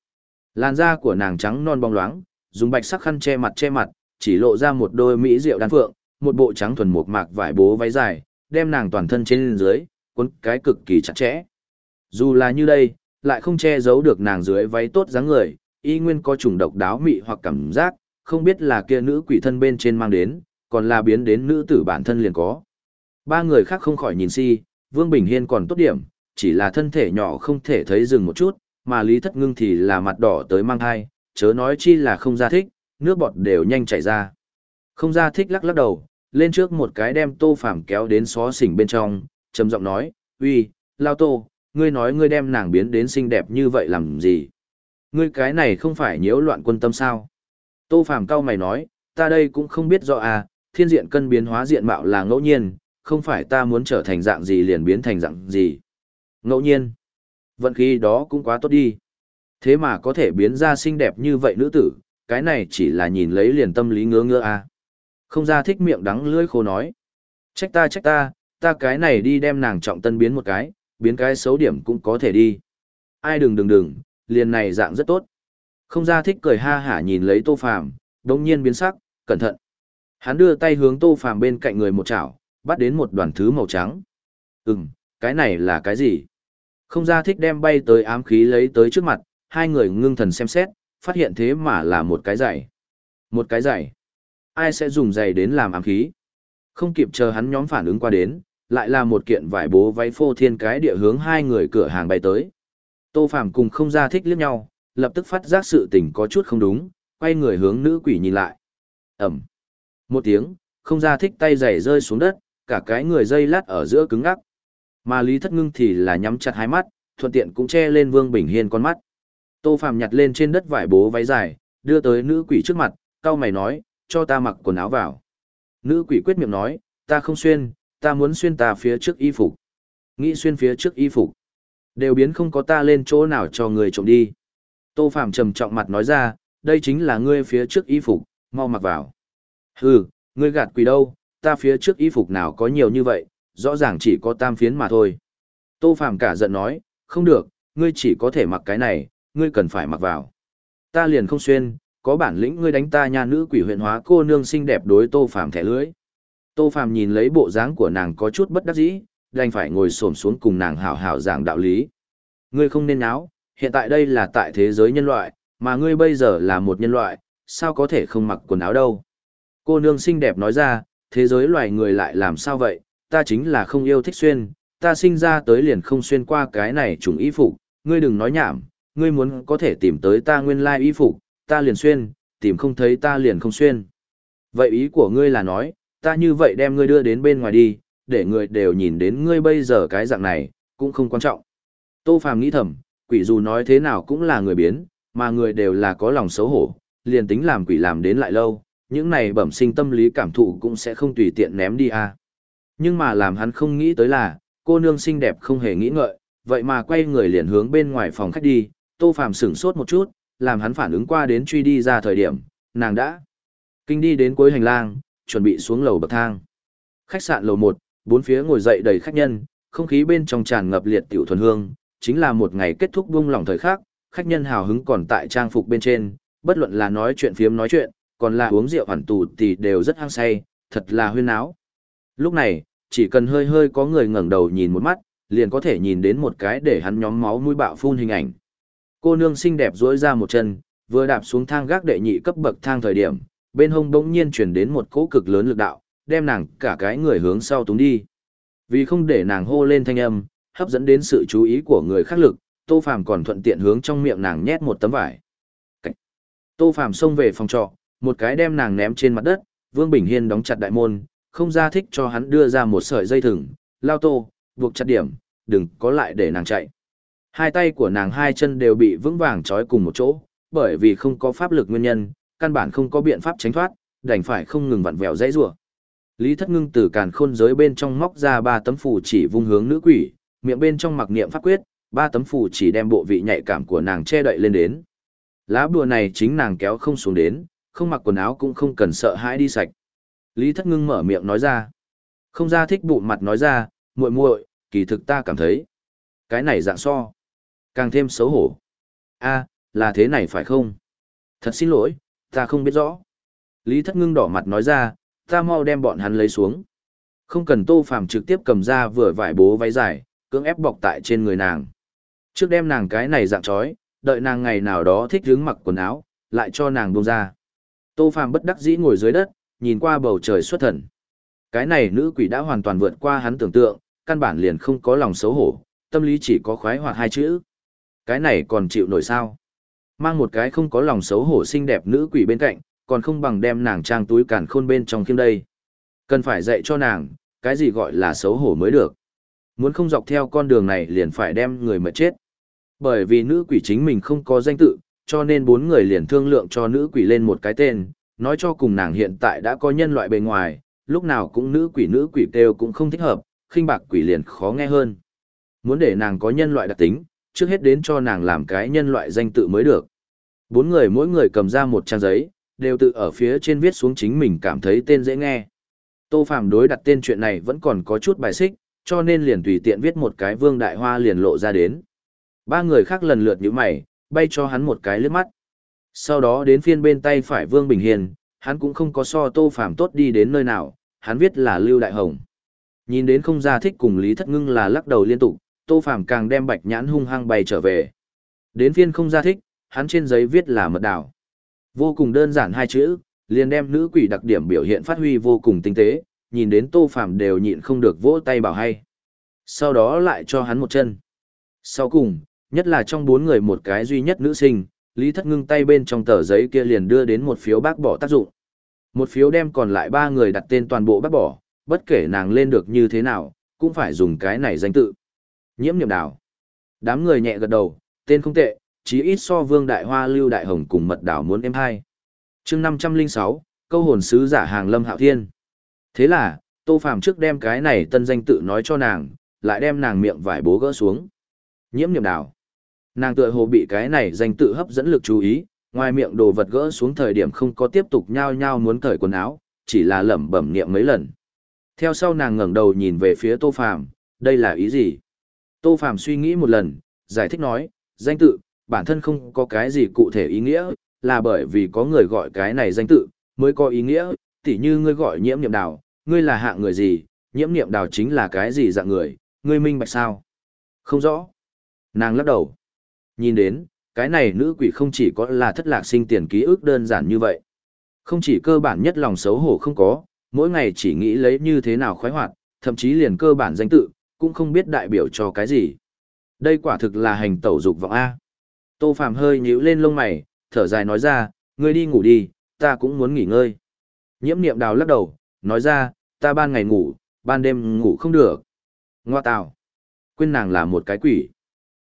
Làn da của nàng trắng non bóng loáng, dùng bạch sắc khăn che mặt che mặt, chỉ lộ ra một đôi mỹ diệu đan phượng, một bộ trắng thuần mộc mạc vải bố váy dài, đem nàng toàn thân trên dưới, cuốn cái cực kỳ chặt chẽ. Dù là như đây, lại không che giấu được nàng dưới váy tốt dáng người, y nguyên có trùng độc đáo mị hoặc cảm giác, không biết là kia nữ quỷ thân bên trên mang đến, còn là biến đến nữ tử bản thân liền có. Ba người khác không khỏi nhìn si, Vương Bình Hiên còn tốt điểm, chỉ là thân thể nhỏ không thể thấy dừng một chút, mà Lý Thất Ngưng thì là mặt đỏ tới mang hai, chớ nói chi là không ra thích, nước bọt đều nhanh chảy ra. Không ra thích lắc lắc đầu, lên trước một cái đem tô phàm kéo đến xó xỉnh bên trong, trầm giọng nói, uy, lao tô, ngươi nói ngươi đem nàng biến đến xinh đẹp như vậy làm gì? Ngươi cái này không phải nhiễu loạn quân tâm sao? Tô phàm cao mày nói, ta đây cũng không biết rõ à, thiên diện cân biến hóa diện mạo là ngẫu nhiên, không phải ta muốn trở thành dạng gì liền biến thành dạng gì. Ngẫu nhiên. Vận khí đó cũng quá tốt đi. Thế mà có thể biến ra xinh đẹp như vậy nữ tử, cái này chỉ là nhìn lấy liền tâm lý ngứa ngứa à. Không ra thích miệng đắng lưỡi khô nói. Trách ta trách ta, ta cái này đi đem nàng trọng tân biến một cái, biến cái xấu điểm cũng có thể đi. Ai đừng đừng đừng, liền này dạng rất tốt. Không ra thích cười ha hả nhìn lấy tô phàm, đồng nhiên biến sắc, cẩn thận. Hắn đưa tay hướng tô phàm bên cạnh người một chảo, bắt đến một đoàn thứ màu trắng. Ừm, cái này là cái gì? Không ra thích đem bay tới ám khí lấy tới trước mặt, hai người ngưng thần xem xét, phát hiện thế mà là một cái giày. Một cái giày. Ai sẽ dùng giày đến làm ám khí? Không kịp chờ hắn nhóm phản ứng qua đến, lại là một kiện vải bố váy phô thiên cái địa hướng hai người cửa hàng bay tới. Tô Phàm cùng không ra thích liếc nhau, lập tức phát giác sự tình có chút không đúng, quay người hướng nữ quỷ nhìn lại. ầm! Một tiếng, không ra thích tay giày rơi xuống đất, cả cái người dây lát ở giữa cứng ngắc. Mà Lý Thất Ngưng thì là nhắm chặt hai mắt, thuận tiện cũng che lên Vương Bình Hiên con mắt. Tô Phàm nhặt lên trên đất vải bố váy dài, đưa tới nữ quỷ trước mặt, cau mày nói, cho ta mặc quần áo vào. Nữ quỷ quyết miệng nói, ta không xuyên, ta muốn xuyên ta phía trước y phục. Nghĩ xuyên phía trước y phục. Đều biến không có ta lên chỗ nào cho người trộm đi. Tô Phạm trầm trọng mặt nói ra, đây chính là ngươi phía trước y phục, mau mặc vào. Hừ, ngươi gạt quỷ đâu, ta phía trước y phục nào có nhiều như vậy, rõ ràng chỉ có tam phiến mà thôi. Tô Phạm cả giận nói, không được, ngươi chỉ có thể mặc cái này, ngươi cần phải mặc vào. Ta liền không xuyên, có bản lĩnh ngươi đánh ta nha nữ quỷ huyện hóa cô nương xinh đẹp đối Tô Phàm thẻ lưới. Tô Phàm nhìn lấy bộ dáng của nàng có chút bất đắc dĩ, đành phải ngồi xổm xuống cùng nàng hảo hảo giảng đạo lý. Ngươi không nên náo, hiện tại đây là tại thế giới nhân loại, mà ngươi bây giờ là một nhân loại, sao có thể không mặc quần áo đâu. Cô nương xinh đẹp nói ra, thế giới loài người lại làm sao vậy, ta chính là không yêu thích xuyên, ta sinh ra tới liền không xuyên qua cái này trùng y phục, ngươi đừng nói nhảm, ngươi muốn có thể tìm tới ta nguyên lai y phục, ta liền xuyên, tìm không thấy ta liền không xuyên. Vậy ý của ngươi là nói, ta như vậy đem ngươi đưa đến bên ngoài đi, để người đều nhìn đến ngươi bây giờ cái dạng này, cũng không quan trọng. Tô Phàm nghĩ thầm, quỷ dù nói thế nào cũng là người biến, mà người đều là có lòng xấu hổ, liền tính làm quỷ làm đến lại lâu, những này bẩm sinh tâm lý cảm thụ cũng sẽ không tùy tiện ném đi à. Nhưng mà làm hắn không nghĩ tới là, cô nương xinh đẹp không hề nghĩ ngợi, vậy mà quay người liền hướng bên ngoài phòng khách đi, Tô Phàm sửng sốt một chút, làm hắn phản ứng qua đến truy đi ra thời điểm, nàng đã kinh đi đến cuối hành lang, chuẩn bị xuống lầu bậc thang. Khách sạn lầu 1, bốn phía ngồi dậy đầy khách nhân, không khí bên trong tràn ngập liệt tiểu thuần hương, chính là một ngày kết thúc buông lỏng thời khắc, khách nhân hào hứng còn tại trang phục bên trên, bất luận là nói chuyện phiếm nói chuyện, còn là uống rượu hoàn tù thì đều rất hăng say, thật là huyên náo. Lúc này, chỉ cần hơi hơi có người ngẩng đầu nhìn một mắt, liền có thể nhìn đến một cái để hắn nhóm máu mũi bạo phun hình ảnh. Cô nương xinh đẹp duỗi ra một chân, vừa đạp xuống thang gác đệ nhị cấp bậc thang thời điểm, bên hông bỗng nhiên chuyển đến một cỗ cực lớn lực đạo, đem nàng cả cái người hướng sau túng đi. Vì không để nàng hô lên thanh âm, hấp dẫn đến sự chú ý của người khác lực, Tô Phàm còn thuận tiện hướng trong miệng nàng nhét một tấm vải. Cách. Tô Phàm xông về phòng trọ, một cái đem nàng ném trên mặt đất, Vương Bình Hiên đóng chặt đại môn, không ra thích cho hắn đưa ra một sợi dây thừng, lao tô, buộc chặt điểm, đừng có lại để nàng chạy. Hai tay của nàng hai chân đều bị vững vàng trói cùng một chỗ, bởi vì không có pháp lực nguyên nhân, căn bản không có biện pháp tránh thoát, đành phải không ngừng vặn vẹo dãy rủa. Lý Thất Ngưng từ càn khôn giới bên trong móc ra ba tấm phù chỉ vung hướng nữ quỷ, miệng bên trong mặc niệm pháp quyết, ba tấm phù chỉ đem bộ vị nhạy cảm của nàng che đậy lên đến. Lá bùa này chính nàng kéo không xuống đến, không mặc quần áo cũng không cần sợ hãi đi sạch. Lý Thất Ngưng mở miệng nói ra. Không ra thích bụng mặt nói ra, muội muội, kỳ thực ta cảm thấy. Cái này dạng so. Càng thêm xấu hổ. a là thế này phải không? Thật xin lỗi, ta không biết rõ. Lý Thất Ngưng đỏ mặt nói ra, ta mau đem bọn hắn lấy xuống. Không cần Tô Phàm trực tiếp cầm ra vừa vải bố váy dài, cưỡng ép bọc tại trên người nàng. Trước đem nàng cái này dạng chói, đợi nàng ngày nào đó thích hứng mặc quần áo, lại cho nàng buông ra. Tô Phàm bất đắc dĩ ngồi dưới đất, nhìn qua bầu trời xuất thần. Cái này nữ quỷ đã hoàn toàn vượt qua hắn tưởng tượng, căn bản liền không có lòng xấu hổ, tâm lý chỉ có khoái hoạt hai chữ. Cái này còn chịu nổi sao? Mang một cái không có lòng xấu hổ xinh đẹp nữ quỷ bên cạnh, còn không bằng đem nàng trang túi cản khôn bên trong khiêm đây. Cần phải dạy cho nàng, cái gì gọi là xấu hổ mới được. Muốn không dọc theo con đường này liền phải đem người mệt chết. Bởi vì nữ quỷ chính mình không có danh tự, cho nên bốn người liền thương lượng cho nữ quỷ lên một cái tên, nói cho cùng nàng hiện tại đã có nhân loại bề ngoài, lúc nào cũng nữ quỷ nữ quỷ kêu cũng không thích hợp, khinh bạc quỷ liền khó nghe hơn. Muốn để nàng có nhân loại đặc tính, trước hết đến cho nàng làm cái nhân loại danh tự mới được. Bốn người mỗi người cầm ra một trang giấy, đều tự ở phía trên viết xuống chính mình cảm thấy tên dễ nghe. Tô Phạm đối đặt tên chuyện này vẫn còn có chút bài xích, cho nên liền tùy tiện viết một cái vương đại hoa liền lộ ra đến. Ba người khác lần lượt như mày, bay cho hắn một cái lướt mắt. Sau đó đến phiên bên tay phải Vương Bình Hiền, hắn cũng không có so Tô Phạm tốt đi đến nơi nào, hắn viết là Lưu Đại Hồng. Nhìn đến không ra thích cùng Lý Thất Ngưng là lắc đầu liên tục, Tô Phạm càng đem bạch nhãn hung hăng bay trở về. Đến phiên không ra thích, hắn trên giấy viết là mật đảo. Vô cùng đơn giản hai chữ, liền đem nữ quỷ đặc điểm biểu hiện phát huy vô cùng tinh tế, nhìn đến Tô Phạm đều nhịn không được vỗ tay bảo hay. Sau đó lại cho hắn một chân. Sau cùng, nhất là trong bốn người một cái duy nhất nữ sinh, Lý Thất ngưng tay bên trong tờ giấy kia liền đưa đến một phiếu bác bỏ tác dụng. Một phiếu đem còn lại ba người đặt tên toàn bộ bác bỏ, bất kể nàng lên được như thế nào, cũng phải dùng cái này danh tự. Nhiễm niệm đảo. Đám người nhẹ gật đầu, tên không tệ, chí ít so vương đại hoa lưu đại hồng cùng mật đảo muốn em hai. chương 506, câu hồn sứ giả hàng lâm hạo thiên. Thế là, tô phàm trước đem cái này tân danh tự nói cho nàng, lại đem nàng miệng vải bố gỡ xuống. Nhiễm niệm đảo. Nàng tựa hồ bị cái này danh tự hấp dẫn lực chú ý, ngoài miệng đồ vật gỡ xuống thời điểm không có tiếp tục nhao nhao muốn cởi quần áo, chỉ là lẩm bẩm niệm mấy lần. Theo sau nàng ngẩng đầu nhìn về phía Tô Phàm, đây là ý gì? Tô Phàm suy nghĩ một lần, giải thích nói, danh tự, bản thân không có cái gì cụ thể ý nghĩa, là bởi vì có người gọi cái này danh tự, mới có ý nghĩa, tỉ như ngươi gọi nhiễm niệm đào, ngươi là hạng người gì, nhiễm niệm đào chính là cái gì dạng người, ngươi minh bạch sao? Không rõ. Nàng lắc đầu. Nhìn đến, cái này nữ quỷ không chỉ có là thất lạc sinh tiền ký ức đơn giản như vậy. Không chỉ cơ bản nhất lòng xấu hổ không có, mỗi ngày chỉ nghĩ lấy như thế nào khoái hoạt, thậm chí liền cơ bản danh tự, cũng không biết đại biểu cho cái gì. Đây quả thực là hành tẩu dục vọng A. Tô Phạm hơi nhíu lên lông mày, thở dài nói ra, ngươi đi ngủ đi, ta cũng muốn nghỉ ngơi. Nhiễm niệm đào lắc đầu, nói ra, ta ban ngày ngủ, ban đêm ngủ không được. Ngoa tào. Quên nàng là một cái quỷ.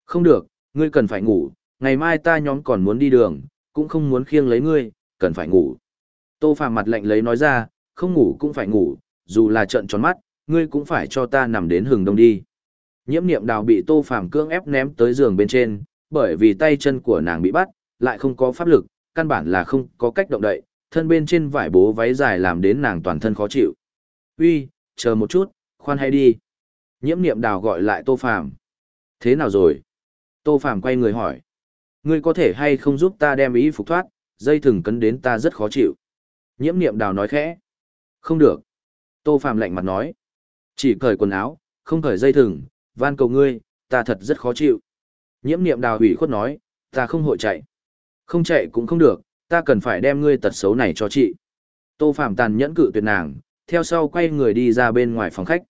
Không được, ngươi cần phải ngủ, ngày mai ta nhóm còn muốn đi đường, cũng không muốn khiêng lấy ngươi, cần phải ngủ. Tô Phạm mặt lạnh lấy nói ra, không ngủ cũng phải ngủ, dù là trận tròn mắt, ngươi cũng phải cho ta nằm đến hừng đông đi. Nhiễm niệm đào bị Tô Phạm cưỡng ép ném tới giường bên trên, bởi vì tay chân của nàng bị bắt, lại không có pháp lực, căn bản là không có cách động đậy, thân bên trên vải bố váy dài làm đến nàng toàn thân khó chịu. Uy, chờ một chút, khoan hay đi. Nhiễm niệm đào gọi lại Tô Phạm. Thế nào rồi? Tô Phàm quay người hỏi. Ngươi có thể hay không giúp ta đem ý phục thoát, dây thừng cấn đến ta rất khó chịu. Nhiễm niệm đào nói khẽ. Không được. Tô Phàm lạnh mặt nói. Chỉ cởi quần áo, không cởi dây thừng, van cầu ngươi, ta thật rất khó chịu. Nhiễm niệm đào hủy khuất nói, ta không hội chạy. Không chạy cũng không được, ta cần phải đem ngươi tật xấu này cho chị. Tô Phạm tàn nhẫn cự tuyệt nàng, theo sau quay người đi ra bên ngoài phòng khách.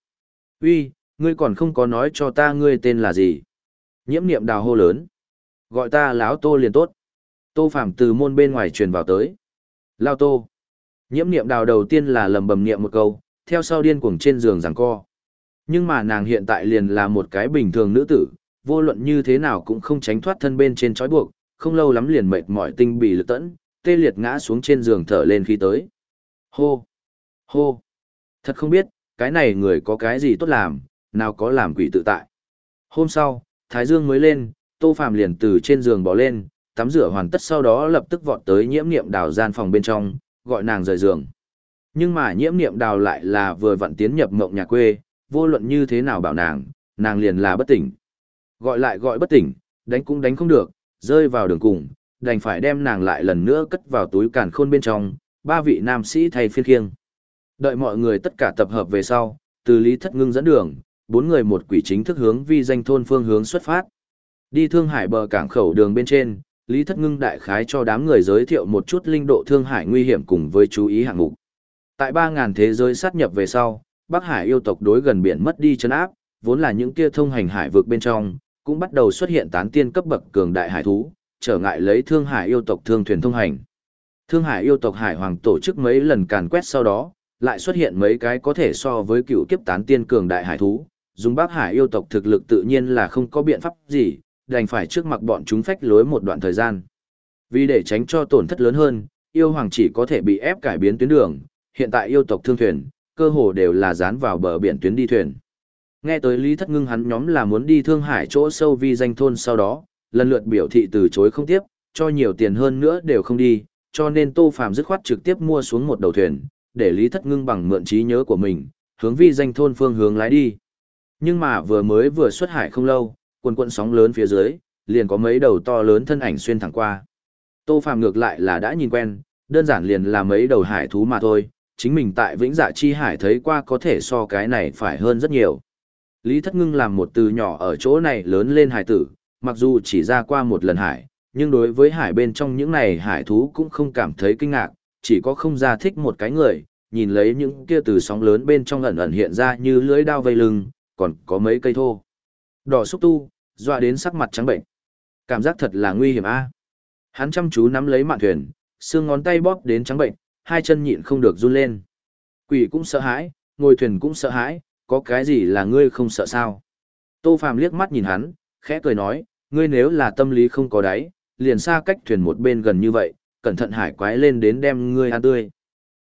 Uy, ngươi còn không có nói cho ta ngươi tên là gì. Nhiễm niệm đào hô lớn. Gọi ta láo tô liền tốt. Tô Phạm từ môn bên ngoài truyền vào tới. Lao tô. Nhiễm niệm đào đầu tiên là lầm bầm niệm một câu, theo sau điên cuồng trên giường giằng co. Nhưng mà nàng hiện tại liền là một cái bình thường nữ tử, vô luận như thế nào cũng không tránh thoát thân bên trên trói buộc, không lâu lắm liền mệt mỏi tinh bị lực tẫn, tê liệt ngã xuống trên giường thở lên khi tới. Hô! Hô! Thật không biết, cái này người có cái gì tốt làm, nào có làm quỷ tự tại. Hôm sau, Thái Dương mới lên, Tô Phạm liền từ trên giường bỏ lên, tắm rửa hoàn tất sau đó lập tức vọt tới nhiễm niệm đào gian phòng bên trong, gọi nàng rời giường. Nhưng mà nhiễm niệm đào lại là vừa vặn tiến nhập mộng nhà quê, vô luận như thế nào bảo nàng, nàng liền là bất tỉnh. Gọi lại gọi bất tỉnh, đánh cũng đánh không được, rơi vào đường cùng, đành phải đem nàng lại lần nữa cất vào túi càn khôn bên trong, ba vị nam sĩ thay phiên khiêng. Đợi mọi người tất cả tập hợp về sau, từ Lý Thất Ngưng dẫn đường, bốn người một quỷ chính thức hướng vi danh thôn phương hướng xuất phát. Đi Thương Hải bờ cảng khẩu đường bên trên, Lý Thất Ngưng đại khái cho đám người giới thiệu một chút linh độ Thương Hải nguy hiểm cùng với chú ý hạng mục. Tại 3.000 thế giới sát nhập về sau, Bắc Hải yêu tộc đối gần biển mất đi chân áp, vốn là những kia thông hành hải vực bên trong, cũng bắt đầu xuất hiện tán tiên cấp bậc cường đại hải thú, trở ngại lấy Thương Hải yêu tộc thương thuyền thông hành. Thương Hải yêu tộc Hải Hoàng tổ chức mấy lần càn quét sau đó, lại xuất hiện mấy cái có thể so với cựu kiếp tán tiên cường đại hải thú, dùng Bắc Hải yêu tộc thực lực tự nhiên là không có biện pháp gì, đành phải trước mặt bọn chúng phách lối một đoạn thời gian. Vì để tránh cho tổn thất lớn hơn, yêu hoàng chỉ có thể bị ép cải biến tuyến đường, hiện tại yêu tộc thương thuyền, cơ hồ đều là dán vào bờ biển tuyến đi thuyền. Nghe tới Lý Thất Ngưng hắn nhóm là muốn đi Thương Hải chỗ sâu vi danh thôn sau đó, lần lượt biểu thị từ chối không tiếp, cho nhiều tiền hơn nữa đều không đi, cho nên Tô Phàm dứt khoát trực tiếp mua xuống một đầu thuyền, để Lý Thất Ngưng bằng mượn trí nhớ của mình, hướng vi danh thôn phương hướng lái đi. Nhưng mà vừa mới vừa xuất hải không lâu, quần quận sóng lớn phía dưới, liền có mấy đầu to lớn thân ảnh xuyên thẳng qua. Tô Phàm ngược lại là đã nhìn quen, đơn giản liền là mấy đầu hải thú mà thôi, chính mình tại Vĩnh Dạ Chi Hải thấy qua có thể so cái này phải hơn rất nhiều. Lý Thất Ngưng làm một từ nhỏ ở chỗ này lớn lên hải tử, mặc dù chỉ ra qua một lần hải, nhưng đối với hải bên trong những này hải thú cũng không cảm thấy kinh ngạc, chỉ có không ra thích một cái người, nhìn lấy những kia từ sóng lớn bên trong ẩn ẩn hiện ra như lưỡi đao vây lưng, còn có mấy cây thô. Đỏ xúc tu, dọa đến sắc mặt trắng bệnh. Cảm giác thật là nguy hiểm a. Hắn chăm chú nắm lấy mạn thuyền, xương ngón tay bóp đến trắng bệnh, hai chân nhịn không được run lên. Quỷ cũng sợ hãi, ngồi thuyền cũng sợ hãi, có cái gì là ngươi không sợ sao? Tô Phàm liếc mắt nhìn hắn, khẽ cười nói, ngươi nếu là tâm lý không có đáy, liền xa cách thuyền một bên gần như vậy, cẩn thận hải quái lên đến đem ngươi ăn tươi.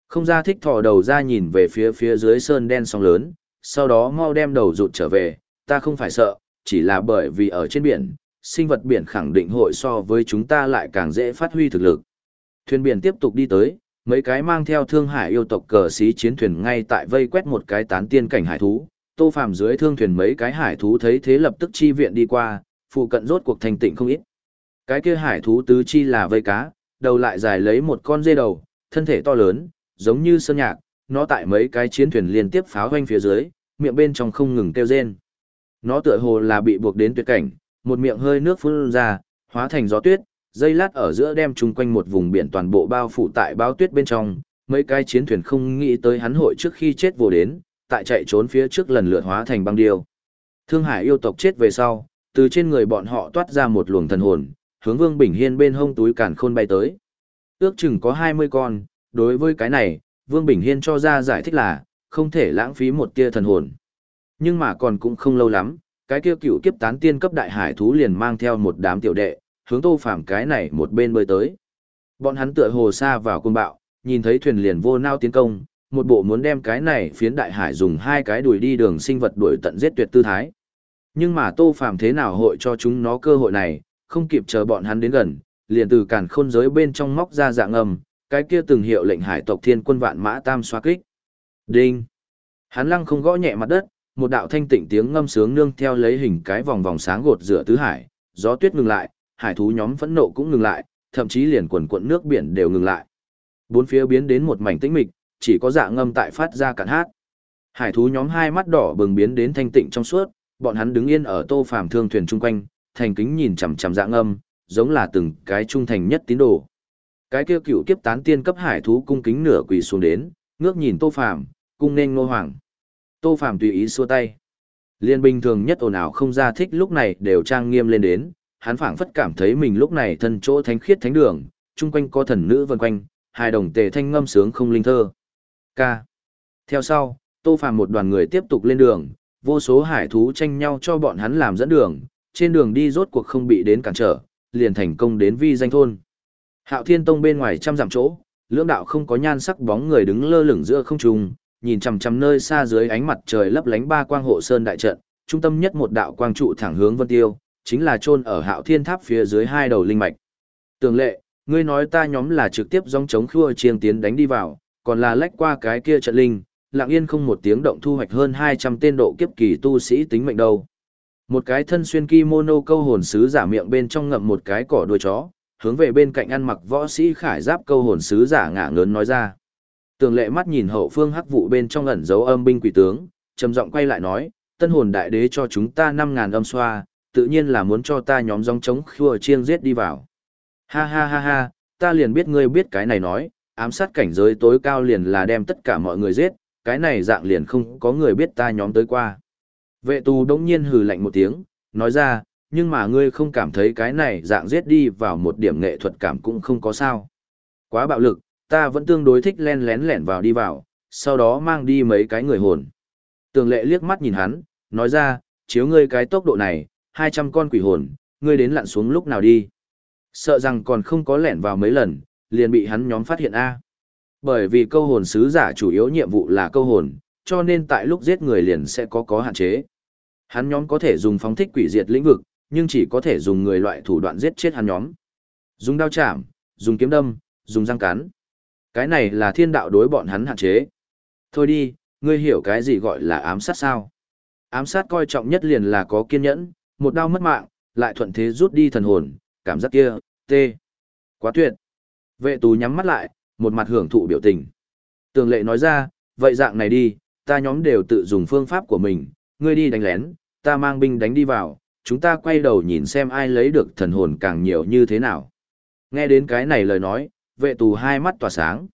Không ra thích thò đầu ra nhìn về phía phía dưới sơn đen sóng lớn, sau đó mau đem đầu rụt trở về, ta không phải sợ, chỉ là bởi vì ở trên biển, sinh vật biển khẳng định hội so với chúng ta lại càng dễ phát huy thực lực. Thuyền biển tiếp tục đi tới, mấy cái mang theo thương hải yêu tộc cờ xí chiến thuyền ngay tại vây quét một cái tán tiên cảnh hải thú. Tô Phàm dưới thương thuyền mấy cái hải thú thấy thế lập tức chi viện đi qua, phụ cận rốt cuộc thành tịnh không ít. Cái kia hải thú tứ chi là vây cá, đầu lại dài lấy một con dê đầu, thân thể to lớn, giống như sơn nhạc, nó tại mấy cái chiến thuyền liên tiếp pháo hoanh phía dưới, miệng bên trong không ngừng kêu rên. Nó tựa hồ là bị buộc đến tuyệt cảnh, một miệng hơi nước phun ra, hóa thành gió tuyết, dây lát ở giữa đem chung quanh một vùng biển toàn bộ bao phủ tại bao tuyết bên trong, mấy cái chiến thuyền không nghĩ tới hắn hội trước khi chết vô đến, tại chạy trốn phía trước lần lượt hóa thành băng điêu. Thương Hải yêu tộc chết về sau, từ trên người bọn họ toát ra một luồng thần hồn, hướng Vương Bình Hiên bên hông túi càn khôn bay tới. Ước chừng có 20 con, đối với cái này, Vương Bình Hiên cho ra giải thích là, không thể lãng phí một tia thần hồn. Nhưng mà còn cũng không lâu lắm, cái kia cựu kiếp tán tiên cấp đại hải thú liền mang theo một đám tiểu đệ, hướng tô phạm cái này một bên bơi tới. Bọn hắn tựa hồ xa vào côn bạo, nhìn thấy thuyền liền vô nao tiến công, một bộ muốn đem cái này phiến đại hải dùng hai cái đuổi đi đường sinh vật đuổi tận giết tuyệt tư thái. Nhưng mà tô phạm thế nào hội cho chúng nó cơ hội này, không kịp chờ bọn hắn đến gần, liền từ cản khôn giới bên trong móc ra dạng âm, cái kia từng hiệu lệnh hải tộc thiên quân vạn mã tam xoa kích. Đinh! Hắn lăng không gõ nhẹ mặt đất, một đạo thanh tịnh tiếng ngâm sướng nương theo lấy hình cái vòng vòng sáng gột rửa tứ hải, gió tuyết ngừng lại, hải thú nhóm phẫn nộ cũng ngừng lại, thậm chí liền quần cuộn nước biển đều ngừng lại. Bốn phía biến đến một mảnh tĩnh mịch, chỉ có dạ ngâm tại phát ra cạn hát. Hải thú nhóm hai mắt đỏ bừng biến đến thanh tịnh trong suốt, bọn hắn đứng yên ở Tô Phàm thương thuyền chung quanh, thành kính nhìn chằm chằm dạng âm, giống là từng cái trung thành nhất tín đồ. Cái kia cựu kiếp tán tiên cấp hải thú cung kính nửa quỳ xuống đến, ngước nhìn Tô Phàm, cung nên Ngô Hoàng. Tô Phàm tùy ý xua tay. Liên bình thường nhất ồn ào không ra thích lúc này đều trang nghiêm lên đến, hắn phảng phất cảm thấy mình lúc này thân chỗ thánh khiết thánh đường, chung quanh có thần nữ vần quanh, hai đồng tề thanh ngâm sướng không linh thơ. K. Theo sau, Tô Phàm một đoàn người tiếp tục lên đường, vô số hải thú tranh nhau cho bọn hắn làm dẫn đường, trên đường đi rốt cuộc không bị đến cản trở, liền thành công đến vi danh thôn. Hạo Thiên Tông bên ngoài trăm dặm chỗ, lưỡng đạo không có nhan sắc bóng người đứng lơ lửng giữa không trung, nhìn chằm chằm nơi xa dưới ánh mặt trời lấp lánh ba quang hộ sơn đại trận, trung tâm nhất một đạo quang trụ thẳng hướng Vân Tiêu, chính là chôn ở Hạo Thiên Tháp phía dưới hai đầu linh mạch. Tường Lệ, ngươi nói ta nhóm là trực tiếp dòng chống khua chiêng tiến đánh đi vào, còn là lách qua cái kia trận linh, lặng yên không một tiếng động thu hoạch hơn 200 tên độ kiếp kỳ tu sĩ tính mệnh đâu. Một cái thân xuyên kimono câu hồn sứ giả miệng bên trong ngậm một cái cỏ đuôi chó, hướng về bên cạnh ăn mặc võ sĩ khải giáp câu hồn sứ giả ngả ngớn nói ra. Tường lệ mắt nhìn hậu phương hắc vụ bên trong ẩn dấu âm binh quỷ tướng, trầm giọng quay lại nói, tân hồn đại đế cho chúng ta 5.000 âm xoa, tự nhiên là muốn cho ta nhóm dòng chống khua chiêng giết đi vào. Ha ha ha ha, ta liền biết ngươi biết cái này nói, ám sát cảnh giới tối cao liền là đem tất cả mọi người giết, cái này dạng liền không có người biết ta nhóm tới qua. Vệ tù đống nhiên hừ lạnh một tiếng, nói ra, nhưng mà ngươi không cảm thấy cái này dạng giết đi vào một điểm nghệ thuật cảm cũng không có sao. Quá bạo lực, ta vẫn tương đối thích len lén lẻn vào đi vào, sau đó mang đi mấy cái người hồn. Tường lệ liếc mắt nhìn hắn, nói ra, chiếu ngươi cái tốc độ này, 200 con quỷ hồn, ngươi đến lặn xuống lúc nào đi. Sợ rằng còn không có lẻn vào mấy lần, liền bị hắn nhóm phát hiện A. Bởi vì câu hồn sứ giả chủ yếu nhiệm vụ là câu hồn, cho nên tại lúc giết người liền sẽ có có hạn chế. Hắn nhóm có thể dùng phóng thích quỷ diệt lĩnh vực, nhưng chỉ có thể dùng người loại thủ đoạn giết chết hắn nhóm. Dùng đao chạm, dùng kiếm đâm, dùng răng cắn. Cái này là thiên đạo đối bọn hắn hạn chế. Thôi đi, ngươi hiểu cái gì gọi là ám sát sao? Ám sát coi trọng nhất liền là có kiên nhẫn, một đao mất mạng, lại thuận thế rút đi thần hồn, cảm giác kia, tê. Quá tuyệt. Vệ tù nhắm mắt lại, một mặt hưởng thụ biểu tình. Tường lệ nói ra, vậy dạng này đi, ta nhóm đều tự dùng phương pháp của mình, ngươi đi đánh lén, ta mang binh đánh đi vào, chúng ta quay đầu nhìn xem ai lấy được thần hồn càng nhiều như thế nào. Nghe đến cái này lời nói, vệ tù hai mắt tỏa sáng.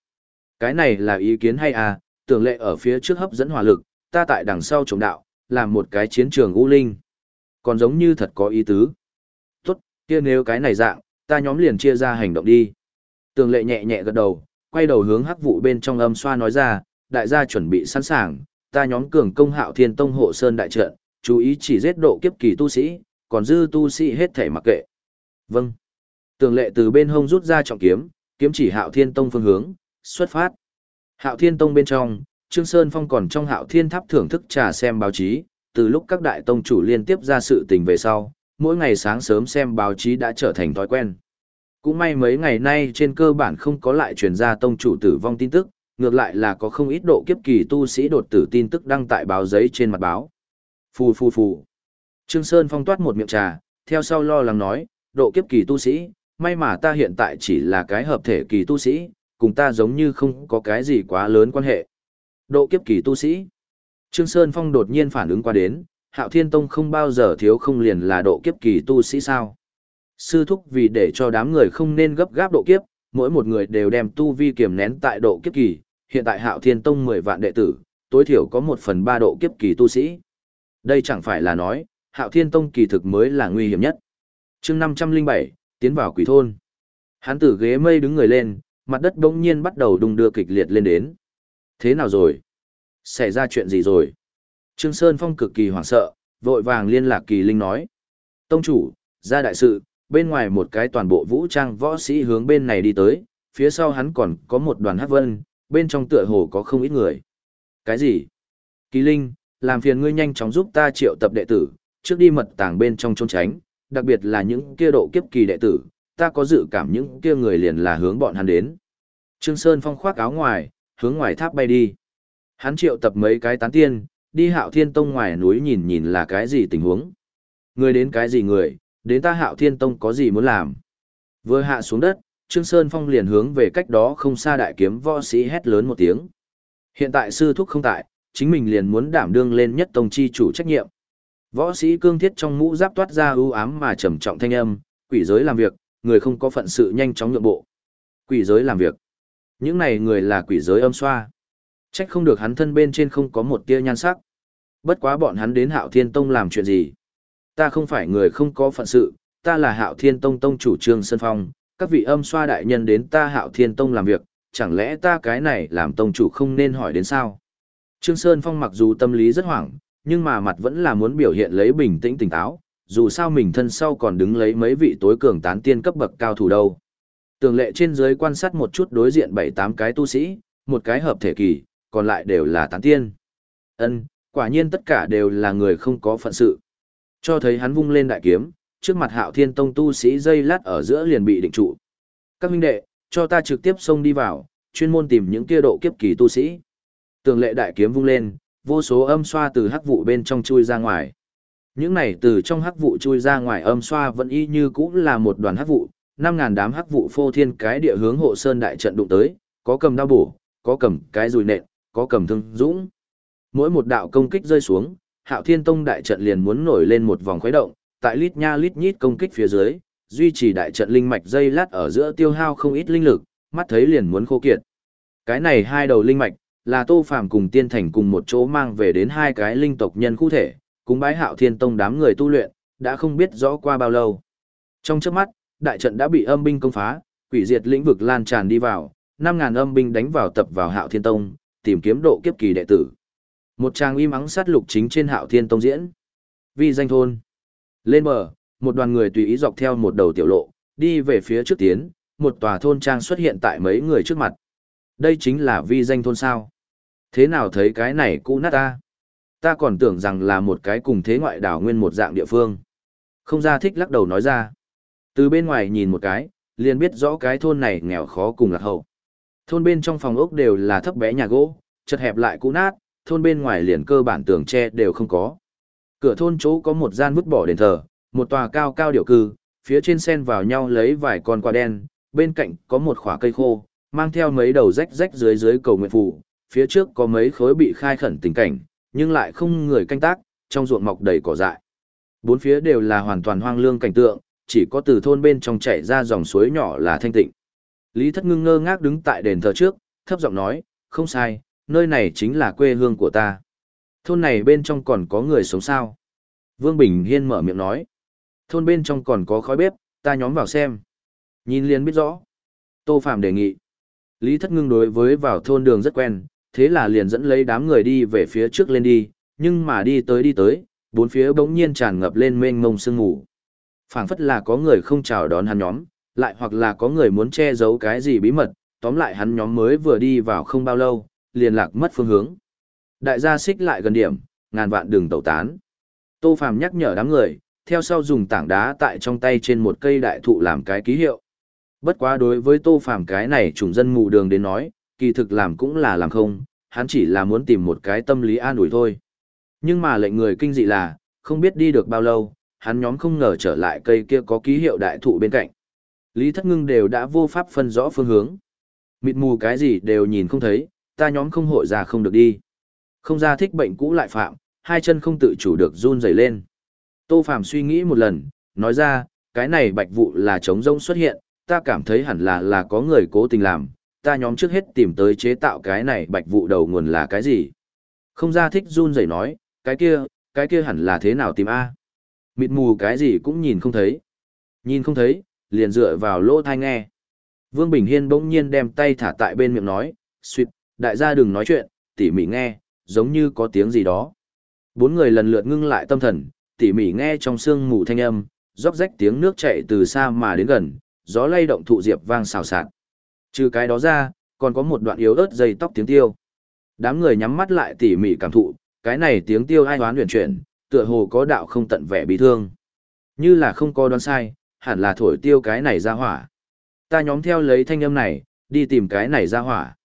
Cái này là ý kiến hay à, tưởng lệ ở phía trước hấp dẫn hỏa lực, ta tại đằng sau chống đạo, làm một cái chiến trường u linh. Còn giống như thật có ý tứ. Tốt, kia nếu cái này dạng, ta nhóm liền chia ra hành động đi. Tường lệ nhẹ nhẹ gật đầu, quay đầu hướng hắc vụ bên trong âm xoa nói ra, đại gia chuẩn bị sẵn sàng, ta nhóm cường công hạo thiên tông hộ sơn đại trận, chú ý chỉ giết độ kiếp kỳ tu sĩ, còn dư tu sĩ hết thể mặc kệ. Vâng. Tường lệ từ bên hông rút ra trọng kiếm, kiếm chỉ hạo thiên tông phương hướng, xuất phát. Hạo thiên tông bên trong, Trương Sơn Phong còn trong hạo thiên tháp thưởng thức trà xem báo chí, từ lúc các đại tông chủ liên tiếp ra sự tình về sau, mỗi ngày sáng sớm xem báo chí đã trở thành thói quen. Cũng may mấy ngày nay trên cơ bản không có lại truyền ra tông chủ tử vong tin tức, ngược lại là có không ít độ kiếp kỳ tu sĩ đột tử tin tức đăng tại báo giấy trên mặt báo. Phù phù phù. Trương Sơn phong toát một miệng trà, theo sau lo lắng nói, độ kiếp kỳ tu sĩ, may mà ta hiện tại chỉ là cái hợp thể kỳ tu sĩ, cùng ta giống như không có cái gì quá lớn quan hệ. Độ kiếp kỳ tu sĩ. Trương Sơn Phong đột nhiên phản ứng qua đến, Hạo Thiên Tông không bao giờ thiếu không liền là độ kiếp kỳ tu sĩ sao. Sư thúc vì để cho đám người không nên gấp gáp độ kiếp, mỗi một người đều đem tu vi kiềm nén tại độ kiếp kỳ, hiện tại Hạo Thiên Tông 10 vạn đệ tử, tối thiểu có 1 phần 3 độ kiếp kỳ tu sĩ. Đây chẳng phải là nói, Hạo Thiên Tông kỳ thực mới là nguy hiểm nhất. chương 507, tiến vào quỷ thôn. Hắn tử ghế mây đứng người lên, mặt đất bỗng nhiên bắt đầu đung đưa kịch liệt lên đến. Thế nào rồi? Xảy ra chuyện gì rồi? Trương Sơn Phong cực kỳ hoảng sợ, vội vàng liên lạc kỳ linh nói. Tông chủ, ra đại sự, bên ngoài một cái toàn bộ vũ trang võ sĩ hướng bên này đi tới, phía sau hắn còn có một đoàn hát vân, bên trong tựa hồ có không ít người. Cái gì? Kỳ Linh, làm phiền ngươi nhanh chóng giúp ta triệu tập đệ tử, trước đi mật tàng bên trong trốn tránh, đặc biệt là những kia độ kiếp kỳ đệ tử, ta có dự cảm những kia người liền là hướng bọn hắn đến. Trương Sơn phong khoác áo ngoài, hướng ngoài tháp bay đi. Hắn triệu tập mấy cái tán tiên, đi hạo thiên tông ngoài núi nhìn nhìn là cái gì tình huống. Người đến cái gì người, đến ta hạo thiên tông có gì muốn làm. Vừa hạ xuống đất, Trương Sơn Phong liền hướng về cách đó không xa đại kiếm võ sĩ hét lớn một tiếng. Hiện tại sư thúc không tại, chính mình liền muốn đảm đương lên nhất tông chi chủ trách nhiệm. Võ sĩ cương thiết trong mũ giáp toát ra ưu ám mà trầm trọng thanh âm, quỷ giới làm việc, người không có phận sự nhanh chóng nhượng bộ. Quỷ giới làm việc. Những này người là quỷ giới âm xoa. Trách không được hắn thân bên trên không có một tia nhan sắc. Bất quá bọn hắn đến Hạo Thiên Tông làm chuyện gì? Ta không phải người không có phận sự, ta là Hạo Thiên Tông tông chủ Trương Sơn Phong, các vị âm xoa đại nhân đến ta Hạo Thiên Tông làm việc, chẳng lẽ ta cái này làm tông chủ không nên hỏi đến sao? Trương Sơn Phong mặc dù tâm lý rất hoảng, nhưng mà mặt vẫn là muốn biểu hiện lấy bình tĩnh tỉnh táo, dù sao mình thân sau còn đứng lấy mấy vị tối cường tán tiên cấp bậc cao thủ đâu. Tường lệ trên dưới quan sát một chút đối diện bảy tám cái tu sĩ, một cái hợp thể kỳ, còn lại đều là tán tiên. Ân, quả nhiên tất cả đều là người không có phận sự. Cho thấy hắn vung lên đại kiếm, trước mặt hạo thiên tông tu sĩ dây lát ở giữa liền bị định trụ. Các huynh đệ, cho ta trực tiếp xông đi vào, chuyên môn tìm những kia độ kiếp kỳ tu sĩ. Tường lệ đại kiếm vung lên, vô số âm xoa từ hắc vụ bên trong chui ra ngoài. Những này từ trong hắc vụ chui ra ngoài âm xoa vẫn y như cũng là một đoàn hắc vụ, năm ngàn đám hắc vụ phô thiên cái địa hướng hộ sơn đại trận đụng tới, có cầm đao bổ, có cầm cái dùi nện, có cầm thương dũng. Mỗi một đạo công kích rơi xuống, Hạo Thiên Tông đại trận liền muốn nổi lên một vòng khuấy động, tại lít nha lít nhít công kích phía dưới, duy trì đại trận linh mạch dây lát ở giữa tiêu hao không ít linh lực, mắt thấy liền muốn khô kiệt. Cái này hai đầu linh mạch, là Tô Phàm cùng Tiên Thành cùng một chỗ mang về đến hai cái linh tộc nhân khu thể, cùng bái Hạo Thiên Tông đám người tu luyện, đã không biết rõ qua bao lâu. Trong chớp mắt, đại trận đã bị âm binh công phá, quỷ diệt lĩnh vực lan tràn đi vào, 5000 âm binh đánh vào tập vào Hạo Thiên Tông, tìm kiếm độ kiếp kỳ đệ tử. Một trang im ắng sát lục chính trên Hạo Thiên Tông diễn. Vì danh thôn. Lên bờ, một đoàn người tùy ý dọc theo một đầu tiểu lộ, đi về phía trước tiến, một tòa thôn trang xuất hiện tại mấy người trước mặt. Đây chính là vi danh thôn sao. Thế nào thấy cái này cũ nát ta? Ta còn tưởng rằng là một cái cùng thế ngoại đảo nguyên một dạng địa phương. Không ra thích lắc đầu nói ra. Từ bên ngoài nhìn một cái, liền biết rõ cái thôn này nghèo khó cùng lạc hậu. Thôn bên trong phòng ốc đều là thấp bé nhà gỗ, chật hẹp lại cũ nát, thôn bên ngoài liền cơ bản tường tre đều không có. Cửa thôn chỗ có một gian vứt bỏ đền thờ, một tòa cao cao điệu cư, phía trên sen vào nhau lấy vài con quả đen, bên cạnh có một khỏa cây khô, mang theo mấy đầu rách rách dưới dưới cầu nguyện phủ, phía trước có mấy khối bị khai khẩn tình cảnh, nhưng lại không người canh tác, trong ruộng mọc đầy cỏ dại. Bốn phía đều là hoàn toàn hoang lương cảnh tượng, chỉ có từ thôn bên trong chảy ra dòng suối nhỏ là thanh tịnh. Lý Thất Ngưng ngơ ngác đứng tại đền thờ trước, thấp giọng nói, không sai, nơi này chính là quê hương của ta. Thôn này bên trong còn có người sống sao? Vương Bình Hiên mở miệng nói, thôn bên trong còn có khói bếp, ta nhóm vào xem. Nhìn liền biết rõ. Tô Phạm đề nghị. Lý Thất Ngưng đối với vào thôn đường rất quen, thế là liền dẫn lấy đám người đi về phía trước lên đi, nhưng mà đi tới đi tới, bốn phía bỗng nhiên tràn ngập lên mênh mông sương ngủ. phảng phất là có người không chào đón hắn nhóm, lại hoặc là có người muốn che giấu cái gì bí mật, tóm lại hắn nhóm mới vừa đi vào không bao lâu, liền lạc mất phương hướng. Đại gia xích lại gần điểm, ngàn vạn đường tẩu tán. Tô Phàm nhắc nhở đám người, theo sau dùng tảng đá tại trong tay trên một cây đại thụ làm cái ký hiệu. Bất quá đối với Tô Phàm cái này trùng dân mù đường đến nói, kỳ thực làm cũng là làm không, hắn chỉ là muốn tìm một cái tâm lý an ủi thôi. Nhưng mà lệnh người kinh dị là, không biết đi được bao lâu, hắn nhóm không ngờ trở lại cây kia có ký hiệu đại thụ bên cạnh. Lý Thất Ngưng đều đã vô pháp phân rõ phương hướng. Mịt mù cái gì đều nhìn không thấy, ta nhóm không hội ra không được đi. Không ra thích bệnh cũ lại phạm, hai chân không tự chủ được run rẩy lên. Tô Phàm suy nghĩ một lần, nói ra, cái này bạch vụ là trống rông xuất hiện, ta cảm thấy hẳn là là có người cố tình làm, ta nhóm trước hết tìm tới chế tạo cái này bạch vụ đầu nguồn là cái gì. Không ra thích run rẩy nói, cái kia, cái kia hẳn là thế nào tìm A. Mịt mù cái gì cũng nhìn không thấy. Nhìn không thấy, liền dựa vào lỗ thai nghe. Vương Bình Hiên bỗng nhiên đem tay thả tại bên miệng nói, suyệt, đại gia đừng nói chuyện, tỉ mỉ nghe, giống như có tiếng gì đó. Bốn người lần lượt ngưng lại tâm thần, tỉ mỉ nghe trong sương mù thanh âm, róc rách tiếng nước chảy từ xa mà đến gần, gió lay động thụ diệp vang xào xạc. Trừ cái đó ra, còn có một đoạn yếu ớt dây tóc tiếng tiêu. Đám người nhắm mắt lại tỉ mỉ cảm thụ, cái này tiếng tiêu ai đoán huyền chuyển, tựa hồ có đạo không tận vẻ bị thương. Như là không có đoán sai, hẳn là thổi tiêu cái này ra hỏa. Ta nhóm theo lấy thanh âm này, đi tìm cái này ra hỏa.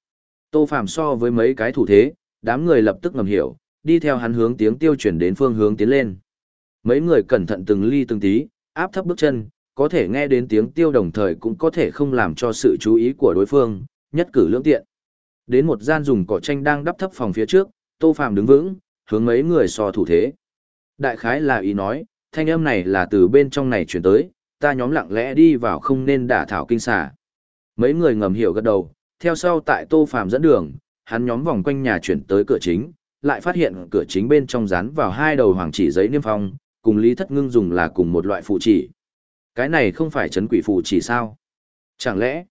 Tô Phạm so với mấy cái thủ thế, đám người lập tức ngầm hiểu, đi theo hắn hướng tiếng tiêu chuyển đến phương hướng tiến lên. Mấy người cẩn thận từng ly từng tí, áp thấp bước chân, có thể nghe đến tiếng tiêu đồng thời cũng có thể không làm cho sự chú ý của đối phương, nhất cử lưỡng tiện. Đến một gian dùng cỏ tranh đang đắp thấp phòng phía trước, Tô Phàm đứng vững, hướng mấy người so thủ thế. Đại khái là ý nói, thanh âm này là từ bên trong này chuyển tới, ta nhóm lặng lẽ đi vào không nên đả thảo kinh xà. Mấy người ngầm hiểu gật đầu, theo sau tại Tô Phàm dẫn đường, hắn nhóm vòng quanh nhà chuyển tới cửa chính, lại phát hiện cửa chính bên trong dán vào hai đầu hoàng chỉ giấy niêm phong, cùng Lý Thất Ngưng dùng là cùng một loại phụ chỉ. Cái này không phải chấn quỷ phụ chỉ sao? Chẳng lẽ,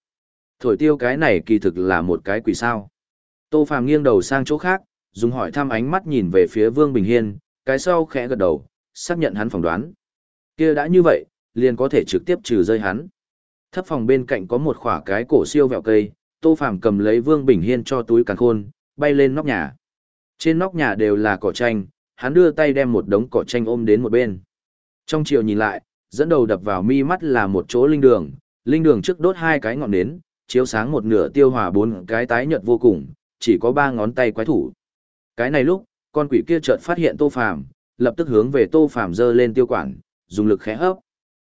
thổi tiêu cái này kỳ thực là một cái quỷ sao? Tô Phàm nghiêng đầu sang chỗ khác, dùng hỏi thăm ánh mắt nhìn về phía Vương Bình Hiên, cái sau khẽ gật đầu, xác nhận hắn phỏng đoán. Kia đã như vậy, liền có thể trực tiếp trừ rơi hắn. Thấp phòng bên cạnh có một khỏa cái cổ siêu vẹo cây, Tô Phàm cầm lấy Vương Bình Hiên cho túi càn khôn, bay lên nóc nhà. Trên nóc nhà đều là cỏ tranh, hắn đưa tay đem một đống cỏ tranh ôm đến một bên. Trong chiều nhìn lại, dẫn đầu đập vào mi mắt là một chỗ linh đường, linh đường trước đốt hai cái ngọn nến, chiếu sáng một nửa tiêu hòa bốn cái tái nhợt vô cùng, chỉ có ba ngón tay quái thủ. Cái này lúc, con quỷ kia chợt phát hiện Tô Phàm, lập tức hướng về Tô Phàm giơ lên tiêu quản, dùng lực khẽ hấp.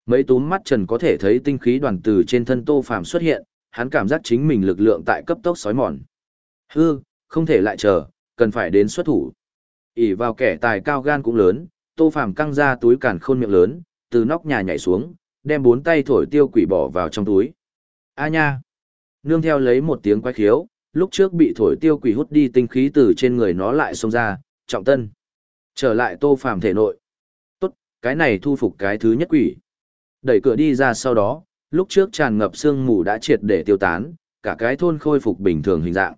Mấy túm mắt trần có thể thấy tinh khí đoàn từ trên thân Tô Phàm xuất hiện, hắn cảm giác chính mình lực lượng tại cấp tốc sói mòn. Hư, không thể lại chờ, cần phải đến xuất thủ. ỉ vào kẻ tài cao gan cũng lớn, Tô Phàm căng ra túi càn khôn miệng lớn, từ nóc nhà nhảy xuống, đem bốn tay thổi tiêu quỷ bỏ vào trong túi. A nha! Nương theo lấy một tiếng quái khiếu, lúc trước bị thổi tiêu quỷ hút đi tinh khí từ trên người nó lại xông ra, trọng tân. Trở lại Tô Phàm thể nội. Tốt, cái này thu phục cái thứ nhất quỷ. Đẩy cửa đi ra sau đó, lúc trước tràn ngập sương mù đã triệt để tiêu tán, cả cái thôn khôi phục bình thường hình dạng.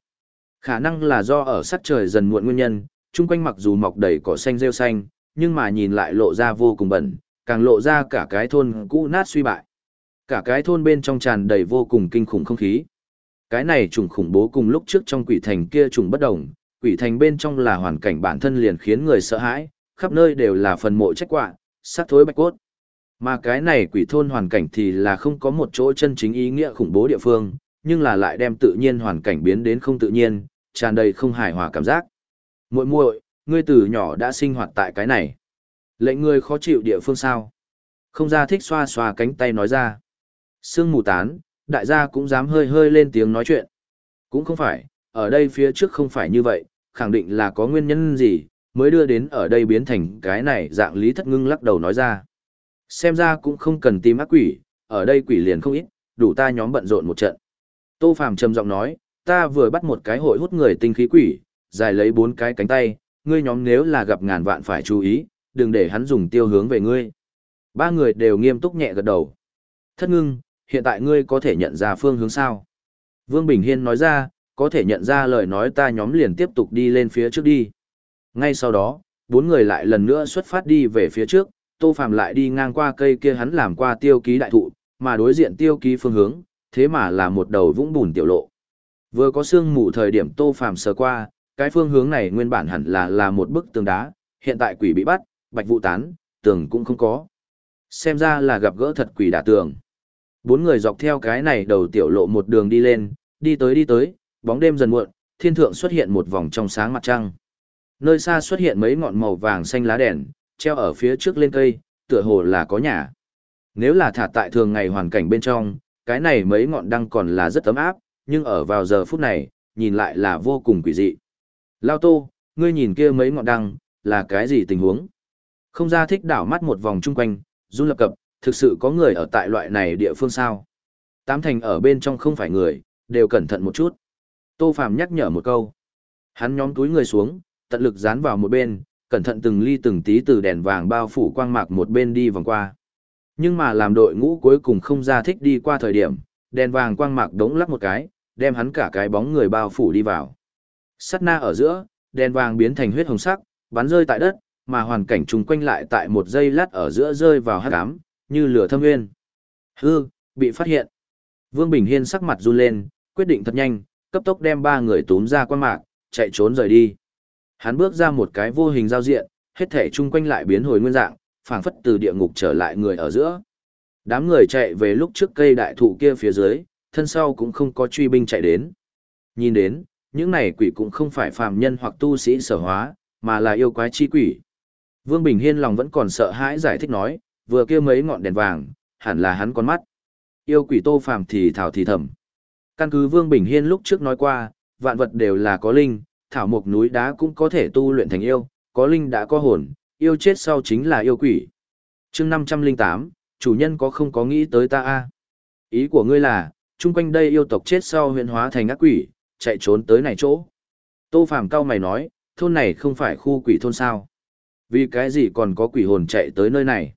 Khả năng là do ở sắc trời dần muộn nguyên nhân, chung quanh mặc dù mọc đầy cỏ xanh rêu xanh, nhưng mà nhìn lại lộ ra vô cùng bẩn, càng lộ ra cả cái thôn cũ nát suy bại. Cả cái thôn bên trong tràn đầy vô cùng kinh khủng không khí. Cái này trùng khủng bố cùng lúc trước trong quỷ thành kia trùng bất đồng, quỷ thành bên trong là hoàn cảnh bản thân liền khiến người sợ hãi, khắp nơi đều là phần mộ trách quạ, sát thối bạch cốt. Mà cái này quỷ thôn hoàn cảnh thì là không có một chỗ chân chính ý nghĩa khủng bố địa phương, nhưng là lại đem tự nhiên hoàn cảnh biến đến không tự nhiên, tràn đầy không hài hòa cảm giác. Muội muội, ngươi từ nhỏ đã sinh hoạt tại cái này. Lệnh ngươi khó chịu địa phương sao? Không ra thích xoa xoa cánh tay nói ra. Sương mù tán, đại gia cũng dám hơi hơi lên tiếng nói chuyện. Cũng không phải, ở đây phía trước không phải như vậy, khẳng định là có nguyên nhân gì, mới đưa đến ở đây biến thành cái này dạng lý thất ngưng lắc đầu nói ra. Xem ra cũng không cần tìm ác quỷ, ở đây quỷ liền không ít, đủ ta nhóm bận rộn một trận. Tô Phàm trầm giọng nói, ta vừa bắt một cái hội hút người tinh khí quỷ, dài lấy bốn cái cánh tay, ngươi nhóm nếu là gặp ngàn vạn phải chú ý, đừng để hắn dùng tiêu hướng về ngươi. Ba người đều nghiêm túc nhẹ gật đầu. Thất ngưng, hiện tại ngươi có thể nhận ra phương hướng sao? Vương Bình Hiên nói ra, có thể nhận ra lời nói ta nhóm liền tiếp tục đi lên phía trước đi. Ngay sau đó, bốn người lại lần nữa xuất phát đi về phía trước, Tô Phàm lại đi ngang qua cây kia hắn làm qua tiêu ký đại thụ, mà đối diện tiêu ký phương hướng, thế mà là một đầu vũng bùn tiểu lộ. Vừa có sương mù thời điểm Tô Phàm sờ qua, cái phương hướng này nguyên bản hẳn là là một bức tường đá, hiện tại quỷ bị bắt, bạch vụ tán, tường cũng không có. Xem ra là gặp gỡ thật quỷ đả tường. Bốn người dọc theo cái này đầu tiểu lộ một đường đi lên, đi tới đi tới, bóng đêm dần muộn, thiên thượng xuất hiện một vòng trong sáng mặt trăng. Nơi xa xuất hiện mấy ngọn màu vàng xanh lá đèn, treo ở phía trước lên cây, tựa hồ là có nhà. Nếu là thả tại thường ngày hoàn cảnh bên trong, cái này mấy ngọn đăng còn là rất ấm áp, nhưng ở vào giờ phút này, nhìn lại là vô cùng quỷ dị. Lao Tô, ngươi nhìn kia mấy ngọn đăng, là cái gì tình huống? Không ra thích đảo mắt một vòng chung quanh, run lập cập, thực sự có người ở tại loại này địa phương sao? Tám thành ở bên trong không phải người, đều cẩn thận một chút. Tô Phàm nhắc nhở một câu. Hắn nhóm túi người xuống, tận lực dán vào một bên, cẩn thận từng ly từng tí từ đèn vàng bao phủ quang mạc một bên đi vòng qua. Nhưng mà làm đội ngũ cuối cùng không ra thích đi qua thời điểm, đèn vàng quang mạc đống lắc một cái, đem hắn cả cái bóng người bao phủ đi vào. Sắt na ở giữa, đèn vàng biến thành huyết hồng sắc, bắn rơi tại đất, mà hoàn cảnh chung quanh lại tại một giây lát ở giữa rơi vào hắc ám, như lửa thâm nguyên. Hư, bị phát hiện. Vương Bình Hiên sắc mặt run lên, quyết định thật nhanh, cấp tốc đem ba người túm ra quan mạc, chạy trốn rời đi. Hắn bước ra một cái vô hình giao diện, hết thể chung quanh lại biến hồi nguyên dạng, phảng phất từ địa ngục trở lại người ở giữa. Đám người chạy về lúc trước cây đại thụ kia phía dưới, thân sau cũng không có truy binh chạy đến. Nhìn đến, những này quỷ cũng không phải phàm nhân hoặc tu sĩ sở hóa, mà là yêu quái chi quỷ. Vương Bình Hiên lòng vẫn còn sợ hãi giải thích nói, vừa kia mấy ngọn đèn vàng, hẳn là hắn con mắt. Yêu quỷ tô phàm thì thảo thì thầm. Căn cứ Vương Bình Hiên lúc trước nói qua, vạn vật đều là có linh, thảo mộc núi đá cũng có thể tu luyện thành yêu, có linh đã có hồn, yêu chết sau chính là yêu quỷ. chương 508, chủ nhân có không có nghĩ tới ta a Ý của ngươi là, chung quanh đây yêu tộc chết sau huyện hóa thành ác quỷ, chạy trốn tới này chỗ. Tô Phàm cao mày nói, thôn này không phải khu quỷ thôn sao. Vì cái gì còn có quỷ hồn chạy tới nơi này?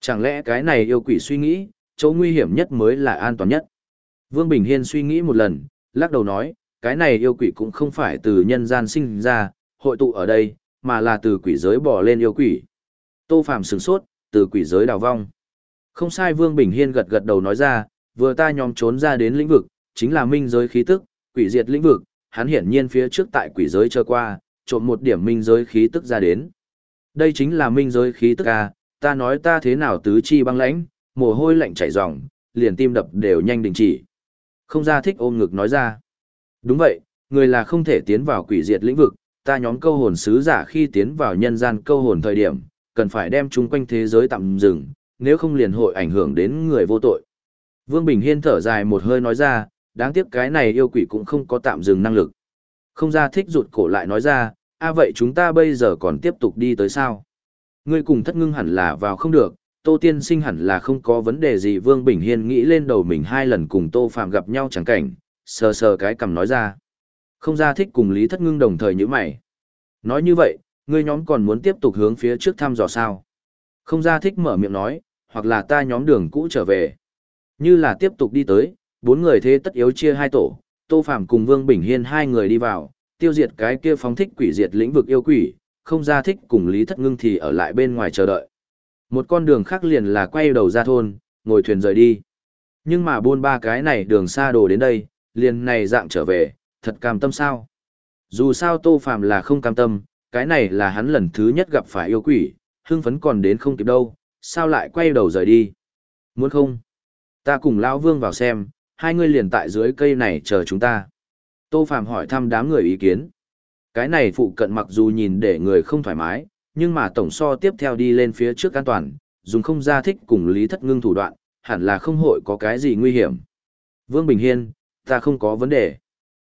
Chẳng lẽ cái này yêu quỷ suy nghĩ, chỗ nguy hiểm nhất mới là an toàn nhất? Vương Bình Hiên suy nghĩ một lần, lắc đầu nói, cái này yêu quỷ cũng không phải từ nhân gian sinh ra, hội tụ ở đây, mà là từ quỷ giới bỏ lên yêu quỷ. Tô Phạm sửng sốt, từ quỷ giới đào vong. Không sai Vương Bình Hiên gật gật đầu nói ra, vừa ta nhóm trốn ra đến lĩnh vực, chính là minh giới khí tức, quỷ diệt lĩnh vực, hắn hiển nhiên phía trước tại quỷ giới chờ qua, trộm một điểm minh giới khí tức ra đến. Đây chính là minh giới khí tức a, ta nói ta thế nào tứ chi băng lãnh, mồ hôi lạnh chảy ròng, liền tim đập đều nhanh đình chỉ. Không ra thích ôm ngực nói ra. Đúng vậy, người là không thể tiến vào quỷ diệt lĩnh vực, ta nhóm câu hồn sứ giả khi tiến vào nhân gian câu hồn thời điểm, cần phải đem chúng quanh thế giới tạm dừng, nếu không liền hội ảnh hưởng đến người vô tội. Vương Bình Hiên thở dài một hơi nói ra, đáng tiếc cái này yêu quỷ cũng không có tạm dừng năng lực. Không ra thích rụt cổ lại nói ra, a vậy chúng ta bây giờ còn tiếp tục đi tới sao? Ngươi cùng thất ngưng hẳn là vào không được, Tô Tiên Sinh hẳn là không có vấn đề gì Vương Bình Hiên nghĩ lên đầu mình hai lần cùng Tô Phạm gặp nhau chẳng cảnh, sờ sờ cái cằm nói ra. Không ra thích cùng Lý Thất Ngưng đồng thời như mày. Nói như vậy, ngươi nhóm còn muốn tiếp tục hướng phía trước thăm dò sao? Không ra thích mở miệng nói, hoặc là ta nhóm đường cũ trở về. Như là tiếp tục đi tới, bốn người thế tất yếu chia hai tổ, Tô Phạm cùng Vương Bình Hiên hai người đi vào, tiêu diệt cái kia phóng thích quỷ diệt lĩnh vực yêu quỷ, không ra thích cùng Lý Thất Ngưng thì ở lại bên ngoài chờ đợi. Một con đường khác liền là quay đầu ra thôn, ngồi thuyền rời đi. Nhưng mà buôn ba cái này đường xa đồ đến đây, liền này dạng trở về, thật cam tâm sao? Dù sao Tô Phạm là không cam tâm, cái này là hắn lần thứ nhất gặp phải yêu quỷ, hưng phấn còn đến không kịp đâu, sao lại quay đầu rời đi? Muốn không? Ta cùng Lão Vương vào xem, hai người liền tại dưới cây này chờ chúng ta. Tô Phạm hỏi thăm đám người ý kiến. Cái này phụ cận mặc dù nhìn để người không thoải mái, nhưng mà tổng so tiếp theo đi lên phía trước an toàn, dùng không ra thích cùng lý thất ngưng thủ đoạn, hẳn là không hội có cái gì nguy hiểm. Vương Bình Hiên, ta không có vấn đề.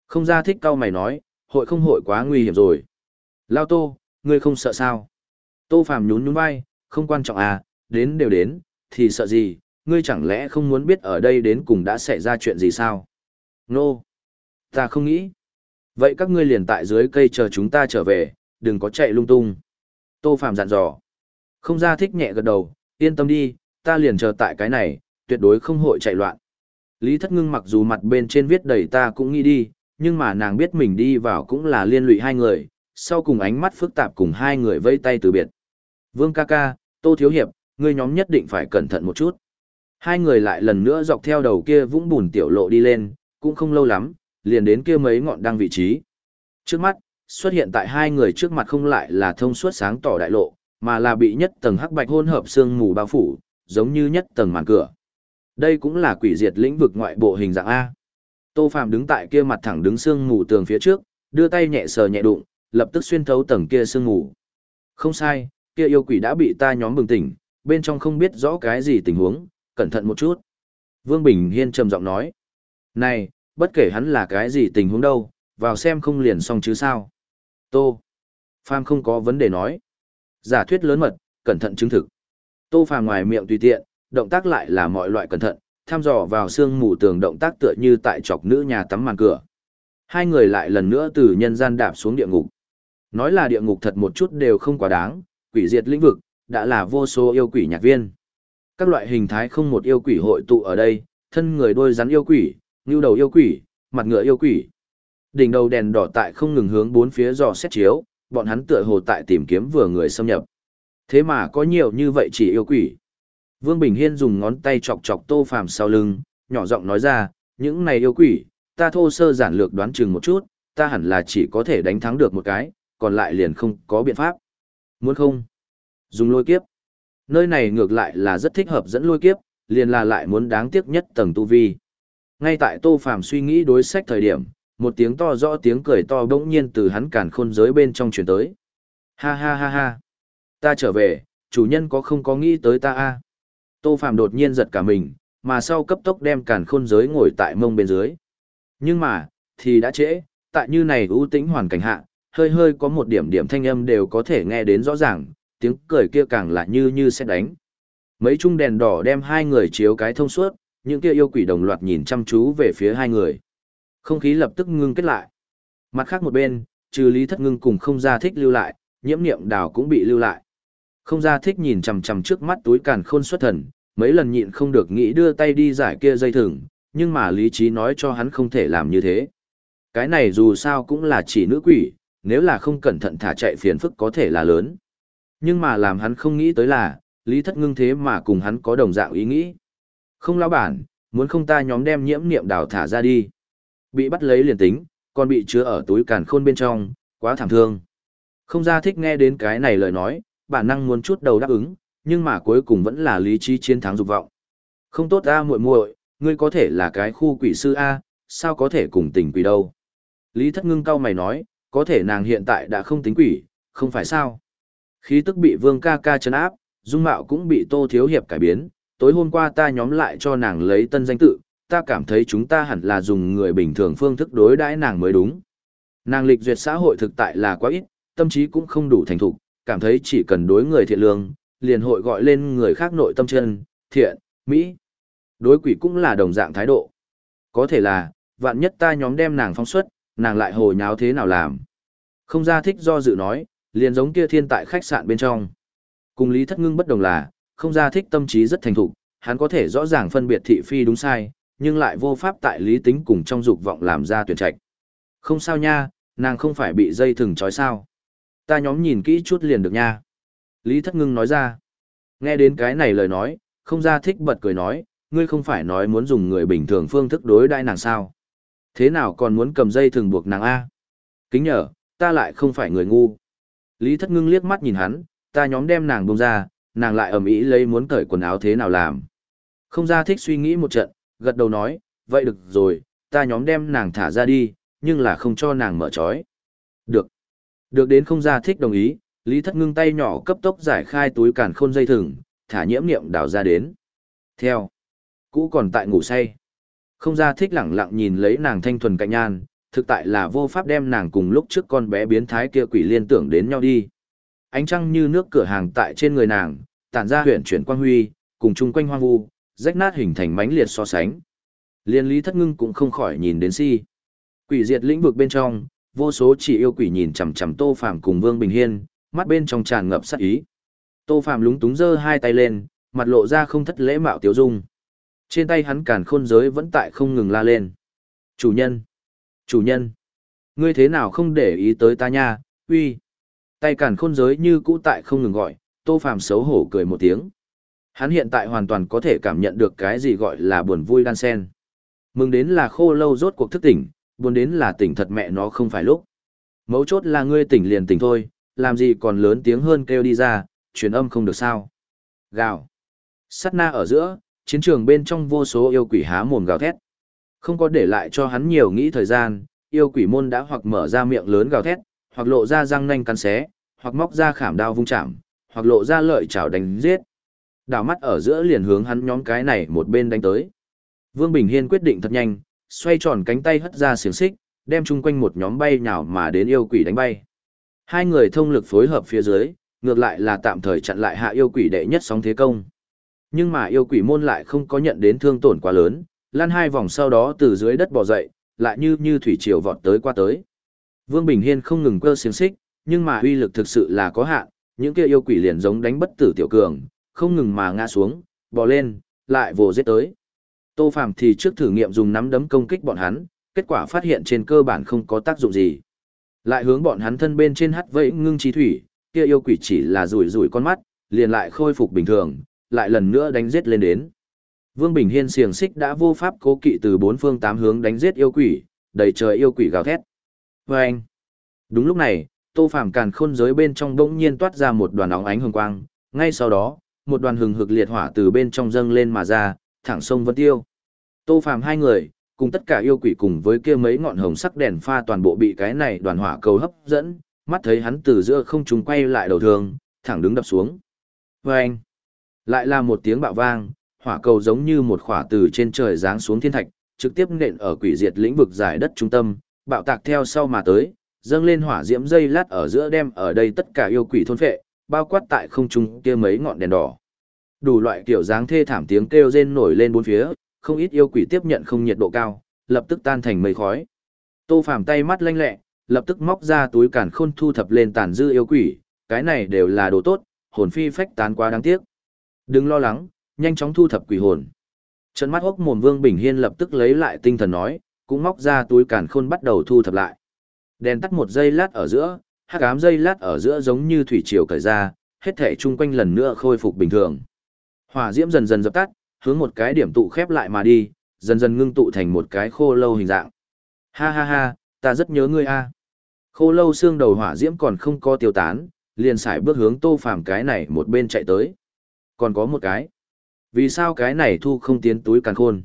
Không ra thích cao mày nói, hội không hội quá nguy hiểm rồi. Lao Tô, ngươi không sợ sao? Tô Phạm nhún nhún vai, không quan trọng à, đến đều đến, thì sợ gì, ngươi chẳng lẽ không muốn biết ở đây đến cùng đã xảy ra chuyện gì sao? Nô! No. Ta không nghĩ. Vậy các ngươi liền tại dưới cây chờ chúng ta trở về, đừng có chạy lung tung. Tô Phạm dặn dò. Không ra thích nhẹ gật đầu, yên tâm đi, ta liền chờ tại cái này, tuyệt đối không hội chạy loạn. Lý Thất Ngưng mặc dù mặt bên trên viết đầy ta cũng nghĩ đi, nhưng mà nàng biết mình đi vào cũng là liên lụy hai người, sau cùng ánh mắt phức tạp cùng hai người vây tay từ biệt. Vương ca ca, Tô Thiếu Hiệp, ngươi nhóm nhất định phải cẩn thận một chút. Hai người lại lần nữa dọc theo đầu kia vũng bùn tiểu lộ đi lên, cũng không lâu lắm, liền đến kia mấy ngọn đăng vị trí. Trước mắt, xuất hiện tại hai người trước mặt không lại là thông suốt sáng tỏ đại lộ, mà là bị nhất tầng hắc bạch hôn hợp xương mù bao phủ, giống như nhất tầng màn cửa. Đây cũng là quỷ diệt lĩnh vực ngoại bộ hình dạng A. Tô Phạm đứng tại kia mặt thẳng đứng xương mù tường phía trước, đưa tay nhẹ sờ nhẹ đụng, lập tức xuyên thấu tầng kia xương mù. Không sai, kia yêu quỷ đã bị ta nhóm bừng tỉnh, bên trong không biết rõ cái gì tình huống, cẩn thận một chút. Vương Bình Hiên trầm giọng nói. Này, bất kể hắn là cái gì tình huống đâu, vào xem không liền xong chứ sao. Tô. Phàm không có vấn đề nói. Giả thuyết lớn mật, cẩn thận chứng thực. Tô Phàm ngoài miệng tùy tiện, động tác lại là mọi loại cẩn thận, thăm dò vào xương mù tường động tác tựa như tại chọc nữ nhà tắm màn cửa. Hai người lại lần nữa từ nhân gian đạp xuống địa ngục. Nói là địa ngục thật một chút đều không quá đáng, quỷ diệt lĩnh vực, đã là vô số yêu quỷ nhạc viên. Các loại hình thái không một yêu quỷ hội tụ ở đây, thân người đôi rắn yêu quỷ, ngưu đầu yêu quỷ, mặt ngựa yêu quỷ. Đỉnh đầu đèn đỏ tại không ngừng hướng bốn phía dò xét chiếu, bọn hắn tựa hồ tại tìm kiếm vừa người xâm nhập. Thế mà có nhiều như vậy chỉ yêu quỷ. Vương Bình Hiên dùng ngón tay chọc chọc Tô Phàm sau lưng, nhỏ giọng nói ra, những này yêu quỷ, ta thô sơ giản lược đoán chừng một chút, ta hẳn là chỉ có thể đánh thắng được một cái, còn lại liền không có biện pháp. Muốn không? Dùng lôi kiếp. Nơi này ngược lại là rất thích hợp dẫn lôi kiếp, liền là lại muốn đáng tiếc nhất tầng tu vi. Ngay tại Tô Phàm suy nghĩ đối sách thời điểm, một tiếng to rõ tiếng cười to bỗng nhiên từ hắn càn khôn giới bên trong truyền tới. Ha ha ha ha. Ta trở về, chủ nhân có không có nghĩ tới ta a? Tô Phàm đột nhiên giật cả mình, mà sau cấp tốc đem càn khôn giới ngồi tại mông bên dưới. Nhưng mà, thì đã trễ, tại như này ưu tĩnh hoàn cảnh hạ, hơi hơi có một điểm điểm thanh âm đều có thể nghe đến rõ ràng, tiếng cười kia càng là như như sẽ đánh. Mấy chung đèn đỏ đem hai người chiếu cái thông suốt, những kia yêu quỷ đồng loạt nhìn chăm chú về phía hai người. Không khí lập tức ngưng kết lại. Mặt khác một bên, trừ Lý Thất Ngưng cùng không ra thích lưu lại, nhiễm niệm đào cũng bị lưu lại. Không ra thích nhìn chằm chằm trước mắt túi càn khôn xuất thần, mấy lần nhịn không được nghĩ đưa tay đi giải kia dây thừng, nhưng mà lý trí nói cho hắn không thể làm như thế. Cái này dù sao cũng là chỉ nữ quỷ, nếu là không cẩn thận thả chạy phiền phức có thể là lớn. Nhưng mà làm hắn không nghĩ tới là, lý thất ngưng thế mà cùng hắn có đồng dạng ý nghĩ. Không lão bản, muốn không ta nhóm đem nhiễm niệm đào thả ra đi. Bị bắt lấy liền tính, còn bị chứa ở túi càn khôn bên trong, quá thảm thương. Không ra thích nghe đến cái này lời nói, bản năng muốn chút đầu đáp ứng, nhưng mà cuối cùng vẫn là lý trí chiến thắng dục vọng. Không tốt a muội muội, ngươi có thể là cái khu quỷ sư a, sao có thể cùng tình quỷ đâu? Lý Thất Ngưng cau mày nói, có thể nàng hiện tại đã không tính quỷ, không phải sao? Khí tức bị Vương ca ca trấn áp, dung mạo cũng bị Tô Thiếu Hiệp cải biến, tối hôm qua ta nhóm lại cho nàng lấy tân danh tự, ta cảm thấy chúng ta hẳn là dùng người bình thường phương thức đối đãi nàng mới đúng. Nàng lịch duyệt xã hội thực tại là quá ít, tâm trí cũng không đủ thành thục, cảm thấy chỉ cần đối người thiện lương, liền hội gọi lên người khác nội tâm chân, thiện, mỹ. Đối quỷ cũng là đồng dạng thái độ. Có thể là, vạn nhất ta nhóm đem nàng phong xuất, nàng lại hồ nháo thế nào làm. Không ra thích do dự nói, liền giống kia thiên tại khách sạn bên trong. Cùng Lý Thất Ngưng bất đồng là, không ra thích tâm trí rất thành thục, hắn có thể rõ ràng phân biệt thị phi đúng sai, nhưng lại vô pháp tại lý tính cùng trong dục vọng làm ra tuyển trạch. Không sao nha, nàng không phải bị dây thừng trói sao. Ta nhóm nhìn kỹ chút liền được nha. Lý Thất Ngưng nói ra. Nghe đến cái này lời nói, không ra thích bật cười nói, ngươi không phải nói muốn dùng người bình thường phương thức đối đãi nàng sao. Thế nào còn muốn cầm dây thường buộc nàng A? Kính nhở, ta lại không phải người ngu. Lý Thất Ngưng liếc mắt nhìn hắn, ta nhóm đem nàng bông ra, nàng lại ầm ĩ lấy muốn cởi quần áo thế nào làm. Không ra thích suy nghĩ một trận, gật đầu nói, vậy được rồi, ta nhóm đem nàng thả ra đi, nhưng là không cho nàng mở trói. Được. Được đến không ra thích đồng ý, Lý Thất ngưng tay nhỏ cấp tốc giải khai túi càn khôn dây thừng, thả nhiễm niệm đào ra đến. Theo. Cũ còn tại ngủ say. Không ra thích lẳng lặng nhìn lấy nàng thanh thuần cạnh nhan, thực tại là vô pháp đem nàng cùng lúc trước con bé biến thái kia quỷ liên tưởng đến nhau đi. Ánh trăng như nước cửa hàng tại trên người nàng, tản ra huyền chuyển quang huy, cùng chung quanh hoang vu, rách nát hình thành mánh liệt so sánh. Liên lý thất ngưng cũng không khỏi nhìn đến si. Quỷ diệt lĩnh vực bên trong, vô số chỉ yêu quỷ nhìn chằm chằm Tô Phàm cùng Vương Bình Hiên, mắt bên trong tràn ngập sát ý. Tô Phàm lúng túng giơ hai tay lên, mặt lộ ra không thất lễ mạo tiểu dung. Trên tay hắn càn khôn giới vẫn tại không ngừng la lên. Chủ nhân! Chủ nhân! Ngươi thế nào không để ý tới ta nha, uy! Tay càn khôn giới như cũ tại không ngừng gọi, Tô Phàm xấu hổ cười một tiếng. Hắn hiện tại hoàn toàn có thể cảm nhận được cái gì gọi là buồn vui đan sen. Mừng đến là khô lâu rốt cuộc thức tỉnh, buồn đến là tỉnh thật mẹ nó không phải lúc. Mấu chốt là ngươi tỉnh liền tỉnh thôi, làm gì còn lớn tiếng hơn kêu đi ra, truyền âm không được sao. Gào. Sát na ở giữa, chiến trường bên trong vô số yêu quỷ há mồm gào thét. Không có để lại cho hắn nhiều nghĩ thời gian, yêu quỷ môn đã hoặc mở ra miệng lớn gào thét, hoặc lộ ra răng nanh cắn xé, hoặc móc ra khảm đao vung chạm, hoặc lộ ra lợi chảo đánh giết. Đảo mắt ở giữa liền hướng hắn nhóm cái này một bên đánh tới. Vương Bình Hiên quyết định thật nhanh, xoay tròn cánh tay hất ra xiềng xích, đem chung quanh một nhóm bay nhào mà đến yêu quỷ đánh bay. Hai người thông lực phối hợp phía dưới, ngược lại là tạm thời chặn lại hạ yêu quỷ đệ nhất sóng thế công. Nhưng mà yêu quỷ môn lại không có nhận đến thương tổn quá lớn, lan hai vòng sau đó từ dưới đất bò dậy, lại như như thủy triều vọt tới qua tới. Vương Bình Hiên không ngừng cơ xiềng xích, nhưng mà uy lực thực sự là có hạn, những kia yêu quỷ liền giống đánh bất tử tiểu cường, không ngừng mà ngã xuống, bò lên, lại vồ giết tới. Tô Phàm thì trước thử nghiệm dùng nắm đấm công kích bọn hắn, kết quả phát hiện trên cơ bản không có tác dụng gì. Lại hướng bọn hắn thân bên trên hắt vẫy ngưng trí thủy, kia yêu quỷ chỉ là rủi rủi con mắt, liền lại khôi phục bình thường, lại lần nữa đánh giết lên đến. Vương Bình Hiên xiềng xích đã vô pháp cố kỵ từ bốn phương tám hướng đánh giết yêu quỷ, đầy trời yêu quỷ gào thét. Vâng! Đúng lúc này, Tô Phàm càn khôn giới bên trong bỗng nhiên toát ra một đoàn óng ánh hồng quang, ngay sau đó, một đoàn hừng hực liệt hỏa từ bên trong dâng lên mà ra, thẳng sông vân tiêu. Tô Phàm hai người, cùng tất cả yêu quỷ cùng với kia mấy ngọn hồng sắc đèn pha toàn bộ bị cái này đoàn hỏa cầu hấp dẫn, mắt thấy hắn từ giữa không trung quay lại đầu thường, thẳng đứng đập xuống. Vâng! Lại là một tiếng bạo vang, hỏa cầu giống như một khỏa từ trên trời giáng xuống thiên thạch, trực tiếp nện ở quỷ diệt lĩnh vực giải đất trung tâm, bạo tạc theo sau mà tới, dâng lên hỏa diễm dây lát ở giữa đem ở đây tất cả yêu quỷ thôn phệ, bao quát tại không trung kia mấy ngọn đèn đỏ. Đủ loại kiểu dáng thê thảm tiếng kêu rên nổi lên bốn phía, không ít yêu quỷ tiếp nhận không nhiệt độ cao, lập tức tan thành mây khói. Tô Phàm tay mắt lanh lẹ, lập tức móc ra túi càn khôn thu thập lên tàn dư yêu quỷ, cái này đều là đồ tốt, hồn phi phách tán quá đáng tiếc. Đừng lo lắng, nhanh chóng thu thập quỷ hồn. Trận mắt hốc mồm Vương Bình Hiên lập tức lấy lại tinh thần nói, cũng móc ra túi càn khôn bắt đầu thu thập lại. Đèn tắt một giây lát ở giữa, hắc ám giây lát ở giữa giống như thủy triều cởi ra, hết thảy chung quanh lần nữa khôi phục bình thường. Hỏa diễm dần dần dập tắt, hướng một cái điểm tụ khép lại mà đi, dần dần ngưng tụ thành một cái khô lâu hình dạng. Ha ha ha, ta rất nhớ ngươi a. Khô lâu xương đầu hỏa diễm còn không có tiêu tán, liền xài bước hướng tô phàm cái này một bên chạy tới. Còn có một cái. Vì sao cái này thu không tiến túi càn khôn?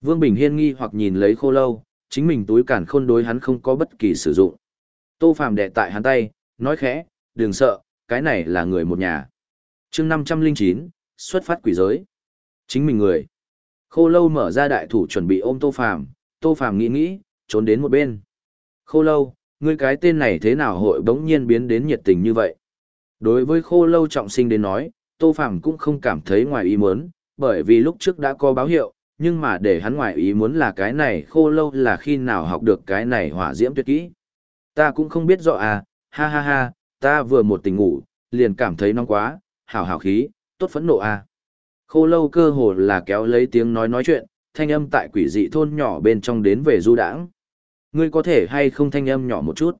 Vương Bình Hiên nghi hoặc nhìn lấy khô lâu, chính mình túi càn khôn đối hắn không có bất kỳ sử dụng. Tô phàm đệ tại hắn tay, nói khẽ, đừng sợ, cái này là người một nhà. chương năm trăm linh chín xuất phát quỷ giới. Chính mình người. Khô lâu mở ra đại thủ chuẩn bị ôm tô phàm, tô phàm nghĩ nghĩ, trốn đến một bên. Khô lâu, ngươi cái tên này thế nào hội bỗng nhiên biến đến nhiệt tình như vậy? Đối với khô lâu trọng sinh đến nói, Tô Phàm cũng không cảm thấy ngoài ý muốn, bởi vì lúc trước đã có báo hiệu, nhưng mà để hắn ngoài ý muốn là cái này khô lâu là khi nào học được cái này hỏa diễm tuyệt kỹ. Ta cũng không biết rõ à, ha ha ha, ta vừa một tình ngủ, liền cảm thấy nóng quá, hảo hảo khí, tốt phẫn nộ à. Khô lâu cơ hồ là kéo lấy tiếng nói nói chuyện, thanh âm tại quỷ dị thôn nhỏ bên trong đến về du đãng. Ngươi có thể hay không thanh âm nhỏ một chút?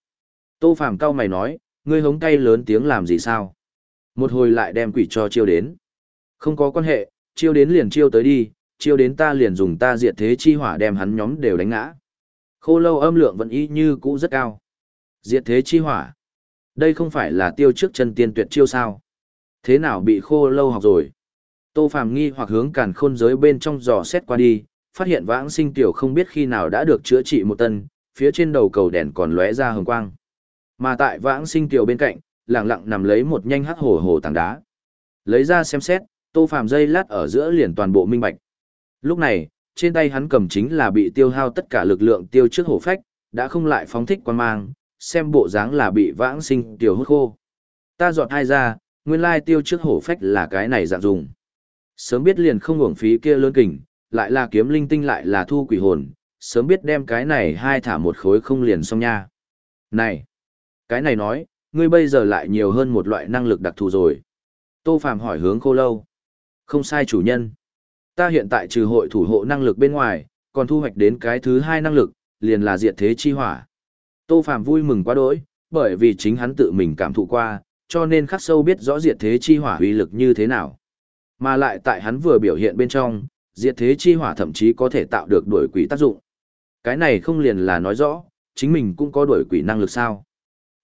Tô Phàm cao mày nói, ngươi hống cay lớn tiếng làm gì sao? Một hồi lại đem quỷ cho chiêu đến. Không có quan hệ, chiêu đến liền chiêu tới đi, chiêu đến ta liền dùng ta diệt thế chi hỏa đem hắn nhóm đều đánh ngã. Khô lâu âm lượng vẫn y như cũ rất cao. Diệt thế chi hỏa. Đây không phải là tiêu trước chân tiên tuyệt chiêu sao? Thế nào bị khô lâu học rồi? Tô Phàm nghi hoặc hướng càn khôn giới bên trong dò xét qua đi, phát hiện vãng sinh tiểu không biết khi nào đã được chữa trị một tân, phía trên đầu cầu đèn còn lóe ra hồng quang. Mà tại vãng sinh tiểu bên cạnh, lặng lặng nằm lấy một nhanh hắc hổ hổ tảng đá. Lấy ra xem xét, Tô Phàm dây lát ở giữa liền toàn bộ minh bạch. Lúc này, trên tay hắn cầm chính là bị tiêu hao tất cả lực lượng tiêu trước hổ phách, đã không lại phóng thích quan mang, xem bộ dáng là bị vãng sinh tiểu hút khô. Ta dọn hai ra, nguyên lai tiêu trước hổ phách là cái này dạng dùng. Sớm biết liền không uổng phí kia lớn kình, lại là kiếm linh tinh lại là thu quỷ hồn, sớm biết đem cái này hai thả một khối không liền xong nha. Này, cái này nói, ngươi bây giờ lại nhiều hơn một loại năng lực đặc thù rồi. Tô Phàm hỏi hướng khô lâu. Không sai chủ nhân. Ta hiện tại trừ hội thủ hộ năng lực bên ngoài, còn thu hoạch đến cái thứ hai năng lực, liền là diệt thế chi hỏa. Tô Phàm vui mừng quá đỗi, bởi vì chính hắn tự mình cảm thụ qua, cho nên khắc sâu biết rõ diệt thế chi hỏa uy lực như thế nào. Mà lại tại hắn vừa biểu hiện bên trong, diệt thế chi hỏa thậm chí có thể tạo được đuổi quỷ tác dụng. Cái này không liền là nói rõ, chính mình cũng có đuổi quỷ năng lực sao.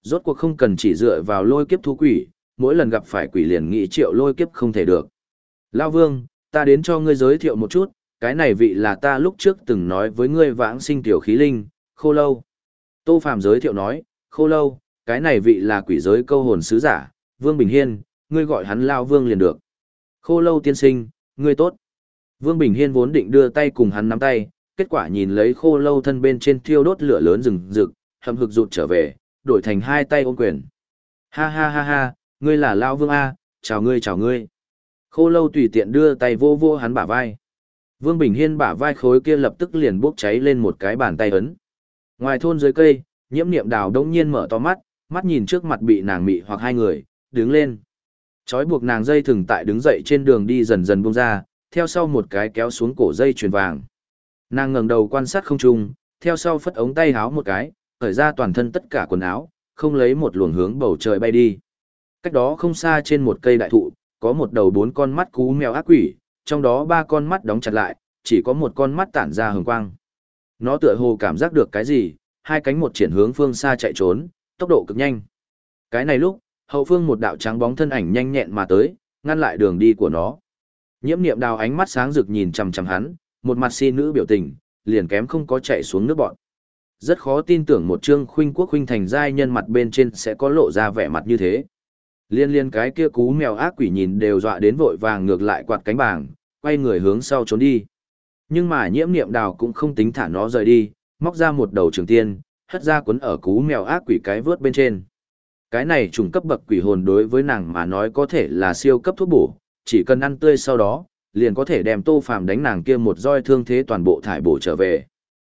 Rốt cuộc không cần chỉ dựa vào lôi kiếp thú quỷ, mỗi lần gặp phải quỷ liền nghĩ triệu lôi kiếp không thể được. Lao vương, ta đến cho ngươi giới thiệu một chút, cái này vị là ta lúc trước từng nói với ngươi vãng sinh tiểu khí linh, khô lâu. Tô Phạm giới thiệu nói, khô lâu, cái này vị là quỷ giới câu hồn sứ giả, Vương Bình Hiên, ngươi gọi hắn Lao Vương liền được. Khô lâu tiên sinh, ngươi tốt. Vương Bình Hiên vốn định đưa tay cùng hắn nắm tay, kết quả nhìn lấy khô lâu thân bên trên thiêu đốt lửa lớn rừng rực, hầm hực rụt trở về, đổi thành hai tay ôm quyền. Ha ha ha ha, ngươi là Lao Vương A, chào ngươi chào ngươi. Khô lâu tùy tiện đưa tay vô vô hắn bả vai. Vương Bình Hiên bả vai khối kia lập tức liền bốc cháy lên một cái bàn tay ấn. Ngoài thôn dưới cây, nhiễm niệm đào đông nhiên mở to mắt, mắt nhìn trước mặt bị nàng mị hoặc hai người, đứng lên. Chói buộc nàng dây thừng tại đứng dậy trên đường đi dần dần buông ra, theo sau một cái kéo xuống cổ dây chuyền vàng. Nàng ngẩng đầu quan sát không trung, theo sau phất ống tay háo một cái, cởi ra toàn thân tất cả quần áo, không lấy một luồng hướng bầu trời bay đi. Cách đó không xa trên một cây đại thụ, có một đầu bốn con mắt cú mèo ác quỷ, trong đó ba con mắt đóng chặt lại, chỉ có một con mắt tản ra hừng quang. Nó tựa hồ cảm giác được cái gì, hai cánh một triển hướng phương xa chạy trốn, tốc độ cực nhanh. Cái này lúc, hậu phương một đạo trắng bóng thân ảnh nhanh nhẹn mà tới, ngăn lại đường đi của nó. Nhiễm niệm đào ánh mắt sáng rực nhìn chằm chằm hắn, một mặt si nữ biểu tình, liền kém không có chạy xuống nước bọn. Rất khó tin tưởng một trương khuynh quốc khuynh thành giai nhân mặt bên trên sẽ có lộ ra vẻ mặt như thế. Liên liên cái kia cú mèo ác quỷ nhìn đều dọa đến vội vàng ngược lại quạt cánh bảng, quay người hướng sau trốn đi. Nhưng mà nhiễm niệm đào cũng không tính thả nó rời đi, móc ra một đầu trường tiên, hất ra cuốn ở cú mèo ác quỷ cái vớt bên trên. Cái này trùng cấp bậc quỷ hồn đối với nàng mà nói có thể là siêu cấp thuốc bổ, chỉ cần ăn tươi sau đó, liền có thể đem Tô Phàm đánh nàng kia một roi thương thế toàn bộ thải bổ trở về.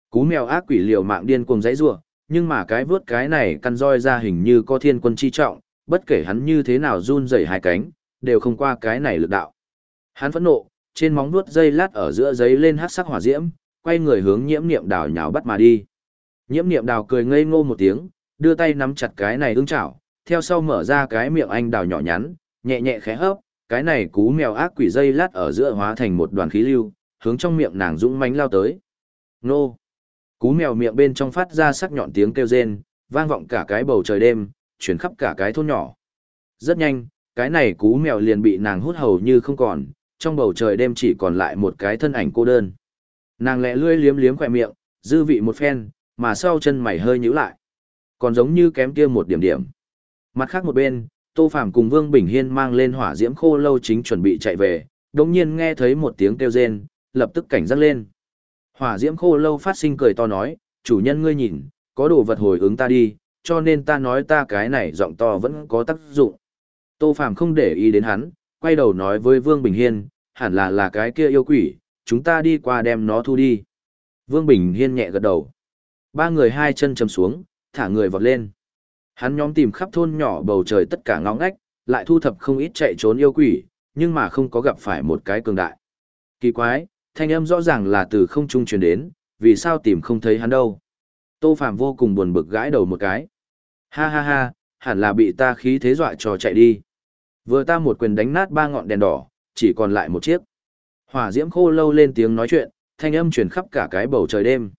Cú mèo ác quỷ liều mạng điên cuồng giãy giụa, nhưng mà cái vướt cái này căn roi ra hình như có thiên quân chi trọng, bất kể hắn như thế nào run rẩy hai cánh, đều không qua cái này lực đạo. Hắn phẫn nộ, trên móng vuốt dây lát ở giữa giấy lên hắc sắc hỏa diễm, quay người hướng nhiễm niệm đào nhào bắt mà đi. Nhiễm niệm đào cười ngây ngô một tiếng, đưa tay nắm chặt cái này ương chảo, theo sau mở ra cái miệng anh đào nhỏ nhắn, nhẹ nhẹ khẽ hấp, cái này cú mèo ác quỷ dây lát ở giữa hóa thành một đoàn khí lưu, hướng trong miệng nàng dũng mãnh lao tới. Nô! Cú mèo miệng bên trong phát ra sắc nhọn tiếng kêu rên, vang vọng cả cái bầu trời đêm, chuyển khắp cả cái thôn nhỏ. Rất nhanh, cái này cú mèo liền bị nàng hút hầu như không còn, trong bầu trời đêm chỉ còn lại một cái thân ảnh cô đơn. Nàng lẹ lươi liếm liếm khỏe miệng, dư vị một phen, mà sau chân mày hơi nhíu lại. Còn giống như kém kia một điểm điểm. Mặt khác một bên, Tô Phàm cùng Vương Bình Hiên mang lên hỏa diễm khô lâu chính chuẩn bị chạy về, đột nhiên nghe thấy một tiếng kêu rên, lập tức cảnh giác lên. Hỏa diễm khô lâu phát sinh cười to nói, chủ nhân ngươi nhìn, có đồ vật hồi ứng ta đi, cho nên ta nói ta cái này giọng to vẫn có tác dụng. Tô Phàm không để ý đến hắn, quay đầu nói với Vương Bình Hiên, hẳn là là cái kia yêu quỷ, chúng ta đi qua đem nó thu đi. Vương Bình Hiên nhẹ gật đầu. Ba người hai chân chầm xuống, thả người vọt lên. Hắn nhóm tìm khắp thôn nhỏ bầu trời tất cả ngõ ngách, lại thu thập không ít chạy trốn yêu quỷ, nhưng mà không có gặp phải một cái cường đại. Kỳ quái, thanh âm rõ ràng là từ không trung truyền đến, vì sao tìm không thấy hắn đâu. Tô Phạm vô cùng buồn bực gãi đầu một cái. Ha ha ha, hẳn là bị ta khí thế dọa cho chạy đi. Vừa ta một quyền đánh nát ba ngọn đèn đỏ, chỉ còn lại một chiếc. Hỏa diễm khô lâu lên tiếng nói chuyện, thanh âm truyền khắp cả cái bầu trời đêm.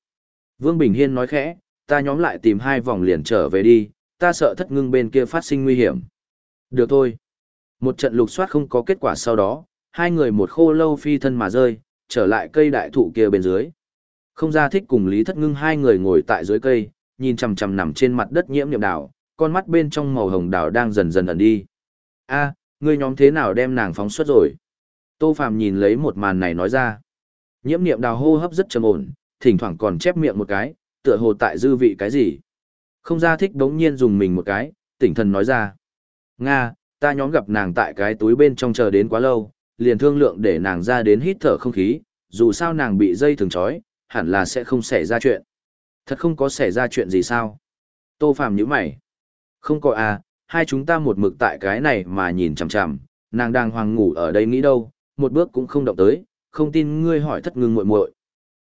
Vương Bình Hiên nói khẽ, ta nhóm lại tìm hai vòng liền trở về đi, ta sợ thất ngưng bên kia phát sinh nguy hiểm. Được thôi. Một trận lục soát không có kết quả sau đó, hai người một khô lâu phi thân mà rơi, trở lại cây đại thụ kia bên dưới. Không ra thích cùng Lý Thất Ngưng hai người ngồi tại dưới cây, nhìn chằm chằm nằm trên mặt đất nhiễm niệm đảo, con mắt bên trong màu hồng đảo đang dần dần ẩn đi. A, ngươi nhóm thế nào đem nàng phóng xuất rồi? Tô Phạm nhìn lấy một màn này nói ra. Nhiễm niệm đào hô hấp rất trầm ổn, thỉnh thoảng còn chép miệng một cái, tựa hồ tại dư vị cái gì. Không ra thích đống nhiên dùng mình một cái, tỉnh thần nói ra. Nga, ta nhóm gặp nàng tại cái túi bên trong chờ đến quá lâu, liền thương lượng để nàng ra đến hít thở không khí, dù sao nàng bị dây thường trói, hẳn là sẽ không xảy ra chuyện. Thật không có xảy ra chuyện gì sao? Tô Phạm nhíu mày. Không có à, hai chúng ta một mực tại cái này mà nhìn chằm chằm, nàng đang hoàng ngủ ở đây nghĩ đâu, một bước cũng không động tới, không tin ngươi hỏi thất ngưng muội muội.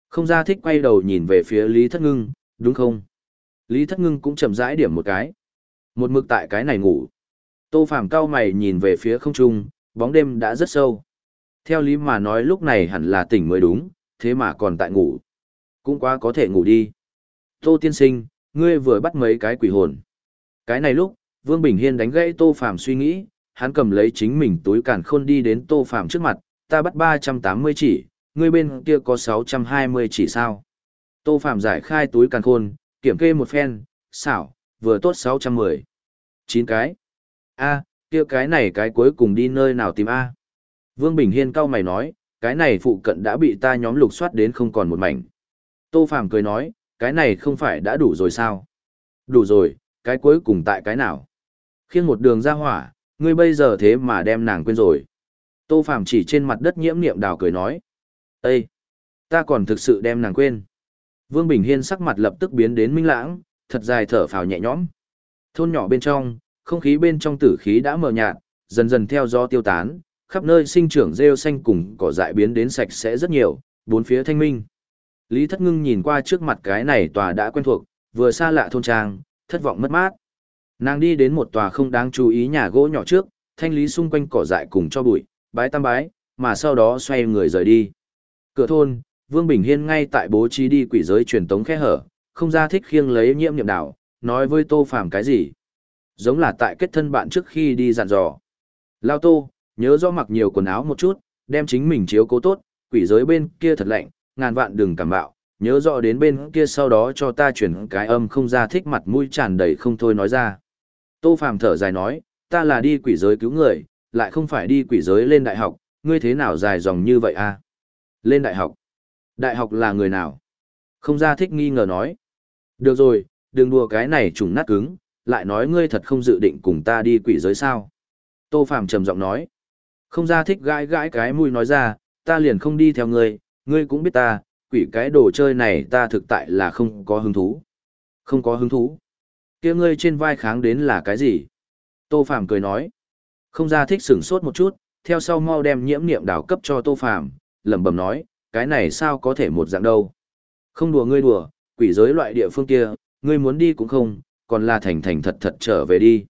Không ra thích quay đầu nhìn về phía Lý Thất Ngưng, đúng không? Lý Thất Ngưng cũng chậm rãi điểm một cái. Một mực tại cái này ngủ. Tô Phàm cao mày nhìn về phía không trung, bóng đêm đã rất sâu. Theo lý mà nói lúc này hẳn là tỉnh mới đúng, thế mà còn tại ngủ. Cũng quá có thể ngủ đi. Tô tiên sinh, ngươi vừa bắt mấy cái quỷ hồn. Cái này lúc, Vương Bình Hiên đánh gãy Tô Phàm suy nghĩ, hắn cầm lấy chính mình túi càn khôn đi đến Tô Phàm trước mặt, ta bắt 380 chỉ, ngươi bên kia có 620 chỉ sao. Tô Phàm giải khai túi càn khôn, kiểm kê một phen, xảo, vừa tốt 610. 9 cái. A, kia cái này cái cuối cùng đi nơi nào tìm A. Vương Bình Hiên cao mày nói, cái này phụ cận đã bị ta nhóm lục soát đến không còn một mảnh. Tô Phàm cười nói, cái này không phải đã đủ rồi sao? Đủ rồi, cái cuối cùng tại cái nào? Khiêng một đường ra hỏa, ngươi bây giờ thế mà đem nàng quên rồi. Tô Phàm chỉ trên mặt đất nhiễm niệm đào cười nói. Ê! Ta còn thực sự đem nàng quên. Vương Bình Hiên sắc mặt lập tức biến đến minh lãng, thật dài thở phào nhẹ nhõm. Thôn nhỏ bên trong, không khí bên trong tử khí đã mờ nhạt, dần dần theo gió tiêu tán, khắp nơi sinh trưởng rêu xanh cùng cỏ dại biến đến sạch sẽ rất nhiều, bốn phía thanh minh. Lý Thất Ngưng nhìn qua trước mặt cái này tòa đã quen thuộc, vừa xa lạ thôn trang, thất vọng mất mát. Nàng đi đến một tòa không đáng chú ý nhà gỗ nhỏ trước, thanh lý xung quanh cỏ dại cùng cho bụi, bái tam bái, mà sau đó xoay người rời đi. Cửa thôn, Vương Bình Hiên ngay tại bố trí đi quỷ giới truyền tống khe hở, không ra thích khiêng lấy nhiễm niệm đảo, nói với Tô Phàm cái gì. Giống là tại kết thân bạn trước khi đi dặn dò. Lao Tô, nhớ rõ mặc nhiều quần áo một chút, đem chính mình chiếu cố tốt, quỷ giới bên kia thật lạnh, ngàn vạn đừng cảm bạo, nhớ rõ đến bên kia sau đó cho ta chuyển cái âm không ra thích mặt mũi tràn đầy không thôi nói ra. Tô Phàm thở dài nói, ta là đi quỷ giới cứu người, lại không phải đi quỷ giới lên đại học, ngươi thế nào dài dòng như vậy a? Lên đại học? Đại học là người nào? Không ra thích nghi ngờ nói. Được rồi, đừng đùa cái này trùng nát cứng, lại nói ngươi thật không dự định cùng ta đi quỷ giới sao. Tô Phàm trầm giọng nói. Không ra thích gãi gãi cái mũi nói ra, ta liền không đi theo ngươi, ngươi cũng biết ta, quỷ cái đồ chơi này ta thực tại là không có hứng thú. Không có hứng thú. kia ngươi trên vai kháng đến là cái gì? Tô Phàm cười nói. Không ra thích sửng sốt một chút, theo sau mau đem nhiễm niệm đảo cấp cho Tô Phàm lẩm bẩm nói, cái này sao có thể một dạng đâu. Không đùa ngươi đùa, quỷ giới loại địa phương kia, ngươi muốn đi cũng không, còn là thành thành thật thật trở về đi.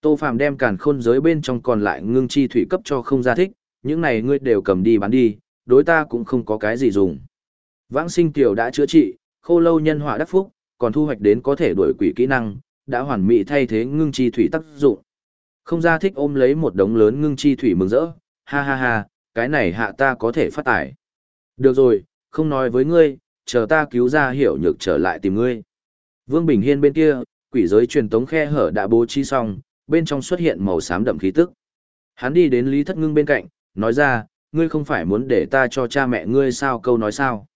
Tô Phàm đem càn khôn giới bên trong còn lại ngưng chi thủy cấp cho không ra thích, những này ngươi đều cầm đi bán đi, đối ta cũng không có cái gì dùng. Vãng sinh tiểu đã chữa trị, khô lâu nhân họa đắc phúc, còn thu hoạch đến có thể đuổi quỷ kỹ năng, đã hoàn mỹ thay thế ngưng chi thủy tác dụng. Không ra thích ôm lấy một đống lớn ngưng chi thủy mừng rỡ, ha ha ha, cái này hạ ta có thể phát tải. Được rồi, không nói với ngươi, chờ ta cứu ra hiểu nhược trở lại tìm ngươi. Vương Bình Hiên bên kia, quỷ giới truyền tống khe hở đã bố trí xong, bên trong xuất hiện màu xám đậm khí tức. Hắn đi đến Lý Thất Ngưng bên cạnh, nói ra, ngươi không phải muốn để ta cho cha mẹ ngươi sao câu nói sao?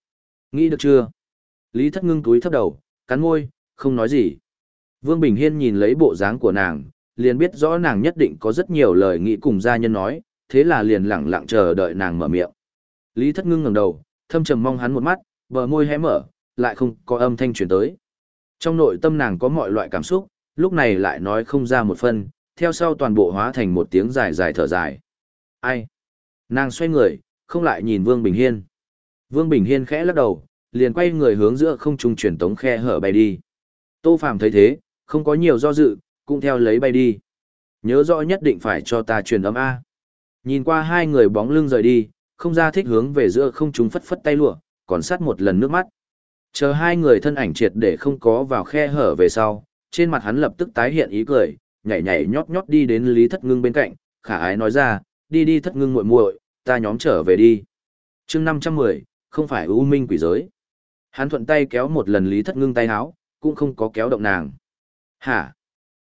Nghĩ được chưa? Lý Thất Ngưng túi thấp đầu, cắn môi, không nói gì. Vương Bình Hiên nhìn lấy bộ dáng của nàng, liền biết rõ nàng nhất định có rất nhiều lời nghĩ cùng gia nhân nói, thế là liền lặng lặng chờ đợi nàng mở miệng. Lý Thất Ngưng ngẩng đầu, thâm trầm mong hắn một mắt, bờ môi hé mở, lại không có âm thanh truyền tới. Trong nội tâm nàng có mọi loại cảm xúc, lúc này lại nói không ra một phân, theo sau toàn bộ hóa thành một tiếng dài dài thở dài. Ai? Nàng xoay người, không lại nhìn Vương Bình Hiên. Vương Bình Hiên khẽ lắc đầu, liền quay người hướng giữa không trung truyền tống khe hở bay đi. Tô Phàm thấy thế, không có nhiều do dự, cũng theo lấy bay đi. Nhớ rõ nhất định phải cho ta truyền âm A. Nhìn qua hai người bóng lưng rời đi, không ra thích hướng về giữa không chúng phất phất tay lụa, còn sát một lần nước mắt. Chờ hai người thân ảnh triệt để không có vào khe hở về sau, trên mặt hắn lập tức tái hiện ý cười, nhảy nhảy nhót nhót đi đến Lý Thất Ngưng bên cạnh, khả ái nói ra, đi đi Thất Ngưng muội muội, ta nhóm trở về đi. chương 510, không phải ưu minh quỷ giới. Hắn thuận tay kéo một lần Lý Thất Ngưng tay háo, cũng không có kéo động nàng. Hả?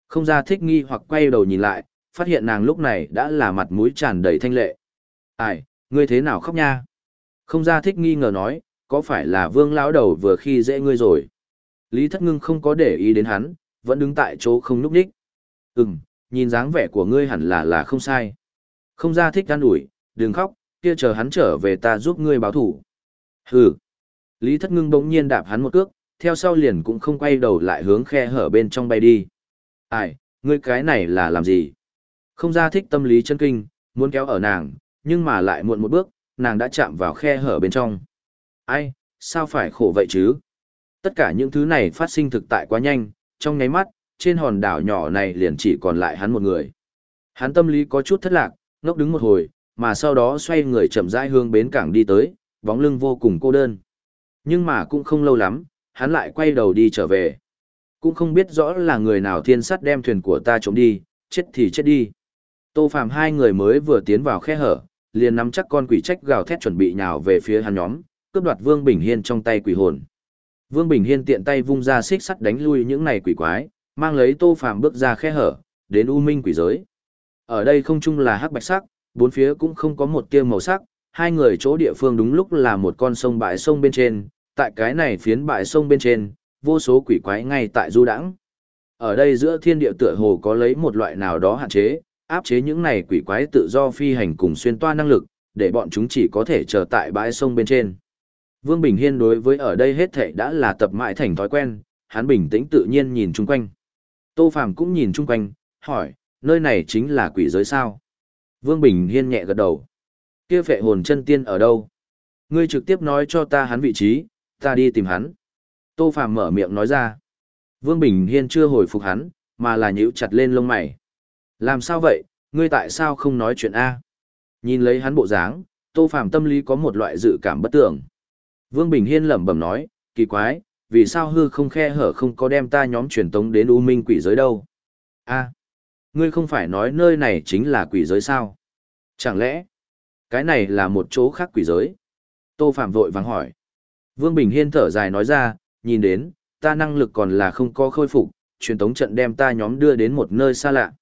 Không ra thích nghi hoặc quay đầu nhìn lại, phát hiện nàng lúc này đã là mặt mũi tràn đầy thanh lệ. Ai, ngươi thế nào khóc nha? Không ra thích nghi ngờ nói, có phải là vương lão đầu vừa khi dễ ngươi rồi? Lý Thất Ngưng không có để ý đến hắn, vẫn đứng tại chỗ không núp đích. Ừm, nhìn dáng vẻ của ngươi hẳn là là không sai. Không ra thích gan ủi, đừng khóc, kia chờ hắn trở về ta giúp ngươi báo thủ. Hừ. Lý Thất Ngưng bỗng nhiên đạp hắn một cước, theo sau liền cũng không quay đầu lại hướng khe hở bên trong bay đi. Ai, ngươi cái này là làm gì? Không ra thích tâm lý chân kinh, muốn kéo ở nàng, nhưng mà lại muộn một bước, nàng đã chạm vào khe hở bên trong. Ai, sao phải khổ vậy chứ? Tất cả những thứ này phát sinh thực tại quá nhanh, trong nháy mắt, trên hòn đảo nhỏ này liền chỉ còn lại hắn một người. Hắn tâm lý có chút thất lạc, ngốc đứng một hồi, mà sau đó xoay người chậm rãi hướng bến cảng đi tới, bóng lưng vô cùng cô đơn. Nhưng mà cũng không lâu lắm, hắn lại quay đầu đi trở về. Cũng không biết rõ là người nào thiên sắt đem thuyền của ta trộm đi, chết thì chết đi. Tô Phạm hai người mới vừa tiến vào khe hở, liền nắm chắc con quỷ trách gào thét chuẩn bị nhào về phía hắn nhóm, cướp đoạt Vương Bình Hiên trong tay quỷ hồn. Vương Bình Hiên tiện tay vung ra xích sắt đánh lui những này quỷ quái, mang lấy Tô Phàm bước ra khe hở, đến U Minh quỷ giới. Ở đây không chung là hắc bạch sắc, bốn phía cũng không có một tia màu sắc, hai người chỗ địa phương đúng lúc là một con sông bãi sông bên trên, tại cái này phiến bãi sông bên trên, vô số quỷ quái ngay tại du đãng. Ở đây giữa thiên địa tựa hồ có lấy một loại nào đó hạn chế, áp chế những này quỷ quái tự do phi hành cùng xuyên toa năng lực, để bọn chúng chỉ có thể chờ tại bãi sông bên trên. Vương Bình Hiên đối với ở đây hết thảy đã là tập mãi thành thói quen, hắn bình tĩnh tự nhiên nhìn chung quanh. Tô Phàm cũng nhìn chung quanh, hỏi, nơi này chính là quỷ giới sao? Vương Bình Hiên nhẹ gật đầu. Kia phệ hồn chân tiên ở đâu? Ngươi trực tiếp nói cho ta hắn vị trí, ta đi tìm hắn. Tô Phàm mở miệng nói ra. Vương Bình Hiên chưa hồi phục hắn, mà là nhíu chặt lên lông mày. Làm sao vậy, ngươi tại sao không nói chuyện A? Nhìn lấy hắn bộ dáng, Tô Phàm tâm lý có một loại dự cảm bất tưởng. Vương Bình Hiên lẩm bẩm nói, kỳ quái, vì sao hư không khe hở không có đem ta nhóm truyền tống đến U Minh quỷ giới đâu? A, ngươi không phải nói nơi này chính là quỷ giới sao? Chẳng lẽ, cái này là một chỗ khác quỷ giới? Tô Phạm vội vàng hỏi. Vương Bình Hiên thở dài nói ra, nhìn đến, ta năng lực còn là không có khôi phục, truyền tống trận đem ta nhóm đưa đến một nơi xa lạ.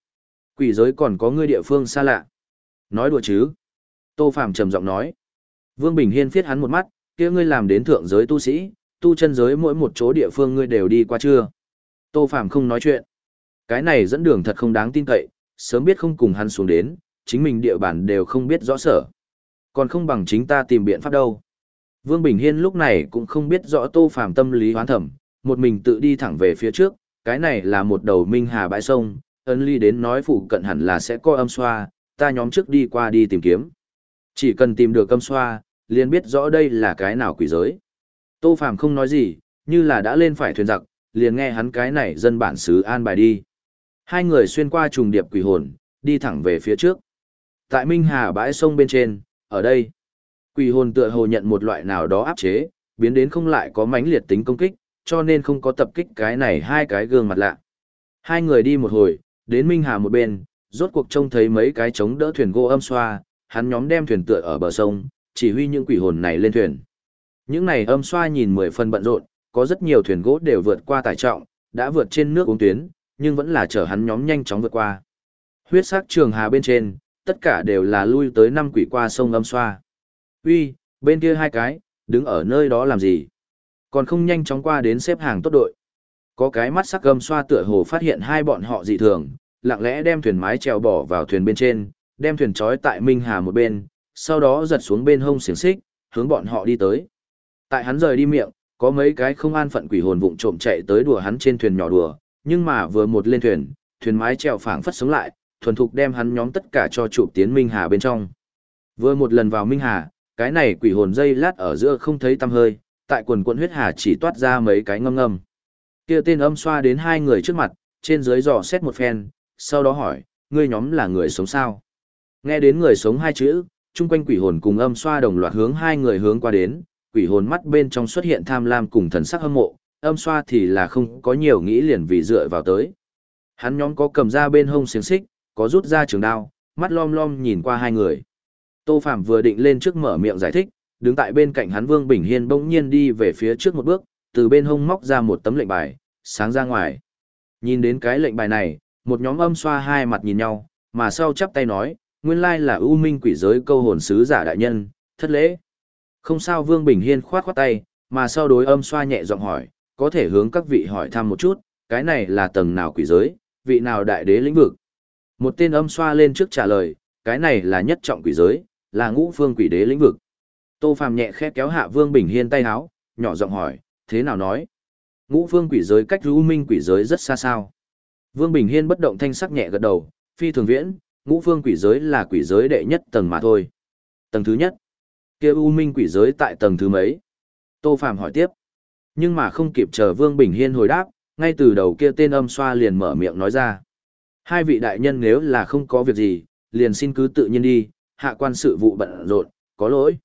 Quỷ giới còn có ngươi địa phương xa lạ. Nói đùa chứ? Tô Phạm trầm giọng nói. Vương Bình Hiên phiết hắn một mắt, kia ngươi làm đến thượng giới tu sĩ, tu chân giới mỗi một chỗ địa phương ngươi đều đi qua chưa? Tô Phàm không nói chuyện. Cái này dẫn đường thật không đáng tin cậy, sớm biết không cùng hắn xuống đến, chính mình địa bàn đều không biết rõ sở. Còn không bằng chính ta tìm biện pháp đâu. Vương Bình Hiên lúc này cũng không biết rõ Tô Phàm tâm lý hoán thẩm, một mình tự đi thẳng về phía trước, cái này là một đầu minh hà bãi sông, ấn ly đến nói phụ cận hẳn là sẽ có âm xoa, ta nhóm trước đi qua đi tìm kiếm. Chỉ cần tìm được âm xoa, liền biết rõ đây là cái nào quỷ giới. Tô Phàm không nói gì, như là đã lên phải thuyền giặc, liền nghe hắn cái này dân bản xứ an bài đi. Hai người xuyên qua trùng điệp quỷ hồn, đi thẳng về phía trước. Tại Minh Hà bãi sông bên trên, ở đây, quỷ hồn tựa hồ nhận một loại nào đó áp chế, biến đến không lại có mãnh liệt tính công kích, cho nên không có tập kích cái này hai cái gương mặt lạ. Hai người đi một hồi, đến Minh Hà một bên, rốt cuộc trông thấy mấy cái chống đỡ thuyền gỗ âm xoa, hắn nhóm đem thuyền tựa ở bờ sông, chỉ huy những quỷ hồn này lên thuyền. Những này âm xoa nhìn mười phần bận rộn, có rất nhiều thuyền gỗ đều vượt qua tải trọng, đã vượt trên nước uống tuyến, nhưng vẫn là chở hắn nhóm nhanh chóng vượt qua. Huyết sắc trường hà bên trên, tất cả đều là lui tới năm quỷ qua sông âm xoa. Uy, bên kia hai cái, đứng ở nơi đó làm gì? Còn không nhanh chóng qua đến xếp hàng tốt đội. Có cái mắt sắc gâm xoa tựa hồ phát hiện hai bọn họ dị thường, lặng lẽ đem thuyền mái trèo bỏ vào thuyền bên trên, đem thuyền trói tại Minh Hà một bên, sau đó giật xuống bên hông xiềng xích, hướng bọn họ đi tới. Tại hắn rời đi miệng, có mấy cái không an phận quỷ hồn vụng trộm chạy tới đùa hắn trên thuyền nhỏ đùa, nhưng mà vừa một lên thuyền, thuyền mái trèo phảng phất sống lại, thuần thục đem hắn nhóm tất cả cho chụp tiến Minh Hà bên trong. Vừa một lần vào Minh Hà, cái này quỷ hồn dây lát ở giữa không thấy tăm hơi, tại quần quần huyết hà chỉ toát ra mấy cái ngâm ngâm. Kia tên âm xoa đến hai người trước mặt, trên dưới dò xét một phen, sau đó hỏi, ngươi nhóm là người sống sao? Nghe đến người sống hai chữ, chung quanh quỷ hồn cùng âm xoa đồng loạt hướng hai người hướng qua đến, quỷ hồn mắt bên trong xuất hiện tham lam cùng thần sắc hâm mộ, âm xoa thì là không có nhiều nghĩ liền vì dựa vào tới. Hắn nhóm có cầm ra bên hông xiềng xích, có rút ra trường đao, mắt lom lom nhìn qua hai người. Tô Phạm vừa định lên trước mở miệng giải thích, đứng tại bên cạnh hắn Vương Bình Hiên bỗng nhiên đi về phía trước một bước, từ bên hông móc ra một tấm lệnh bài, sáng ra ngoài. Nhìn đến cái lệnh bài này, một nhóm âm xoa hai mặt nhìn nhau, mà sau chắp tay nói, nguyên lai là ưu minh quỷ giới câu hồn sứ giả đại nhân, thất lễ. Không sao Vương Bình Hiên khoát khoát tay, mà sau đối âm xoa nhẹ giọng hỏi, có thể hướng các vị hỏi thăm một chút, cái này là tầng nào quỷ giới, vị nào đại đế lĩnh vực. Một tên âm xoa lên trước trả lời, cái này là nhất trọng quỷ giới, là ngũ phương quỷ đế lĩnh vực. Tô Phàm nhẹ khẽ kéo hạ Vương Bình Hiên tay áo, nhỏ giọng hỏi, thế nào nói? Ngũ phương quỷ giới cách U Minh quỷ giới rất xa sao? Vương Bình Hiên bất động thanh sắc nhẹ gật đầu, phi thường viễn, ngũ phương quỷ giới là quỷ giới đệ nhất tầng mà thôi. Tầng thứ nhất. Kia U Minh quỷ giới tại tầng thứ mấy? Tô Phàm hỏi tiếp. Nhưng mà không kịp chờ Vương Bình Hiên hồi đáp, ngay từ đầu kia tên âm xoa liền mở miệng nói ra. Hai vị đại nhân nếu là không có việc gì, liền xin cứ tự nhiên đi, hạ quan sự vụ bận rộn, có lỗi.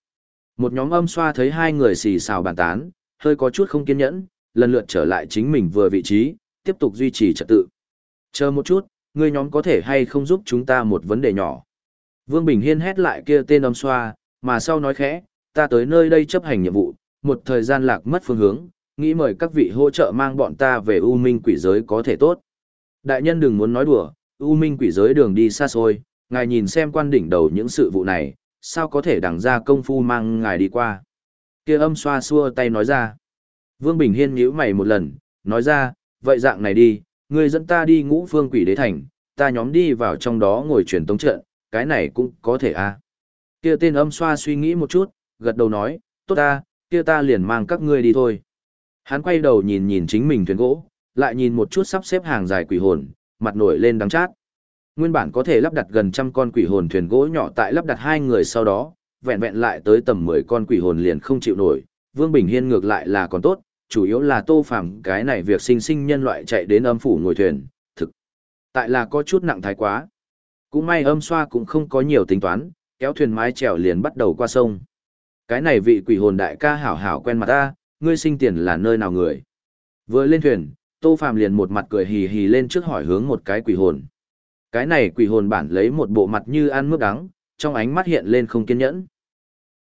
Một nhóm âm xoa thấy hai người xì xào bàn tán, hơi có chút không kiên nhẫn, lần lượt trở lại chính mình vừa vị trí, tiếp tục duy trì trật tự. Chờ một chút, người nhóm có thể hay không giúp chúng ta một vấn đề nhỏ. Vương Bình Hiên hét lại kia tên âm xoa, mà sau nói khẽ, ta tới nơi đây chấp hành nhiệm vụ, một thời gian lạc mất phương hướng, nghĩ mời các vị hỗ trợ mang bọn ta về U Minh quỷ giới có thể tốt. Đại nhân đừng muốn nói đùa, U Minh quỷ giới đường đi xa xôi, ngài nhìn xem quan đỉnh đầu những sự vụ này, sao có thể đằng ra công phu mang ngài đi qua. Kia âm xoa xua tay nói ra. Vương Bình Hiên nhíu mày một lần, nói ra, vậy dạng này đi, ngươi dẫn ta đi ngũ phương quỷ đế thành, ta nhóm đi vào trong đó ngồi truyền tống trận, cái này cũng có thể à. Kia tên âm xoa suy nghĩ một chút, gật đầu nói, tốt ta, kia ta liền mang các ngươi đi thôi. Hắn quay đầu nhìn nhìn chính mình thuyền gỗ, lại nhìn một chút sắp xếp hàng dài quỷ hồn, mặt nổi lên đắng chát. Nguyên bản có thể lắp đặt gần trăm con quỷ hồn thuyền gỗ nhỏ tại lắp đặt hai người sau đó, vẹn vẹn lại tới tầm 10 con quỷ hồn liền không chịu nổi, Vương Bình Hiên ngược lại là còn tốt, chủ yếu là Tô Phàm cái này việc sinh sinh nhân loại chạy đến âm phủ ngồi thuyền, thực tại là có chút nặng thái quá. Cũng may âm xoa cũng không có nhiều tính toán, kéo thuyền mái chèo liền bắt đầu qua sông. Cái này vị quỷ hồn đại ca hảo hảo quen mặt ta, ngươi sinh tiền là nơi nào người? Vừa lên thuyền, Tô Phàm liền một mặt cười hì hì lên trước hỏi hướng một cái quỷ hồn. Cái này quỷ hồn bản lấy một bộ mặt như ăn mướp đắng, trong ánh mắt hiện lên không kiên nhẫn.